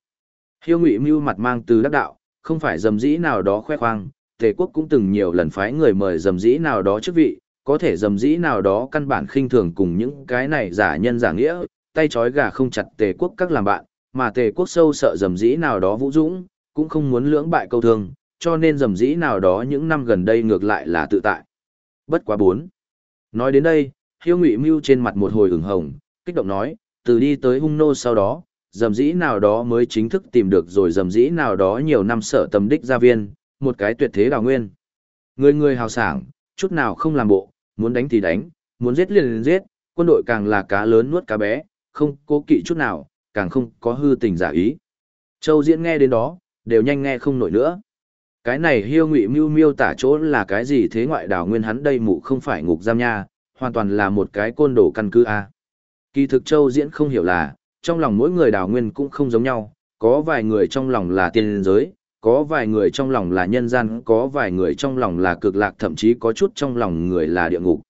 Hiêu ngụy mưu mặt mang từ đắc đạo, không phải dầm dĩ nào đó khoe khoang, tề quốc cũng từng nhiều lần phái người mời dầm dĩ nào đó chức vị, có thể dầm dĩ nào đó căn bản khinh thường cùng những cái này giả nhân giả nghĩa, tay trói gà không chặt tề quốc các làm bạn, mà tề quốc sâu sợ dầm dĩ nào đó vũ dũng, cũng không muốn lưỡng bại câu thương, cho nên dầm dĩ nào đó những năm gần đây ngược lại là tự tại. Bất quá bốn. Nói đến đây, hiêu ngụy mưu trên mặt một hồi ửng hồng, kích động nói, từ đi tới hung nô sau đó, dầm dĩ nào đó mới chính thức tìm được rồi dầm dĩ nào đó nhiều năm sở tầm đích gia viên, một cái tuyệt thế đào nguyên. Người người hào sảng, chút nào không làm bộ, muốn đánh thì đánh, muốn giết liền liền giết, quân đội càng là cá lớn nuốt cá bé, không cố kỵ chút nào, càng không có hư tình giả ý. Châu Diễn nghe đến đó, đều nhanh nghe không nổi nữa. Cái này hiêu ngụy mưu miêu tả chỗ là cái gì thế ngoại đảo nguyên hắn đây mụ không phải ngục giam nha, hoàn toàn là một cái côn đồ căn cứ A. Kỳ thực Châu Diễn không hiểu là, trong lòng mỗi người đào nguyên cũng không giống nhau, có vài người trong lòng là tiên giới, có vài người trong lòng là nhân gian, có vài người trong lòng là cực lạc thậm chí có chút trong lòng người là địa ngục.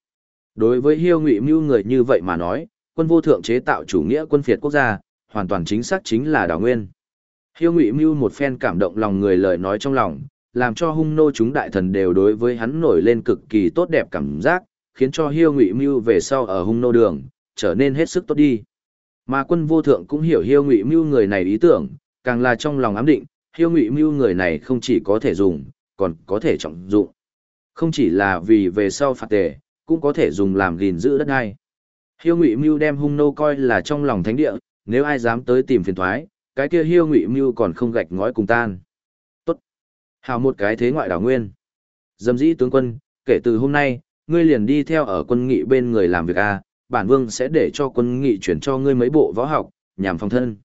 Đối với hiêu ngụy mưu người như vậy mà nói, quân vô thượng chế tạo chủ nghĩa quân phiệt quốc gia, hoàn toàn chính xác chính là đào nguyên. Hiêu Ngụy Mưu một phen cảm động lòng người lời nói trong lòng, làm cho hung nô chúng đại thần đều đối với hắn nổi lên cực kỳ tốt đẹp cảm giác, khiến cho Hiêu Ngụy Mưu về sau ở hung nô đường trở nên hết sức tốt đi. Mà quân vô thượng cũng hiểu Hiêu Ngụy Mưu người này ý tưởng, càng là trong lòng ám định, hiêu ngụy mưu người này không chỉ có thể dùng, còn có thể trọng dụng. Không chỉ là vì về sau phạt tề, cũng có thể dùng làm gìn giữ đất đai. Hiêu Ngụy Mưu đem Hung Nô coi là trong lòng thánh địa, nếu ai dám tới tìm phiền thoái, cái kia Hiêu Ngụy Mưu còn không gạch ngói cùng tan. Tốt. Hào một cái thế ngoại đảo nguyên. Dâm dĩ tướng quân, kể từ hôm nay, ngươi liền đi theo ở quân nghị bên người làm việc a, bản vương sẽ để cho quân nghị chuyển cho ngươi mấy bộ võ học, nhằm phòng thân.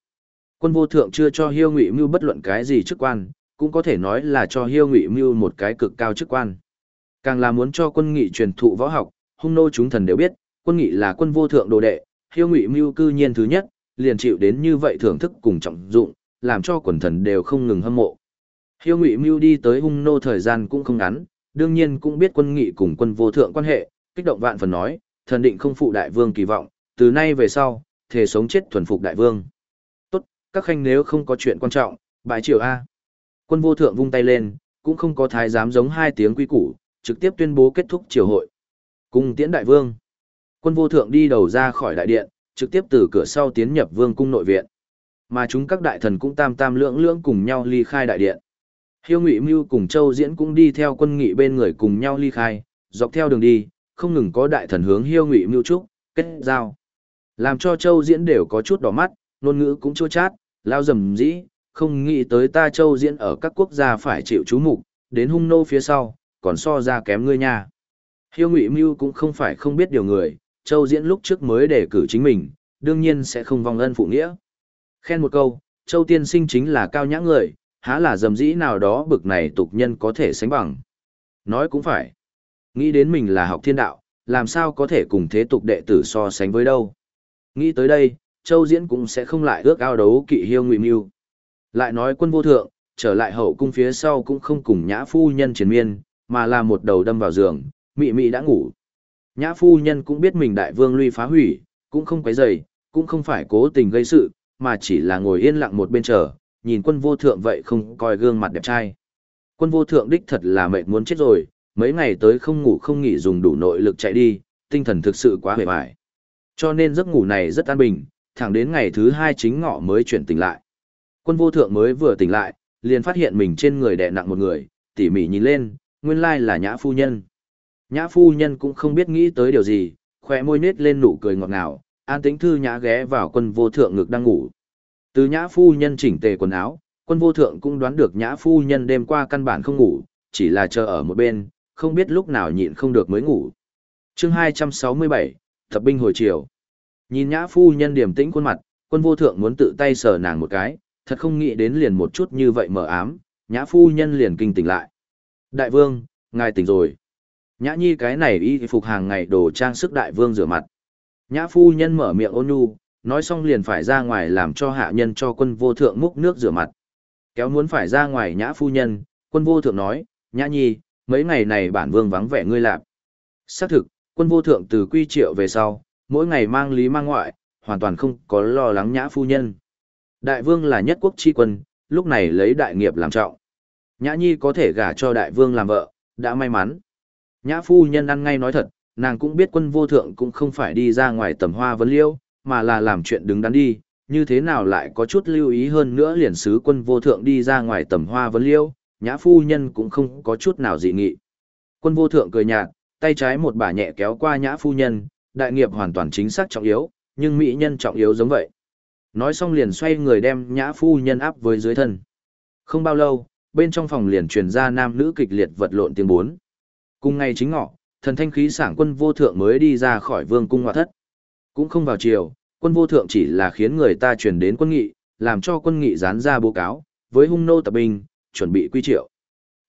Quân vô thượng chưa cho Hiêu Ngụy Mưu bất luận cái gì chức quan, cũng có thể nói là cho Hiêu Ngụy Mưu một cái cực cao chức quan. Càng là muốn cho quân nghị truyền thụ võ học, hung nô chúng thần đều biết, quân nghị là quân vô thượng đồ đệ, hiêu ngụy mưu cư nhiên thứ nhất, liền chịu đến như vậy thưởng thức cùng trọng dụng, làm cho quần thần đều không ngừng hâm mộ. Hiêu ngụy mưu đi tới hung nô thời gian cũng không ngắn, đương nhiên cũng biết quân nghị cùng quân vô thượng quan hệ, kích động vạn phần nói, thần định không phụ đại vương kỳ vọng, từ nay về sau, thể sống chết thuần phục đại vương. Tốt, các khanh nếu không có chuyện quan trọng, bãi triều A. Quân vô thượng vung tay lên, cũng không có thái giám giống hai tiếng quy củ, trực tiếp tuyên bố kết thúc triều hội. Cung tiễn đại vương. Quân vô thượng đi đầu ra khỏi đại điện, trực tiếp từ cửa sau tiến nhập vương cung nội viện. Mà chúng các đại thần cũng tam tam lưỡng lưỡng cùng nhau ly khai đại điện. Hiêu Ngụy Mưu cùng Châu Diễn cũng đi theo quân nghị bên người cùng nhau ly khai, dọc theo đường đi, không ngừng có đại thần hướng Hiêu Ngụy Mưu trúc, kết giao. Làm cho Châu Diễn đều có chút đỏ mắt, ngôn ngữ cũng chua chát, lao dầm dĩ, không nghĩ tới ta Châu Diễn ở các quốc gia phải chịu chú mục, đến hung nô phía sau, còn so ra kém ngươi nha. Hiêu Ngụy Mưu cũng không phải không biết điều người, Châu Diễn lúc trước mới đề cử chính mình, đương nhiên sẽ không vong ân phụ nghĩa. Khen một câu, Châu Tiên Sinh chính là cao nhã người, há là dầm dĩ nào đó bực này tục nhân có thể sánh bằng. Nói cũng phải. Nghĩ đến mình là học thiên đạo, làm sao có thể cùng thế tục đệ tử so sánh với đâu. Nghĩ tới đây, Châu Diễn cũng sẽ không lại ước ao đấu kỵ hiêu ngụy mưu. Lại nói quân vô thượng, trở lại hậu cung phía sau cũng không cùng nhã phu nhân chiến miên, mà là một đầu đâm vào giường, mị mị đã ngủ. Nhã phu nhân cũng biết mình đại vương lui phá hủy, cũng không quấy rầy, cũng không phải cố tình gây sự, mà chỉ là ngồi yên lặng một bên chờ, nhìn quân vô thượng vậy không coi gương mặt đẹp trai. Quân vô thượng đích thật là mệt muốn chết rồi, mấy ngày tới không ngủ không nghỉ dùng đủ nội lực chạy đi, tinh thần thực sự quá hề bại. Cho nên giấc ngủ này rất an bình, thẳng đến ngày thứ hai chính ngọ mới chuyển tỉnh lại. Quân vô thượng mới vừa tỉnh lại, liền phát hiện mình trên người đè nặng một người, tỉ mỉ nhìn lên, nguyên lai là nhã phu nhân. Nhã phu nhân cũng không biết nghĩ tới điều gì, khỏe môi nết lên nụ cười ngọt ngào, an tính thư nhã ghé vào quân vô thượng ngực đang ngủ. Từ nhã phu nhân chỉnh tề quần áo, quân vô thượng cũng đoán được nhã phu nhân đêm qua căn bản không ngủ, chỉ là chờ ở một bên, không biết lúc nào nhịn không được mới ngủ. chương 267, Thập binh hồi chiều. Nhìn nhã phu nhân điềm tĩnh khuôn mặt, quân vô thượng muốn tự tay sờ nàng một cái, thật không nghĩ đến liền một chút như vậy mờ ám, nhã phu nhân liền kinh tỉnh lại. Đại vương, ngài tỉnh rồi. Nhã nhi cái này y phục hàng ngày đồ trang sức đại vương rửa mặt. Nhã phu nhân mở miệng ôn nhu, nói xong liền phải ra ngoài làm cho hạ nhân cho quân vô thượng múc nước rửa mặt. Kéo muốn phải ra ngoài nhã phu nhân, quân vô thượng nói, nhã nhi, mấy ngày này bản vương vắng vẻ ngươi lạp. Xác thực, quân vô thượng từ quy triệu về sau, mỗi ngày mang lý mang ngoại, hoàn toàn không có lo lắng nhã phu nhân. Đại vương là nhất quốc chi quân, lúc này lấy đại nghiệp làm trọng. Nhã nhi có thể gả cho đại vương làm vợ, đã may mắn. Nhã phu nhân ăn ngay nói thật, nàng cũng biết quân vô thượng cũng không phải đi ra ngoài tầm hoa vấn liêu, mà là làm chuyện đứng đắn đi, như thế nào lại có chút lưu ý hơn nữa liền sứ quân vô thượng đi ra ngoài tầm hoa vấn liêu, nhã phu nhân cũng không có chút nào dị nghị. Quân vô thượng cười nhạt, tay trái một bà nhẹ kéo qua nhã phu nhân, đại nghiệp hoàn toàn chính xác trọng yếu, nhưng mỹ nhân trọng yếu giống vậy. Nói xong liền xoay người đem nhã phu nhân áp với dưới thân. Không bao lâu, bên trong phòng liền truyền ra nam nữ kịch liệt vật lộn tiếng bốn. Cùng ngày chính ngọ, thần thanh khí sảng quân vô thượng mới đi ra khỏi vương cung ngoại thất. Cũng không vào chiều, quân vô thượng chỉ là khiến người ta truyền đến quân nghị, làm cho quân nghị dán ra báo cáo, với hung nô tập binh, chuẩn bị quy triệu.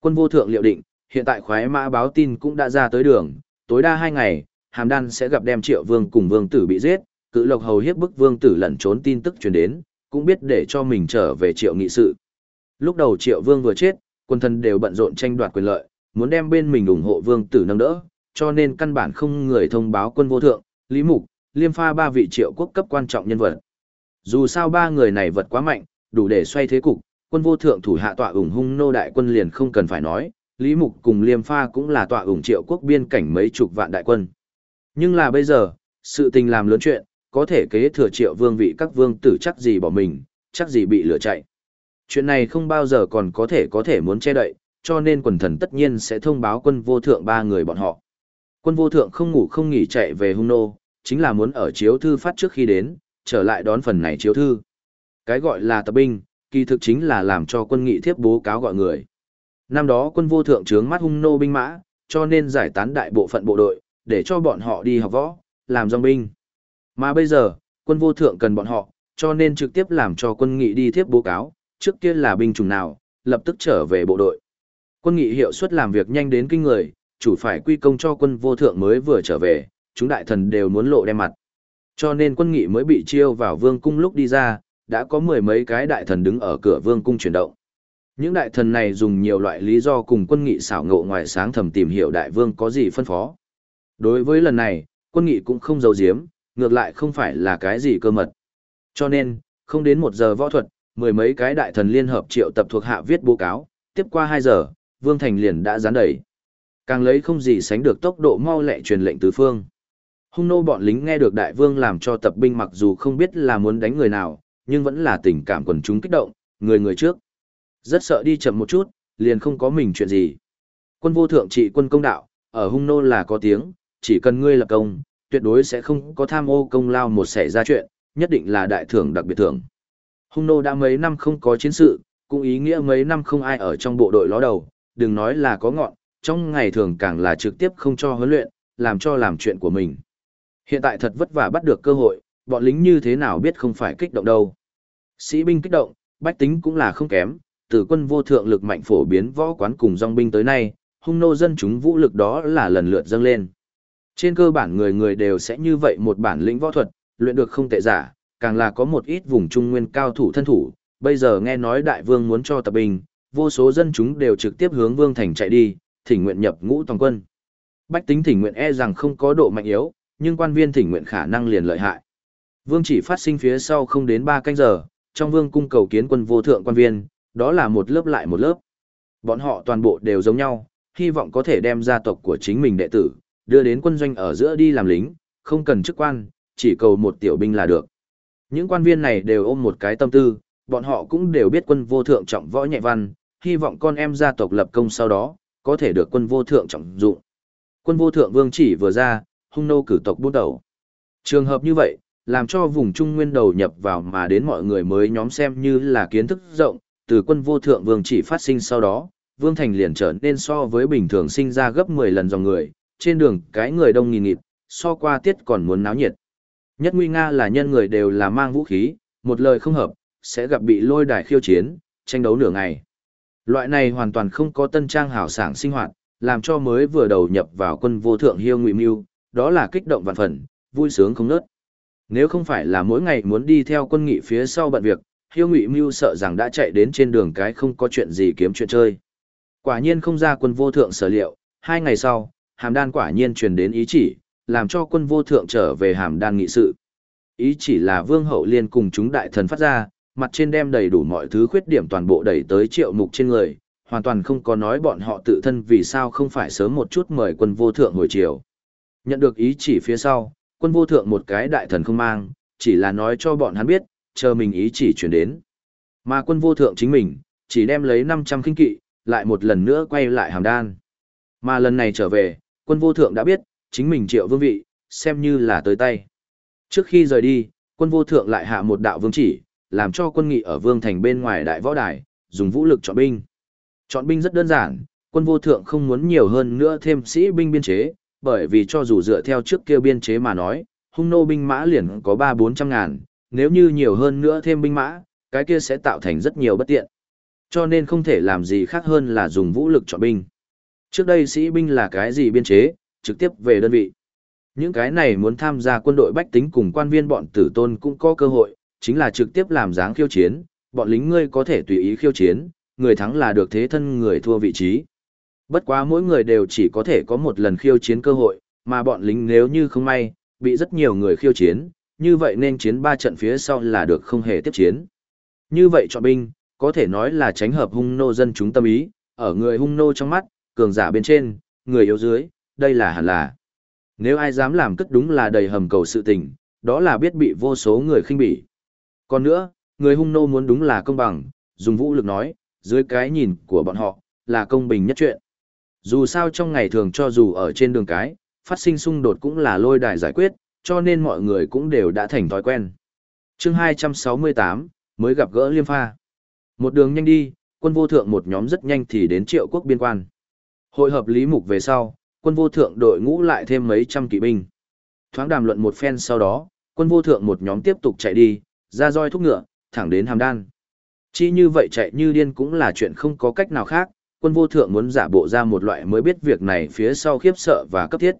Quân vô thượng liệu định, hiện tại khoái mã báo tin cũng đã ra tới đường, tối đa hai ngày, hàm đan sẽ gặp đem triệu vương cùng vương tử bị giết, cự lộc hầu hiếp bức vương tử lẩn trốn tin tức truyền đến, cũng biết để cho mình trở về triệu nghị sự. Lúc đầu triệu vương vừa chết, quân thần đều bận rộn tranh đoạt quyền lợi, muốn đem bên mình ủng hộ vương tử nâng đỡ, cho nên căn bản không người thông báo quân vô thượng, Lý Mục, Liêm Pha ba vị triệu quốc cấp quan trọng nhân vật. Dù sao ba người này vật quá mạnh, đủ để xoay thế cục, quân vô thượng thủ hạ tọa ủng hung nô đại quân liền không cần phải nói, Lý Mục cùng Liêm Pha cũng là tọa ủng triệu quốc biên cảnh mấy chục vạn đại quân. Nhưng là bây giờ, sự tình làm lớn chuyện, có thể kế thừa triệu vương vị các vương tử chắc gì bỏ mình, chắc gì bị lửa chạy. Chuyện này không bao giờ còn có thể có thể muốn che đậy, cho nên quần thần tất nhiên sẽ thông báo quân vô thượng ba người bọn họ. Quân vô thượng không ngủ không nghỉ chạy về hung nô, chính là muốn ở chiếu thư phát trước khi đến, trở lại đón phần này chiếu thư. Cái gọi là tập binh, kỳ thực chính là làm cho quân nghị thiếp bố cáo gọi người. Năm đó quân vô thượng trướng mắt hung nô binh mã, cho nên giải tán đại bộ phận bộ đội, để cho bọn họ đi học võ, làm dòng binh. Mà bây giờ, quân vô thượng cần bọn họ, cho nên trực tiếp làm cho quân nghị đi thiếp bố cáo, trước kia là binh chủng nào, lập tức trở về bộ đội. Quân nghị hiệu suất làm việc nhanh đến kinh người, chủ phải quy công cho quân vô thượng mới vừa trở về, chúng đại thần đều muốn lộ đem mặt. Cho nên quân nghị mới bị chiêu vào vương cung lúc đi ra, đã có mười mấy cái đại thần đứng ở cửa vương cung chuyển động. Những đại thần này dùng nhiều loại lý do cùng quân nghị xảo ngộ ngoài sáng thầm tìm hiểu đại vương có gì phân phó. Đối với lần này, quân nghị cũng không giấu giếm, ngược lại không phải là cái gì cơ mật. Cho nên, không đến một giờ võ thuật, mười mấy cái đại thần liên hợp triệu tập thuộc hạ viết báo cáo, tiếp qua hai giờ, Vương Thành liền đã gián đẩy. Càng lấy không gì sánh được tốc độ mau lẹ truyền lệnh tứ phương. Hung nô bọn lính nghe được đại vương làm cho tập binh mặc dù không biết là muốn đánh người nào, nhưng vẫn là tình cảm quần chúng kích động, người người trước. Rất sợ đi chậm một chút, liền không có mình chuyện gì. Quân vô thượng trị quân công đạo, ở hung nô là có tiếng, chỉ cần ngươi lập công, tuyệt đối sẽ không có tham ô công lao một xảy ra chuyện, nhất định là đại thưởng đặc biệt thưởng. Hung nô đã mấy năm không có chiến sự, cũng ý nghĩa mấy năm không ai ở trong bộ đội ló đầu, đừng nói là có ngọn, trong ngày thường càng là trực tiếp không cho huấn luyện, làm cho làm chuyện của mình. Hiện tại thật vất vả bắt được cơ hội, bọn lính như thế nào biết không phải kích động đâu. Sĩ binh kích động, bách tính cũng là không kém, từ quân vô thượng lực mạnh phổ biến võ quán cùng dòng binh tới nay, hung nô dân chúng vũ lực đó là lần lượt dâng lên. Trên cơ bản người người đều sẽ như vậy một bản lĩnh võ thuật, luyện được không tệ giả, càng là có một ít vùng trung nguyên cao thủ thân thủ, bây giờ nghe nói đại vương muốn cho tập binh, vô số dân chúng đều trực tiếp hướng vương thành chạy đi, thỉnh nguyện nhập ngũ toàn quân. Bách tính thỉnh nguyện e rằng không có độ mạnh yếu, nhưng quan viên thỉnh nguyện khả năng liền lợi hại. Vương chỉ phát sinh phía sau không đến 3 canh giờ, trong vương cung cầu kiến quân vô thượng quan viên, đó là một lớp lại một lớp. Bọn họ toàn bộ đều giống nhau, hy vọng có thể đem gia tộc của chính mình đệ tử, đưa đến quân doanh ở giữa đi làm lính, không cần chức quan, chỉ cầu một tiểu binh là được. Những quan viên này đều ôm một cái tâm tư, bọn họ cũng đều biết quân vô thượng trọng võ nhẹ văn, hy vọng con em gia tộc lập công sau đó, có thể được quân vô thượng trọng dụng. Quân vô thượng vương chỉ vừa ra, hung nô cử tộc bút đầu. Trường hợp như vậy, làm cho vùng Trung Nguyên đầu nhập vào mà đến mọi người mới nhóm xem như là kiến thức rộng, từ quân vô thượng vương chỉ phát sinh sau đó, vương thành liền trở nên so với bình thường sinh ra gấp 10 lần dòng người, trên đường cái người đông nghìn nghịt, so qua tiết còn muốn náo nhiệt. Nhất nguy nga là nhân người đều là mang vũ khí, một lời không hợp, sẽ gặp bị lôi đài khiêu chiến, tranh đấu nửa ngày. Loại này hoàn toàn không có tân trang hảo sảng sinh hoạt, làm cho mới vừa đầu nhập vào quân vô thượng hiêu ngụy mưu, đó là kích động vạn phần, vui sướng không nớt. Nếu không phải là mỗi ngày muốn đi theo quân nghị phía sau bận việc, hiêu ngụy mưu sợ rằng đã chạy đến trên đường cái không có chuyện gì kiếm chuyện chơi. Quả nhiên không ra quân vô thượng sở liệu, hai ngày sau, hàm đan quả nhiên truyền đến ý chỉ, làm cho quân vô thượng trở về hàm đan nghị sự. Ý chỉ là vương hậu liên cùng chúng đại thần phát ra, mặt trên đem đầy đủ mọi thứ khuyết điểm toàn bộ đẩy tới triệu mục trên người, hoàn toàn không có nói bọn họ tự thân vì sao không phải sớm một chút mời quân vô thượng hồi chiều. Nhận được ý chỉ phía sau, quân vô thượng một cái đại thần không mang, chỉ là nói cho bọn hắn biết, chờ mình ý chỉ chuyển đến. Mà quân vô thượng chính mình, chỉ đem lấy 500 kinh kỵ, lại một lần nữa quay lại hàm đan. Mà lần này trở về, quân vô thượng đã biết, chính mình triệu vương vị, xem như là tới tay. Trước khi rời đi, quân vô thượng lại hạ một đạo vương chỉ, làm cho quân nghị ở vương thành bên ngoài đại võ đài, dùng vũ lực chọn binh. Chọn binh rất đơn giản, quân vô thượng không muốn nhiều hơn nữa thêm sĩ binh biên chế, bởi vì cho dù dựa theo trước kia biên chế mà nói, hung nô binh mã liền có 3-400 ngàn, nếu như nhiều hơn nữa thêm binh mã, cái kia sẽ tạo thành rất nhiều bất tiện. Cho nên không thể làm gì khác hơn là dùng vũ lực chọn binh. Trước đây sĩ binh là cái gì biên chế, trực tiếp về đơn vị. Những cái này muốn tham gia quân đội bách tính cùng quan viên bọn tử tôn cũng có cơ hội, chính là trực tiếp làm dáng khiêu chiến, bọn lính ngươi có thể tùy ý khiêu chiến, người thắng là được thế thân người thua vị trí. Bất quá mỗi người đều chỉ có thể có một lần khiêu chiến cơ hội, mà bọn lính nếu như không may, bị rất nhiều người khiêu chiến, như vậy nên chiến ba trận phía sau là được không hề tiếp chiến. Như vậy chọn binh, có thể nói là tránh hợp hung nô dân chúng tâm ý, ở người hung nô trong mắt, cường giả bên trên, người yếu dưới, đây là hẳn là. Nếu ai dám làm cất đúng là đầy hầm cầu sự tình, đó là biết bị vô số người khinh bỉ. Còn nữa, người hung nô muốn đúng là công bằng, dùng vũ lực nói, dưới cái nhìn của bọn họ, là công bình nhất chuyện. Dù sao trong ngày thường cho dù ở trên đường cái, phát sinh xung đột cũng là lôi đài giải quyết, cho nên mọi người cũng đều đã thành thói quen. chương 268, mới gặp gỡ liêm pha. Một đường nhanh đi, quân vô thượng một nhóm rất nhanh thì đến triệu quốc biên quan. Hội hợp lý mục về sau, quân vô thượng đội ngũ lại thêm mấy trăm kỵ binh. Thoáng đàm luận một phen sau đó, quân vô thượng một nhóm tiếp tục chạy đi, ra roi thúc ngựa, thẳng đến hàm đan. Chỉ như vậy chạy như điên cũng là chuyện không có cách nào khác, quân vô thượng muốn giả bộ ra một loại mới biết việc này phía sau khiếp sợ và cấp thiết.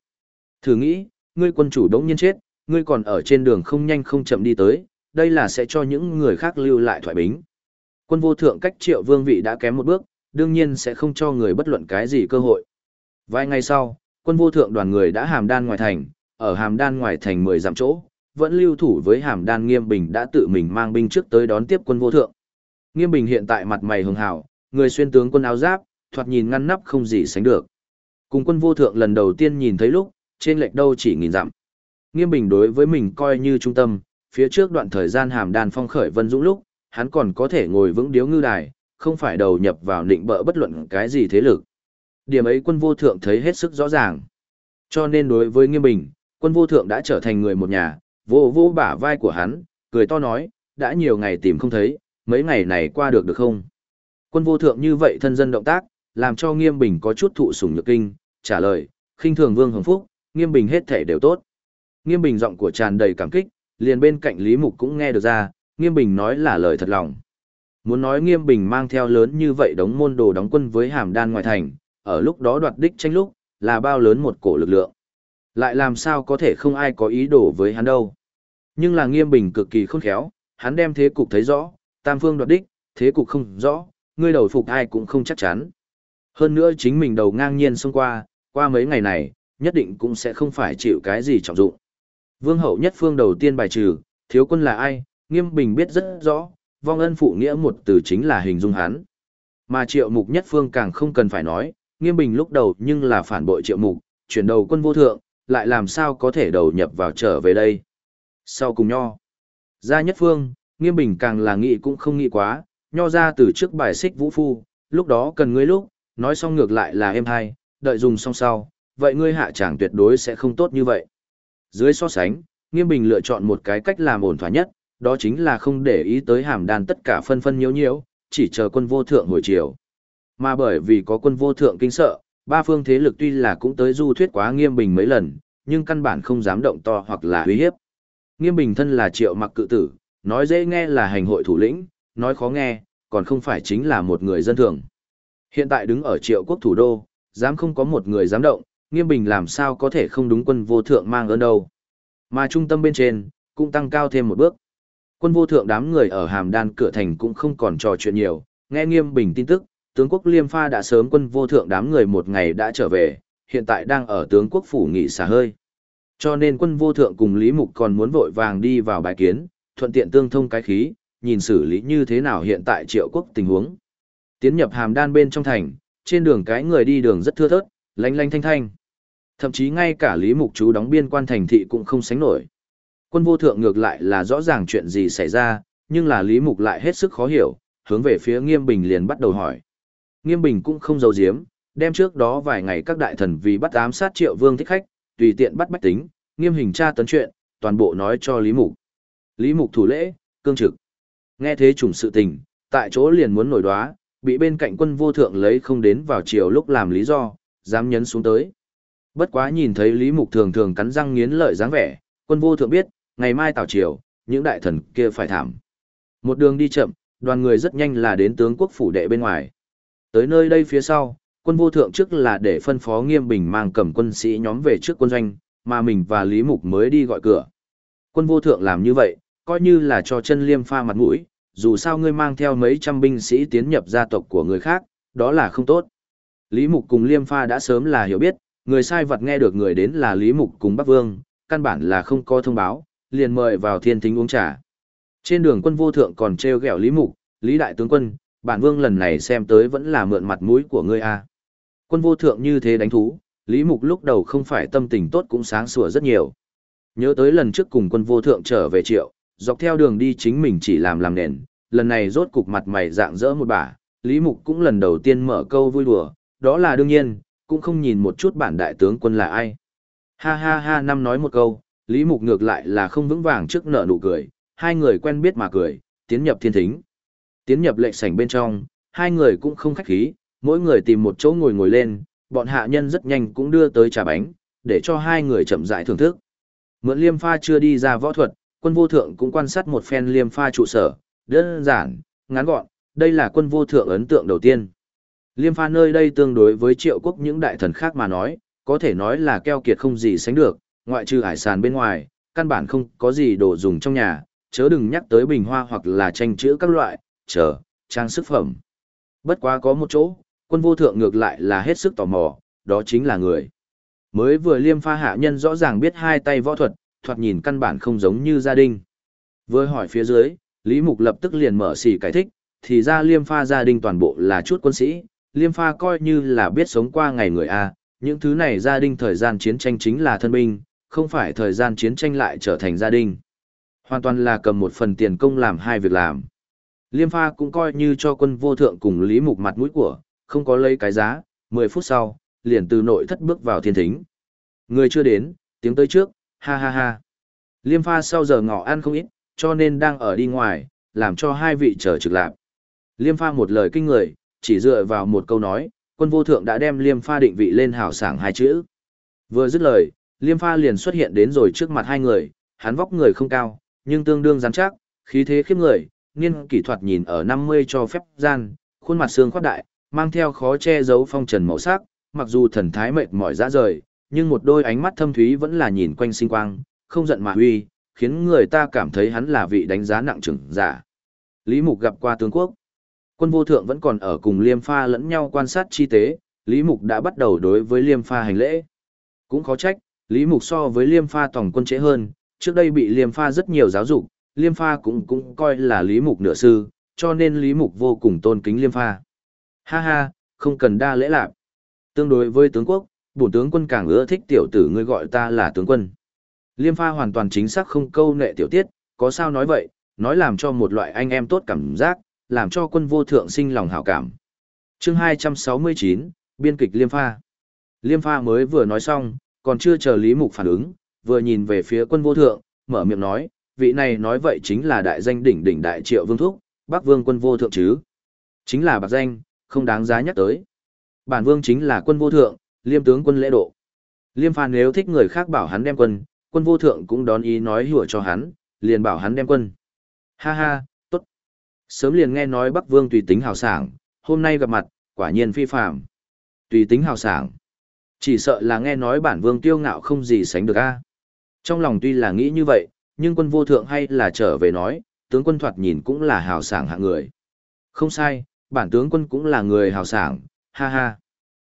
Thử nghĩ, ngươi quân chủ đống nhiên chết, ngươi còn ở trên đường không nhanh không chậm đi tới, đây là sẽ cho những người khác lưu lại thoại bính. Quân vô thượng cách triệu vương vị đã kém một bước, đương nhiên sẽ không cho người bất luận cái gì cơ hội. Vài ngày sau, quân vô thượng đoàn người đã hàm đan ngoài thành, ở hàm đan ngoài thành 10 dặm chỗ, vẫn lưu thủ với hàm đan nghiêm bình đã tự mình mang binh trước tới đón tiếp quân vô thượng. Nghiêm bình hiện tại mặt mày hường hảo, người xuyên tướng quân áo giáp, thoạt nhìn ngăn nắp không gì sánh được. Cùng quân vô thượng lần đầu tiên nhìn thấy lúc, trên lệch đâu chỉ nghìn dặm. Nghiêm bình đối với mình coi như trung tâm, phía trước đoạn thời gian hàm đàn phong khởi vân dũng lúc, hắn còn có thể ngồi vững điếu ngư đài, không phải đầu nhập vào định bỡ bất luận cái gì thế lực. Điểm ấy quân vô thượng thấy hết sức rõ ràng. Cho nên đối với nghiêm bình, quân vô thượng đã trở thành người một nhà, vô vô bả vai của hắn, cười to nói, đã nhiều ngày tìm không thấy, mấy ngày này qua được được không? Quân vô thượng như vậy thân dân động tác, làm cho nghiêm bình có chút thụ sủng nhược kinh, trả lời, khinh thường vương hồng phúc, nghiêm bình hết thể đều tốt. Nghiêm bình giọng của tràn đầy cảm kích, liền bên cạnh Lý Mục cũng nghe được ra, nghiêm bình nói là lời thật lòng. Muốn nói nghiêm bình mang theo lớn như vậy đống môn đồ đóng quân với hàm đan ngoại thành, ở lúc đó đoạt đích tranh lúc, là bao lớn một cổ lực lượng. Lại làm sao có thể không ai có ý đồ với hắn đâu. Nhưng là nghiêm bình cực kỳ khôn khéo, hắn đem thế cục thấy rõ, tam phương đoạt đích, thế cục không rõ, ngươi đầu phục ai cũng không chắc chắn. Hơn nữa chính mình đầu ngang nhiên xông qua, qua mấy ngày này, nhất định cũng sẽ không phải chịu cái gì trọng dụng. Vương hậu nhất phương đầu tiên bài trừ, thiếu quân là ai, nghiêm bình biết rất rõ, vong ân phụ nghĩa một từ chính là hình dung hắn. Mà triệu mục nhất phương càng không cần phải nói, nghiêm bình lúc đầu nhưng là phản bội triệu mục, chuyển đầu quân vô thượng, lại làm sao có thể đầu nhập vào trở về đây. Sau cùng nho, ra nhất phương, nghiêm bình càng là nghĩ cũng không nghĩ quá, nho ra từ trước bài xích vũ phu, lúc đó cần ngươi lúc, nói xong ngược lại là em hai, đợi dùng xong sau, vậy ngươi hạ chẳng tuyệt đối sẽ không tốt như vậy. Dưới so sánh, nghiêm bình lựa chọn một cái cách làm ổn thỏa nhất, đó chính là không để ý tới hàm đàn tất cả phân phân nhiễu nhiễu, chỉ chờ quân vô thượng hồi chiều. Mà bởi vì có quân vô thượng kinh sợ, ba phương thế lực tuy là cũng tới du thuyết quá nghiêm bình mấy lần, nhưng căn bản không dám động to hoặc là uy hiếp. Nghiêm bình thân là triệu mặc cự tử, nói dễ nghe là hành hội thủ lĩnh, nói khó nghe, còn không phải chính là một người dân thường. Hiện tại đứng ở triệu quốc thủ đô, dám không có một người dám động, nghiêm bình làm sao có thể không đúng quân vô thượng mang ơn đâu. Mà trung tâm bên trên, cũng tăng cao thêm một bước. Quân vô thượng đám người ở hàm đan cửa thành cũng không còn trò chuyện nhiều, nghe nghiêm bình tin tức, tướng quốc liêm pha đã sớm quân vô thượng đám người một ngày đã trở về, hiện tại đang ở tướng quốc phủ nghỉ xả hơi. Cho nên quân vô thượng cùng Lý Mục còn muốn vội vàng đi vào bài kiến, thuận tiện tương thông cái khí, nhìn xử lý như thế nào hiện tại triệu quốc tình huống. Tiến nhập hàm đan bên trong thành, trên đường cái người đi đường rất thưa thớt, lanh lanh thanh thanh. Thậm chí ngay cả Lý Mục chú đóng biên quan thành thị cũng không sánh nổi. Quân vô thượng ngược lại là rõ ràng chuyện gì xảy ra, nhưng là Lý Mục lại hết sức khó hiểu, hướng về phía Nghiêm Bình liền bắt đầu hỏi. Nghiêm Bình cũng không giấu giếm, đem trước đó vài ngày các đại thần vì bắt ám sát triệu vương thích khách, tùy tiện bắt bách tính, nghiêm hình tra tấn chuyện, toàn bộ nói cho Lý Mục. Lý Mục thủ lễ, cương trực. Nghe thế trùng sự tình, tại chỗ liền muốn nổi đoá, bị bên cạnh quân vô thượng lấy không đến vào chiều lúc làm lý do, dám nhấn xuống tới. Bất quá nhìn thấy Lý Mục thường thường cắn răng nghiến lợi dáng vẻ, quân vô thượng biết, ngày mai tảo chiều, những đại thần kia phải thảm. Một đường đi chậm, đoàn người rất nhanh là đến tướng quốc phủ đệ bên ngoài. Tới nơi đây phía sau, quân vô thượng trước là để phân phó nghiêm bình mang cầm quân sĩ nhóm về trước quân doanh, mà mình và Lý Mục mới đi gọi cửa. Quân vô thượng làm như vậy, coi như là cho chân liêm pha mặt mũi, dù sao ngươi mang theo mấy trăm binh sĩ tiến nhập gia tộc của người khác, đó là không tốt. Lý Mục cùng liêm pha đã sớm là hiểu biết, người sai vật nghe được người đến là Lý Mục cùng Bắc Vương, căn bản là không có thông báo, liền mời vào thiên thính uống trà. Trên đường quân vô thượng còn treo gẹo Lý Mục, Lý Đại Tướng Quân, bản vương lần này xem tới vẫn là mượn mặt mũi của ngươi a. À. Quân vô thượng như thế đánh thú, Lý Mục lúc đầu không phải tâm tình tốt cũng sáng sủa rất nhiều. Nhớ tới lần trước cùng quân vô thượng trở về triệu, dọc theo đường đi chính mình chỉ làm làm nền, lần này rốt cục mặt mày dạng dỡ một bả, Lý Mục cũng lần đầu tiên mở câu vui đùa, đó là đương nhiên, cũng không nhìn một chút bản đại tướng quân là ai. Ha ha ha năm nói một câu, Lý Mục ngược lại là không vững vàng trước nợ nụ cười, hai người quen biết mà cười, tiến nhập thiên thính. Tiến nhập lệnh sảnh bên trong, hai người cũng không khách khí, mỗi người tìm một chỗ ngồi ngồi lên, bọn hạ nhân rất nhanh cũng đưa tới trà bánh, để cho hai người chậm rãi thưởng thức. Mượn liêm pha chưa đi ra võ thuật, quân vô thượng cũng quan sát một phen liêm pha trụ sở, đơn giản, ngắn gọn, đây là quân vô thượng ấn tượng đầu tiên. Liêm pha nơi đây tương đối với triệu quốc những đại thần khác mà nói, có thể nói là keo kiệt không gì sánh được, ngoại trừ hải sản bên ngoài, căn bản không có gì đồ dùng trong nhà, chớ đừng nhắc tới bình hoa hoặc là tranh chữ các loại, chờ, trang sức phẩm. Bất quá có một chỗ, quân vô thượng ngược lại là hết sức tò mò, đó chính là người. Mới vừa liêm pha hạ nhân rõ ràng biết hai tay võ thuật, thoạt nhìn căn bản không giống như gia đình. Với hỏi phía dưới, Lý Mục lập tức liền mở xỉ giải thích, thì ra liêm pha gia đình toàn bộ là chút quân sĩ, liêm pha coi như là biết sống qua ngày người A, những thứ này gia đình thời gian chiến tranh chính là thân binh, không phải thời gian chiến tranh lại trở thành gia đình. Hoàn toàn là cầm một phần tiền công làm hai việc làm. Liêm pha cũng coi như cho quân vô thượng cùng Lý Mục mặt mũi của, không có lấy cái giá, 10 phút sau, liền từ nội thất bước vào thiên thính. Người chưa đến, tiếng tới trước, ha ha ha. Liêm pha sau giờ ngọ ăn không ít, cho nên đang ở đi ngoài, làm cho hai vị chờ trực lạc. Liêm pha một lời kinh người, chỉ dựa vào một câu nói, quân vô thượng đã đem liêm pha định vị lên hào sảng hai chữ. Vừa dứt lời, liêm pha liền xuất hiện đến rồi trước mặt hai người, hắn vóc người không cao, nhưng tương đương rắn chắc, khí thế khiếp người, niên kỹ thuật nhìn ở 50 cho phép gian, khuôn mặt xương khoát đại, mang theo khó che giấu phong trần màu sắc, mặc dù thần thái mệt mỏi dã rời, nhưng một đôi ánh mắt thâm thúy vẫn là nhìn quanh sinh quang, không giận mà huy, khiến người ta cảm thấy hắn là vị đánh giá nặng trưởng giả. Lý Mục gặp qua tướng quốc. Quân vô thượng vẫn còn ở cùng Liêm Pha lẫn nhau quan sát chi tế, Lý Mục đã bắt đầu đối với Liêm Pha hành lễ. Cũng khó trách, Lý Mục so với Liêm Pha tổng quân trễ hơn, trước đây bị Liêm Pha rất nhiều giáo dục, Liêm Pha cũng cũng coi là Lý Mục nửa sư, cho nên Lý Mục vô cùng tôn kính Liêm Pha. Ha ha, không cần đa lễ lạc. Tương đối với tướng quốc, bổn tướng quân càng ưa thích tiểu tử ngươi gọi ta là tướng quân. Liêm pha hoàn toàn chính xác không câu nệ tiểu tiết, có sao nói vậy, nói làm cho một loại anh em tốt cảm giác, làm cho quân vô thượng sinh lòng hảo cảm. chương 269, biên kịch Liêm pha. Liêm pha mới vừa nói xong, còn chưa chờ Lý Mục phản ứng, vừa nhìn về phía quân vô thượng, mở miệng nói, vị này nói vậy chính là đại danh đỉnh đỉnh đại triệu vương thúc, bắc vương quân vô thượng chứ. Chính là bạc danh, không đáng giá nhắc tới. Bản vương chính là quân vô thượng, liêm tướng quân lễ độ. Liêm phan nếu thích người khác bảo hắn đem quân, quân vô thượng cũng đón ý nói hùa cho hắn, liền bảo hắn đem quân. Ha ha, tốt. Sớm liền nghe nói Bắc Vương tùy tính hào sảng, hôm nay gặp mặt, quả nhiên phi phạm. Tùy tính hào sảng. Chỉ sợ là nghe nói bản vương tiêu ngạo không gì sánh được a. Trong lòng tuy là nghĩ như vậy, nhưng quân vô thượng hay là trở về nói, tướng quân thoạt nhìn cũng là hào sảng hạng người. Không sai, bản tướng quân cũng là người hào sảng, ha ha.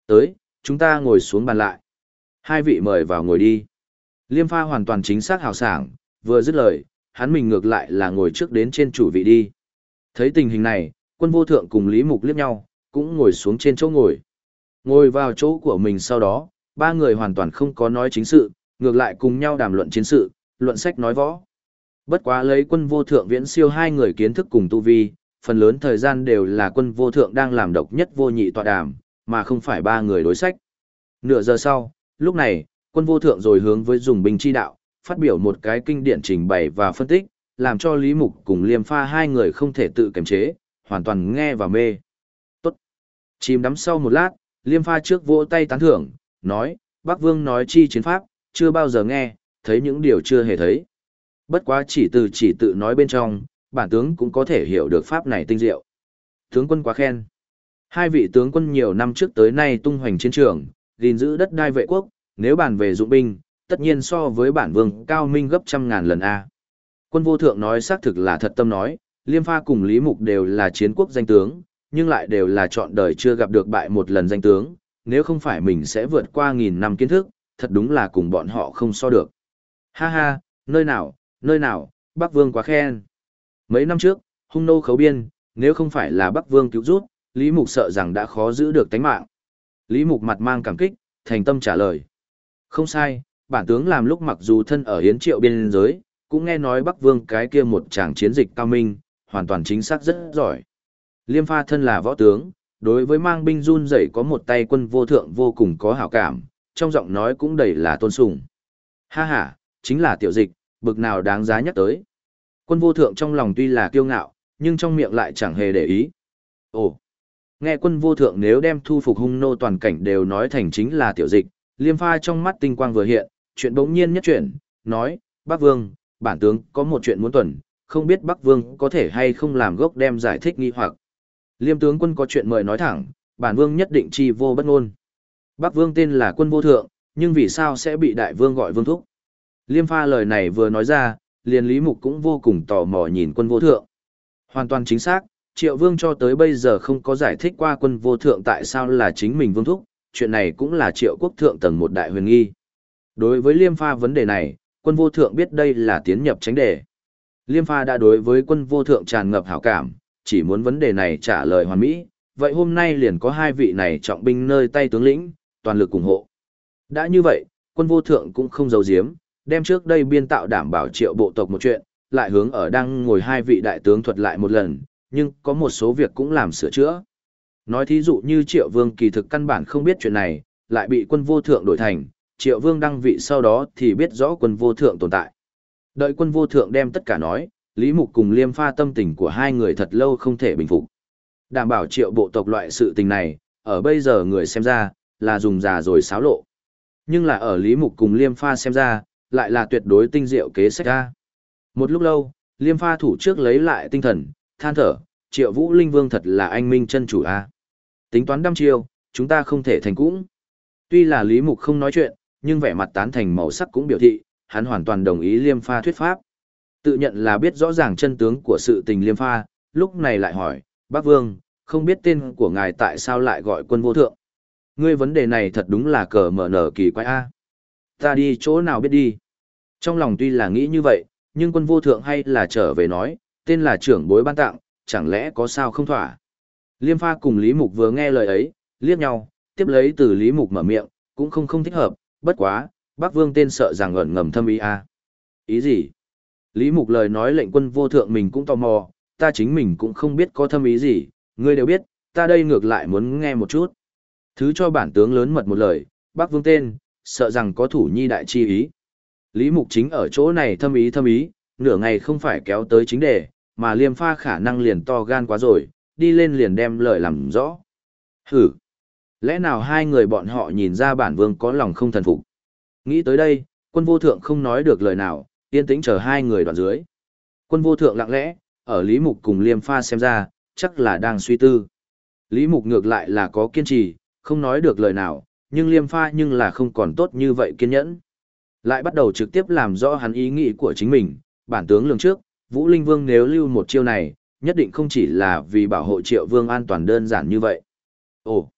Tới, chúng ta ngồi xuống bàn lại. Hai vị mời vào ngồi đi. Liêm pha hoàn toàn chính xác hào sảng, vừa dứt lời, hắn mình ngược lại là ngồi trước đến trên chủ vị đi. Thấy tình hình này, quân vô thượng cùng Lý Mục liếc nhau, cũng ngồi xuống trên chỗ ngồi. Ngồi vào chỗ của mình sau đó, ba người hoàn toàn không có nói chính sự, ngược lại cùng nhau đàm luận chiến sự, luận sách nói võ. Bất quá lấy quân vô thượng viễn siêu hai người kiến thức cùng tu vi, phần lớn thời gian đều là quân vô thượng đang làm độc nhất vô nhị tọa đàm, mà không phải ba người đối sách. Nửa giờ sau, lúc này, quân vô thượng rồi hướng với dùng binh chi đạo, phát biểu một cái kinh điển trình bày và phân tích, làm cho Lý Mục cùng Liêm Pha hai người không thể tự kiềm chế, hoàn toàn nghe và mê. Tốt. Chìm đắm sau một lát, Liêm Pha trước vỗ tay tán thưởng, nói, Bắc Vương nói chi chiến pháp, chưa bao giờ nghe, thấy những điều chưa hề thấy. Bất quá chỉ từ chỉ tự nói bên trong, bản tướng cũng có thể hiểu được pháp này tinh diệu. Tướng quân quá khen. Hai vị tướng quân nhiều năm trước tới nay tung hoành chiến trường, gìn giữ đất đai vệ quốc, nếu bàn về dụng binh, tất nhiên so với bản vương cao minh gấp trăm ngàn lần A. Quân vô thượng nói xác thực là thật tâm nói, Liêm Pha cùng Lý Mục đều là chiến quốc danh tướng, nhưng lại đều là chọn đời chưa gặp được bại một lần danh tướng, nếu không phải mình sẽ vượt qua nghìn năm kiến thức, thật đúng là cùng bọn họ không so được. Ha ha, nơi nào, nơi nào, Bắc Vương quá khen. Mấy năm trước, hung nô khấu biên, nếu không phải là Bắc Vương cứu rút, Lý Mục sợ rằng đã khó giữ được tánh mạng. Lý Mục mặt mang cảm kích, thành tâm trả lời. Không sai, bản tướng làm lúc mặc dù thân ở hiến triệu biên giới, cũng nghe nói Bắc Vương cái kia một tràng chiến dịch cao minh, hoàn toàn chính xác rất giỏi. Liêm pha thân là võ tướng, đối với mang binh run rẩy có một tay quân vô thượng vô cùng có hảo cảm, trong giọng nói cũng đầy là tôn sùng. Ha ha, chính là tiểu dịch, bực nào đáng giá nhắc tới. Quân vô thượng trong lòng tuy là kiêu ngạo, nhưng trong miệng lại chẳng hề để ý. Ồ, nghe quân vô thượng nếu đem thu phục hung nô toàn cảnh đều nói thành chính là tiểu dịch, liêm pha trong mắt tinh quang vừa hiện, chuyện bỗng nhiên nhất chuyển, nói, bác vương, bản tướng có một chuyện muốn tuần, không biết Bắc Vương có thể hay không làm gốc đem giải thích nghi hoặc. Liêm tướng quân có chuyện mời nói thẳng, bản vương nhất định chi vô bất ngôn. Bắc Vương tên là quân vô thượng, nhưng vì sao sẽ bị đại vương gọi vương thúc? Liêm pha lời này vừa nói ra, liền Lý Mục cũng vô cùng tò mò nhìn quân vô thượng. Hoàn toàn chính xác, triệu vương cho tới bây giờ không có giải thích qua quân vô thượng tại sao là chính mình vương thúc, chuyện này cũng là triệu quốc thượng tầng một đại huyền nghi. Đối với liêm pha vấn đề này, quân vô thượng biết đây là tiến nhập tránh đề. Liêm pha đã đối với quân vô thượng tràn ngập hảo cảm, chỉ muốn vấn đề này trả lời hoàn mỹ, vậy hôm nay liền có hai vị này trọng binh nơi tay tướng lĩnh, toàn lực ủng hộ. Đã như vậy, quân vô thượng cũng không giấu giếm, đem trước đây biên tạo đảm bảo triệu bộ tộc một chuyện, lại hướng ở đang ngồi hai vị đại tướng thuật lại một lần, nhưng có một số việc cũng làm sửa chữa. Nói thí dụ như triệu vương kỳ thực căn bản không biết chuyện này, lại bị quân vô thượng đổi thành, triệu vương đăng vị sau đó thì biết rõ quân vô thượng tồn tại. Đợi quân vô thượng đem tất cả nói, Lý Mục cùng liêm pha tâm tình của hai người thật lâu không thể bình phục. Đảm bảo triệu bộ tộc loại sự tình này, ở bây giờ người xem ra, là dùng già rồi xáo lộ. Nhưng là ở Lý Mục cùng liêm pha xem ra, lại là tuyệt đối tinh diệu kế sách ra. Một lúc lâu, liêm pha thủ trước lấy lại tinh thần, than thở, triệu vũ linh vương thật là anh minh chân chủ a Tính toán đăm chiêu, chúng ta không thể thành cũng. Tuy là Lý Mục không nói chuyện, nhưng vẻ mặt tán thành màu sắc cũng biểu thị, hắn hoàn toàn đồng ý liêm pha thuyết pháp. Tự nhận là biết rõ ràng chân tướng của sự tình liêm pha, lúc này lại hỏi, bác vương, không biết tên của ngài tại sao lại gọi quân vô thượng. Ngươi vấn đề này thật đúng là cờ mở nở kỳ quái a. Ta đi chỗ nào biết đi. Trong lòng tuy là nghĩ như vậy, nhưng quân vô thượng hay là trở về nói, tên là trưởng bối ban tặng, chẳng lẽ có sao không thỏa. Liêm pha cùng Lý Mục vừa nghe lời ấy, liếc nhau, tiếp lấy từ Lý Mục mở miệng, cũng không không thích hợp, bất quá, bác vương tên sợ rằng ẩn ngầm thâm ý a à. Ý gì? Lý Mục lời nói lệnh quân vô thượng mình cũng tò mò, ta chính mình cũng không biết có thâm ý gì, ngươi đều biết, ta đây ngược lại muốn nghe một chút. Thứ cho bản tướng lớn mật một lời, bác vương tên, sợ rằng có thủ nhi đại chi ý. Lý Mục chính ở chỗ này thâm ý thâm ý, nửa ngày không phải kéo tới chính đề, mà liêm pha khả năng liền to gan quá rồi, đi lên liền đem lời làm rõ. Hử! Lẽ nào hai người bọn họ nhìn ra bản vương có lòng không thần phục? Nghĩ tới đây, quân vô thượng không nói được lời nào, yên tĩnh chờ hai người đoạn dưới. Quân vô thượng lặng lẽ, ở Lý Mục cùng Liêm Pha xem ra, chắc là đang suy tư. Lý Mục ngược lại là có kiên trì, không nói được lời nào, nhưng Liêm Pha nhưng là không còn tốt như vậy kiên nhẫn. Lại bắt đầu trực tiếp làm rõ hắn ý nghĩ của chính mình, bản tướng lường trước, Vũ Linh Vương nếu lưu một chiêu này, nhất định không chỉ là vì bảo hộ triệu vương an toàn đơn giản như vậy. Ồ,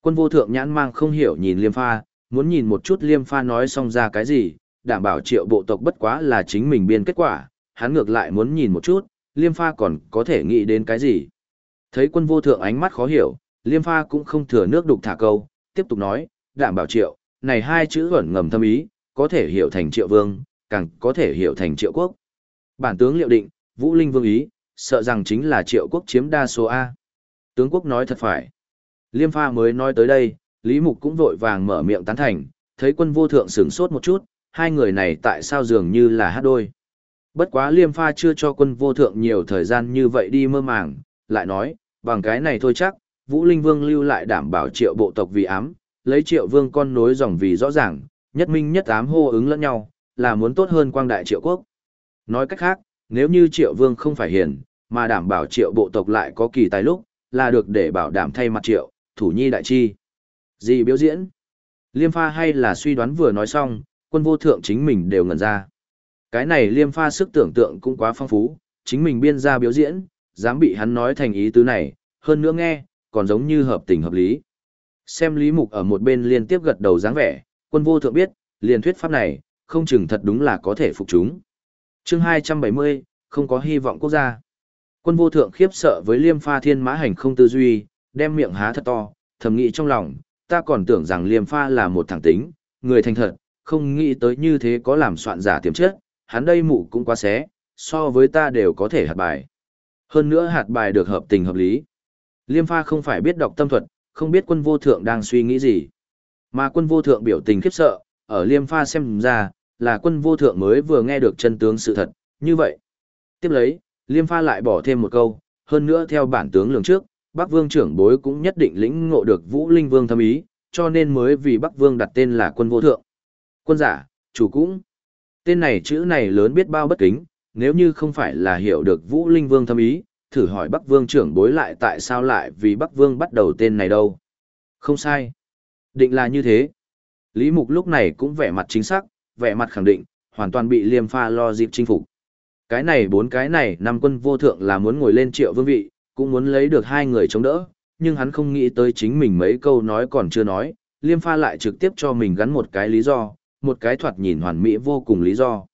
quân vô thượng nhãn mang không hiểu nhìn Liêm Pha, muốn nhìn một chút liêm pha nói xong ra cái gì, đảm bảo triệu bộ tộc bất quá là chính mình biên kết quả, hắn ngược lại muốn nhìn một chút, liêm pha còn có thể nghĩ đến cái gì. Thấy quân vô thượng ánh mắt khó hiểu, liêm pha cũng không thừa nước đục thả câu, tiếp tục nói, đảm bảo triệu, này hai chữ ẩn ngầm thâm ý, có thể hiểu thành triệu vương, càng có thể hiểu thành triệu quốc. Bản tướng liệu định, Vũ Linh vương ý, sợ rằng chính là triệu quốc chiếm đa số A. Tướng quốc nói thật phải. Liêm pha mới nói tới đây, Lý Mục cũng vội vàng mở miệng tán thành, thấy quân vô thượng sửng sốt một chút, hai người này tại sao dường như là hát đôi. Bất quá liêm pha chưa cho quân vô thượng nhiều thời gian như vậy đi mơ màng, lại nói, bằng cái này thôi chắc, Vũ Linh Vương lưu lại đảm bảo triệu bộ tộc vì ám, lấy triệu vương con nối dòng vì rõ ràng, nhất minh nhất ám hô ứng lẫn nhau, là muốn tốt hơn quang đại triệu quốc. Nói cách khác, nếu như triệu vương không phải hiền, mà đảm bảo triệu bộ tộc lại có kỳ tài lúc, là được để bảo đảm thay mặt triệu, thủ nhi đại chi. Gì biểu diễn? Liêm pha hay là suy đoán vừa nói xong, quân vô thượng chính mình đều ngẩn ra. Cái này liêm pha sức tưởng tượng cũng quá phong phú, chính mình biên ra biểu diễn, dám bị hắn nói thành ý tứ này, hơn nữa nghe, còn giống như hợp tình hợp lý. Xem Lý Mục ở một bên liên tiếp gật đầu dáng vẻ, quân vô thượng biết, liền thuyết pháp này, không chừng thật đúng là có thể phục chúng chương 270, không có hy vọng quốc gia. Quân vô thượng khiếp sợ với liêm pha thiên mã hành không tư duy, đem miệng há thật to, thầm nghĩ trong lòng, ta còn tưởng rằng liêm pha là một thằng tính, người thành thật, không nghĩ tới như thế có làm soạn giả tiềm chất, hắn đây mụ cũng quá xé, so với ta đều có thể hạt bài. Hơn nữa hạt bài được hợp tình hợp lý. Liêm pha không phải biết đọc tâm thuật, không biết quân vô thượng đang suy nghĩ gì. Mà quân vô thượng biểu tình khiếp sợ, ở liêm pha xem ra, là quân vô thượng mới vừa nghe được chân tướng sự thật, như vậy. Tiếp lấy, liêm pha lại bỏ thêm một câu, hơn nữa theo bản tướng lường trước, Bắc Vương trưởng bối cũng nhất định lĩnh ngộ được Vũ Linh Vương thâm ý, cho nên mới vì Bắc Vương đặt tên là quân vô thượng. Quân giả, chủ cũng. Tên này chữ này lớn biết bao bất kính, nếu như không phải là hiểu được Vũ Linh Vương thâm ý, thử hỏi Bắc Vương trưởng bối lại tại sao lại vì Bắc Vương bắt đầu tên này đâu. Không sai. Định là như thế. Lý Mục lúc này cũng vẻ mặt chính xác, vẻ mặt khẳng định, hoàn toàn bị liêm pha lo dịp chinh phục. Cái này bốn cái này năm quân vô thượng là muốn ngồi lên triệu vương vị, cũng muốn lấy được hai người chống đỡ, nhưng hắn không nghĩ tới chính mình mấy câu nói còn chưa nói, liêm pha lại trực tiếp cho mình gắn một cái lý do, một cái thoạt nhìn hoàn mỹ vô cùng lý do.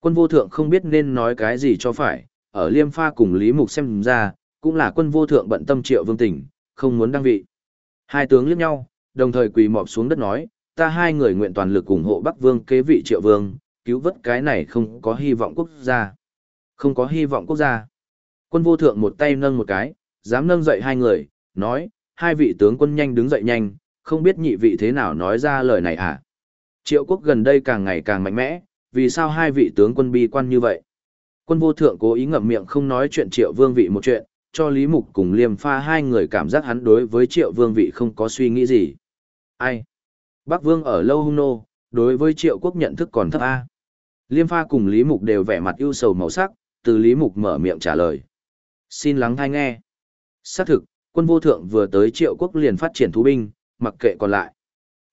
Quân vô thượng không biết nên nói cái gì cho phải, ở liêm pha cùng Lý Mục xem ra, cũng là quân vô thượng bận tâm triệu vương tỉnh, không muốn đăng vị. Hai tướng liếc nhau, đồng thời quỳ mọp xuống đất nói, ta hai người nguyện toàn lực ủng hộ Bắc Vương kế vị triệu vương, cứu vớt cái này không có hy vọng quốc gia. Không có hy vọng quốc gia. Quân vô thượng một tay nâng một cái, dám nâng dậy hai người, nói, hai vị tướng quân nhanh đứng dậy nhanh, không biết nhị vị thế nào nói ra lời này à. Triệu quốc gần đây càng ngày càng mạnh mẽ, vì sao hai vị tướng quân bi quan như vậy? Quân vô thượng cố ý ngậm miệng không nói chuyện triệu vương vị một chuyện, cho Lý Mục cùng Liêm Pha hai người cảm giác hắn đối với triệu vương vị không có suy nghĩ gì. Ai? Bắc vương ở lâu hung nô, đối với triệu quốc nhận thức còn thấp A. Liêm Pha cùng Lý Mục đều vẻ mặt ưu sầu màu sắc, từ Lý Mục mở miệng trả lời. Xin lắng thai nghe. Xác thực, quân vô thượng vừa tới triệu quốc liền phát triển thú binh, mặc kệ còn lại.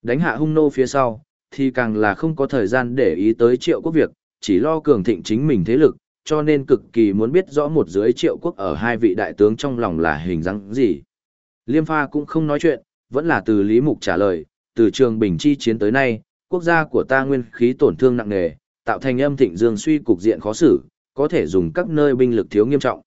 Đánh hạ hung nô phía sau, thì càng là không có thời gian để ý tới triệu quốc việc, chỉ lo cường thịnh chính mình thế lực, cho nên cực kỳ muốn biết rõ một dưới triệu quốc ở hai vị đại tướng trong lòng là hình dáng gì. Liêm pha cũng không nói chuyện, vẫn là từ Lý Mục trả lời, từ trường Bình Chi chiến tới nay, quốc gia của ta nguyên khí tổn thương nặng nề, tạo thành âm thịnh dương suy cục diện khó xử, có thể dùng các nơi binh lực thiếu nghiêm trọng.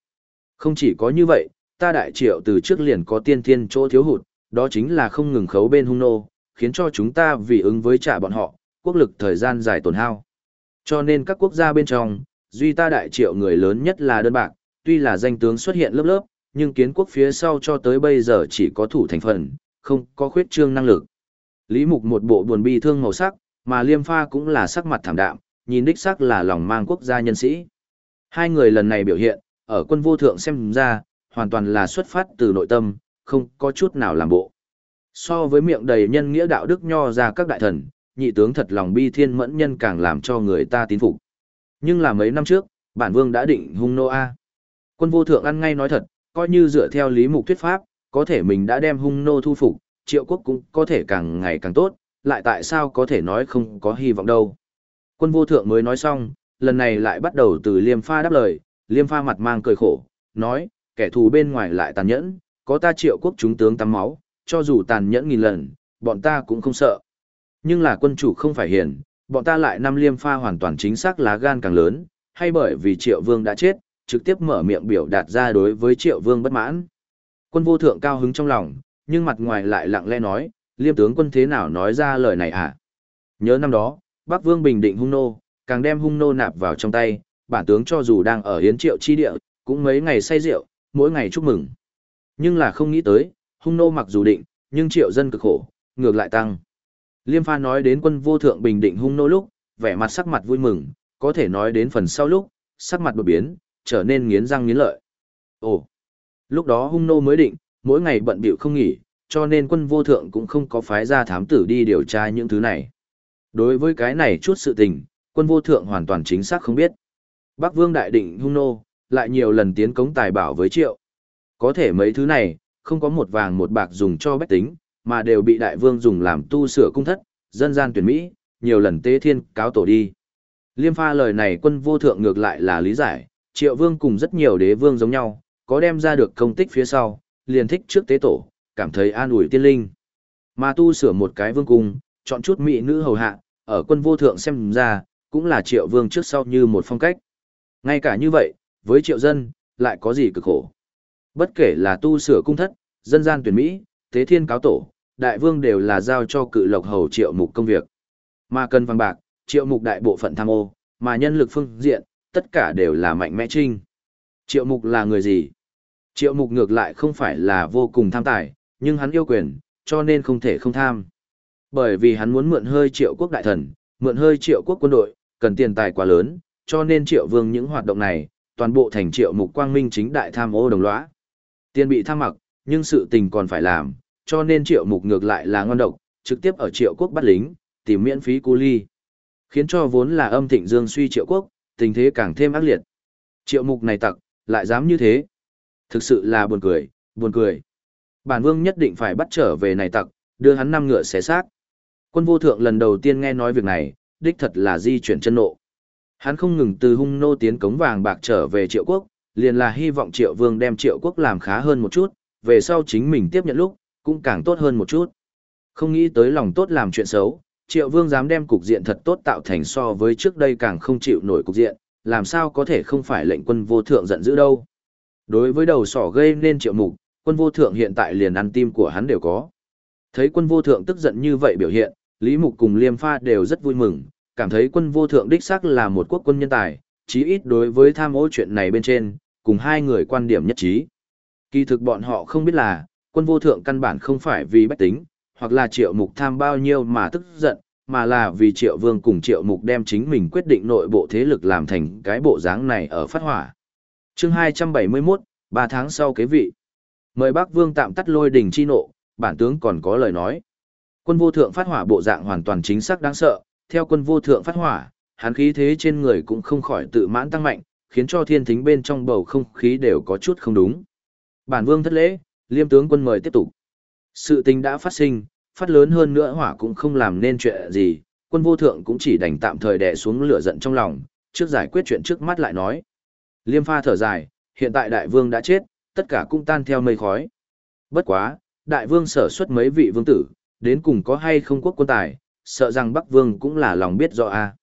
Không chỉ có như vậy, ta đại triệu từ trước liền có tiên thiên chỗ thiếu hụt, đó chính là không ngừng khấu bên hung nô, khiến cho chúng ta vì ứng với trả bọn họ, quốc lực thời gian dài tổn hao. Cho nên các quốc gia bên trong, duy ta đại triệu người lớn nhất là đơn bạc, tuy là danh tướng xuất hiện lớp lớp, nhưng kiến quốc phía sau cho tới bây giờ chỉ có thủ thành phần, không có khuyết trương năng lực. Lý Mục một bộ buồn bi thương màu sắc, mà Liêm Pha cũng là sắc mặt thảm đạm, nhìn đích sắc là lòng mang quốc gia nhân sĩ. Hai người lần này biểu hiện, ở quân vô thượng xem ra, hoàn toàn là xuất phát từ nội tâm, không có chút nào làm bộ. So với miệng đầy nhân nghĩa đạo đức nho ra các đại thần, nhị tướng thật lòng bi thiên mẫn nhân càng làm cho người ta tín phục. Nhưng là mấy năm trước, bản vương đã định hung nô A. Quân vô thượng ăn ngay nói thật, coi như dựa theo lý mục thuyết pháp, có thể mình đã đem hung nô thu phục, triệu quốc cũng có thể càng ngày càng tốt, lại tại sao có thể nói không có hy vọng đâu. Quân vô thượng mới nói xong, lần này lại bắt đầu từ liêm pha đáp lời, liêm pha mặt mang cười khổ, nói, kẻ thù bên ngoài lại tàn nhẫn, có ta triệu quốc chúng tướng tắm máu, cho dù tàn nhẫn nghìn lần, bọn ta cũng không sợ. Nhưng là quân chủ không phải hiền, bọn ta lại năm liêm pha hoàn toàn chính xác lá gan càng lớn, hay bởi vì triệu vương đã chết, trực tiếp mở miệng biểu đạt ra đối với triệu vương bất mãn. Quân vô thượng cao hứng trong lòng, nhưng mặt ngoài lại lặng lẽ nói, liêm tướng quân thế nào nói ra lời này hả? Nhớ năm đó, Bắc Vương bình định hung nô, càng đem hung nô nạp vào trong tay, bản tướng cho dù đang ở hiến triệu chi địa, cũng mấy ngày say rượu, mỗi ngày chúc mừng. Nhưng là không nghĩ tới, hung nô mặc dù định, nhưng triệu dân cực khổ, ngược lại tăng. Liêm pha nói đến quân vô thượng bình định hung nô lúc, vẻ mặt sắc mặt vui mừng, có thể nói đến phần sau lúc, sắc mặt đột biến, trở nên nghiến răng nghiến lợi. Ồ, lúc đó hung nô mới định, mỗi ngày bận bịu không nghỉ, cho nên quân vô thượng cũng không có phái ra thám tử đi điều tra những thứ này. Đối với cái này chút sự tình, quân vô thượng hoàn toàn chính xác không biết. Bắc vương đại định hung nô, lại nhiều lần tiến cống tài bảo với triệu. Có thể mấy thứ này, không có một vàng một bạc dùng cho bách tính, mà đều bị đại vương dùng làm tu sửa cung thất, dân gian tuyển Mỹ, nhiều lần tế thiên cáo tổ đi. Liêm pha lời này quân vô thượng ngược lại là lý giải, triệu vương cùng rất nhiều đế vương giống nhau, có đem ra được công tích phía sau, liền thích trước tế tổ, cảm thấy an ủi tiên linh. Mà tu sửa một cái vương cung, chọn chút mỹ nữ hầu hạ, ở quân vô thượng xem ra, cũng là triệu vương trước sau như một phong cách. Ngay cả như vậy, với triệu dân, lại có gì cực khổ. Bất kể là tu sửa cung thất, dân gian tuyển Mỹ, tế thiên cáo tổ, đại vương đều là giao cho cự lộc hầu triệu mục công việc. Mà cần vàng bạc, triệu mục đại bộ phận tham ô, mà nhân lực phương diện, tất cả đều là mạnh mẽ trinh. Triệu mục là người gì? Triệu mục ngược lại không phải là vô cùng tham tài, nhưng hắn yêu quyền, cho nên không thể không tham. Bởi vì hắn muốn mượn hơi triệu quốc đại thần, mượn hơi triệu quốc quân đội, cần tiền tài quá lớn, cho nên triệu vương những hoạt động này, toàn bộ thành triệu mục quang minh chính đại tham ô đồng lõa. Tiền bị tham mặc, nhưng sự tình còn phải làm, cho nên triệu mục ngược lại là ngon độc, trực tiếp ở triệu quốc bắt lính, tìm miễn phí cu ly. Khiến cho vốn là âm thịnh dương suy triệu quốc, tình thế càng thêm ác liệt. Triệu mục này tặc, lại dám như thế. Thực sự là buồn cười, buồn cười. Bản vương nhất định phải bắt trở về này tặc, đưa hắn năm ngựa xé xác. Quân vô thượng lần đầu tiên nghe nói việc này, đích thật là di chuyển chân nộ. Hắn không ngừng từ hung nô tiến cống vàng bạc trở về triệu quốc, liền là hy vọng triệu vương đem triệu quốc làm khá hơn một chút, về sau chính mình tiếp nhận lúc, cũng càng tốt hơn một chút. Không nghĩ tới lòng tốt làm chuyện xấu, triệu vương dám đem cục diện thật tốt tạo thành so với trước đây càng không chịu nổi cục diện, làm sao có thể không phải lệnh quân vô thượng giận dữ đâu. Đối với đầu sỏ gây nên triệu mục, quân vô thượng hiện tại liền ăn tim của hắn đều có. Thấy quân vô thượng tức giận như vậy biểu hiện, Lý Mục cùng Liêm Pha đều rất vui mừng, cảm thấy quân vô thượng đích xác là một quốc quân nhân tài, chí ít đối với tham ô chuyện này bên trên, cùng hai người quan điểm nhất trí. Kỳ thực bọn họ không biết là, quân vô thượng căn bản không phải vì bách tính, hoặc là triệu mục tham bao nhiêu mà tức giận, mà là vì triệu vương cùng triệu mục đem chính mình quyết định nội bộ thế lực làm thành cái bộ dáng này ở phát hỏa chương 271, 3 tháng sau kế vị. Mời bác vương tạm tắt lôi đỉnh chi nộ, bản tướng còn có lời nói. Quân vô thượng phát hỏa bộ dạng hoàn toàn chính xác đáng sợ, theo quân vô thượng phát hỏa, hắn khí thế trên người cũng không khỏi tự mãn tăng mạnh, khiến cho thiên thính bên trong bầu không khí đều có chút không đúng. Bản vương thất lễ, liêm tướng quân mời tiếp tục. Sự tình đã phát sinh, phát lớn hơn nữa hỏa cũng không làm nên chuyện gì, quân vô thượng cũng chỉ đành tạm thời đè xuống lửa giận trong lòng, trước giải quyết chuyện trước mắt lại nói. Liêm pha thở dài, hiện tại đại vương đã chết, tất cả cũng tan theo mây khói. Bất quá, đại vương sở xuất mấy vị vương tử, đến cùng có hay không quốc quân tài, sợ rằng Bắc Vương cũng là lòng biết rõ a.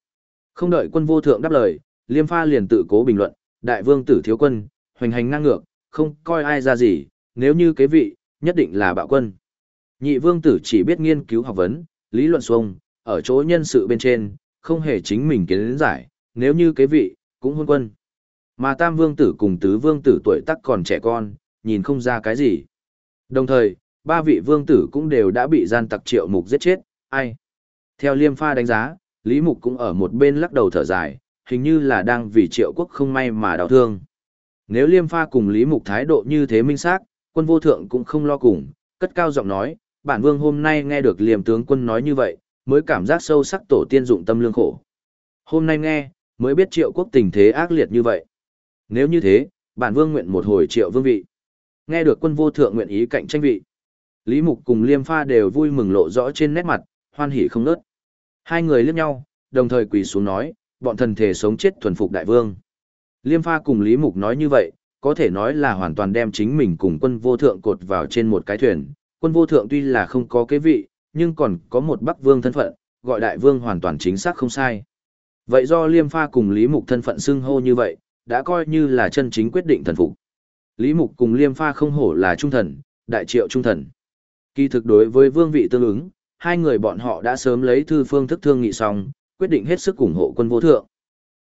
Không đợi quân vô thượng đáp lời, Liêm Pha liền tự cố bình luận, đại vương tử thiếu quân, hoành hành ngang ngược, không coi ai ra gì, nếu như kế vị, nhất định là bạo quân. Nhị vương tử chỉ biết nghiên cứu học vấn, lý luận xuông, ở chỗ nhân sự bên trên, không hề chính mình kiến giải, nếu như kế vị, cũng hôn quân. Mà tam vương tử cùng tứ vương tử tuổi tác còn trẻ con, nhìn không ra cái gì. Đồng thời, ba vị vương tử cũng đều đã bị gian tặc triệu mục giết chết, ai? Theo liêm pha đánh giá, Lý Mục cũng ở một bên lắc đầu thở dài, hình như là đang vì triệu quốc không may mà đau thương. Nếu liêm pha cùng Lý Mục thái độ như thế minh xác, quân vô thượng cũng không lo cùng, cất cao giọng nói, bản vương hôm nay nghe được liêm tướng quân nói như vậy, mới cảm giác sâu sắc tổ tiên dụng tâm lương khổ. Hôm nay nghe, mới biết triệu quốc tình thế ác liệt như vậy. Nếu như thế, bản vương nguyện một hồi triệu vương vị. Nghe được quân vô thượng nguyện ý cạnh tranh vị. Lý Mục cùng Liêm Pha đều vui mừng lộ rõ trên nét mặt, hoan hỉ không nớt. Hai người liếc nhau, đồng thời quỳ xuống nói, bọn thần thể sống chết thuần phục đại vương. Liêm Pha cùng Lý Mục nói như vậy, có thể nói là hoàn toàn đem chính mình cùng quân vô thượng cột vào trên một cái thuyền. Quân vô thượng tuy là không có kế vị, nhưng còn có một bắc vương thân phận, gọi đại vương hoàn toàn chính xác không sai. Vậy do Liêm Pha cùng Lý Mục thân phận xưng hô như vậy, đã coi như là chân chính quyết định thần phục. Lý Mục cùng Liêm Pha không hổ là trung thần, đại triệu trung thần. Kỳ thực đối với vương vị tương ứng, hai người bọn họ đã sớm lấy thư phương thức thương nghị xong, quyết định hết sức ủng hộ quân vô thượng.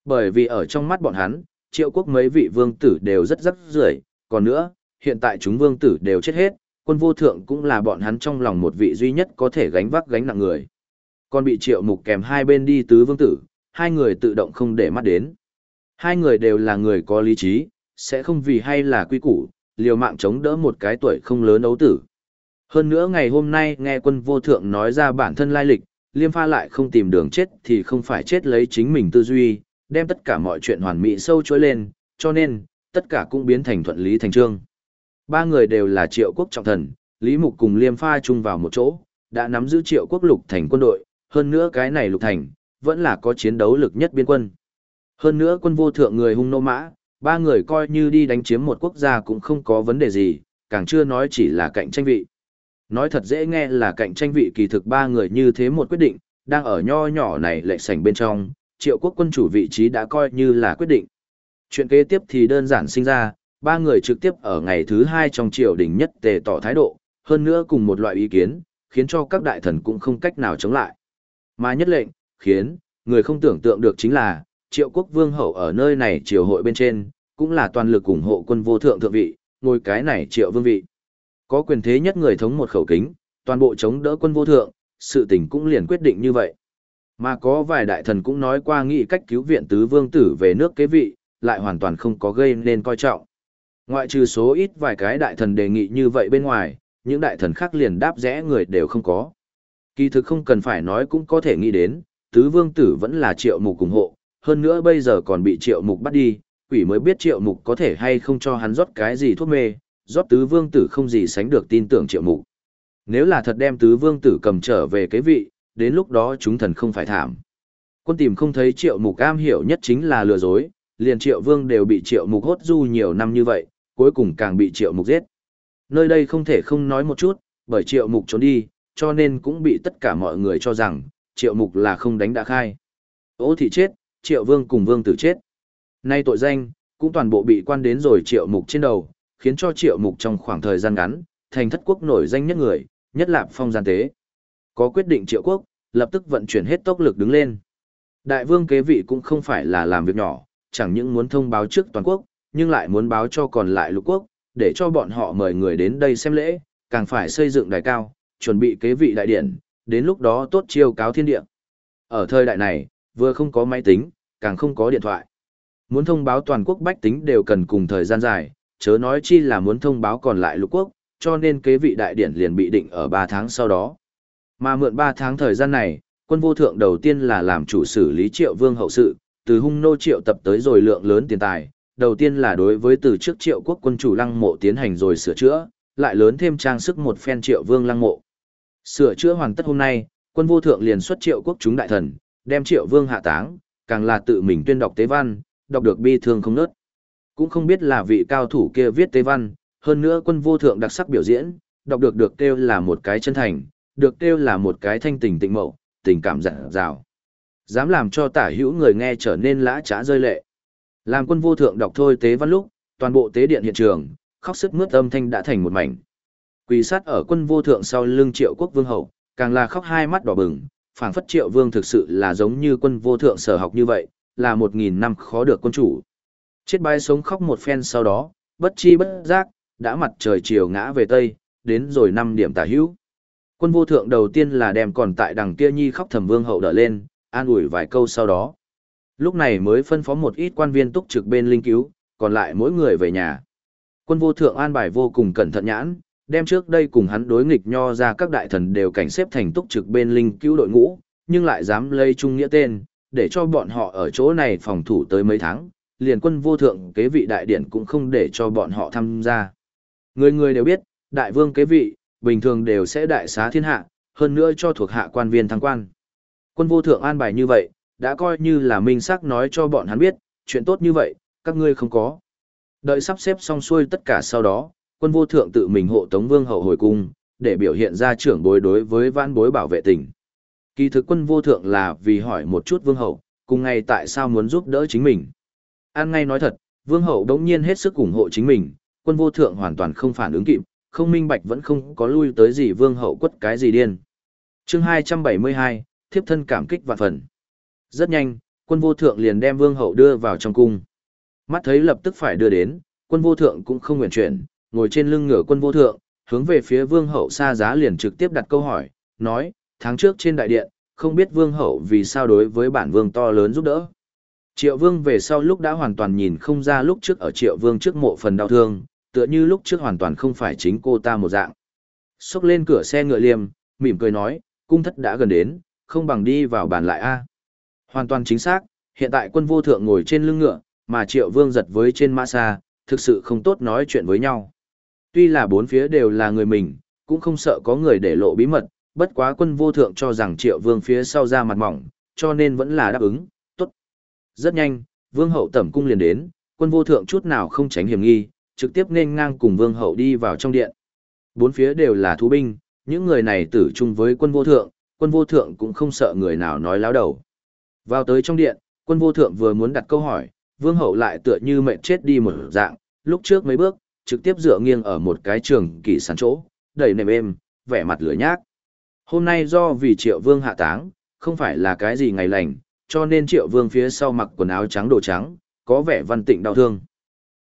Bởi vì ở trong mắt bọn hắn, triệu quốc mấy vị vương tử đều rất rất rưởi, còn nữa, hiện tại chúng vương tử đều chết hết, quân vô thượng cũng là bọn hắn trong lòng một vị duy nhất có thể gánh vác gánh nặng người. Còn bị triệu mục kèm hai bên đi tứ vương tử, hai người tự động không để mắt đến. Hai người đều là người có lý trí, sẽ không vì hay là quy củ, liều mạng chống đỡ một cái tuổi không lớn ấu tử. Hơn nữa ngày hôm nay nghe quân vô thượng nói ra bản thân lai lịch, liêm pha lại không tìm đường chết thì không phải chết lấy chính mình tư duy, đem tất cả mọi chuyện hoàn mỹ sâu chối lên, cho nên, tất cả cũng biến thành thuận lý thành trương. Ba người đều là triệu quốc trọng thần, Lý Mục cùng liêm pha chung vào một chỗ, đã nắm giữ triệu quốc lục thành quân đội, hơn nữa cái này lục thành, vẫn là có chiến đấu lực nhất biên quân. Hơn nữa quân vô thượng người hung nô mã, ba người coi như đi đánh chiếm một quốc gia cũng không có vấn đề gì, càng chưa nói chỉ là cạnh tranh vị. Nói thật dễ nghe là cạnh tranh vị kỳ thực ba người như thế một quyết định, đang ở nho nhỏ này lệ sảnh bên trong, triệu quốc quân chủ vị trí đã coi như là quyết định. Chuyện kế tiếp thì đơn giản sinh ra, ba người trực tiếp ở ngày thứ hai trong triều đình nhất tề tỏ thái độ, hơn nữa cùng một loại ý kiến, khiến cho các đại thần cũng không cách nào chống lại. Mà nhất lệnh, khiến, người không tưởng tượng được chính là, triệu quốc vương hậu ở nơi này triều hội bên trên, cũng là toàn lực ủng hộ quân vô thượng thượng vị, ngôi cái này triệu vương vị. Có quyền thế nhất người thống một khẩu kính, toàn bộ chống đỡ quân vô thượng, sự tình cũng liền quyết định như vậy. Mà có vài đại thần cũng nói qua nghị cách cứu viện tứ vương tử về nước kế vị, lại hoàn toàn không có gây nên coi trọng. Ngoại trừ số ít vài cái đại thần đề nghị như vậy bên ngoài, những đại thần khác liền đáp rẽ người đều không có. Kỳ thực không cần phải nói cũng có thể nghĩ đến, tứ vương tử vẫn là triệu mục ủng hộ, hơn nữa bây giờ còn bị triệu mục bắt đi, quỷ mới biết triệu mục có thể hay không cho hắn rót cái gì thuốc mê, rót tứ vương tử không gì sánh được tin tưởng triệu mục. Nếu là thật đem tứ vương tử cầm trở về cái vị, đến lúc đó chúng thần không phải thảm. Quân tìm không thấy triệu mục am hiểu nhất chính là lừa dối, liền triệu vương đều bị triệu mục hốt du nhiều năm như vậy, cuối cùng càng bị triệu mục giết. Nơi đây không thể không nói một chút, bởi triệu mục trốn đi, cho nên cũng bị tất cả mọi người cho rằng, triệu mục là không đánh đã khai. Ô thị chết, triệu vương cùng vương tử chết. Nay tội danh, cũng toàn bộ bị quan đến rồi triệu mục trên đầu, khiến cho triệu mục trong khoảng thời gian ngắn, thành thất quốc nổi danh nhất người, nhất là phong gian tế. Có quyết định triệu quốc, lập tức vận chuyển hết tốc lực đứng lên. Đại vương kế vị cũng không phải là làm việc nhỏ, chẳng những muốn thông báo trước toàn quốc, nhưng lại muốn báo cho còn lại lục quốc, để cho bọn họ mời người đến đây xem lễ, càng phải xây dựng đài cao, chuẩn bị kế vị đại điển, đến lúc đó tốt chiêu cáo thiên địa. Ở thời đại này, vừa không có máy tính, càng không có điện thoại. Muốn thông báo toàn quốc bách tính đều cần cùng thời gian dài, chớ nói chi là muốn thông báo còn lại lục quốc, cho nên kế vị đại điển liền bị định ở 3 tháng sau đó. Mà mượn 3 tháng thời gian này, quân vô thượng đầu tiên là làm chủ xử lý triệu vương hậu sự, từ hung nô triệu tập tới rồi lượng lớn tiền tài, đầu tiên là đối với từ trước triệu quốc quân chủ lăng mộ tiến hành rồi sửa chữa, lại lớn thêm trang sức một phen triệu vương lăng mộ. Sửa chữa hoàn tất hôm nay, quân vô thượng liền xuất triệu quốc chúng đại thần, đem triệu vương hạ táng, càng là tự mình tuyên đọc tế văn, đọc được bi thương không nớt. Cũng không biết là vị cao thủ kia viết tế văn, hơn nữa quân vô thượng đặc sắc biểu diễn, đọc được được kêu là một cái chân thành, được kêu là một cái thanh tình tịnh mậu, tình cảm dặn dào. Dám làm cho tả hữu người nghe trở nên lã trá rơi lệ. Làm quân vô thượng đọc thôi tế văn lúc, toàn bộ tế điện hiện trường, khóc sức mướt âm thanh đã thành một mảnh. Quỳ sát ở quân vô thượng sau lưng triệu quốc vương hậu, càng là khóc hai mắt đỏ bừng, phảng phất triệu vương thực sự là giống như quân vô thượng sở học như vậy, là một nghìn năm khó được quân chủ. Chết bay sống khóc một phen sau đó, bất chi bất giác, đã mặt trời chiều ngã về tây, đến rồi năm điểm tả hữu. Quân vô thượng đầu tiên là đem còn tại đằng kia nhi khóc thầm vương hậu đỡ lên, an ủi vài câu sau đó. Lúc này mới phân phó một ít quan viên túc trực bên linh cứu, còn lại mỗi người về nhà. Quân vô thượng an bài vô cùng cẩn thận nhãn, đem trước đây cùng hắn đối nghịch nho ra các đại thần đều cảnh xếp thành túc trực bên linh cứu đội ngũ, nhưng lại dám lây trung nghĩa tên, để cho bọn họ ở chỗ này phòng thủ tới mấy tháng, liền quân vô thượng kế vị đại điển cũng không để cho bọn họ tham gia. Người người đều biết, đại vương kế vị, bình thường đều sẽ đại xá thiên hạ, hơn nữa cho thuộc hạ quan viên thăng quan. Quân vô thượng an bài như vậy, đã coi như là minh xác nói cho bọn hắn biết, chuyện tốt như vậy, các ngươi không có. Đợi sắp xếp xong xuôi tất cả sau đó, quân vô thượng tự mình hộ tống vương hậu hồi cung, để biểu hiện ra trưởng bối đối với vãn bối bảo vệ tỉnh. Kỳ thực quân vô thượng là vì hỏi một chút vương hậu, cùng ngay tại sao muốn giúp đỡ chính mình. An ngay nói thật, vương hậu đống nhiên hết sức ủng hộ chính mình, quân vô thượng hoàn toàn không phản ứng kịp, không minh bạch vẫn không có lui tới gì vương hậu quất cái gì điên. chương 272, thiếp thân cảm kích vạn phần. Rất nhanh, quân vô thượng liền đem vương hậu đưa vào trong cung. Mắt thấy lập tức phải đưa đến, quân vô thượng cũng không nguyện chuyển, ngồi trên lưng ngựa quân vô thượng, hướng về phía vương hậu xa giá liền trực tiếp đặt câu hỏi, nói, tháng trước trên đại điện, không biết vương hậu vì sao đối với bản vương to lớn giúp đỡ. Triệu vương về sau lúc đã hoàn toàn nhìn không ra lúc trước ở triệu vương trước mộ phần đau thương, tựa như lúc trước hoàn toàn không phải chính cô ta một dạng. Xốc lên cửa xe ngựa liềm, mỉm cười nói, cung thất đã gần đến, không bằng đi vào bàn lại a. Hoàn toàn chính xác, hiện tại quân vô thượng ngồi trên lưng ngựa, mà triệu vương giật với trên mã xa, thực sự không tốt nói chuyện với nhau. Tuy là bốn phía đều là người mình, cũng không sợ có người để lộ bí mật, bất quá quân vô thượng cho rằng triệu vương phía sau ra mặt mỏng, cho nên vẫn là đáp ứng, tốt. Rất nhanh, vương hậu tẩm cung liền đến, quân vô thượng chút nào không tránh hiểm nghi, trực tiếp nên ngang cùng vương hậu đi vào trong điện. Bốn phía đều là thú binh, những người này tử chung với quân vô thượng, quân vô thượng cũng không sợ người nào nói láo đầu. Vào tới trong điện, quân vô thượng vừa muốn đặt câu hỏi, vương hậu lại tựa như mệt chết đi một dạng, lúc trước mấy bước, trực tiếp dựa nghiêng ở một cái trường kỳ sán chỗ, đầy nệm êm, vẻ mặt lửa nhác. Hôm nay do vì triệu vương hạ táng, không phải là cái gì ngày lành, cho nên triệu vương phía sau mặc quần áo trắng đồ trắng, có vẻ văn tịnh đau thương.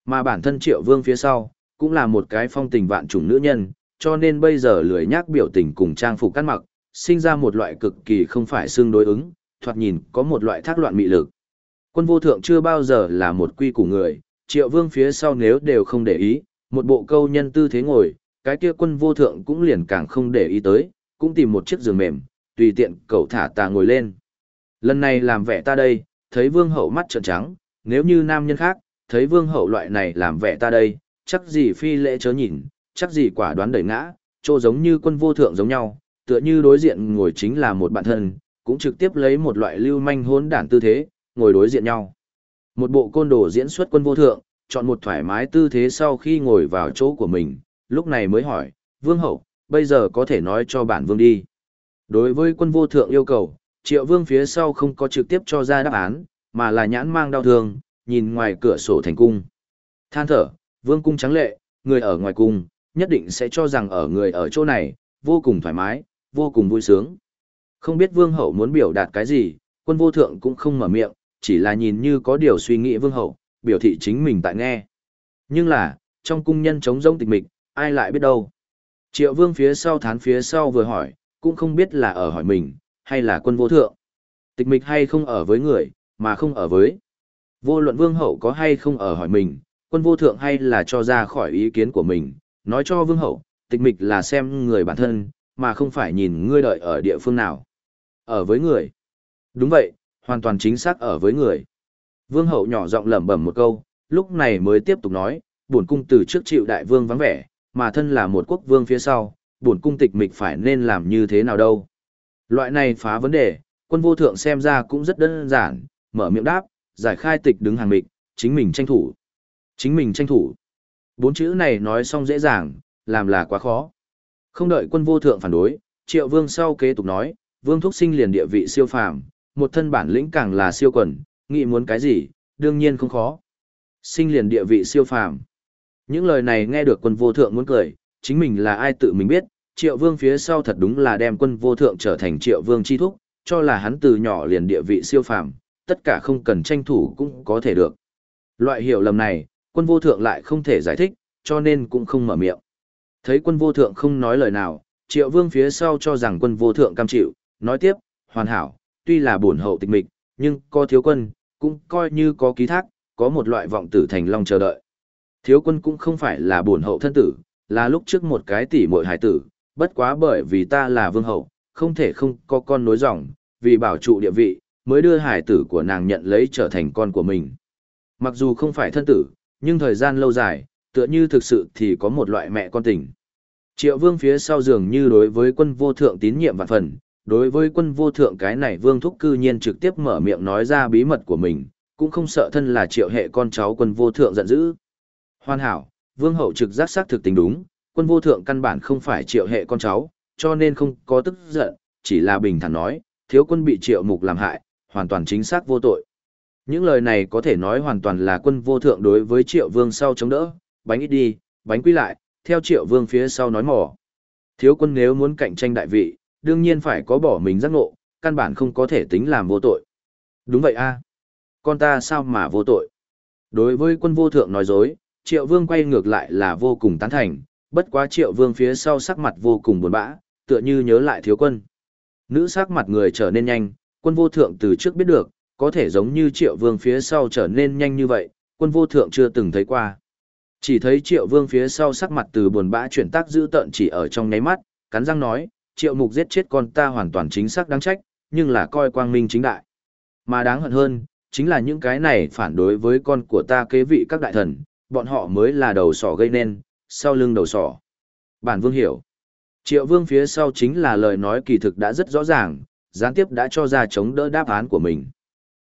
Mà bản thân triệu vương phía sau, cũng là một cái phong tình vạn trùng nữ nhân, cho nên bây giờ lười nhác biểu tình cùng trang phục cắt mặc, sinh ra một loại cực kỳ không phải xương đối ứng, thoạt nhìn có một loại thác loạn mị lực. Quân vô thượng chưa bao giờ là một quy củ người, triệu vương phía sau nếu đều không để ý, một bộ câu nhân tư thế ngồi, cái kia quân vô thượng cũng liền càng không để ý tới, cũng tìm một chiếc giường mềm, tùy tiện cậu thả tà ngồi lên. Lần này làm vẻ ta đây, thấy vương hậu mắt trợn trắng, nếu như nam nhân khác, thấy vương hậu loại này làm vẻ ta đây, chắc gì phi lễ chớ nhìn, chắc gì quả đoán đẩy ngã, trô giống như quân vô thượng giống nhau, tựa như đối diện ngồi chính là một bạn thân, cũng trực tiếp lấy một loại lưu manh hỗn đản tư thế, ngồi đối diện nhau. Một bộ côn đồ diễn xuất quân vô thượng, chọn một thoải mái tư thế sau khi ngồi vào chỗ của mình, lúc này mới hỏi, vương hậu, bây giờ có thể nói cho bản vương đi. Đối với quân vô thượng yêu cầu, triệu vương phía sau không có trực tiếp cho ra đáp án, mà là nhãn mang đau thương, nhìn ngoài cửa sổ thành cung. Than thở, vương cung trắng lệ, người ở ngoài cung, nhất định sẽ cho rằng ở người ở chỗ này, vô cùng thoải mái, vô cùng vui sướng. Không biết vương hậu muốn biểu đạt cái gì, quân vô thượng cũng không mở miệng, chỉ là nhìn như có điều suy nghĩ vương hậu, biểu thị chính mình tại nghe. Nhưng là, trong cung nhân chống rông tịch mịch, ai lại biết đâu. Triệu vương phía sau thán phía sau vừa hỏi, cũng không biết là ở hỏi mình, hay là quân vô thượng. Tịch mịch hay không ở với người, mà không ở với. Vô luận vương hậu có hay không ở hỏi mình, quân vô thượng hay là cho ra khỏi ý kiến của mình, nói cho vương hậu, tịch mịch là xem người bản thân, mà không phải nhìn ngươi đợi ở địa phương nào. Ở với người. Đúng vậy, hoàn toàn chính xác ở với người. Vương hậu nhỏ giọng lẩm bẩm một câu, lúc này mới tiếp tục nói, bổn cung từ trước chịu đại vương vắng vẻ, mà thân là một quốc vương phía sau, bổn cung tịch mịch phải nên làm như thế nào đâu. Loại này phá vấn đề, quân vô thượng xem ra cũng rất đơn giản, mở miệng đáp, giải khai tịch đứng hàng mịch, chính mình tranh thủ. Chính mình tranh thủ. Bốn chữ này nói xong dễ dàng, làm là quá khó. Không đợi quân vô thượng phản đối, triệu vương sau kế tục nói, vương thúc sinh liền địa vị siêu phàm, một thân bản lĩnh càng là siêu quần, nghĩ muốn cái gì, đương nhiên không khó. Sinh liền địa vị siêu phàm. Những lời này nghe được quân vô thượng muốn cười, chính mình là ai tự mình biết, triệu vương phía sau thật đúng là đem quân vô thượng trở thành triệu vương chi thúc, cho là hắn từ nhỏ liền địa vị siêu phàm, tất cả không cần tranh thủ cũng có thể được. Loại hiểu lầm này, quân vô thượng lại không thể giải thích, cho nên cũng không mở miệng. Thấy quân vô thượng không nói lời nào, triệu vương phía sau cho rằng quân vô thượng cam chịu, nói tiếp, hoàn hảo, tuy là bổn hậu tịch mịch, nhưng có thiếu quân, cũng coi như có ký thác, có một loại vọng tử thành long chờ đợi. Thiếu quân cũng không phải là bổn hậu thân tử, là lúc trước một cái tỷ muội hải tử, bất quá bởi vì ta là vương hậu, không thể không có con nối dòng, vì bảo trụ địa vị, mới đưa hải tử của nàng nhận lấy trở thành con của mình. Mặc dù không phải thân tử, nhưng thời gian lâu dài, tựa như thực sự thì có một loại mẹ con tình. Triệu vương phía sau giường như đối với quân vô thượng tín nhiệm vạn phần, đối với quân vô thượng cái này vương thúc cư nhiên trực tiếp mở miệng nói ra bí mật của mình, cũng không sợ thân là triệu hệ con cháu quân vô thượng giận dữ. Hoàn hảo, vương hậu trực giác xác thực tính đúng, quân vô thượng căn bản không phải triệu hệ con cháu, cho nên không có tức giận, chỉ là bình thản nói, thiếu quân bị triệu mục làm hại, hoàn toàn chính xác vô tội. Những lời này có thể nói hoàn toàn là quân vô thượng đối với triệu vương sau chống đỡ, bánh ít đi, bánh quy lại, theo triệu vương phía sau nói mỏ. Thiếu quân nếu muốn cạnh tranh đại vị, đương nhiên phải có bỏ mình giác ngộ, căn bản không có thể tính làm vô tội. Đúng vậy a à. Con ta sao mà vô tội? Đối với quân vô thượng nói dối, triệu vương quay ngược lại là vô cùng tán thành, bất quá triệu vương phía sau sắc mặt vô cùng buồn bã, tựa như nhớ lại thiếu quân. Nữ sắc mặt người trở nên nhanh, quân vô thượng từ trước biết được, có thể giống như triệu vương phía sau trở nên nhanh như vậy, quân vô thượng chưa từng thấy qua. Chỉ thấy triệu vương phía sau sắc mặt từ buồn bã chuyển tác giữ tợn chỉ ở trong nháy mắt, cắn răng nói, triệu mục giết chết con ta hoàn toàn chính xác đáng trách, nhưng là coi quang minh chính đại. Mà đáng hận hơn, chính là những cái này phản đối với con của ta kế vị các đại thần, bọn họ mới là đầu sỏ gây nên, sau lưng đầu sỏ. Bản vương hiểu. Triệu vương phía sau chính là lời nói kỳ thực đã rất rõ ràng, gián tiếp đã cho ra chống đỡ đáp án của mình.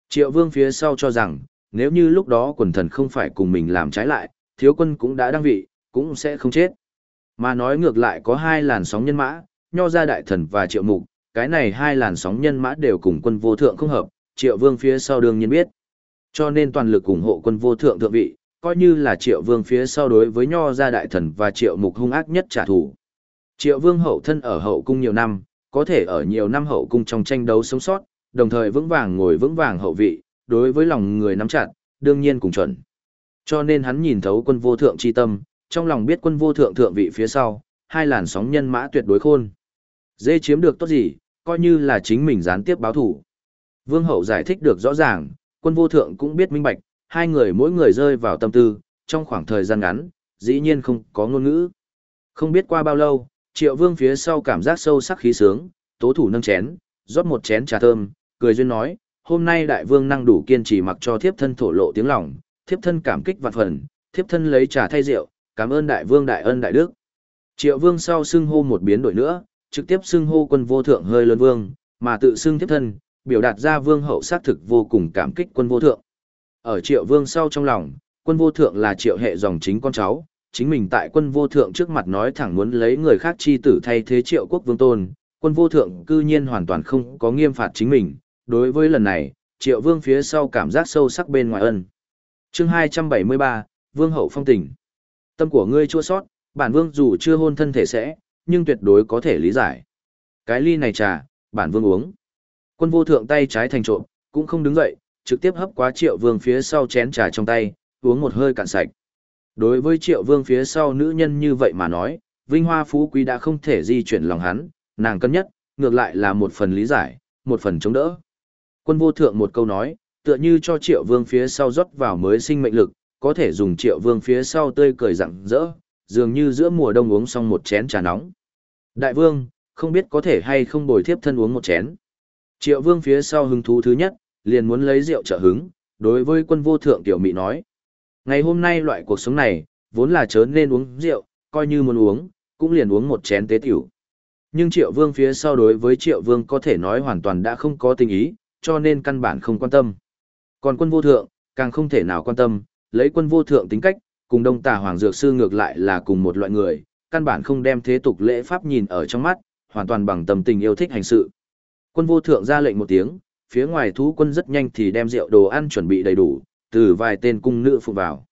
Triệu vương phía sau cho rằng, nếu như lúc đó quần thần không phải cùng mình làm trái lại, thiếu quân cũng đã đăng vị, cũng sẽ không chết. Mà nói ngược lại có hai làn sóng nhân mã, nho gia đại thần và triệu mục, cái này hai làn sóng nhân mã đều cùng quân vô thượng không hợp, triệu vương phía sau đương nhiên biết. Cho nên toàn lực ủng hộ quân vô thượng thượng vị, coi như là triệu vương phía sau đối với nho gia đại thần và triệu mục hung ác nhất trả thù. Triệu vương hậu thân ở hậu cung nhiều năm, có thể ở nhiều năm hậu cung trong tranh đấu sống sót, đồng thời vững vàng ngồi vững vàng hậu vị, đối với lòng người nắm chặt, đương nhiên cùng chuẩn. Cho nên hắn nhìn thấu quân vô thượng chi tâm, trong lòng biết quân vô thượng thượng vị phía sau, hai làn sóng nhân mã tuyệt đối khôn. Dê chiếm được tốt gì, coi như là chính mình gián tiếp báo thủ. Vương hậu giải thích được rõ ràng, quân vô thượng cũng biết minh bạch, hai người mỗi người rơi vào tâm tư, trong khoảng thời gian ngắn, dĩ nhiên không có ngôn ngữ. Không biết qua bao lâu, triệu vương phía sau cảm giác sâu sắc khí sướng, tố thủ nâng chén, rót một chén trà thơm, cười duyên nói, hôm nay đại vương năng đủ kiên trì mặc cho thiếp thân thổ lộ tiếng lòng, thiếp thân cảm kích vạn phần, thiếp thân lấy trà thay rượu, cảm ơn đại vương đại ân đại đức. Triệu vương sau xưng hô một biến đổi nữa, trực tiếp xưng hô quân vô thượng hơi lớn vương, mà tự xưng thiếp thân, biểu đạt ra vương hậu xác thực vô cùng cảm kích quân vô thượng. Ở triệu vương sau trong lòng, quân vô thượng là triệu hệ dòng chính con cháu, chính mình tại quân vô thượng trước mặt nói thẳng muốn lấy người khác chi tử thay thế triệu quốc vương tôn, quân vô thượng cư nhiên hoàn toàn không có nghiêm phạt chính mình, đối với lần này, triệu vương phía sau cảm giác sâu sắc bên ngoài ân. chương 273, Vương hậu phong tình. Tâm của ngươi chua sót, bản vương dù chưa hôn thân thể sẽ, nhưng tuyệt đối có thể lý giải. Cái ly này trà, bản vương uống. Quân vô thượng tay trái thành trộm, cũng không đứng dậy, trực tiếp hấp quá triệu vương phía sau chén trà trong tay, uống một hơi cạn sạch. Đối với triệu vương phía sau nữ nhân như vậy mà nói, vinh hoa phú quý đã không thể di chuyển lòng hắn, nàng cân nhất, ngược lại là một phần lý giải, một phần chống đỡ. Quân vô thượng một câu nói, tựa như cho triệu vương phía sau rót vào mới sinh mệnh lực, có thể dùng triệu vương phía sau tươi cười rặng rỡ, dường như giữa mùa đông uống xong một chén trà nóng. Đại vương, không biết có thể hay không bồi thiếp thân uống một chén. Triệu vương phía sau hứng thú thứ nhất, liền muốn lấy rượu trợ hứng, đối với quân vô thượng tiểu mỹ nói. Ngày hôm nay loại cuộc sống này, vốn là chớ nên uống rượu, coi như muốn uống, cũng liền uống một chén tế tiểu. Nhưng triệu vương phía sau đối với triệu vương có thể nói hoàn toàn đã không có tình ý, cho nên căn bản không quan tâm. Còn quân vô thượng, càng không thể nào quan tâm, lấy quân vô thượng tính cách, cùng đông tà hoàng dược sư ngược lại là cùng một loại người, căn bản không đem thế tục lễ pháp nhìn ở trong mắt, hoàn toàn bằng tâm tình yêu thích hành sự. Quân vô thượng ra lệnh một tiếng, phía ngoài thú quân rất nhanh thì đem rượu đồ ăn chuẩn bị đầy đủ, từ vài tên cung nữ phụ vào.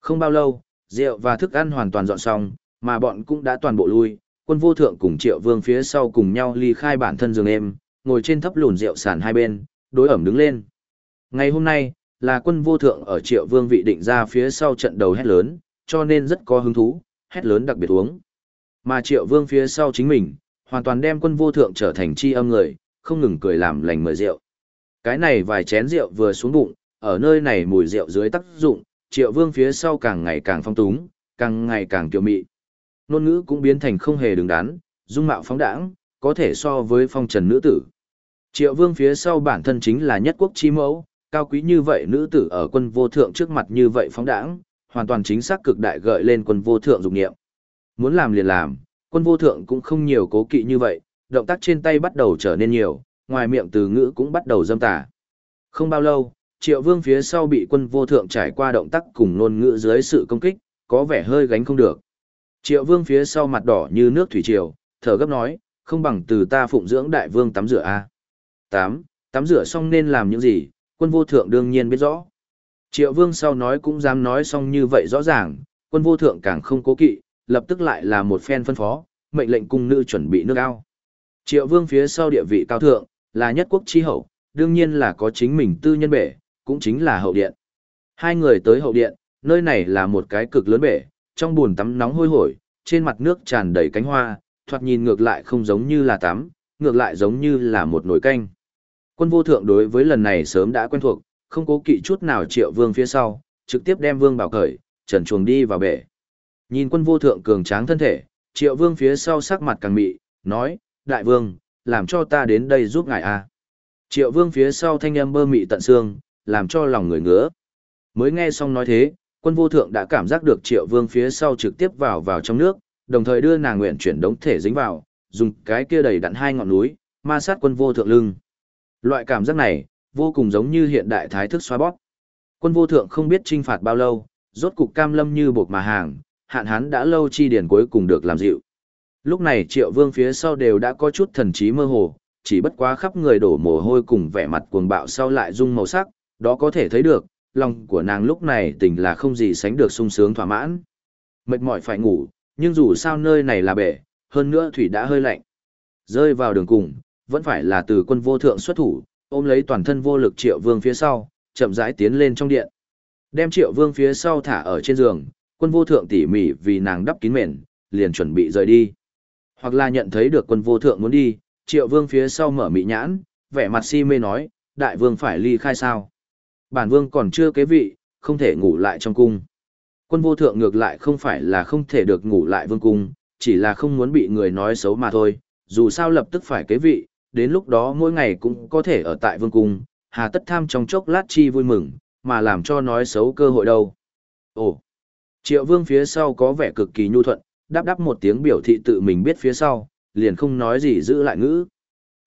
Không bao lâu, rượu và thức ăn hoàn toàn dọn xong, mà bọn cũng đã toàn bộ lui, quân vô thượng cùng triệu vương phía sau cùng nhau ly khai bản thân giường êm, ngồi trên thấp lùn rượu sàn hai bên, đối ẩm đứng lên. Ngày hôm nay, là quân vô thượng ở triệu vương vị định ra phía sau trận đầu hét lớn, cho nên rất có hứng thú, hét lớn đặc biệt uống. Mà triệu vương phía sau chính mình, hoàn toàn đem quân vô thượng trở thành chi âm người, không ngừng cười làm lành mời rượu. Cái này vài chén rượu vừa xuống bụng, ở nơi này mùi rượu dưới tác dụng, triệu vương phía sau càng ngày càng phong túng, càng ngày càng kiều mị. Nôn ngữ cũng biến thành không hề đứng đắn, dung mạo phóng đãng, có thể so với phong trần nữ tử. Triệu vương phía sau bản thân chính là nhất quốc chi mẫu, cao quý như vậy nữ tử ở quân vô thượng trước mặt như vậy phóng đãng, hoàn toàn chính xác cực đại gợi lên quân vô thượng dục nghiệm. Muốn làm liền làm, quân vô thượng cũng không nhiều cố kỵ như vậy, động tác trên tay bắt đầu trở nên nhiều, ngoài miệng từ ngữ cũng bắt đầu dâm tà. Không bao lâu, triệu vương phía sau bị quân vô thượng trải qua động tác cùng ngôn ngữ dưới sự công kích, có vẻ hơi gánh không được. Triệu vương phía sau mặt đỏ như nước thủy triều, thở gấp nói, không bằng từ ta phụng dưỡng đại vương tắm rửa a. Tám, tắm rửa xong nên làm những gì, quân vô thượng đương nhiên biết rõ. Triệu vương sau nói cũng dám nói xong như vậy rõ ràng, quân vô thượng càng không cố kỵ, lập tức lại là một phen phân phó, mệnh lệnh cung nữ chuẩn bị nước ao. Triệu vương phía sau địa vị cao thượng, là nhất quốc chi hậu, đương nhiên là có chính mình tư nhân bể, cũng chính là hậu điện. Hai người tới hậu điện, nơi này là một cái cực lớn bể, trong buồn tắm nóng hôi hổi, trên mặt nước tràn đầy cánh hoa, thoạt nhìn ngược lại không giống như là tắm, ngược lại giống như là một nồi canh. Quân vô thượng đối với lần này sớm đã quen thuộc, không cố kỵ chút nào triệu vương phía sau, trực tiếp đem vương bảo cởi, trần chuồng đi vào bể. Nhìn quân vô thượng cường tráng thân thể, triệu vương phía sau sắc mặt càng mị, nói, đại vương, làm cho ta đến đây giúp ngài a. Triệu vương phía sau thanh âm bơ mị tận xương, làm cho lòng người ngứa. Mới nghe xong nói thế, quân vô thượng đã cảm giác được triệu vương phía sau trực tiếp vào vào trong nước, đồng thời đưa nàng nguyện chuyển đống thể dính vào, dùng cái kia đầy đặn hai ngọn núi, ma sát quân vô thượng lưng. Loại cảm giác này, vô cùng giống như hiện đại thái thức xoa bóp. Quân vô thượng không biết trinh phạt bao lâu, rốt cục cam lâm như buộc mà hàng, hạn hán đã lâu chi điển cuối cùng được làm dịu. Lúc này triệu vương phía sau đều đã có chút thần trí mơ hồ, chỉ bất quá khắp người đổ mồ hôi cùng vẻ mặt cuồng bạo sau lại rung màu sắc, đó có thể thấy được, lòng của nàng lúc này tình là không gì sánh được sung sướng thỏa mãn. Mệt mỏi phải ngủ, nhưng dù sao nơi này là bể, hơn nữa thủy đã hơi lạnh. Rơi vào đường cùng, vẫn phải là từ quân vô thượng xuất thủ, ôm lấy toàn thân vô lực triệu vương phía sau, chậm rãi tiến lên trong điện. Đem triệu vương phía sau thả ở trên giường, quân vô thượng tỉ mỉ vì nàng đắp kín mền, liền chuẩn bị rời đi. Hoặc là nhận thấy được quân vô thượng muốn đi, triệu vương phía sau mở mị nhãn, vẻ mặt si mê nói, đại vương phải ly khai sao. Bản vương còn chưa kế vị, không thể ngủ lại trong cung. Quân vô thượng ngược lại không phải là không thể được ngủ lại vương cung, chỉ là không muốn bị người nói xấu mà thôi, dù sao lập tức phải kế vị, đến lúc đó mỗi ngày cũng có thể ở tại vương cung, hà tất tham trong chốc lát chi vui mừng, mà làm cho nói xấu cơ hội đâu. Ồ, triệu vương phía sau có vẻ cực kỳ nhu thuận, đáp đáp một tiếng biểu thị tự mình biết phía sau, liền không nói gì giữ lại ngữ.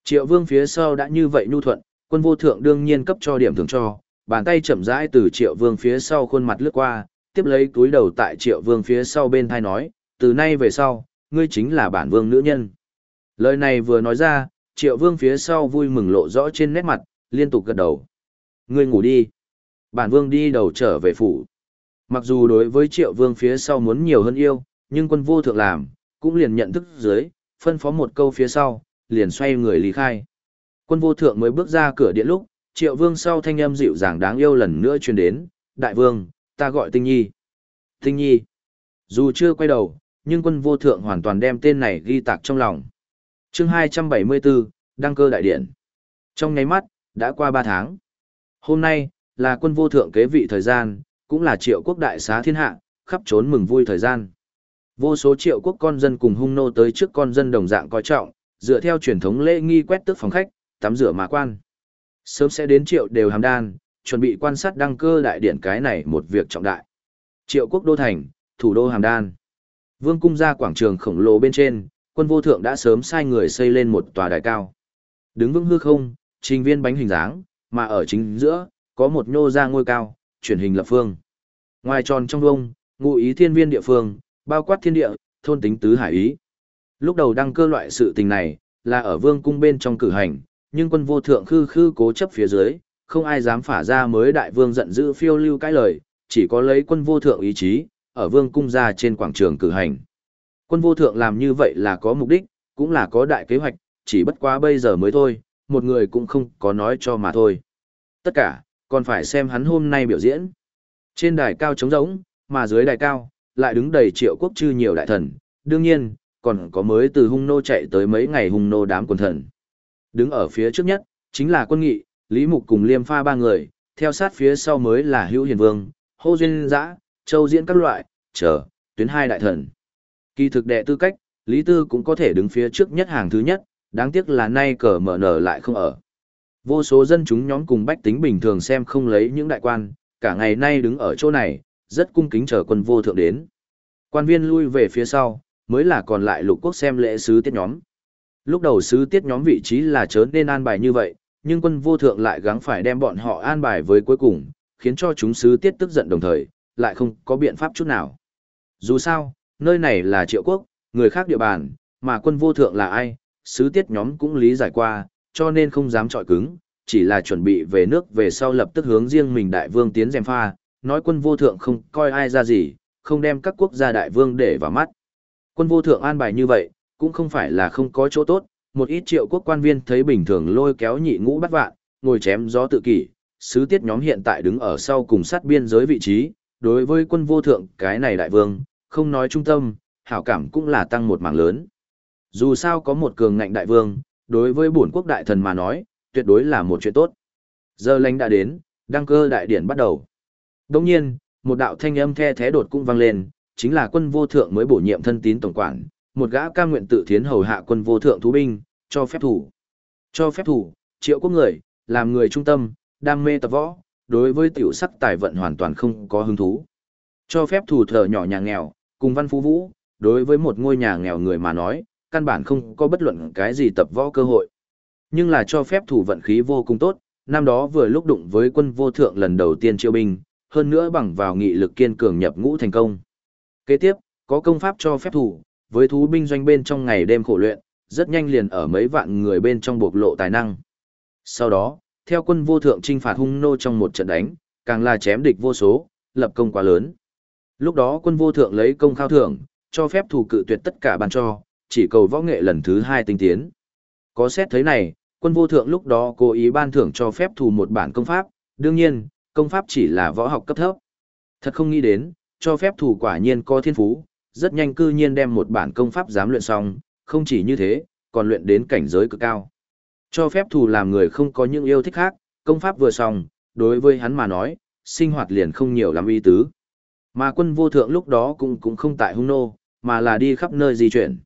Triệu vương phía sau đã như vậy nhu thuận, quân vô thượng đương nhiên cấp cho điểm thưởng cho, bàn tay chậm rãi từ triệu vương phía sau khuôn mặt lướt qua, tiếp lấy túi đầu tại triệu vương phía sau bên thai nói, từ nay về sau, ngươi chính là bản vương nữ nhân. Lời này vừa nói ra, triệu vương phía sau vui mừng lộ rõ trên nét mặt, liên tục gật đầu. Ngươi ngủ đi. Bản vương đi đầu trở về phủ. Mặc dù đối với triệu vương phía sau muốn nhiều hơn yêu, nhưng quân vô thượng làm, cũng liền nhận thức dưới, phân phó một câu phía sau, liền xoay người lý khai. Quân vô thượng mới bước ra cửa điện lúc, triệu vương sau thanh âm dịu dàng đáng yêu lần nữa truyền đến, đại vương, ta gọi tinh nhi. Tinh nhi. Dù chưa quay đầu, nhưng quân vô thượng hoàn toàn đem tên này ghi tạc trong lòng chương 274, đăng cơ đại điện. Trong nháy mắt, đã qua 3 tháng. Hôm nay, là quân vô thượng kế vị thời gian, cũng là triệu quốc đại xá thiên hạ, khắp trốn mừng vui thời gian. Vô số triệu quốc con dân cùng hung nô tới trước con dân đồng dạng coi trọng, dựa theo truyền thống lễ nghi quét tước phòng khách, tắm rửa mà quan. Sớm sẽ đến triệu đều hàm đan, chuẩn bị quan sát đăng cơ đại điện cái này một việc trọng đại. Triệu quốc đô thành, thủ đô hàm đan. Vương cung ra quảng trường khổng lồ bên trên, quân vô thượng đã sớm sai người xây lên một tòa đài cao. Đứng vững hư không, trình viên bánh hình dáng, mà ở chính giữa, có một nhô ra ngôi cao, chuyển hình lập phương. Ngoài tròn trong vông, ngụ ý thiên viên địa phương, bao quát thiên địa, thôn tính tứ hải ý. Lúc đầu đăng cơ loại sự tình này, là ở vương cung bên trong cử hành, nhưng quân vô thượng khư khư cố chấp phía dưới, không ai dám phả ra mới đại vương giận dữ phiêu lưu cái lời, chỉ có lấy quân vô thượng ý chí, ở vương cung ra trên quảng trường cử hành. Quân vô thượng làm như vậy là có mục đích, cũng là có đại kế hoạch, chỉ bất quá bây giờ mới thôi, một người cũng không có nói cho mà thôi. Tất cả, còn phải xem hắn hôm nay biểu diễn. Trên đài cao trống rỗng, mà dưới đài cao, lại đứng đầy triệu quốc chư nhiều đại thần, đương nhiên, còn có mới từ hung nô chạy tới mấy ngày hung nô đám quần thần. Đứng ở phía trước nhất, chính là quân nghị, Lý Mục cùng Liêm Pha ba người, theo sát phía sau mới là Hữu Hiền Vương, Hô Duyên Dã, Châu Diễn các loại, chờ, tuyến hai đại thần. Kỳ thực đệ tư cách, Lý Tư cũng có thể đứng phía trước nhất hàng thứ nhất, đáng tiếc là nay cờ mở nở lại không ở. Vô số dân chúng nhóm cùng bách tính bình thường xem không lấy những đại quan, cả ngày nay đứng ở chỗ này, rất cung kính chờ quân vô thượng đến. Quan viên lui về phía sau, mới là còn lại lục quốc xem lễ sứ tiết nhóm. Lúc đầu sứ tiết nhóm vị trí là chớ nên an bài như vậy, nhưng quân vô thượng lại gắng phải đem bọn họ an bài với cuối cùng, khiến cho chúng sứ tiết tức giận đồng thời, lại không có biện pháp chút nào. Dù sao, nơi này là triệu quốc, người khác địa bàn, mà quân vô thượng là ai, sứ tiết nhóm cũng lý giải qua, cho nên không dám trọi cứng, chỉ là chuẩn bị về nước về sau lập tức hướng riêng mình đại vương tiến dèm pha, nói quân vô thượng không coi ai ra gì, không đem các quốc gia đại vương để vào mắt. Quân vô thượng an bài như vậy, cũng không phải là không có chỗ tốt, một ít triệu quốc quan viên thấy bình thường lôi kéo nhị ngũ bắt vạn, ngồi chém gió tự kỷ, sứ tiết nhóm hiện tại đứng ở sau cùng sát biên giới vị trí, đối với quân vô thượng cái này đại vương, không nói trung tâm, hảo cảm cũng là tăng một mảng lớn. Dù sao có một cường ngạnh đại vương, đối với bổn quốc đại thần mà nói, tuyệt đối là một chuyện tốt. Giờ lành đã đến, đăng cơ đại điển bắt đầu. Đồng nhiên, một đạo thanh âm the thế đột cũng vang lên, chính là quân vô thượng mới bổ nhiệm thân tín tổng quản, một gã ca nguyện tự thiến hầu hạ quân vô thượng thú binh, cho phép thủ. Cho phép thủ, triệu quốc người, làm người trung tâm, đam mê tập võ, đối với tiểu sắc tài vận hoàn toàn không có hứng thú. Cho phép thủ thở nhỏ nhà nghèo, cùng văn phú vũ, đối với một ngôi nhà nghèo người mà nói, căn bản không có bất luận cái gì tập võ cơ hội. Nhưng là cho phép thủ vận khí vô cùng tốt, năm đó vừa lúc đụng với quân vô thượng lần đầu tiên triệu binh, hơn nữa bằng vào nghị lực kiên cường nhập ngũ thành công. Kế tiếp, có công pháp cho phép thủ, với thú binh doanh bên trong ngày đêm khổ luyện, rất nhanh liền ở mấy vạn người bên trong bộc lộ tài năng. Sau đó, theo quân vô thượng trinh phạt hung nô trong một trận đánh, càng là chém địch vô số, lập công quá lớn. Lúc đó quân vô thượng lấy công khao thưởng, cho phép thủ cự tuyệt tất cả ban cho, chỉ cầu võ nghệ lần thứ hai tinh tiến. Có xét thấy này, quân vô thượng lúc đó cố ý ban thưởng cho phép thủ một bản công pháp, đương nhiên, công pháp chỉ là võ học cấp thấp. Thật không nghĩ đến, cho phép thủ quả nhiên có thiên phú, rất nhanh cư nhiên đem một bản công pháp giám luyện xong, không chỉ như thế, còn luyện đến cảnh giới cực cao. Cho phép thủ làm người không có những yêu thích khác, công pháp vừa xong, đối với hắn mà nói, sinh hoạt liền không nhiều lắm ý tứ. Mà quân vô thượng lúc đó cũng cũng không tại hung nô, mà là đi khắp nơi di chuyển.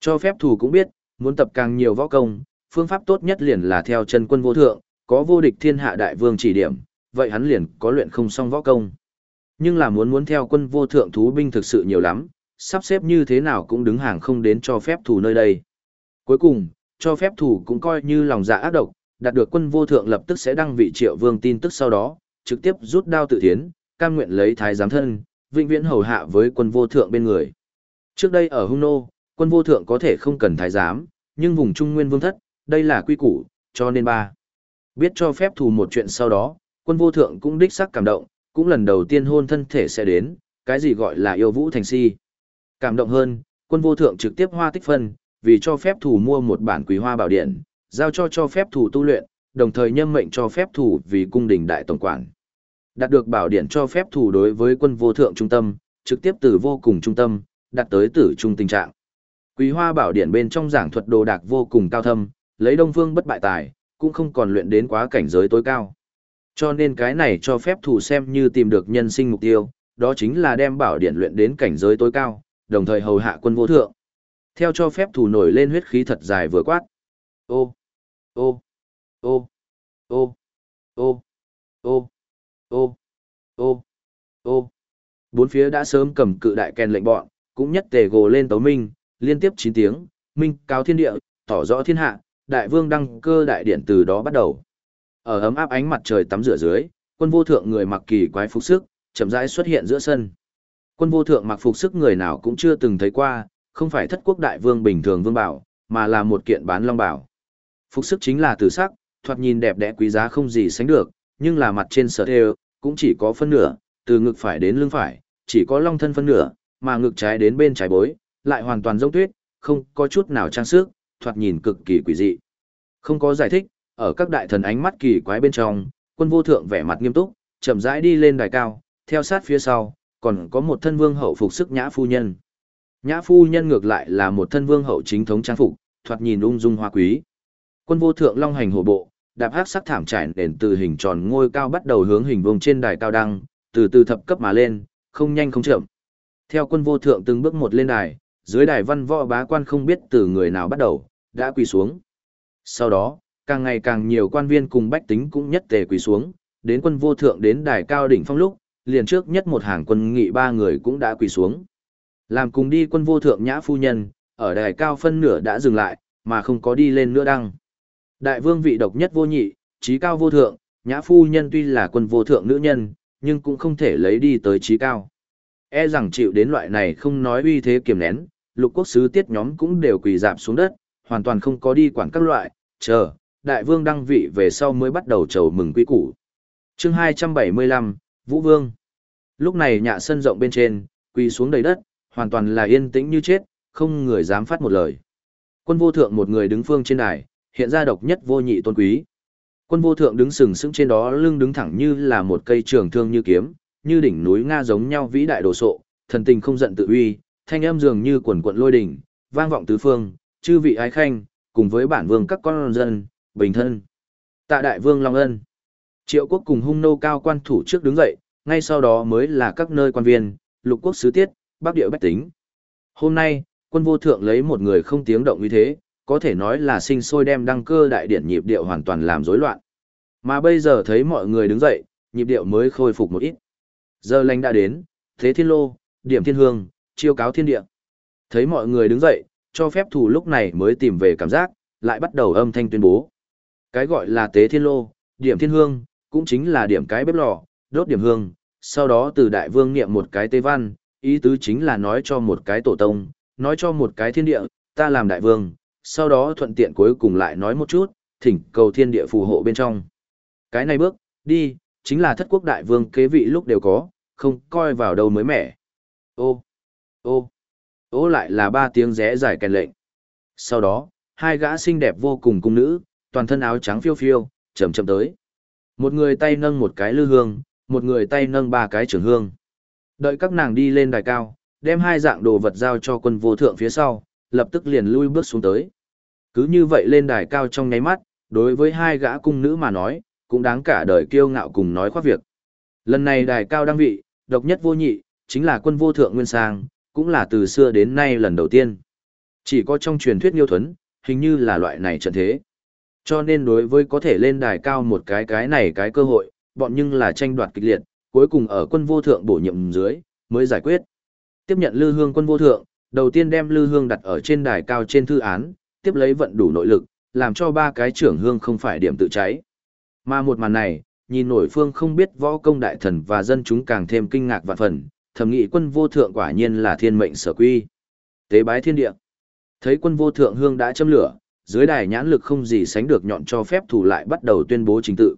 Cho phép thủ cũng biết, muốn tập càng nhiều võ công, phương pháp tốt nhất liền là theo chân quân vô thượng, có vô địch thiên hạ đại vương chỉ điểm, vậy hắn liền có luyện không xong võ công. Nhưng là muốn muốn theo quân vô thượng thú binh thực sự nhiều lắm, sắp xếp như thế nào cũng đứng hàng không đến cho phép thủ nơi đây. Cuối cùng, cho phép thủ cũng coi như lòng dạ ác độc, đạt được quân vô thượng lập tức sẽ đăng vị triệu vương tin tức sau đó, trực tiếp rút đao tự thiến, cam nguyện lấy thái giám thân, vĩnh viễn hầu hạ với quân vô thượng bên người. Trước đây ở Hung Nô, quân vô thượng có thể không cần thái giám, nhưng vùng Trung Nguyên vương thất, đây là quy củ, cho nên ba. Biết cho phép thù một chuyện sau đó, quân vô thượng cũng đích sắc cảm động, cũng lần đầu tiên hôn thân thể sẽ đến, cái gì gọi là yêu vũ thành si. Cảm động hơn, quân vô thượng trực tiếp hoa tích phân, vì cho phép thủ mua một bản quý hoa bảo điện, giao cho cho phép thủ tu luyện, đồng thời nhâm mệnh cho phép thủ vì cung đình đại tổng quản. Đạt được bảo điện cho phép thủ đối với quân vô thượng trung tâm, trực tiếp từ vô cùng trung tâm, đạt tới tử trung tình trạng. Quý hoa bảo điện bên trong giảng thuật đồ đạc vô cùng cao thâm, lấy đông phương bất bại tài, cũng không còn luyện đến quá cảnh giới tối cao. Cho nên cái này cho phép thủ xem như tìm được nhân sinh mục tiêu, đó chính là đem bảo điện luyện đến cảnh giới tối cao, đồng thời hầu hạ quân vô thượng. Theo cho phép thủ nổi lên huyết khí thật dài vừa quát. Ô, ô, ô, ô, ô, ô, ô, ô, ô. ô. Bốn phía đã sớm cầm cự đại kèn lệnh bọn, cũng nhất tề gồ lên tấu minh, liên tiếp 9 tiếng, minh cao thiên địa, tỏ rõ thiên hạ, đại vương đăng cơ đại điện từ đó bắt đầu. Ở ấm áp ánh mặt trời tắm rửa dưới, quân vô thượng người mặc kỳ quái phục sức, chậm rãi xuất hiện giữa sân. Quân vô thượng mặc phục sức người nào cũng chưa từng thấy qua, không phải thất quốc đại vương bình thường vương bảo, mà là một kiện bán long bảo. Phục sức chính là từ sắc, thoạt nhìn đẹp đẽ quý giá không gì sánh được, nhưng là mặt trên sở thêu, cũng chỉ có phân nửa, từ ngực phải đến lưng phải, chỉ có long thân phân nửa, mà ngực trái đến bên trái bối, lại hoàn toàn giống tuyết, không có chút nào trang sức, thoạt nhìn cực kỳ quỷ dị. Không có giải thích, ở các đại thần ánh mắt kỳ quái bên trong, quân vô thượng vẻ mặt nghiêm túc, chậm rãi đi lên đài cao, theo sát phía sau, còn có một thân vương hậu phục sức nhã phu nhân. Nhã phu nhân ngược lại là một thân vương hậu chính thống trang phục, thoạt nhìn ung dung hoa quý. Quân vô thượng long hành hổ bộ, đạp hắc sắc thảm trải nền từ hình tròn ngôi cao bắt đầu hướng hình vuông trên đài cao đăng, từ từ thập cấp mà lên, không nhanh không chậm. Theo quân vô thượng từng bước một lên đài, dưới đài văn võ bá quan không biết từ người nào bắt đầu, đã quỳ xuống. Sau đó, càng ngày càng nhiều quan viên cùng bách tính cũng nhất tề quỳ xuống, đến quân vô thượng đến đài cao đỉnh phong lúc, liền trước nhất một hàng quân nghị ba người cũng đã quỳ xuống. Làm cùng đi quân vô thượng nhã phu nhân, ở đài cao phân nửa đã dừng lại, mà không có đi lên nữa đăng. Đại vương vị độc nhất vô nhị, trí cao vô thượng, nhã phu nhân tuy là quân vô thượng nữ nhân, nhưng cũng không thể lấy đi tới trí cao. E rằng chịu đến loại này không nói uy thế kiềm nén, lục quốc sứ tiết nhóm cũng đều quỳ dạp xuống đất, hoàn toàn không có đi quản các loại, chờ, đại vương đăng vị về sau mới bắt đầu chầu mừng quý củ. chương 275, Vũ Vương. Lúc này nhạ sân rộng bên trên, quỳ xuống đầy đất, hoàn toàn là yên tĩnh như chết, không người dám phát một lời. Quân vô thượng một người đứng phương trên đài, hiện ra độc nhất vô nhị tôn quý. Quân vô thượng đứng sừng sững trên đó lưng đứng thẳng như là một cây trường thương như kiếm, như đỉnh núi Nga giống nhau vĩ đại đồ sộ, thần tình không giận tự uy, thanh âm dường như quần quận lôi đỉnh, vang vọng tứ phương, chư vị ái khanh, cùng với bản vương các con dân, bình thân. Tạ đại vương Long Ân. Triệu quốc cùng hung nô cao quan thủ trước đứng dậy, ngay sau đó mới là các nơi quan viên, lục quốc sứ tiết, bắc địa bách tính. Hôm nay, quân vô thượng lấy một người không tiếng động như thế, có thể nói là sinh sôi đem đăng cơ đại điển nhịp điệu hoàn toàn làm rối loạn. Mà bây giờ thấy mọi người đứng dậy, nhịp điệu mới khôi phục một ít. Giờ lành đã đến, thế thiên lô, điểm thiên hương, chiêu cáo thiên địa. Thấy mọi người đứng dậy, cho phép thủ lúc này mới tìm về cảm giác, lại bắt đầu âm thanh tuyên bố. Cái gọi là tế thiên lô, điểm thiên hương, cũng chính là điểm cái bếp lò, đốt điểm hương, sau đó từ đại vương niệm một cái tế văn, ý tứ chính là nói cho một cái tổ tông, nói cho một cái thiên địa, ta làm đại vương, sau đó thuận tiện cuối cùng lại nói một chút, thỉnh cầu thiên địa phù hộ bên trong. Cái này bước, đi, chính là thất quốc đại vương kế vị lúc đều có, không coi vào đâu mới mẻ. Ô, ô, ô lại là ba tiếng rẽ dài kèn lệnh. Sau đó, hai gã xinh đẹp vô cùng cung nữ, toàn thân áo trắng phiêu phiêu, chậm chậm tới. Một người tay nâng một cái lư hương, một người tay nâng ba cái trường hương. Đợi các nàng đi lên đài cao, đem hai dạng đồ vật giao cho quân vô thượng phía sau, lập tức liền lui bước xuống tới. Cứ như vậy lên đài cao trong nháy mắt, đối với hai gã cung nữ mà nói, cũng đáng cả đời kiêu ngạo cùng nói khoác việc. Lần này đài cao đăng vị, độc nhất vô nhị, chính là quân vô thượng nguyên sang, cũng là từ xưa đến nay lần đầu tiên. Chỉ có trong truyền thuyết nghiêu thuấn, hình như là loại này trận thế. Cho nên đối với có thể lên đài cao một cái cái này cái cơ hội, bọn nhưng là tranh đoạt kịch liệt, cuối cùng ở quân vô thượng bổ nhiệm dưới, mới giải quyết. Tiếp nhận lư hương quân vô thượng, đầu tiên đem lư hương đặt ở trên đài cao trên thư án, tiếp lấy vận đủ nội lực, làm cho ba cái trưởng hương không phải điểm tự cháy. Mà một màn này, nhìn nổi phương không biết võ công đại thần và dân chúng càng thêm kinh ngạc vạn phần, thầm nghị quân vô thượng quả nhiên là thiên mệnh sở quy. Tế bái thiên địa. Thấy quân vô thượng hương đã châm lửa, dưới đài nhãn lực không gì sánh được nhọn cho phép thủ lại bắt đầu tuyên bố chính tự.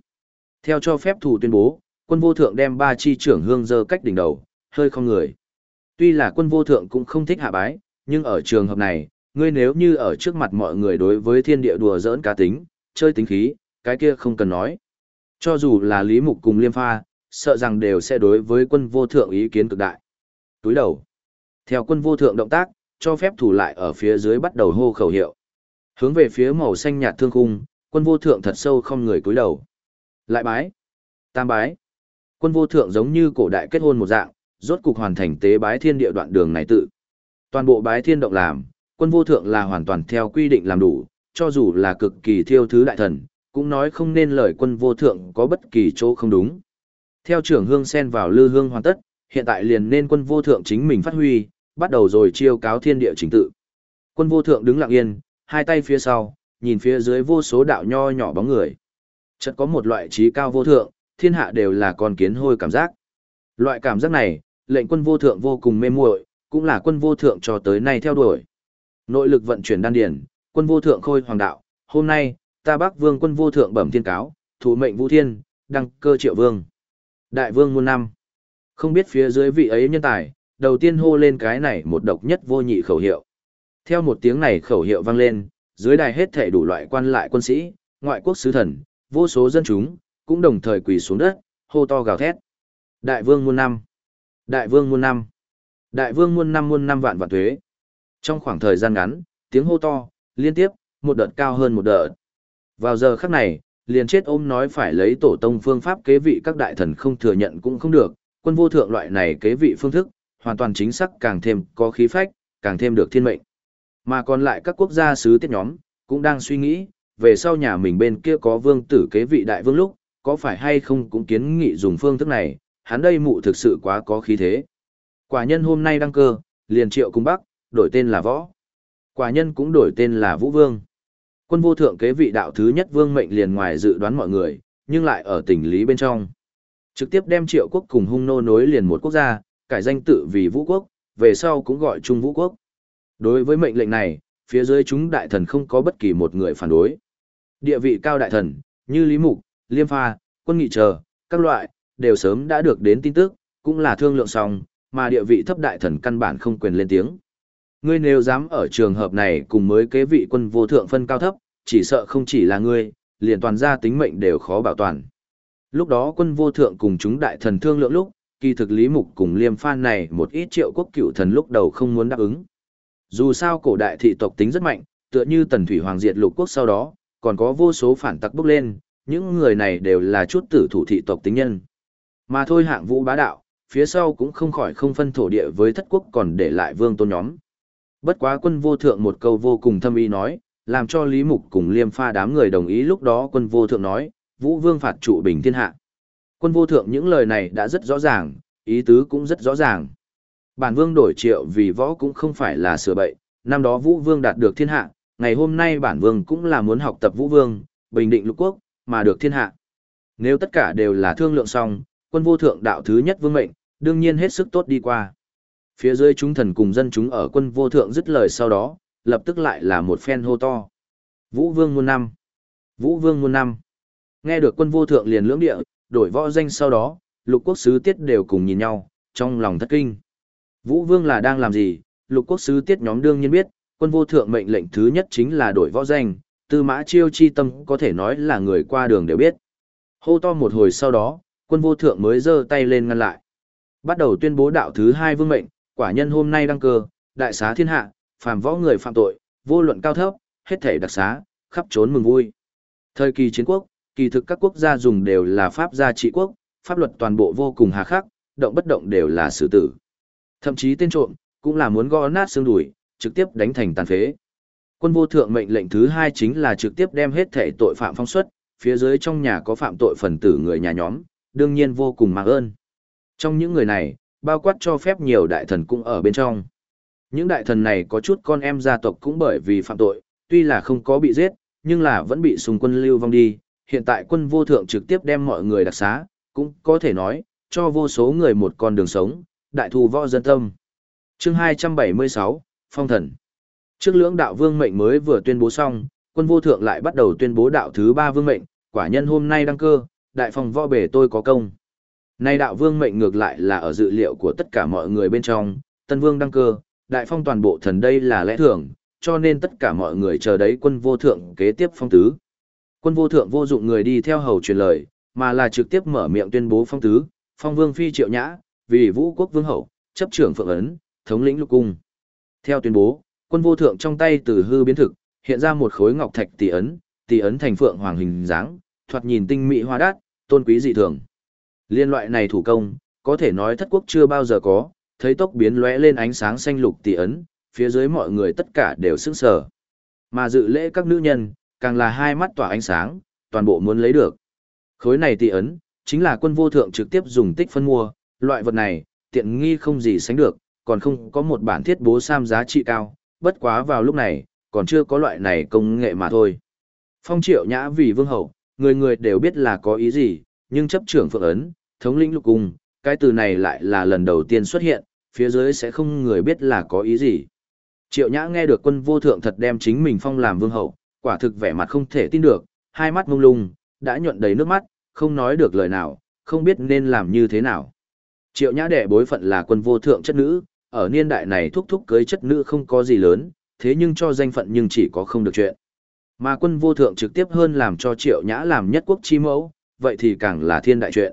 Theo cho phép thủ tuyên bố, quân vô thượng đem ba chi trưởng hương dơ cách đỉnh đầu, hơi không người. Tuy là quân vô thượng cũng không thích hạ bái, nhưng ở trường hợp này, ngươi nếu như ở trước mặt mọi người đối với thiên địa đùa giỡn cá tính, chơi tính khí, cái kia không cần nói. Cho dù là Lý Mục cùng Liêm Pha, sợ rằng đều sẽ đối với quân vô thượng ý kiến cực đại. Túi đầu. Theo quân vô thượng động tác, cho phép thủ lại ở phía dưới bắt đầu hô khẩu hiệu. Hướng về phía màu xanh nhạt thương khung, quân vô thượng thật sâu không người cúi đầu. Lại bái. Tam bái. Quân vô thượng giống như cổ đại kết hôn một dạng, rốt cục hoàn thành tế bái thiên địa đoạn đường này tự. Toàn bộ bái thiên động làm, quân vô thượng là hoàn toàn theo quy định làm đủ, cho dù là cực kỳ thiêu thứ đại thần, cũng nói không nên lời quân vô thượng có bất kỳ chỗ không đúng. Theo trưởng hương sen vào lư hương hoàn tất, hiện tại liền nên quân vô thượng chính mình phát huy, bắt đầu rồi chiêu cáo thiên địa chính tự. Quân vô thượng đứng lặng yên, hai tay phía sau, nhìn phía dưới vô số đạo nho nhỏ bóng người. Chợt có một loại trí cao vô thượng, thiên hạ đều là con kiến hôi cảm giác. Loại cảm giác này, lệnh quân vô thượng vô cùng mê muội, cũng là quân vô thượng cho tới nay theo đuổi. Nội lực vận chuyển đan điển, quân vô thượng khôi hoàng đạo, hôm nay, ta bắc vương quân vô thượng bẩm thiên cáo, thủ mệnh vũ thiên, đăng cơ triệu vương. Đại vương muôn năm. Không biết phía dưới vị ấy nhân tài, đầu tiên hô lên cái này một độc nhất vô nhị khẩu hiệu. Theo một tiếng này khẩu hiệu vang lên, dưới đài hết thảy đủ loại quan lại quân sĩ, ngoại quốc sứ thần, vô số dân chúng, cũng đồng thời quỳ xuống đất, hô to gào thét. Đại vương muôn năm. Đại vương muôn năm. Đại vương muôn năm muôn năm vạn vạn thuế. Trong khoảng thời gian ngắn, tiếng hô to, liên tiếp, một đợt cao hơn một đợt. Vào giờ khắc này, liền chết ôm nói phải lấy tổ tông phương pháp kế vị các đại thần không thừa nhận cũng không được, quân vô thượng loại này kế vị phương thức, hoàn toàn chính xác càng thêm có khí phách, càng thêm được thiên mệnh. Mà còn lại các quốc gia sứ tiết nhóm, cũng đang suy nghĩ, về sau nhà mình bên kia có vương tử kế vị đại vương lúc, có phải hay không cũng kiến nghị dùng phương thức này, hắn đây mụ thực sự quá có khí thế. Quả nhân hôm nay đăng cơ, liền triệu cung bắc, đổi tên là võ. Quả nhân cũng đổi tên là vũ vương. Quân vô thượng kế vị đạo thứ nhất vương mệnh liền ngoài dự đoán mọi người, nhưng lại ở tỉnh lý bên trong. Trực tiếp đem triệu quốc cùng hung nô nối liền một quốc gia, cải danh tự vì vũ quốc, về sau cũng gọi chung vũ quốc. Đối với mệnh lệnh này, phía dưới chúng đại thần không có bất kỳ một người phản đối. Địa vị cao đại thần, như Lý Mục, Liêm Pha, Quân Nghị Chờ, các loại, đều sớm đã được đến tin tức, cũng là thương lượng xong, mà địa vị thấp đại thần căn bản không quyền lên tiếng. Ngươi nếu dám ở trường hợp này cùng mới kế vị quân vô thượng phân cao thấp, chỉ sợ không chỉ là ngươi, liền toàn gia tính mệnh đều khó bảo toàn. Lúc đó quân vô thượng cùng chúng đại thần thương lượng lúc, kỳ thực lý mục cùng liêm phan này một ít triệu quốc cựu thần lúc đầu không muốn đáp ứng. Dù sao cổ đại thị tộc tính rất mạnh, tựa như tần thủy hoàng diệt lục quốc sau đó, còn có vô số phản tặc bốc lên, những người này đều là chút tử thủ thị tộc tính nhân. Mà thôi hạng vũ bá đạo, phía sau cũng không khỏi không phân thổ địa với thất quốc còn để lại vương tôn nhóm. Bất quá quân vô thượng một câu vô cùng thâm ý nói, làm cho Lý Mục cùng Liêm Pha đám người đồng ý lúc đó quân vô thượng nói, Vũ Vương phạt trụ bình thiên hạ. Quân vô thượng những lời này đã rất rõ ràng, ý tứ cũng rất rõ ràng. Bản Vương đổi triệu vì võ cũng không phải là sửa bậy, năm đó Vũ Vương đạt được thiên hạ, ngày hôm nay bản Vương cũng là muốn học tập Vũ Vương, bình định lục quốc, mà được thiên hạ. Nếu tất cả đều là thương lượng xong, quân vô thượng đạo thứ nhất vương mệnh, đương nhiên hết sức tốt đi qua. Phía dưới chúng thần cùng dân chúng ở quân vô thượng dứt lời sau đó, lập tức lại là một phen hô to. Vũ vương muôn năm. Vũ vương muôn năm. Nghe được quân vô thượng liền lưỡng địa, đổi võ danh sau đó, lục quốc sứ tiết đều cùng nhìn nhau, trong lòng thất kinh. Vũ vương là đang làm gì? Lục quốc sứ tiết nhóm đương nhiên biết, quân vô thượng mệnh lệnh thứ nhất chính là đổi võ danh, tư mã chiêu chi tâm có thể nói là người qua đường đều biết. Hô to một hồi sau đó, quân vô thượng mới giơ tay lên ngăn lại. Bắt đầu tuyên bố đạo thứ hai vương mệnh, quả nhân hôm nay đăng cơ, đại xá thiên hạ, phàm võ người phạm tội, vô luận cao thấp, hết thể đặc xá, khắp trốn mừng vui. Thời kỳ chiến quốc, kỳ thực các quốc gia dùng đều là pháp gia trị quốc, pháp luật toàn bộ vô cùng hà khắc, động bất động đều là xử tử. Thậm chí tên trộm, cũng là muốn gõ nát xương đùi, trực tiếp đánh thành tàn phế. Quân vô thượng mệnh lệnh thứ hai chính là trực tiếp đem hết thể tội phạm phong xuất, phía dưới trong nhà có phạm tội phần tử người nhà nhóm, đương nhiên vô cùng mạng ơn. Trong những người này, bao quát cho phép nhiều đại thần cũng ở bên trong. Những đại thần này có chút con em gia tộc cũng bởi vì phạm tội, tuy là không có bị giết, nhưng là vẫn bị xung quân lưu vong đi. Hiện tại quân vô thượng trực tiếp đem mọi người đặc xá, cũng có thể nói, cho vô số người một con đường sống, đại thù võ dân tâm. chương 276, Phong thần. Trước lưỡng đạo vương mệnh mới vừa tuyên bố xong, quân vô thượng lại bắt đầu tuyên bố đạo thứ ba vương mệnh, quả nhân hôm nay đăng cơ, đại phòng võ bể tôi có công. Nay đạo vương mệnh ngược lại là ở dự liệu của tất cả mọi người bên trong, tân vương đăng cơ, đại phong toàn bộ thần đây là lẽ thường, cho nên tất cả mọi người chờ đấy quân vô thượng kế tiếp phong tứ. Quân vô thượng vô dụng người đi theo hầu truyền lời, mà là trực tiếp mở miệng tuyên bố phong tứ, phong vương phi triệu nhã, vì vũ quốc vương hậu, chấp trưởng phượng ấn, thống lĩnh lục cung. Theo tuyên bố, quân vô thượng trong tay từ hư biến thực, hiện ra một khối ngọc thạch tỷ ấn, tỷ ấn thành phượng hoàng hình dáng, thoạt nhìn tinh mỹ hoa đát, tôn quý dị thường. Liên loại này thủ công, có thể nói thất quốc chưa bao giờ có, thấy tốc biến lóe lên ánh sáng xanh lục tỷ ấn, phía dưới mọi người tất cả đều sững sờ. Mà dự lễ các nữ nhân, càng là hai mắt tỏa ánh sáng, toàn bộ muốn lấy được. Khối này tỷ ấn, chính là quân vô thượng trực tiếp dùng tích phân mua, loại vật này, tiện nghi không gì sánh được, còn không có một bản thiết bố sam giá trị cao, bất quá vào lúc này, còn chưa có loại này công nghệ mà thôi. Phong triệu nhã vì vương hậu, người người đều biết là có ý gì, nhưng chấp trưởng phượng ấn, thống lĩnh lục cung, cái từ này lại là lần đầu tiên xuất hiện, phía dưới sẽ không người biết là có ý gì. Triệu nhã nghe được quân vô thượng thật đem chính mình phong làm vương hậu, quả thực vẻ mặt không thể tin được, hai mắt mông lung, đã nhuận đầy nước mắt, không nói được lời nào, không biết nên làm như thế nào. Triệu nhã đệ bối phận là quân vô thượng chất nữ, ở niên đại này thúc thúc cưới chất nữ không có gì lớn, thế nhưng cho danh phận nhưng chỉ có không được chuyện. Mà quân vô thượng trực tiếp hơn làm cho triệu nhã làm nhất quốc chi mẫu, vậy thì càng là thiên đại chuyện.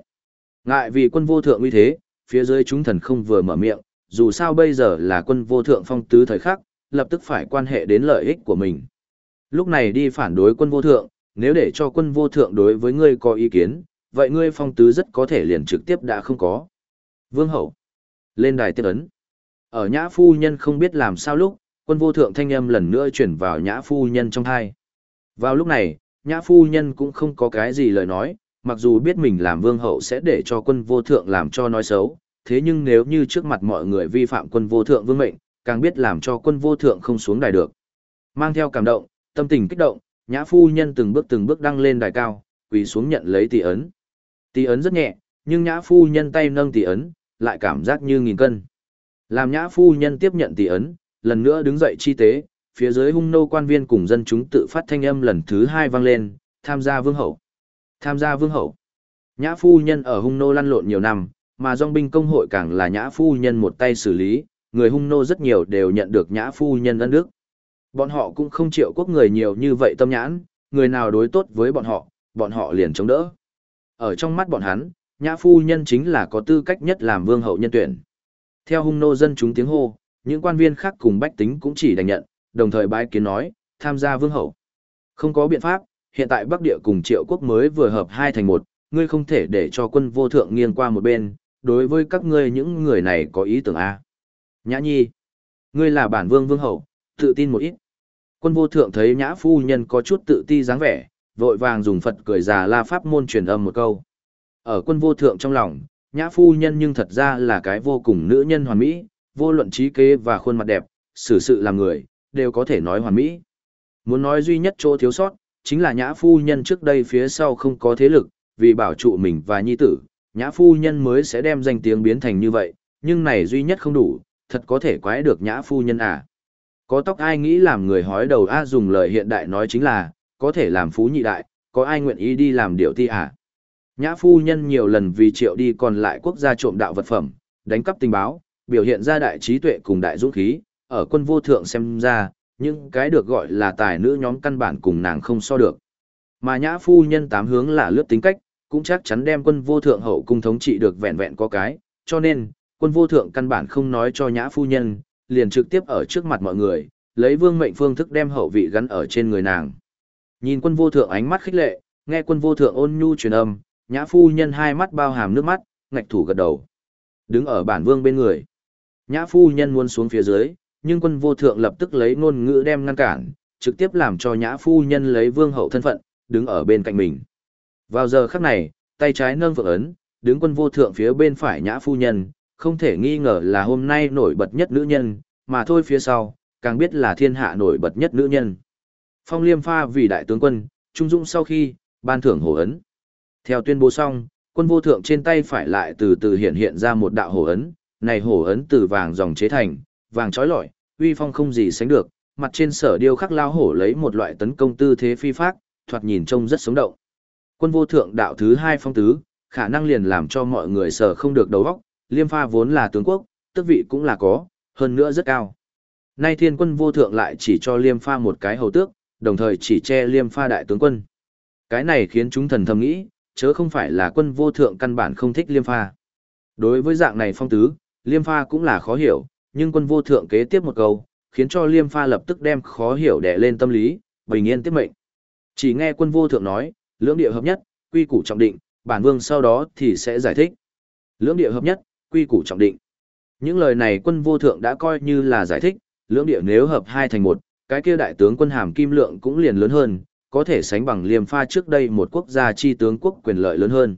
Ngại vì quân vô thượng uy thế, phía dưới chúng thần không vừa mở miệng, dù sao bây giờ là quân vô thượng phong tứ thời khắc, lập tức phải quan hệ đến lợi ích của mình. Lúc này đi phản đối quân vô thượng, nếu để cho quân vô thượng đối với ngươi có ý kiến, vậy ngươi phong tứ rất có thể liền trực tiếp đã không có. Vương hậu, lên đài tiếp ấn. Ở nhã phu nhân không biết làm sao lúc, quân vô thượng thanh âm lần nữa chuyển vào nhã phu nhân trong hai. Vào lúc này, nhã phu nhân cũng không có cái gì lời nói, mặc dù biết mình làm vương hậu sẽ để cho quân vô thượng làm cho nói xấu, thế nhưng nếu như trước mặt mọi người vi phạm quân vô thượng vương mệnh, càng biết làm cho quân vô thượng không xuống đài được. Mang theo cảm động, tâm tình kích động, nhã phu nhân từng bước từng bước đăng lên đài cao, quỳ xuống nhận lấy tỷ ấn. Tỷ ấn rất nhẹ, nhưng nhã phu nhân tay nâng tỷ ấn, lại cảm giác như nghìn cân. Làm nhã phu nhân tiếp nhận tỷ ấn, lần nữa đứng dậy chi tế, phía dưới hung nô quan viên cùng dân chúng tự phát thanh âm lần thứ hai vang lên, tham gia vương hậu. Tham gia vương hậu. Nhã phu nhân ở hung nô lăn lộn nhiều năm, mà dòng binh công hội càng là nhã phu nhân một tay xử lý, người hung nô rất nhiều đều nhận được nhã phu nhân ân đức. Bọn họ cũng không chịu quốc người nhiều như vậy tâm nhãn, người nào đối tốt với bọn họ, bọn họ liền chống đỡ. Ở trong mắt bọn hắn, nhã phu nhân chính là có tư cách nhất làm vương hậu nhân tuyển. Theo hung nô dân chúng tiếng hô, những quan viên khác cùng bách tính cũng chỉ đành nhận, đồng thời bái kiến nói, tham gia vương hậu. Không có biện pháp, hiện tại Bắc Địa cùng triệu quốc mới vừa hợp hai thành một, ngươi không thể để cho quân vô thượng nghiêng qua một bên, đối với các ngươi những người này có ý tưởng A. Nhã nhi, ngươi là bản vương vương hậu, tự tin một ít. Quân vô thượng thấy nhã phu nhân có chút tự ti dáng vẻ, vội vàng dùng Phật cười già la pháp môn truyền âm một câu. Ở quân vô thượng trong lòng, nhã phu nhân nhưng thật ra là cái vô cùng nữ nhân hoàn mỹ, vô luận trí kế và khuôn mặt đẹp, xử sự làm người, đều có thể nói hoàn mỹ. Muốn nói duy nhất chỗ thiếu sót, chính là nhã phu nhân trước đây phía sau không có thế lực, vì bảo trụ mình và nhi tử, nhã phu nhân mới sẽ đem danh tiếng biến thành như vậy, nhưng này duy nhất không đủ, thật có thể quái được nhã phu nhân à. Có tóc ai nghĩ làm người hói đầu a dùng lời hiện đại nói chính là, có thể làm phú nhị đại, có ai nguyện ý đi làm điều ti à. Nhã phu nhân nhiều lần vì triệu đi còn lại quốc gia trộm đạo vật phẩm, đánh cắp tình báo, biểu hiện ra đại trí tuệ cùng đại dũng khí, ở quân vô thượng xem ra, những cái được gọi là tài nữ nhóm căn bản cùng nàng không so được. Mà nhã phu nhân tám hướng là lướt tính cách, cũng chắc chắn đem quân vô thượng hậu cung thống trị được vẹn vẹn có cái, cho nên, quân vô thượng căn bản không nói cho nhã phu nhân, liền trực tiếp ở trước mặt mọi người, lấy vương mệnh phương thức đem hậu vị gắn ở trên người nàng. Nhìn quân vô thượng ánh mắt khích lệ, nghe quân vô thượng ôn nhu truyền âm, nhã phu nhân hai mắt bao hàm nước mắt, ngạch thủ gật đầu. Đứng ở bản vương bên người. Nhã phu nhân muốn xuống phía dưới, nhưng quân vô thượng lập tức lấy ngôn ngữ đem ngăn cản, trực tiếp làm cho nhã phu nhân lấy vương hậu thân phận, đứng ở bên cạnh mình. Vào giờ khắc này, tay trái nâng vượng ấn, đứng quân vô thượng phía bên phải nhã phu nhân, không thể nghi ngờ là hôm nay nổi bật nhất nữ nhân, mà thôi phía sau, càng biết là thiên hạ nổi bật nhất nữ nhân. Phong liêm pha vì đại tướng quân, trung dung sau khi, ban thưởng hổ ấn. Theo tuyên bố xong, quân vô thượng trên tay phải lại từ từ hiện hiện ra một đạo hổ ấn, này hổ ấn từ vàng dòng chế thành, vàng trói lọi, uy phong không gì sánh được, mặt trên sở điêu khắc lao hổ lấy một loại tấn công tư thế phi phác, thoạt nhìn trông rất sống động. Quân vô thượng đạo thứ hai phong tứ, khả năng liền làm cho mọi người sở không được đầu óc, liêm pha vốn là tướng quốc, tước vị cũng là có, hơn nữa rất cao. Nay thiên quân vô thượng lại chỉ cho liêm pha một cái hầu tước, đồng thời chỉ che liêm pha đại tướng quân. Cái này khiến chúng thần thầm nghĩ, chớ không phải là quân vô thượng căn bản không thích liêm pha. Đối với dạng này phong tứ, liêm pha cũng là khó hiểu, nhưng quân vô thượng kế tiếp một câu, khiến cho liêm pha lập tức đem khó hiểu đè lên tâm lý, bình yên tiếp mệnh. Chỉ nghe quân vô thượng nói, lưỡng địa hợp nhất, quy củ trọng định, bản vương sau đó thì sẽ giải thích. Lưỡng địa hợp nhất, quy củ trọng định. Những lời này quân vô thượng đã coi như là giải thích, lưỡng địa nếu hợp hai thành một, cái kia đại tướng quân hàm kim lượng cũng liền lớn hơn, có thể sánh bằng liêm pha trước đây một quốc gia chi tướng quốc quyền lợi lớn hơn.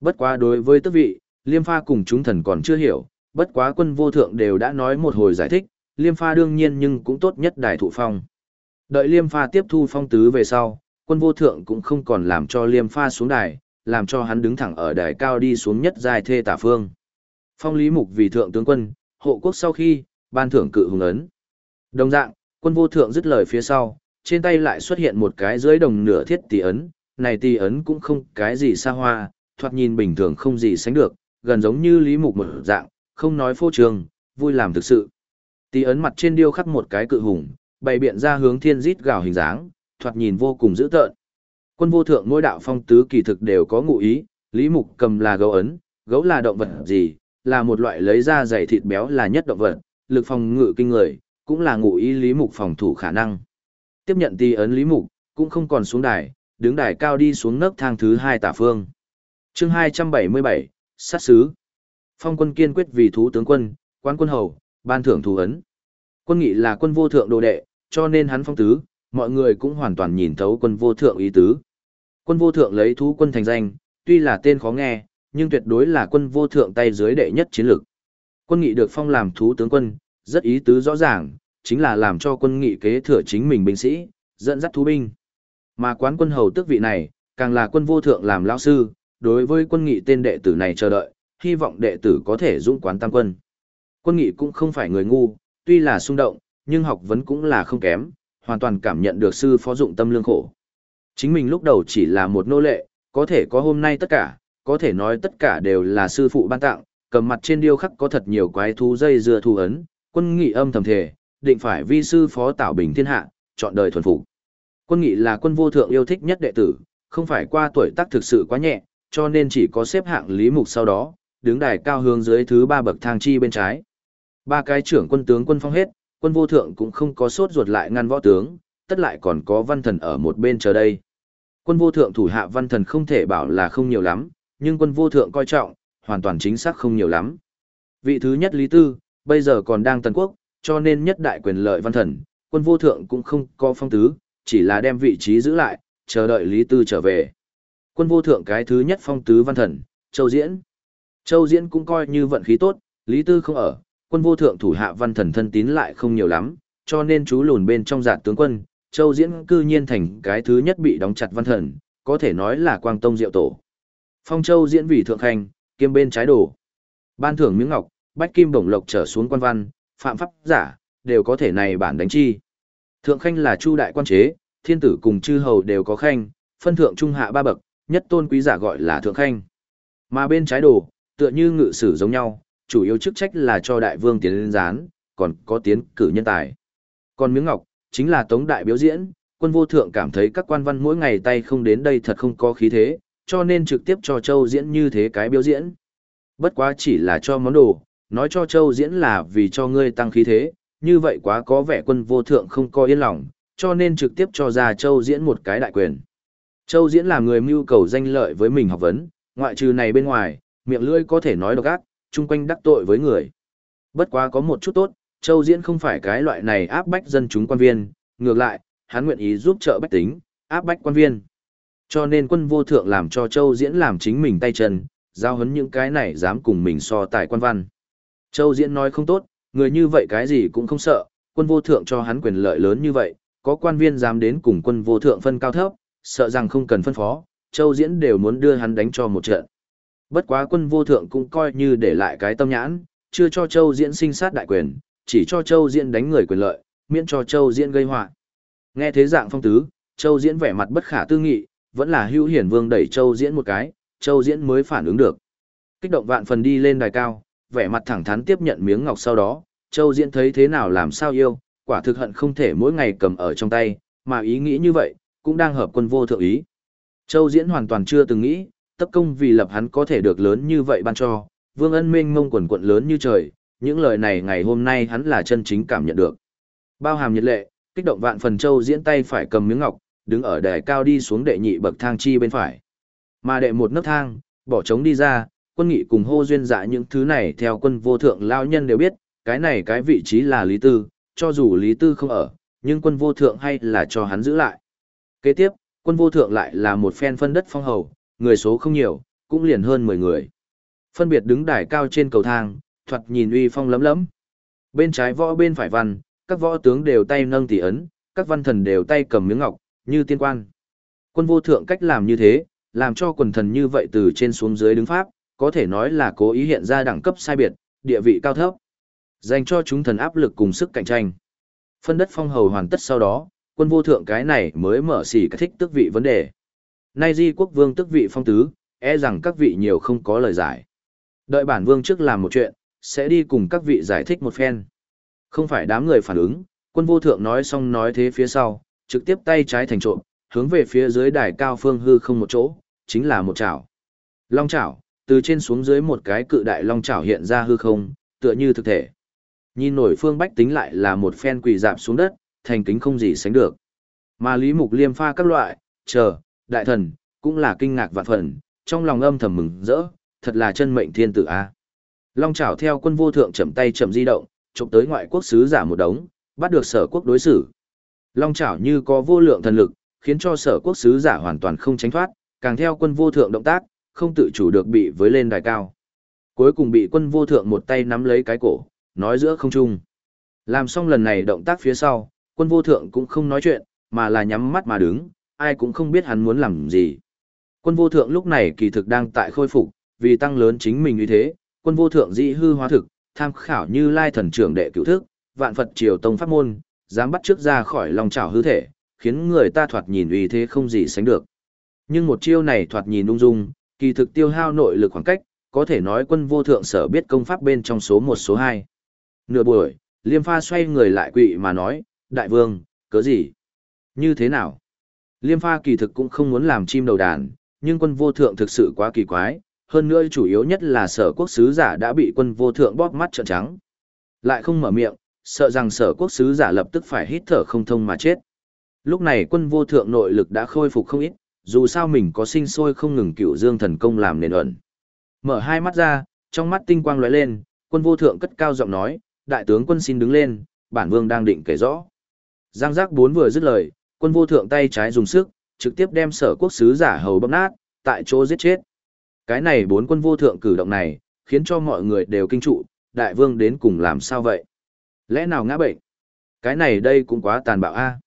Bất quá đối với tước vị, liêm pha cùng chúng thần còn chưa hiểu, bất quá quân vô thượng đều đã nói một hồi giải thích, liêm pha đương nhiên nhưng cũng tốt nhất đài thụ phong. Đợi liêm pha tiếp thu phong tứ về sau, quân vô thượng cũng không còn làm cho liêm pha xuống đài, làm cho hắn đứng thẳng ở đài cao đi xuống nhất dài thê tả phương. Phong lý mục vì thượng tướng quân, hộ quốc sau khi, ban thưởng cự hùng ấn. Đồng dạng, quân vô thượng dứt lời phía sau, trên tay lại xuất hiện một cái dưới đồng nửa thiết tỷ ấn, này tỷ ấn cũng không cái gì xa hoa, thoạt nhìn bình thường không gì sánh được, gần giống như lý mục một dạng, không nói phô trường, vui làm thực sự. Tí ấn mặt trên điêu khắc một cái cự hùng, bày biện ra hướng thiên rít gào hình dáng, thoạt nhìn vô cùng dữ tợn. Quân vô thượng ngôi đạo phong tứ kỳ thực đều có ngụ ý, lý mục cầm là gấu ấn, gấu là động vật gì, là một loại lấy ra dày thịt béo là nhất động vật, lực phòng ngự kinh người, cũng là ngụ ý lý mục phòng thủ khả năng. Tiếp nhận tí ấn lý mục, cũng không còn xuống đài, đứng đài cao đi xuống nấc thang thứ hai tả phương. chương 277, sát sứ. Phong quân kiên quyết vì thú tướng quân, quan quân hầu, ban thưởng thú ấn. Quân nghị là quân vô thượng đồ đệ, cho nên hắn phong tứ, mọi người cũng hoàn toàn nhìn thấu quân vô thượng ý tứ. Quân vô thượng lấy thú quân thành danh, tuy là tên khó nghe, nhưng tuyệt đối là quân vô thượng tay dưới đệ nhất chiến lược. Quân nghị được phong làm thú tướng quân, rất ý tứ rõ ràng, chính là làm cho quân nghị kế thừa chính mình binh sĩ, dẫn dắt thú binh. Mà quán quân hầu tước vị này, càng là quân vô thượng làm lão sư, đối với quân nghị tên đệ tử này chờ đợi, hy vọng đệ tử có thể dũng quán tam quân. Quân nghị cũng không phải người ngu, tuy là xung động, nhưng học vấn cũng là không kém, hoàn toàn cảm nhận được sư phó dụng tâm lương khổ. Chính mình lúc đầu chỉ là một nô lệ, có thể có hôm nay tất cả, có thể nói tất cả đều là sư phụ ban tặng, cầm mặt trên điêu khắc có thật nhiều quái thú dây dưa thu ấn, quân nghị âm thầm thể, định phải vi sư phó tạo bình thiên hạ, chọn đời thuần phục. Quân nghị là quân vô thượng yêu thích nhất đệ tử, không phải qua tuổi tác thực sự quá nhẹ, cho nên chỉ có xếp hạng lý mục sau đó, đứng đài cao hướng dưới thứ ba bậc thang chi bên trái. Ba cái trưởng quân tướng quân phong hết, quân vô thượng cũng không có sốt ruột lại ngăn võ tướng, tất lại còn có văn thần ở một bên chờ đây. Quân vô thượng thủ hạ văn thần không thể bảo là không nhiều lắm, nhưng quân vô thượng coi trọng, hoàn toàn chính xác không nhiều lắm. Vị thứ nhất Lý Tư, bây giờ còn đang Tân quốc, cho nên nhất đại quyền lợi văn thần, quân vô thượng cũng không có phong tứ, chỉ là đem vị trí giữ lại, chờ đợi Lý Tư trở về. Quân vô thượng cái thứ nhất phong tứ văn thần, Châu Diễn. Châu Diễn cũng coi như vận khí tốt, Lý Tư không ở, quân vô thượng thủ hạ văn thần thân tín lại không nhiều lắm, cho nên chú lùn bên trong giạt tướng quân, Châu Diễn cư nhiên thành cái thứ nhất bị đóng chặt văn thần, có thể nói là quang tông diệu tổ. Phong Châu diễn vì thượng khanh, kiêm bên trái đồ. Ban thưởng miếng ngọc, bách kim bổng lộc trở xuống quan văn, phạm pháp giả, đều có thể này bản đánh chi. Thượng khanh là chu đại quan chế, thiên tử cùng chư hầu đều có khanh, phân thượng trung hạ ba bậc, nhất tôn quý giả gọi là thượng khanh. Mà bên trái đồ, tựa như ngự sử giống nhau, chủ yếu chức trách là cho đại vương tiến lên gián, còn có tiến cử nhân tài. Còn miếng ngọc, chính là tống đại biểu diễn, quân vô thượng cảm thấy các quan văn mỗi ngày tay không đến đây thật không có khí thế, cho nên trực tiếp cho châu diễn như thế cái biểu diễn. Bất quá chỉ là cho món đồ, nói cho Châu Diễn là vì cho ngươi tăng khí thế, như vậy quá có vẻ quân vô thượng không coi yên lòng, cho nên trực tiếp cho ra Châu Diễn một cái đại quyền. Châu Diễn là người mưu cầu danh lợi với mình học vấn, ngoại trừ này bên ngoài, miệng lưỡi có thể nói độc ác, chung quanh đắc tội với người. Bất quá có một chút tốt, Châu Diễn không phải cái loại này áp bách dân chúng quan viên, ngược lại, hắn nguyện ý giúp trợ bách tính, áp bách quan viên. Cho nên quân vô thượng làm cho Châu Diễn làm chính mình tay chân, giao hấn những cái này dám cùng mình so tài quan văn. Châu Diễn nói không tốt, người như vậy cái gì cũng không sợ, quân vô thượng cho hắn quyền lợi lớn như vậy, có quan viên dám đến cùng quân vô thượng phân cao thấp, sợ rằng không cần phân phó, Châu Diễn đều muốn đưa hắn đánh cho một trận. Bất quá quân vô thượng cũng coi như để lại cái tâm nhãn, chưa cho Châu Diễn sinh sát đại quyền, chỉ cho Châu Diễn đánh người quyền lợi, miễn cho Châu Diễn gây họa. Nghe thế dạng phong tứ, Châu Diễn vẻ mặt bất khả tư nghị, vẫn là hữu hiển vương đẩy Châu Diễn một cái, Châu Diễn mới phản ứng được. Kích động vạn phần đi lên đài cao, vẻ mặt thẳng thắn tiếp nhận miếng ngọc sau đó, Châu Diễn thấy thế nào làm sao yêu, quả thực hận không thể mỗi ngày cầm ở trong tay, mà ý nghĩ như vậy, cũng đang hợp quân vô thượng ý. Châu Diễn hoàn toàn chưa từng nghĩ, tất công vì lập hắn có thể được lớn như vậy ban cho, vương ân minh mông quần quận lớn như trời, những lời này ngày hôm nay hắn là chân chính cảm nhận được. Bao hàm nhiệt lệ, kích động vạn phần Châu Diễn tay phải cầm miếng ngọc, đứng ở đài cao đi xuống đệ nhị bậc thang chi bên phải. Mà đệ một nấc thang, bỏ trống đi ra, quân nghị cùng hô duyên dạ những thứ này theo quân vô thượng lao nhân đều biết, cái này cái vị trí là Lý Tư, cho dù Lý Tư không ở, nhưng quân vô thượng hay là cho hắn giữ lại. Kế tiếp, quân vô thượng lại là một phen phân đất phong hầu, người số không nhiều, cũng liền hơn 10 người. Phân biệt đứng đài cao trên cầu thang, thoạt nhìn uy phong lấm lấm. Bên trái võ bên phải văn, các võ tướng đều tay nâng tỷ ấn, các văn thần đều tay cầm miếng ngọc, như tiên quan. Quân vô thượng cách làm như thế, làm cho quần thần như vậy từ trên xuống dưới đứng pháp, có thể nói là cố ý hiện ra đẳng cấp sai biệt, địa vị cao thấp. Dành cho chúng thần áp lực cùng sức cạnh tranh. Phân đất phong hầu hoàn tất sau đó, quân vô thượng cái này mới mở xỉ thích tước vị vấn đề. Nay di quốc vương tức vị phong tứ, e rằng các vị nhiều không có lời giải. Đợi bản vương trước làm một chuyện, sẽ đi cùng các vị giải thích một phen. Không phải đám người phản ứng, quân vô thượng nói xong nói thế phía sau, trực tiếp tay trái thành trộm, hướng về phía dưới đài cao phương hư không một chỗ, chính là một chảo. Long chảo, từ trên xuống dưới một cái cự đại long chảo hiện ra hư không, tựa như thực thể. Nhìn nổi phương bách tính lại là một phen quỳ dạp xuống đất, thành kính không gì sánh được. Mà Lý Mục liêm pha các loại, chờ, đại thần, cũng là kinh ngạc vạn phần, trong lòng âm thầm mừng rỡ, thật là chân mệnh thiên tử a. Long chảo theo quân vô thượng chậm tay chậm di động, chụp tới ngoại quốc sứ giả một đống, bắt được sở quốc đối xử. Long chảo như có vô lượng thần lực, khiến cho sở quốc sứ giả hoàn toàn không tránh thoát, càng theo quân vô thượng động tác, không tự chủ được bị với lên đài cao. Cuối cùng bị quân vô thượng một tay nắm lấy cái cổ, nói giữa không trung. Làm xong lần này động tác phía sau, quân vô thượng cũng không nói chuyện, mà là nhắm mắt mà đứng, ai cũng không biết hắn muốn làm gì. Quân vô thượng lúc này kỳ thực đang tại khôi phục, vì tăng lớn chính mình như thế, quân vô thượng dị hư hóa thực, tham khảo như lai thần trưởng đệ cửu thức, vạn Phật triều tông pháp môn, dám bắt trước ra khỏi lòng trảo hư thể, khiến người ta thoạt nhìn uy thế không gì sánh được. Nhưng một chiêu này thoạt nhìn ung dung, kỳ thực tiêu hao nội lực khoảng cách, có thể nói quân vô thượng sở biết công pháp bên trong số 1 số 2. Nửa buổi, Liêm Pha xoay người lại quỵ mà nói, đại vương, cớ gì? Như thế nào? Liêm Pha kỳ thực cũng không muốn làm chim đầu đàn, nhưng quân vô thượng thực sự quá kỳ quái, hơn nữa chủ yếu nhất là sở quốc sứ giả đã bị quân vô thượng bóp mắt trợn trắng. Lại không mở miệng, sợ rằng sở quốc sứ giả lập tức phải hít thở không thông mà chết. Lúc này quân vô thượng nội lực đã khôi phục không ít, dù sao mình có sinh sôi không ngừng cựu dương thần công làm nền ẩn. Mở hai mắt ra, trong mắt tinh quang lóe lên, quân vô thượng cất cao giọng nói, đại tướng quân xin đứng lên, bản vương đang định kể rõ. Giang giác bốn vừa dứt lời, quân vô thượng tay trái dùng sức, trực tiếp đem sở quốc sứ giả hầu bấm nát, tại chỗ giết chết. Cái này bốn quân vô thượng cử động này, khiến cho mọi người đều kinh trụ, đại vương đến cùng làm sao vậy? Lẽ nào ngã bệnh? Cái này đây cũng quá tàn bạo a.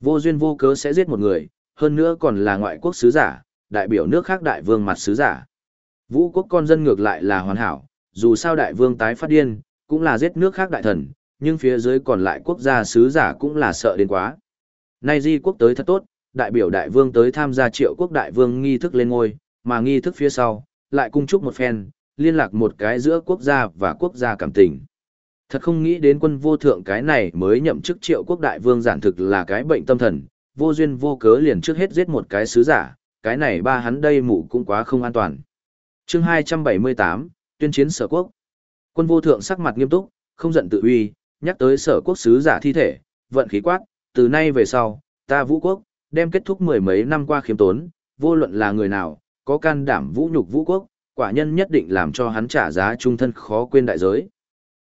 Vô duyên vô cớ sẽ giết một người, hơn nữa còn là ngoại quốc sứ giả, đại biểu nước khác đại vương mặt sứ giả. Vũ quốc con dân ngược lại là hoàn hảo, dù sao đại vương tái phát điên, cũng là giết nước khác đại thần, nhưng phía dưới còn lại quốc gia sứ giả cũng là sợ đến quá. Nay di quốc tới thật tốt, đại biểu đại vương tới tham gia triệu quốc đại vương nghi thức lên ngôi, mà nghi thức phía sau, lại cung chúc một phen, liên lạc một cái giữa quốc gia và quốc gia cảm tình. Thật không nghĩ đến quân vô thượng cái này mới nhậm chức triệu quốc đại vương giản thực là cái bệnh tâm thần, vô duyên vô cớ liền trước hết giết một cái sứ giả, cái này ba hắn đây mụ cũng quá không an toàn. chương 278, tuyên chiến sở quốc. Quân vô thượng sắc mặt nghiêm túc, không giận tự uy, nhắc tới sở quốc sứ giả thi thể, vận khí quát, từ nay về sau, ta vũ quốc, đem kết thúc mười mấy năm qua khiếm tốn, vô luận là người nào, có can đảm vũ nhục vũ quốc, quả nhân nhất định làm cho hắn trả giá trung thân khó quên đại giới.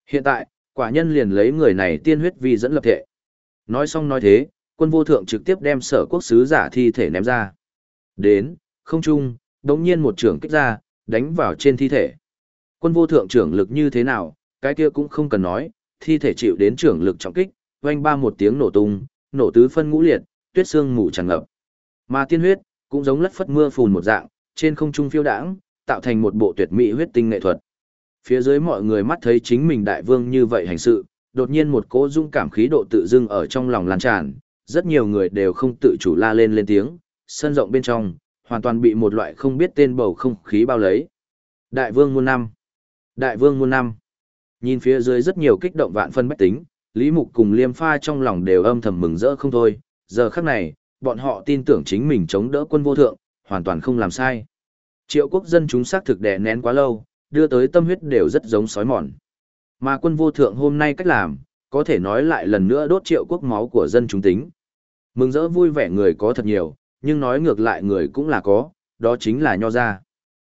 Hiện tại, quả nhân liền lấy người này tiên huyết vì dẫn lập thể. Nói xong nói thế, quân vô thượng trực tiếp đem sở quốc sứ giả thi thể ném ra. Đến, không chung, đống nhiên một trưởng kích ra, đánh vào trên thi thể. Quân vô thượng trưởng lực như thế nào, cái kia cũng không cần nói, thi thể chịu đến trưởng lực trọng kích, vang ba một tiếng nổ tung, nổ tứ phân ngũ liệt, tuyết xương mù tràn ngập. Mà tiên huyết, cũng giống lất phất mưa phùn một dạng, trên không trung phiêu đãng, tạo thành một bộ tuyệt mỹ huyết tinh nghệ thuật. Phía dưới mọi người mắt thấy chính mình đại vương như vậy hành sự, đột nhiên một cỗ dung cảm khí độ tự dưng ở trong lòng lan tràn, rất nhiều người đều không tự chủ la lên lên tiếng, sân rộng bên trong, hoàn toàn bị một loại không biết tên bầu không khí bao lấy. Đại vương muôn năm. Đại vương muôn năm. Nhìn phía dưới rất nhiều kích động vạn phân bách tính, Lý Mục cùng Liêm Pha trong lòng đều âm thầm mừng rỡ không thôi, giờ khắc này, bọn họ tin tưởng chính mình chống đỡ quân vô thượng, hoàn toàn không làm sai. Triệu quốc dân chúng xác thực đè nén quá lâu, đưa tới tâm huyết đều rất giống sói mòn. Mà quân vô thượng hôm nay cách làm, có thể nói lại lần nữa đốt triệu quốc máu của dân chúng tính. Mừng rỡ vui vẻ người có thật nhiều, nhưng nói ngược lại người cũng là có, đó chính là nho gia.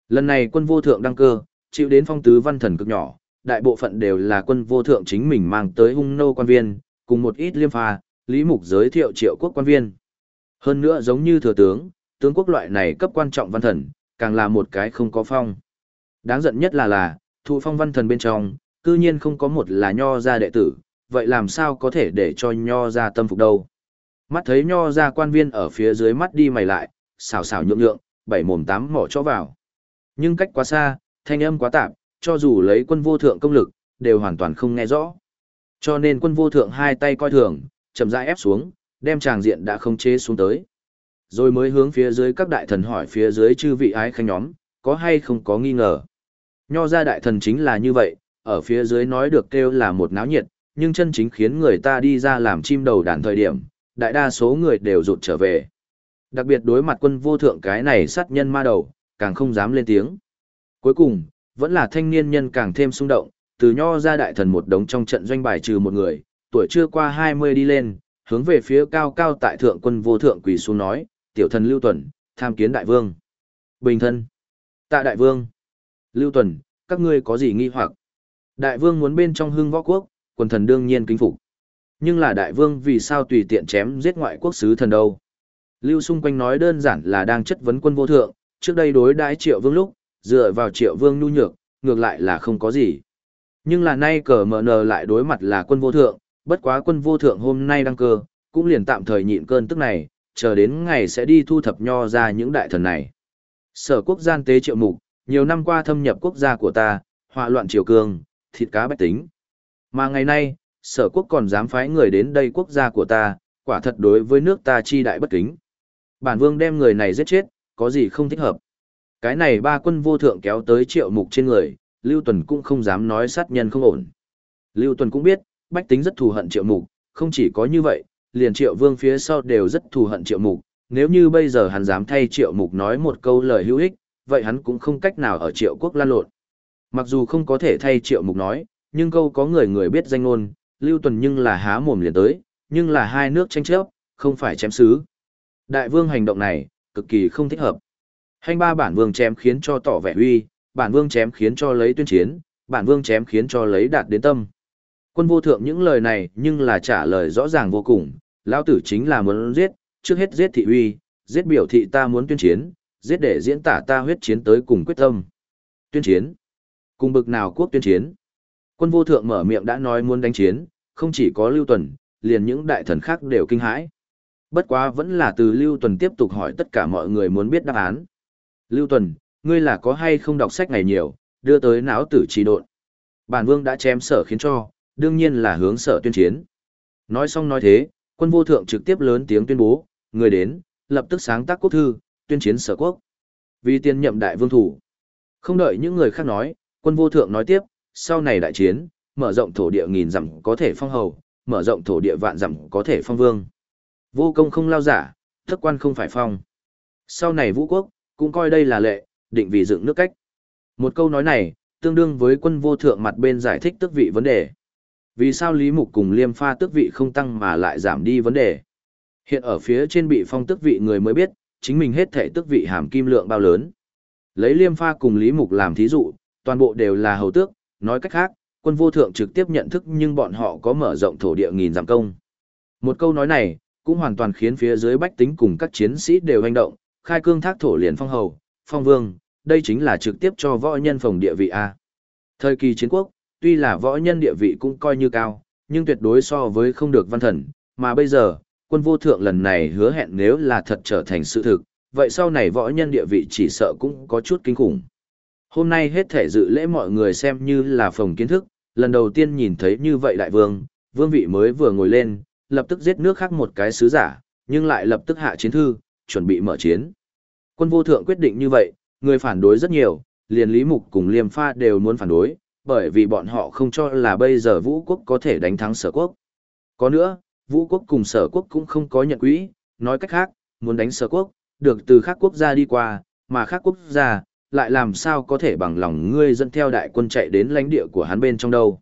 Lần này quân vô thượng đăng cơ, chịu đến phong tứ văn thần cực nhỏ, đại bộ phận đều là quân vô thượng chính mình mang tới hung nô quan viên, cùng một ít liêm pha, lý mục giới thiệu triệu quốc quan viên. Hơn nữa giống như thừa tướng, tướng quốc loại này cấp quan trọng văn thần, càng là một cái không có phong. Đáng giận nhất là là, thụ phong văn thần bên trong, cư nhiên không có một là nho gia đệ tử, vậy làm sao có thể để cho nho gia tâm phục đâu. Mắt thấy nho gia quan viên ở phía dưới mắt đi mày lại, xào xào nhượng nhượng, bảy mồm tám mỏ cho vào. Nhưng cách quá xa, thanh âm quá tạp, cho dù lấy quân vô thượng công lực, đều hoàn toàn không nghe rõ. Cho nên quân vô thượng hai tay coi thường, chậm rãi ép xuống, đem tràng diện đã không chế xuống tới. Rồi mới hướng phía dưới các đại thần hỏi phía dưới chư vị ái khanh nhóm, có hay không có nghi ngờ. Nho ra đại thần chính là như vậy, ở phía dưới nói được kêu là một náo nhiệt, nhưng chân chính khiến người ta đi ra làm chim đầu đàn thời điểm, đại đa số người đều rụt trở về. Đặc biệt đối mặt quân vô thượng cái này sát nhân ma đầu, càng không dám lên tiếng. Cuối cùng, vẫn là thanh niên nhân càng thêm xung động, từ nho ra đại thần một đống trong trận doanh bài trừ một người, tuổi chưa qua 20 đi lên, hướng về phía cao cao tại thượng quân vô thượng quỳ xuống nói, tiểu thần Lưu Tuần, tham kiến đại vương. Bình thân. Tạ đại vương. Lưu Tuần, các ngươi có gì nghi hoặc? Đại vương muốn bên trong hưng võ quốc, quần thần đương nhiên kính phục. Nhưng là đại vương vì sao tùy tiện chém giết ngoại quốc sứ thần đâu? Lưu xung quanh nói đơn giản là đang chất vấn quân vô thượng, trước đây đối đãi triệu vương lúc, dựa vào triệu vương nhu nhược, ngược lại là không có gì. Nhưng là nay cờ mở nờ lại đối mặt là quân vô thượng, bất quá quân vô thượng hôm nay đăng cơ, cũng liền tạm thời nhịn cơn tức này, chờ đến ngày sẽ đi thu thập nho ra những đại thần này. Sở quốc gian tế triệu mục, nhiều năm qua thâm nhập quốc gia của ta, họa loạn triều cương, thịt cá bách tính. Mà ngày nay, sở quốc còn dám phái người đến đây quốc gia của ta, quả thật đối với nước ta chi đại bất kính. Bản vương đem người này giết chết, có gì không thích hợp. Cái này ba quân vô thượng kéo tới triệu mục trên người, Lưu Tuần cũng không dám nói sát nhân không ổn. Lưu Tuần cũng biết, bách tính rất thù hận triệu mục, không chỉ có như vậy, liền triệu vương phía sau đều rất thù hận triệu mục, nếu như bây giờ hắn dám thay triệu mục nói một câu lời hữu ích, vậy hắn cũng không cách nào ở triệu quốc lan lộn. Mặc dù không có thể thay triệu mục nói, nhưng câu có người người biết danh ngôn, lưu tuần nhưng là há mồm liền tới, nhưng là hai nước tranh chấp, không phải chém xứ. Đại vương hành động này, cực kỳ không thích hợp. Hành ba bản vương chém khiến cho tỏ vẻ uy, bản vương chém khiến cho lấy tuyên chiến, bản vương chém khiến cho lấy đạt đến tâm. Quân vô thượng những lời này nhưng là trả lời rõ ràng vô cùng, lão tử chính là muốn giết, trước hết giết thị uy, giết biểu thị ta muốn tuyên chiến, giết để diễn tả ta huyết chiến tới cùng quyết tâm. Tuyên chiến. Cùng bực nào quốc tuyên chiến. Quân vô thượng mở miệng đã nói muốn đánh chiến, không chỉ có Lưu Tuần, liền những đại thần khác đều kinh hãi. Bất quá vẫn là từ Lưu Tuần tiếp tục hỏi tất cả mọi người muốn biết đáp án. Lưu Tuần, ngươi là có hay không đọc sách ngày nhiều, đưa tới não tử trì độn. Bản vương đã chém sở khiến cho, đương nhiên là hướng sở tuyên chiến. Nói xong nói thế, quân vô thượng trực tiếp lớn tiếng tuyên bố, người đến, lập tức sáng tác quốc thư, tuyên chiến sở quốc. Vì tiên nhậm đại vương thủ. Không đợi những người khác nói, quân vô thượng nói tiếp, sau này đại chiến, mở rộng thổ địa nghìn dặm có thể phong hầu, mở rộng thổ địa vạn dặm có thể phong vương. Vô công không lao giả, thất quan không phải phong. Sau này vũ quốc, cũng coi đây là lệ, định vì dựng nước cách. Một câu nói này, tương đương với quân vô thượng mặt bên giải thích tước vị vấn đề. Vì sao Lý Mục cùng Liêm Pha tước vị không tăng mà lại giảm đi vấn đề? Hiện ở phía trên bị phong tước vị người mới biết, chính mình hết thể tước vị hàm kim lượng bao lớn. Lấy Liêm Pha cùng Lý Mục làm thí dụ, toàn bộ đều là hầu tước, nói cách khác, quân vô thượng trực tiếp nhận thức nhưng bọn họ có mở rộng thổ địa nghìn giảm công. Một câu nói này, cũng hoàn toàn khiến phía dưới bách tính cùng các chiến sĩ đều hành động, khai cương thác thổ liền phong hầu, phong vương, đây chính là trực tiếp cho võ nhân phòng địa vị A. Thời kỳ chiến quốc, tuy là võ nhân địa vị cũng coi như cao, nhưng tuyệt đối so với không được văn thần, mà bây giờ, quân vô thượng lần này hứa hẹn nếu là thật trở thành sự thực, vậy sau này võ nhân địa vị chỉ sợ cũng có chút kinh khủng. Hôm nay hết thể dự lễ mọi người xem như là phòng kiến thức, lần đầu tiên nhìn thấy như vậy đại vương, vương vị mới vừa ngồi lên, lập tức giết nước khác một cái sứ giả, nhưng lại lập tức hạ chiến thư, chuẩn bị mở chiến. Quân vô thượng quyết định như vậy, người phản đối rất nhiều, liền Lý Mục cùng Liêm Pha đều muốn phản đối, bởi vì bọn họ không cho là bây giờ vũ quốc có thể đánh thắng sở quốc. Có nữa, vũ quốc cùng sở quốc cũng không có nhận quỹ, nói cách khác, muốn đánh sở quốc, được từ khác quốc gia đi qua, mà khác quốc gia, lại làm sao có thể bằng lòng ngươi dẫn theo đại quân chạy đến lãnh địa của hắn bên trong đâu.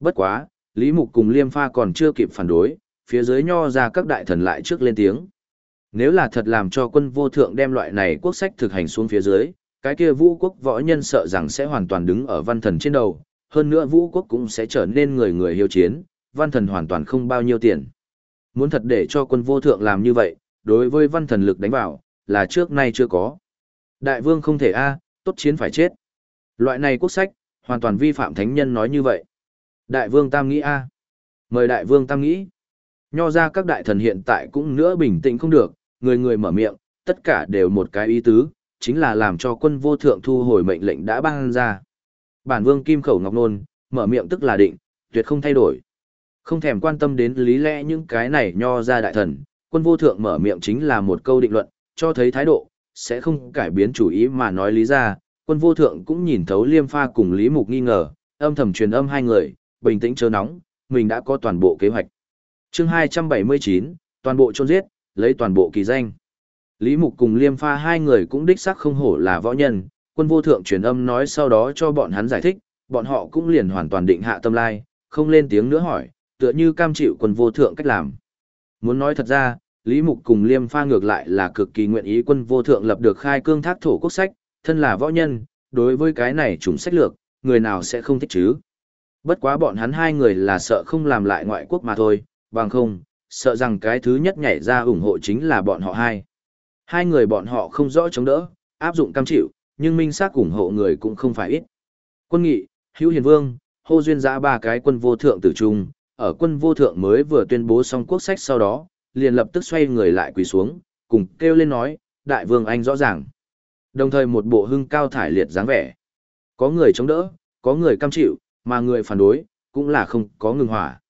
Bất quá, Lý Mục cùng Liêm Pha còn chưa kịp phản đối, phía dưới nho ra các đại thần lại trước lên tiếng. Nếu là thật làm cho quân vô thượng đem loại này quốc sách thực hành xuống phía dưới, cái kia vũ quốc võ nhân sợ rằng sẽ hoàn toàn đứng ở văn thần trên đầu, hơn nữa vũ quốc cũng sẽ trở nên người người hiếu chiến, văn thần hoàn toàn không bao nhiêu tiền. Muốn thật để cho quân vô thượng làm như vậy, đối với văn thần lực đánh vào, là trước nay chưa có. Đại vương không thể a, tốt chiến phải chết. Loại này quốc sách, hoàn toàn vi phạm thánh nhân nói như vậy. Đại vương tam nghĩ a. Mời đại vương tam nghĩ. Nho ra các đại thần hiện tại cũng nữa bình tĩnh không được, người người mở miệng, tất cả đều một cái ý tứ, chính là làm cho quân vô thượng thu hồi mệnh lệnh đã ban ra. Bản vương kim khẩu ngọc nôn, mở miệng tức là định, tuyệt không thay đổi. Không thèm quan tâm đến lý lẽ những cái này nho ra đại thần, quân vô thượng mở miệng chính là một câu định luận, cho thấy thái độ, sẽ không cải biến chủ ý mà nói lý ra, quân vô thượng cũng nhìn thấu liêm pha cùng lý mục nghi ngờ, âm thầm truyền âm hai người, bình tĩnh chớ nóng, mình đã có toàn bộ kế hoạch. chương 279, toàn bộ trôn giết, lấy toàn bộ kỳ danh. Lý Mục cùng Liêm Pha hai người cũng đích xác không hổ là võ nhân, quân vô thượng truyền âm nói sau đó cho bọn hắn giải thích, bọn họ cũng liền hoàn toàn định hạ tâm lai, không lên tiếng nữa hỏi, tựa như cam chịu quân vô thượng cách làm. Muốn nói thật ra, Lý Mục cùng Liêm Pha ngược lại là cực kỳ nguyện ý quân vô thượng lập được khai cương thác thổ quốc sách, thân là võ nhân, đối với cái này chúng sách lược, người nào sẽ không thích chứ. Bất quá bọn hắn hai người là sợ không làm lại ngoại quốc mà thôi, bằng không, sợ rằng cái thứ nhất nhảy ra ủng hộ chính là bọn họ hai. Hai người bọn họ không rõ chống đỡ, áp dụng cam chịu, nhưng minh xác ủng hộ người cũng không phải ít. Quân nghị, hữu hiền vương, hô duyên giã ba cái quân vô thượng tử trung, ở quân vô thượng mới vừa tuyên bố xong quốc sách sau đó, liền lập tức xoay người lại quỳ xuống, cùng kêu lên nói, đại vương anh rõ ràng. Đồng thời một bộ hưng cao thải liệt dáng vẻ. Có người chống đỡ, có người cam chịu, mà người phản đối, cũng là không có ngừng hỏa.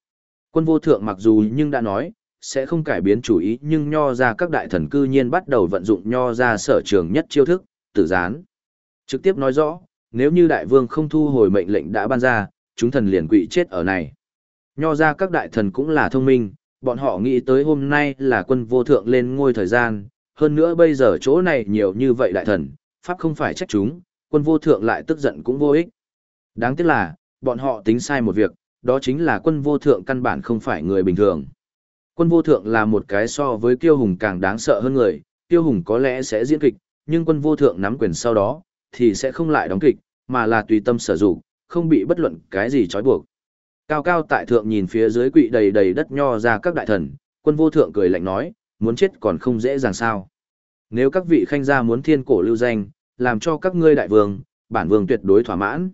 Quân vô thượng mặc dù nhưng đã nói, sẽ không cải biến chủ ý nhưng nho ra các đại thần cư nhiên bắt đầu vận dụng nho ra sở trường nhất chiêu thức, tử gián. Trực tiếp nói rõ, nếu như đại vương không thu hồi mệnh lệnh đã ban ra, chúng thần liền quỵ chết ở này. Nho ra các đại thần cũng là thông minh, bọn họ nghĩ tới hôm nay là quân vô thượng lên ngôi thời gian, hơn nữa bây giờ chỗ này nhiều như vậy đại thần, pháp không phải trách chúng, quân vô thượng lại tức giận cũng vô ích. Đáng tiếc là, bọn họ tính sai một việc, đó chính là quân vô thượng căn bản không phải người bình thường. Quân vô thượng là một cái so với tiêu hùng càng đáng sợ hơn người, Tiêu hùng có lẽ sẽ diễn kịch, nhưng quân vô thượng nắm quyền sau đó, thì sẽ không lại đóng kịch, mà là tùy tâm sở dụng, không bị bất luận cái gì trói buộc. Cao cao tại thượng nhìn phía dưới quỵ đầy đầy đất nho ra các đại thần, quân vô thượng cười lạnh nói, muốn chết còn không dễ dàng sao. Nếu các vị khanh gia muốn thiên cổ lưu danh, làm cho các ngươi đại vương, bản vương tuyệt đối thỏa mãn.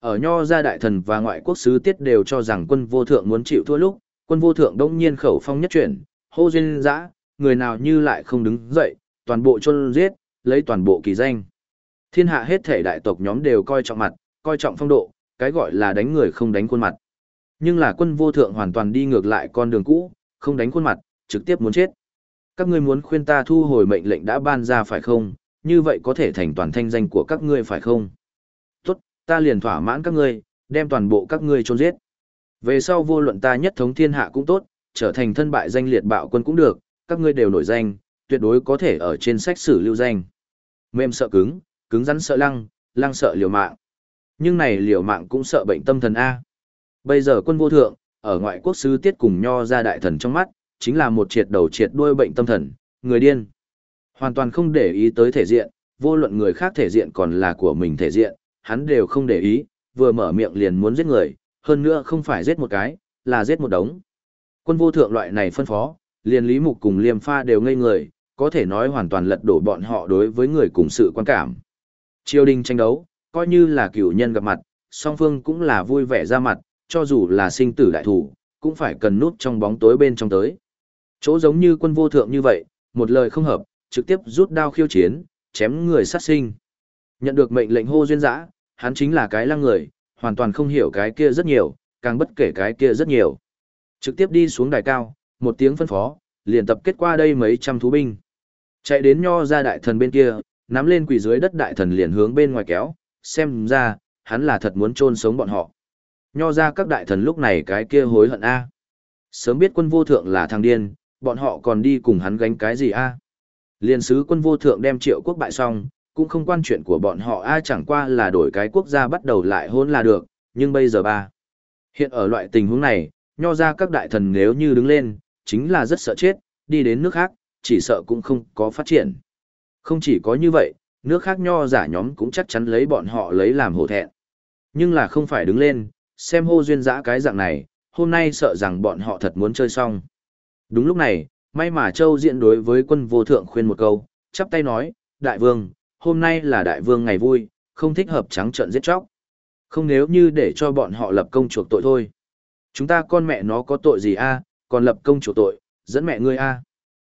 Ở nho gia đại thần và ngoại quốc sứ tiết đều cho rằng quân vô thượng muốn chịu thua lúc, quân vô thượng đông nhiên khẩu phong nhất chuyển, hô duyên dã, người nào như lại không đứng dậy, toàn bộ chôn giết, lấy toàn bộ kỳ danh. Thiên hạ hết thể đại tộc nhóm đều coi trọng mặt, coi trọng phong độ, cái gọi là đánh người không đánh khuôn mặt. Nhưng là quân vô thượng hoàn toàn đi ngược lại con đường cũ, không đánh khuôn mặt, trực tiếp muốn chết. Các ngươi muốn khuyên ta thu hồi mệnh lệnh đã ban ra phải không, như vậy có thể thành toàn thanh danh của các ngươi phải không? Ta liền thỏa mãn các ngươi, đem toàn bộ các ngươi chôn giết. Về sau vô luận ta nhất thống thiên hạ cũng tốt, trở thành thân bại danh liệt bạo quân cũng được, các ngươi đều nổi danh, tuyệt đối có thể ở trên sách sử lưu danh. Mềm sợ cứng, cứng rắn sợ lăng, lăng sợ liều mạng. Nhưng này liều mạng cũng sợ bệnh tâm thần A. Bây giờ quân vô thượng, ở ngoại quốc sứ tiết cùng nho ra đại thần trong mắt, chính là một triệt đầu triệt đuôi bệnh tâm thần, người điên. Hoàn toàn không để ý tới thể diện, vô luận người khác thể diện còn là của mình thể diện, hắn đều không để ý, vừa mở miệng liền muốn giết người, hơn nữa không phải giết một cái, là giết một đống. Quân vô thượng loại này phân phó, liền Lý Mục cùng Liêm Pha đều ngây người, có thể nói hoàn toàn lật đổ bọn họ đối với người cùng sự quan cảm. Triều đình tranh đấu, coi như là cửu nhân gặp mặt, song phương cũng là vui vẻ ra mặt, cho dù là sinh tử đại thủ, cũng phải cần nút trong bóng tối bên trong tới. Chỗ giống như quân vô thượng như vậy, một lời không hợp, trực tiếp rút đao khiêu chiến, chém người sát sinh. Nhận được mệnh lệnh hô duyên dã, hắn chính là cái lăng người, hoàn toàn không hiểu cái kia rất nhiều, càng bất kể cái kia rất nhiều. Trực tiếp đi xuống đài cao, một tiếng phân phó, liền tập kết qua đây mấy trăm thú binh. Chạy đến nho ra đại thần bên kia, nắm lên quỷ dưới đất đại thần liền hướng bên ngoài kéo, xem ra, hắn là thật muốn chôn sống bọn họ. Nho ra các đại thần lúc này cái kia hối hận a. Sớm biết quân vô thượng là thằng điên, bọn họ còn đi cùng hắn gánh cái gì a? Liên sứ quân vô thượng đem triệu quốc bại xong, cũng không quan chuyện của bọn họ a chẳng qua là đổi cái quốc gia bắt đầu lại hôn là được, nhưng bây giờ ba. Hiện ở loại tình huống này, nho ra các đại thần nếu như đứng lên, chính là rất sợ chết, đi đến nước khác, chỉ sợ cũng không có phát triển. Không chỉ có như vậy, nước khác nho giả nhóm cũng chắc chắn lấy bọn họ lấy làm hổ thẹn. Nhưng là không phải đứng lên, xem hô duyên dã cái dạng này, hôm nay sợ rằng bọn họ thật muốn chơi xong. Đúng lúc này, may mà Châu diện đối với quân vô thượng khuyên một câu, chắp tay nói, Đại vương, hôm nay là Đại vương ngày vui, không thích hợp trắng trợn giết chóc. Không nếu như để cho bọn họ lập công chuộc tội thôi. Chúng ta con mẹ nó có tội gì a còn lập công chuộc tội, dẫn mẹ ngươi a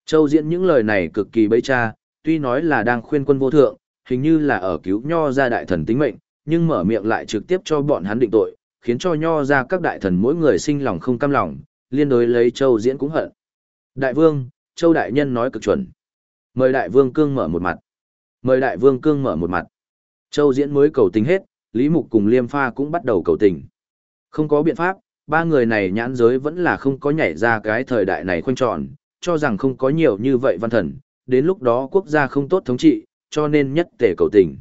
Châu Diễn những lời này cực kỳ bấy cha, tuy nói là đang khuyên quân vô thượng, hình như là ở cứu nho ra đại thần tính mệnh, nhưng mở miệng lại trực tiếp cho bọn hắn định tội, khiến cho nho ra các đại thần mỗi người sinh lòng không cam lòng, liên đối lấy Châu Diễn cũng hận. Đại vương, Châu Đại Nhân nói cực chuẩn. Mời Đại vương cương mở một mặt. Mời Đại vương cương mở một mặt. Châu Diễn mới cầu tình hết, Lý Mục cùng Liêm Pha cũng bắt đầu cầu tình. Không có biện pháp, ba người này nhãn giới vẫn là không có nhảy ra cái thời đại này khoanh tròn, cho rằng không có nhiều như vậy văn thần, đến lúc đó quốc gia không tốt thống trị, cho nên nhất tể cầu tình.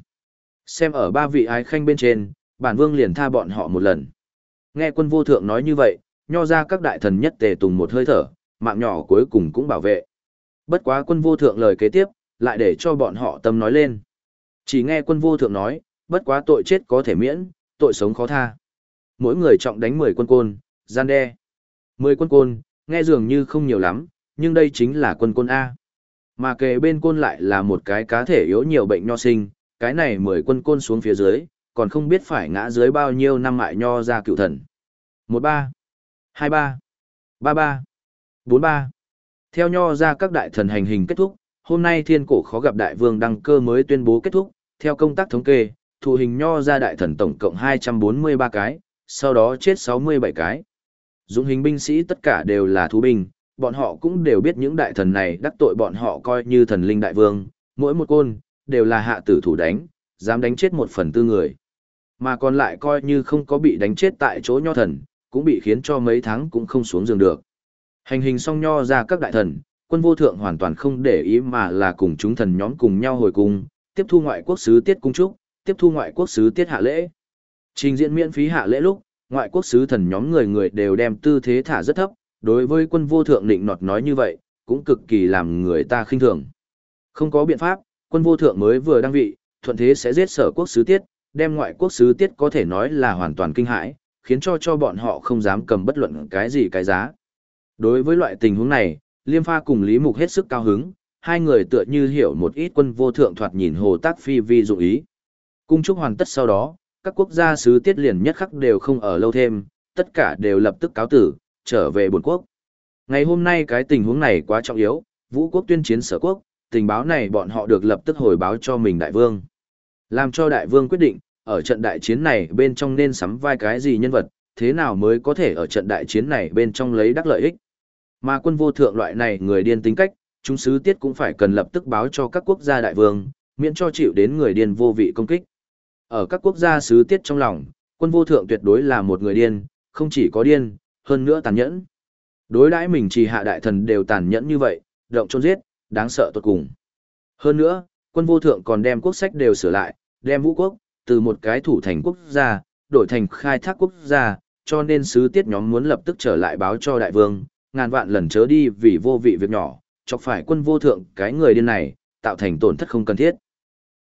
Xem ở ba vị ái khanh bên trên, bản vương liền tha bọn họ một lần. Nghe quân vô thượng nói như vậy, nho ra các đại thần nhất tề tùng một hơi thở, mạng nhỏ cuối cùng cũng bảo vệ. Bất quá quân vô thượng lời kế tiếp, lại để cho bọn họ tâm nói lên. Chỉ nghe quân vô thượng nói, bất quá tội chết có thể miễn, tội sống khó tha. Mỗi người trọng đánh 10 quân côn, gian đe. 10 quân côn, nghe dường như không nhiều lắm, nhưng đây chính là quân côn A. Mà kề bên côn lại là một cái cá thể yếu nhiều bệnh nho sinh, cái này 10 quân côn xuống phía dưới, còn không biết phải ngã dưới bao nhiêu năm mại nho ra cựu thần. 13, 23, 33, 43. Theo nho ra các đại thần hành hình kết thúc, hôm nay thiên cổ khó gặp đại vương đăng cơ mới tuyên bố kết thúc, theo công tác thống kê, thụ hình nho ra đại thần tổng cộng 243 cái, sau đó chết 67 cái. Dũng hình binh sĩ tất cả đều là thú binh, bọn họ cũng đều biết những đại thần này đắc tội bọn họ coi như thần linh đại vương, mỗi một côn, đều là hạ tử thủ đánh, dám đánh chết một phần tư người. Mà còn lại coi như không có bị đánh chết tại chỗ nho thần, cũng bị khiến cho mấy tháng cũng không xuống giường được. Hành hình song nho ra các đại thần, quân vô thượng hoàn toàn không để ý mà là cùng chúng thần nhóm cùng nhau hồi cung, tiếp thu ngoại quốc sứ tiết cung trúc, tiếp thu ngoại quốc sứ tiết hạ lễ. Trình diễn miễn phí hạ lễ lúc, ngoại quốc sứ thần nhóm người người đều đem tư thế thả rất thấp, đối với quân vô thượng định nọt nói như vậy, cũng cực kỳ làm người ta khinh thường. Không có biện pháp, quân vô thượng mới vừa đăng vị, thuận thế sẽ giết sở quốc sứ tiết, đem ngoại quốc sứ tiết có thể nói là hoàn toàn kinh hãi, khiến cho cho bọn họ không dám cầm bất luận cái gì cái giá. Đối với loại tình huống này, Liêm Pha cùng Lý Mục hết sức cao hứng, hai người tựa như hiểu một ít quân vô thượng thoạt nhìn hồ tác phi vi dụng ý. Cung trúc hoàn tất sau đó, các quốc gia sứ tiết liền nhất khắc đều không ở lâu thêm, tất cả đều lập tức cáo tử, trở về buồn quốc. Ngày hôm nay cái tình huống này quá trọng yếu, vũ quốc tuyên chiến sở quốc, tình báo này bọn họ được lập tức hồi báo cho mình đại vương. Làm cho đại vương quyết định, ở trận đại chiến này bên trong nên sắm vai cái gì nhân vật, thế nào mới có thể ở trận đại chiến này bên trong lấy đắc lợi ích. Mà quân vô thượng loại này người điên tính cách, chúng sứ tiết cũng phải cần lập tức báo cho các quốc gia đại vương, miễn cho chịu đến người điên vô vị công kích. Ở các quốc gia sứ tiết trong lòng, quân vô thượng tuyệt đối là một người điên, không chỉ có điên, hơn nữa tàn nhẫn. Đối đãi mình chỉ hạ đại thần đều tàn nhẫn như vậy, động chôn giết, đáng sợ tuyệt cùng. Hơn nữa, quân vô thượng còn đem quốc sách đều sửa lại, đem vũ quốc, từ một cái thủ thành quốc gia, đổi thành khai thác quốc gia, cho nên sứ tiết nhóm muốn lập tức trở lại báo cho đại vương, ngàn vạn lần chớ đi vì vô vị việc nhỏ, chọc phải quân vô thượng cái người điên này, tạo thành tổn thất không cần thiết.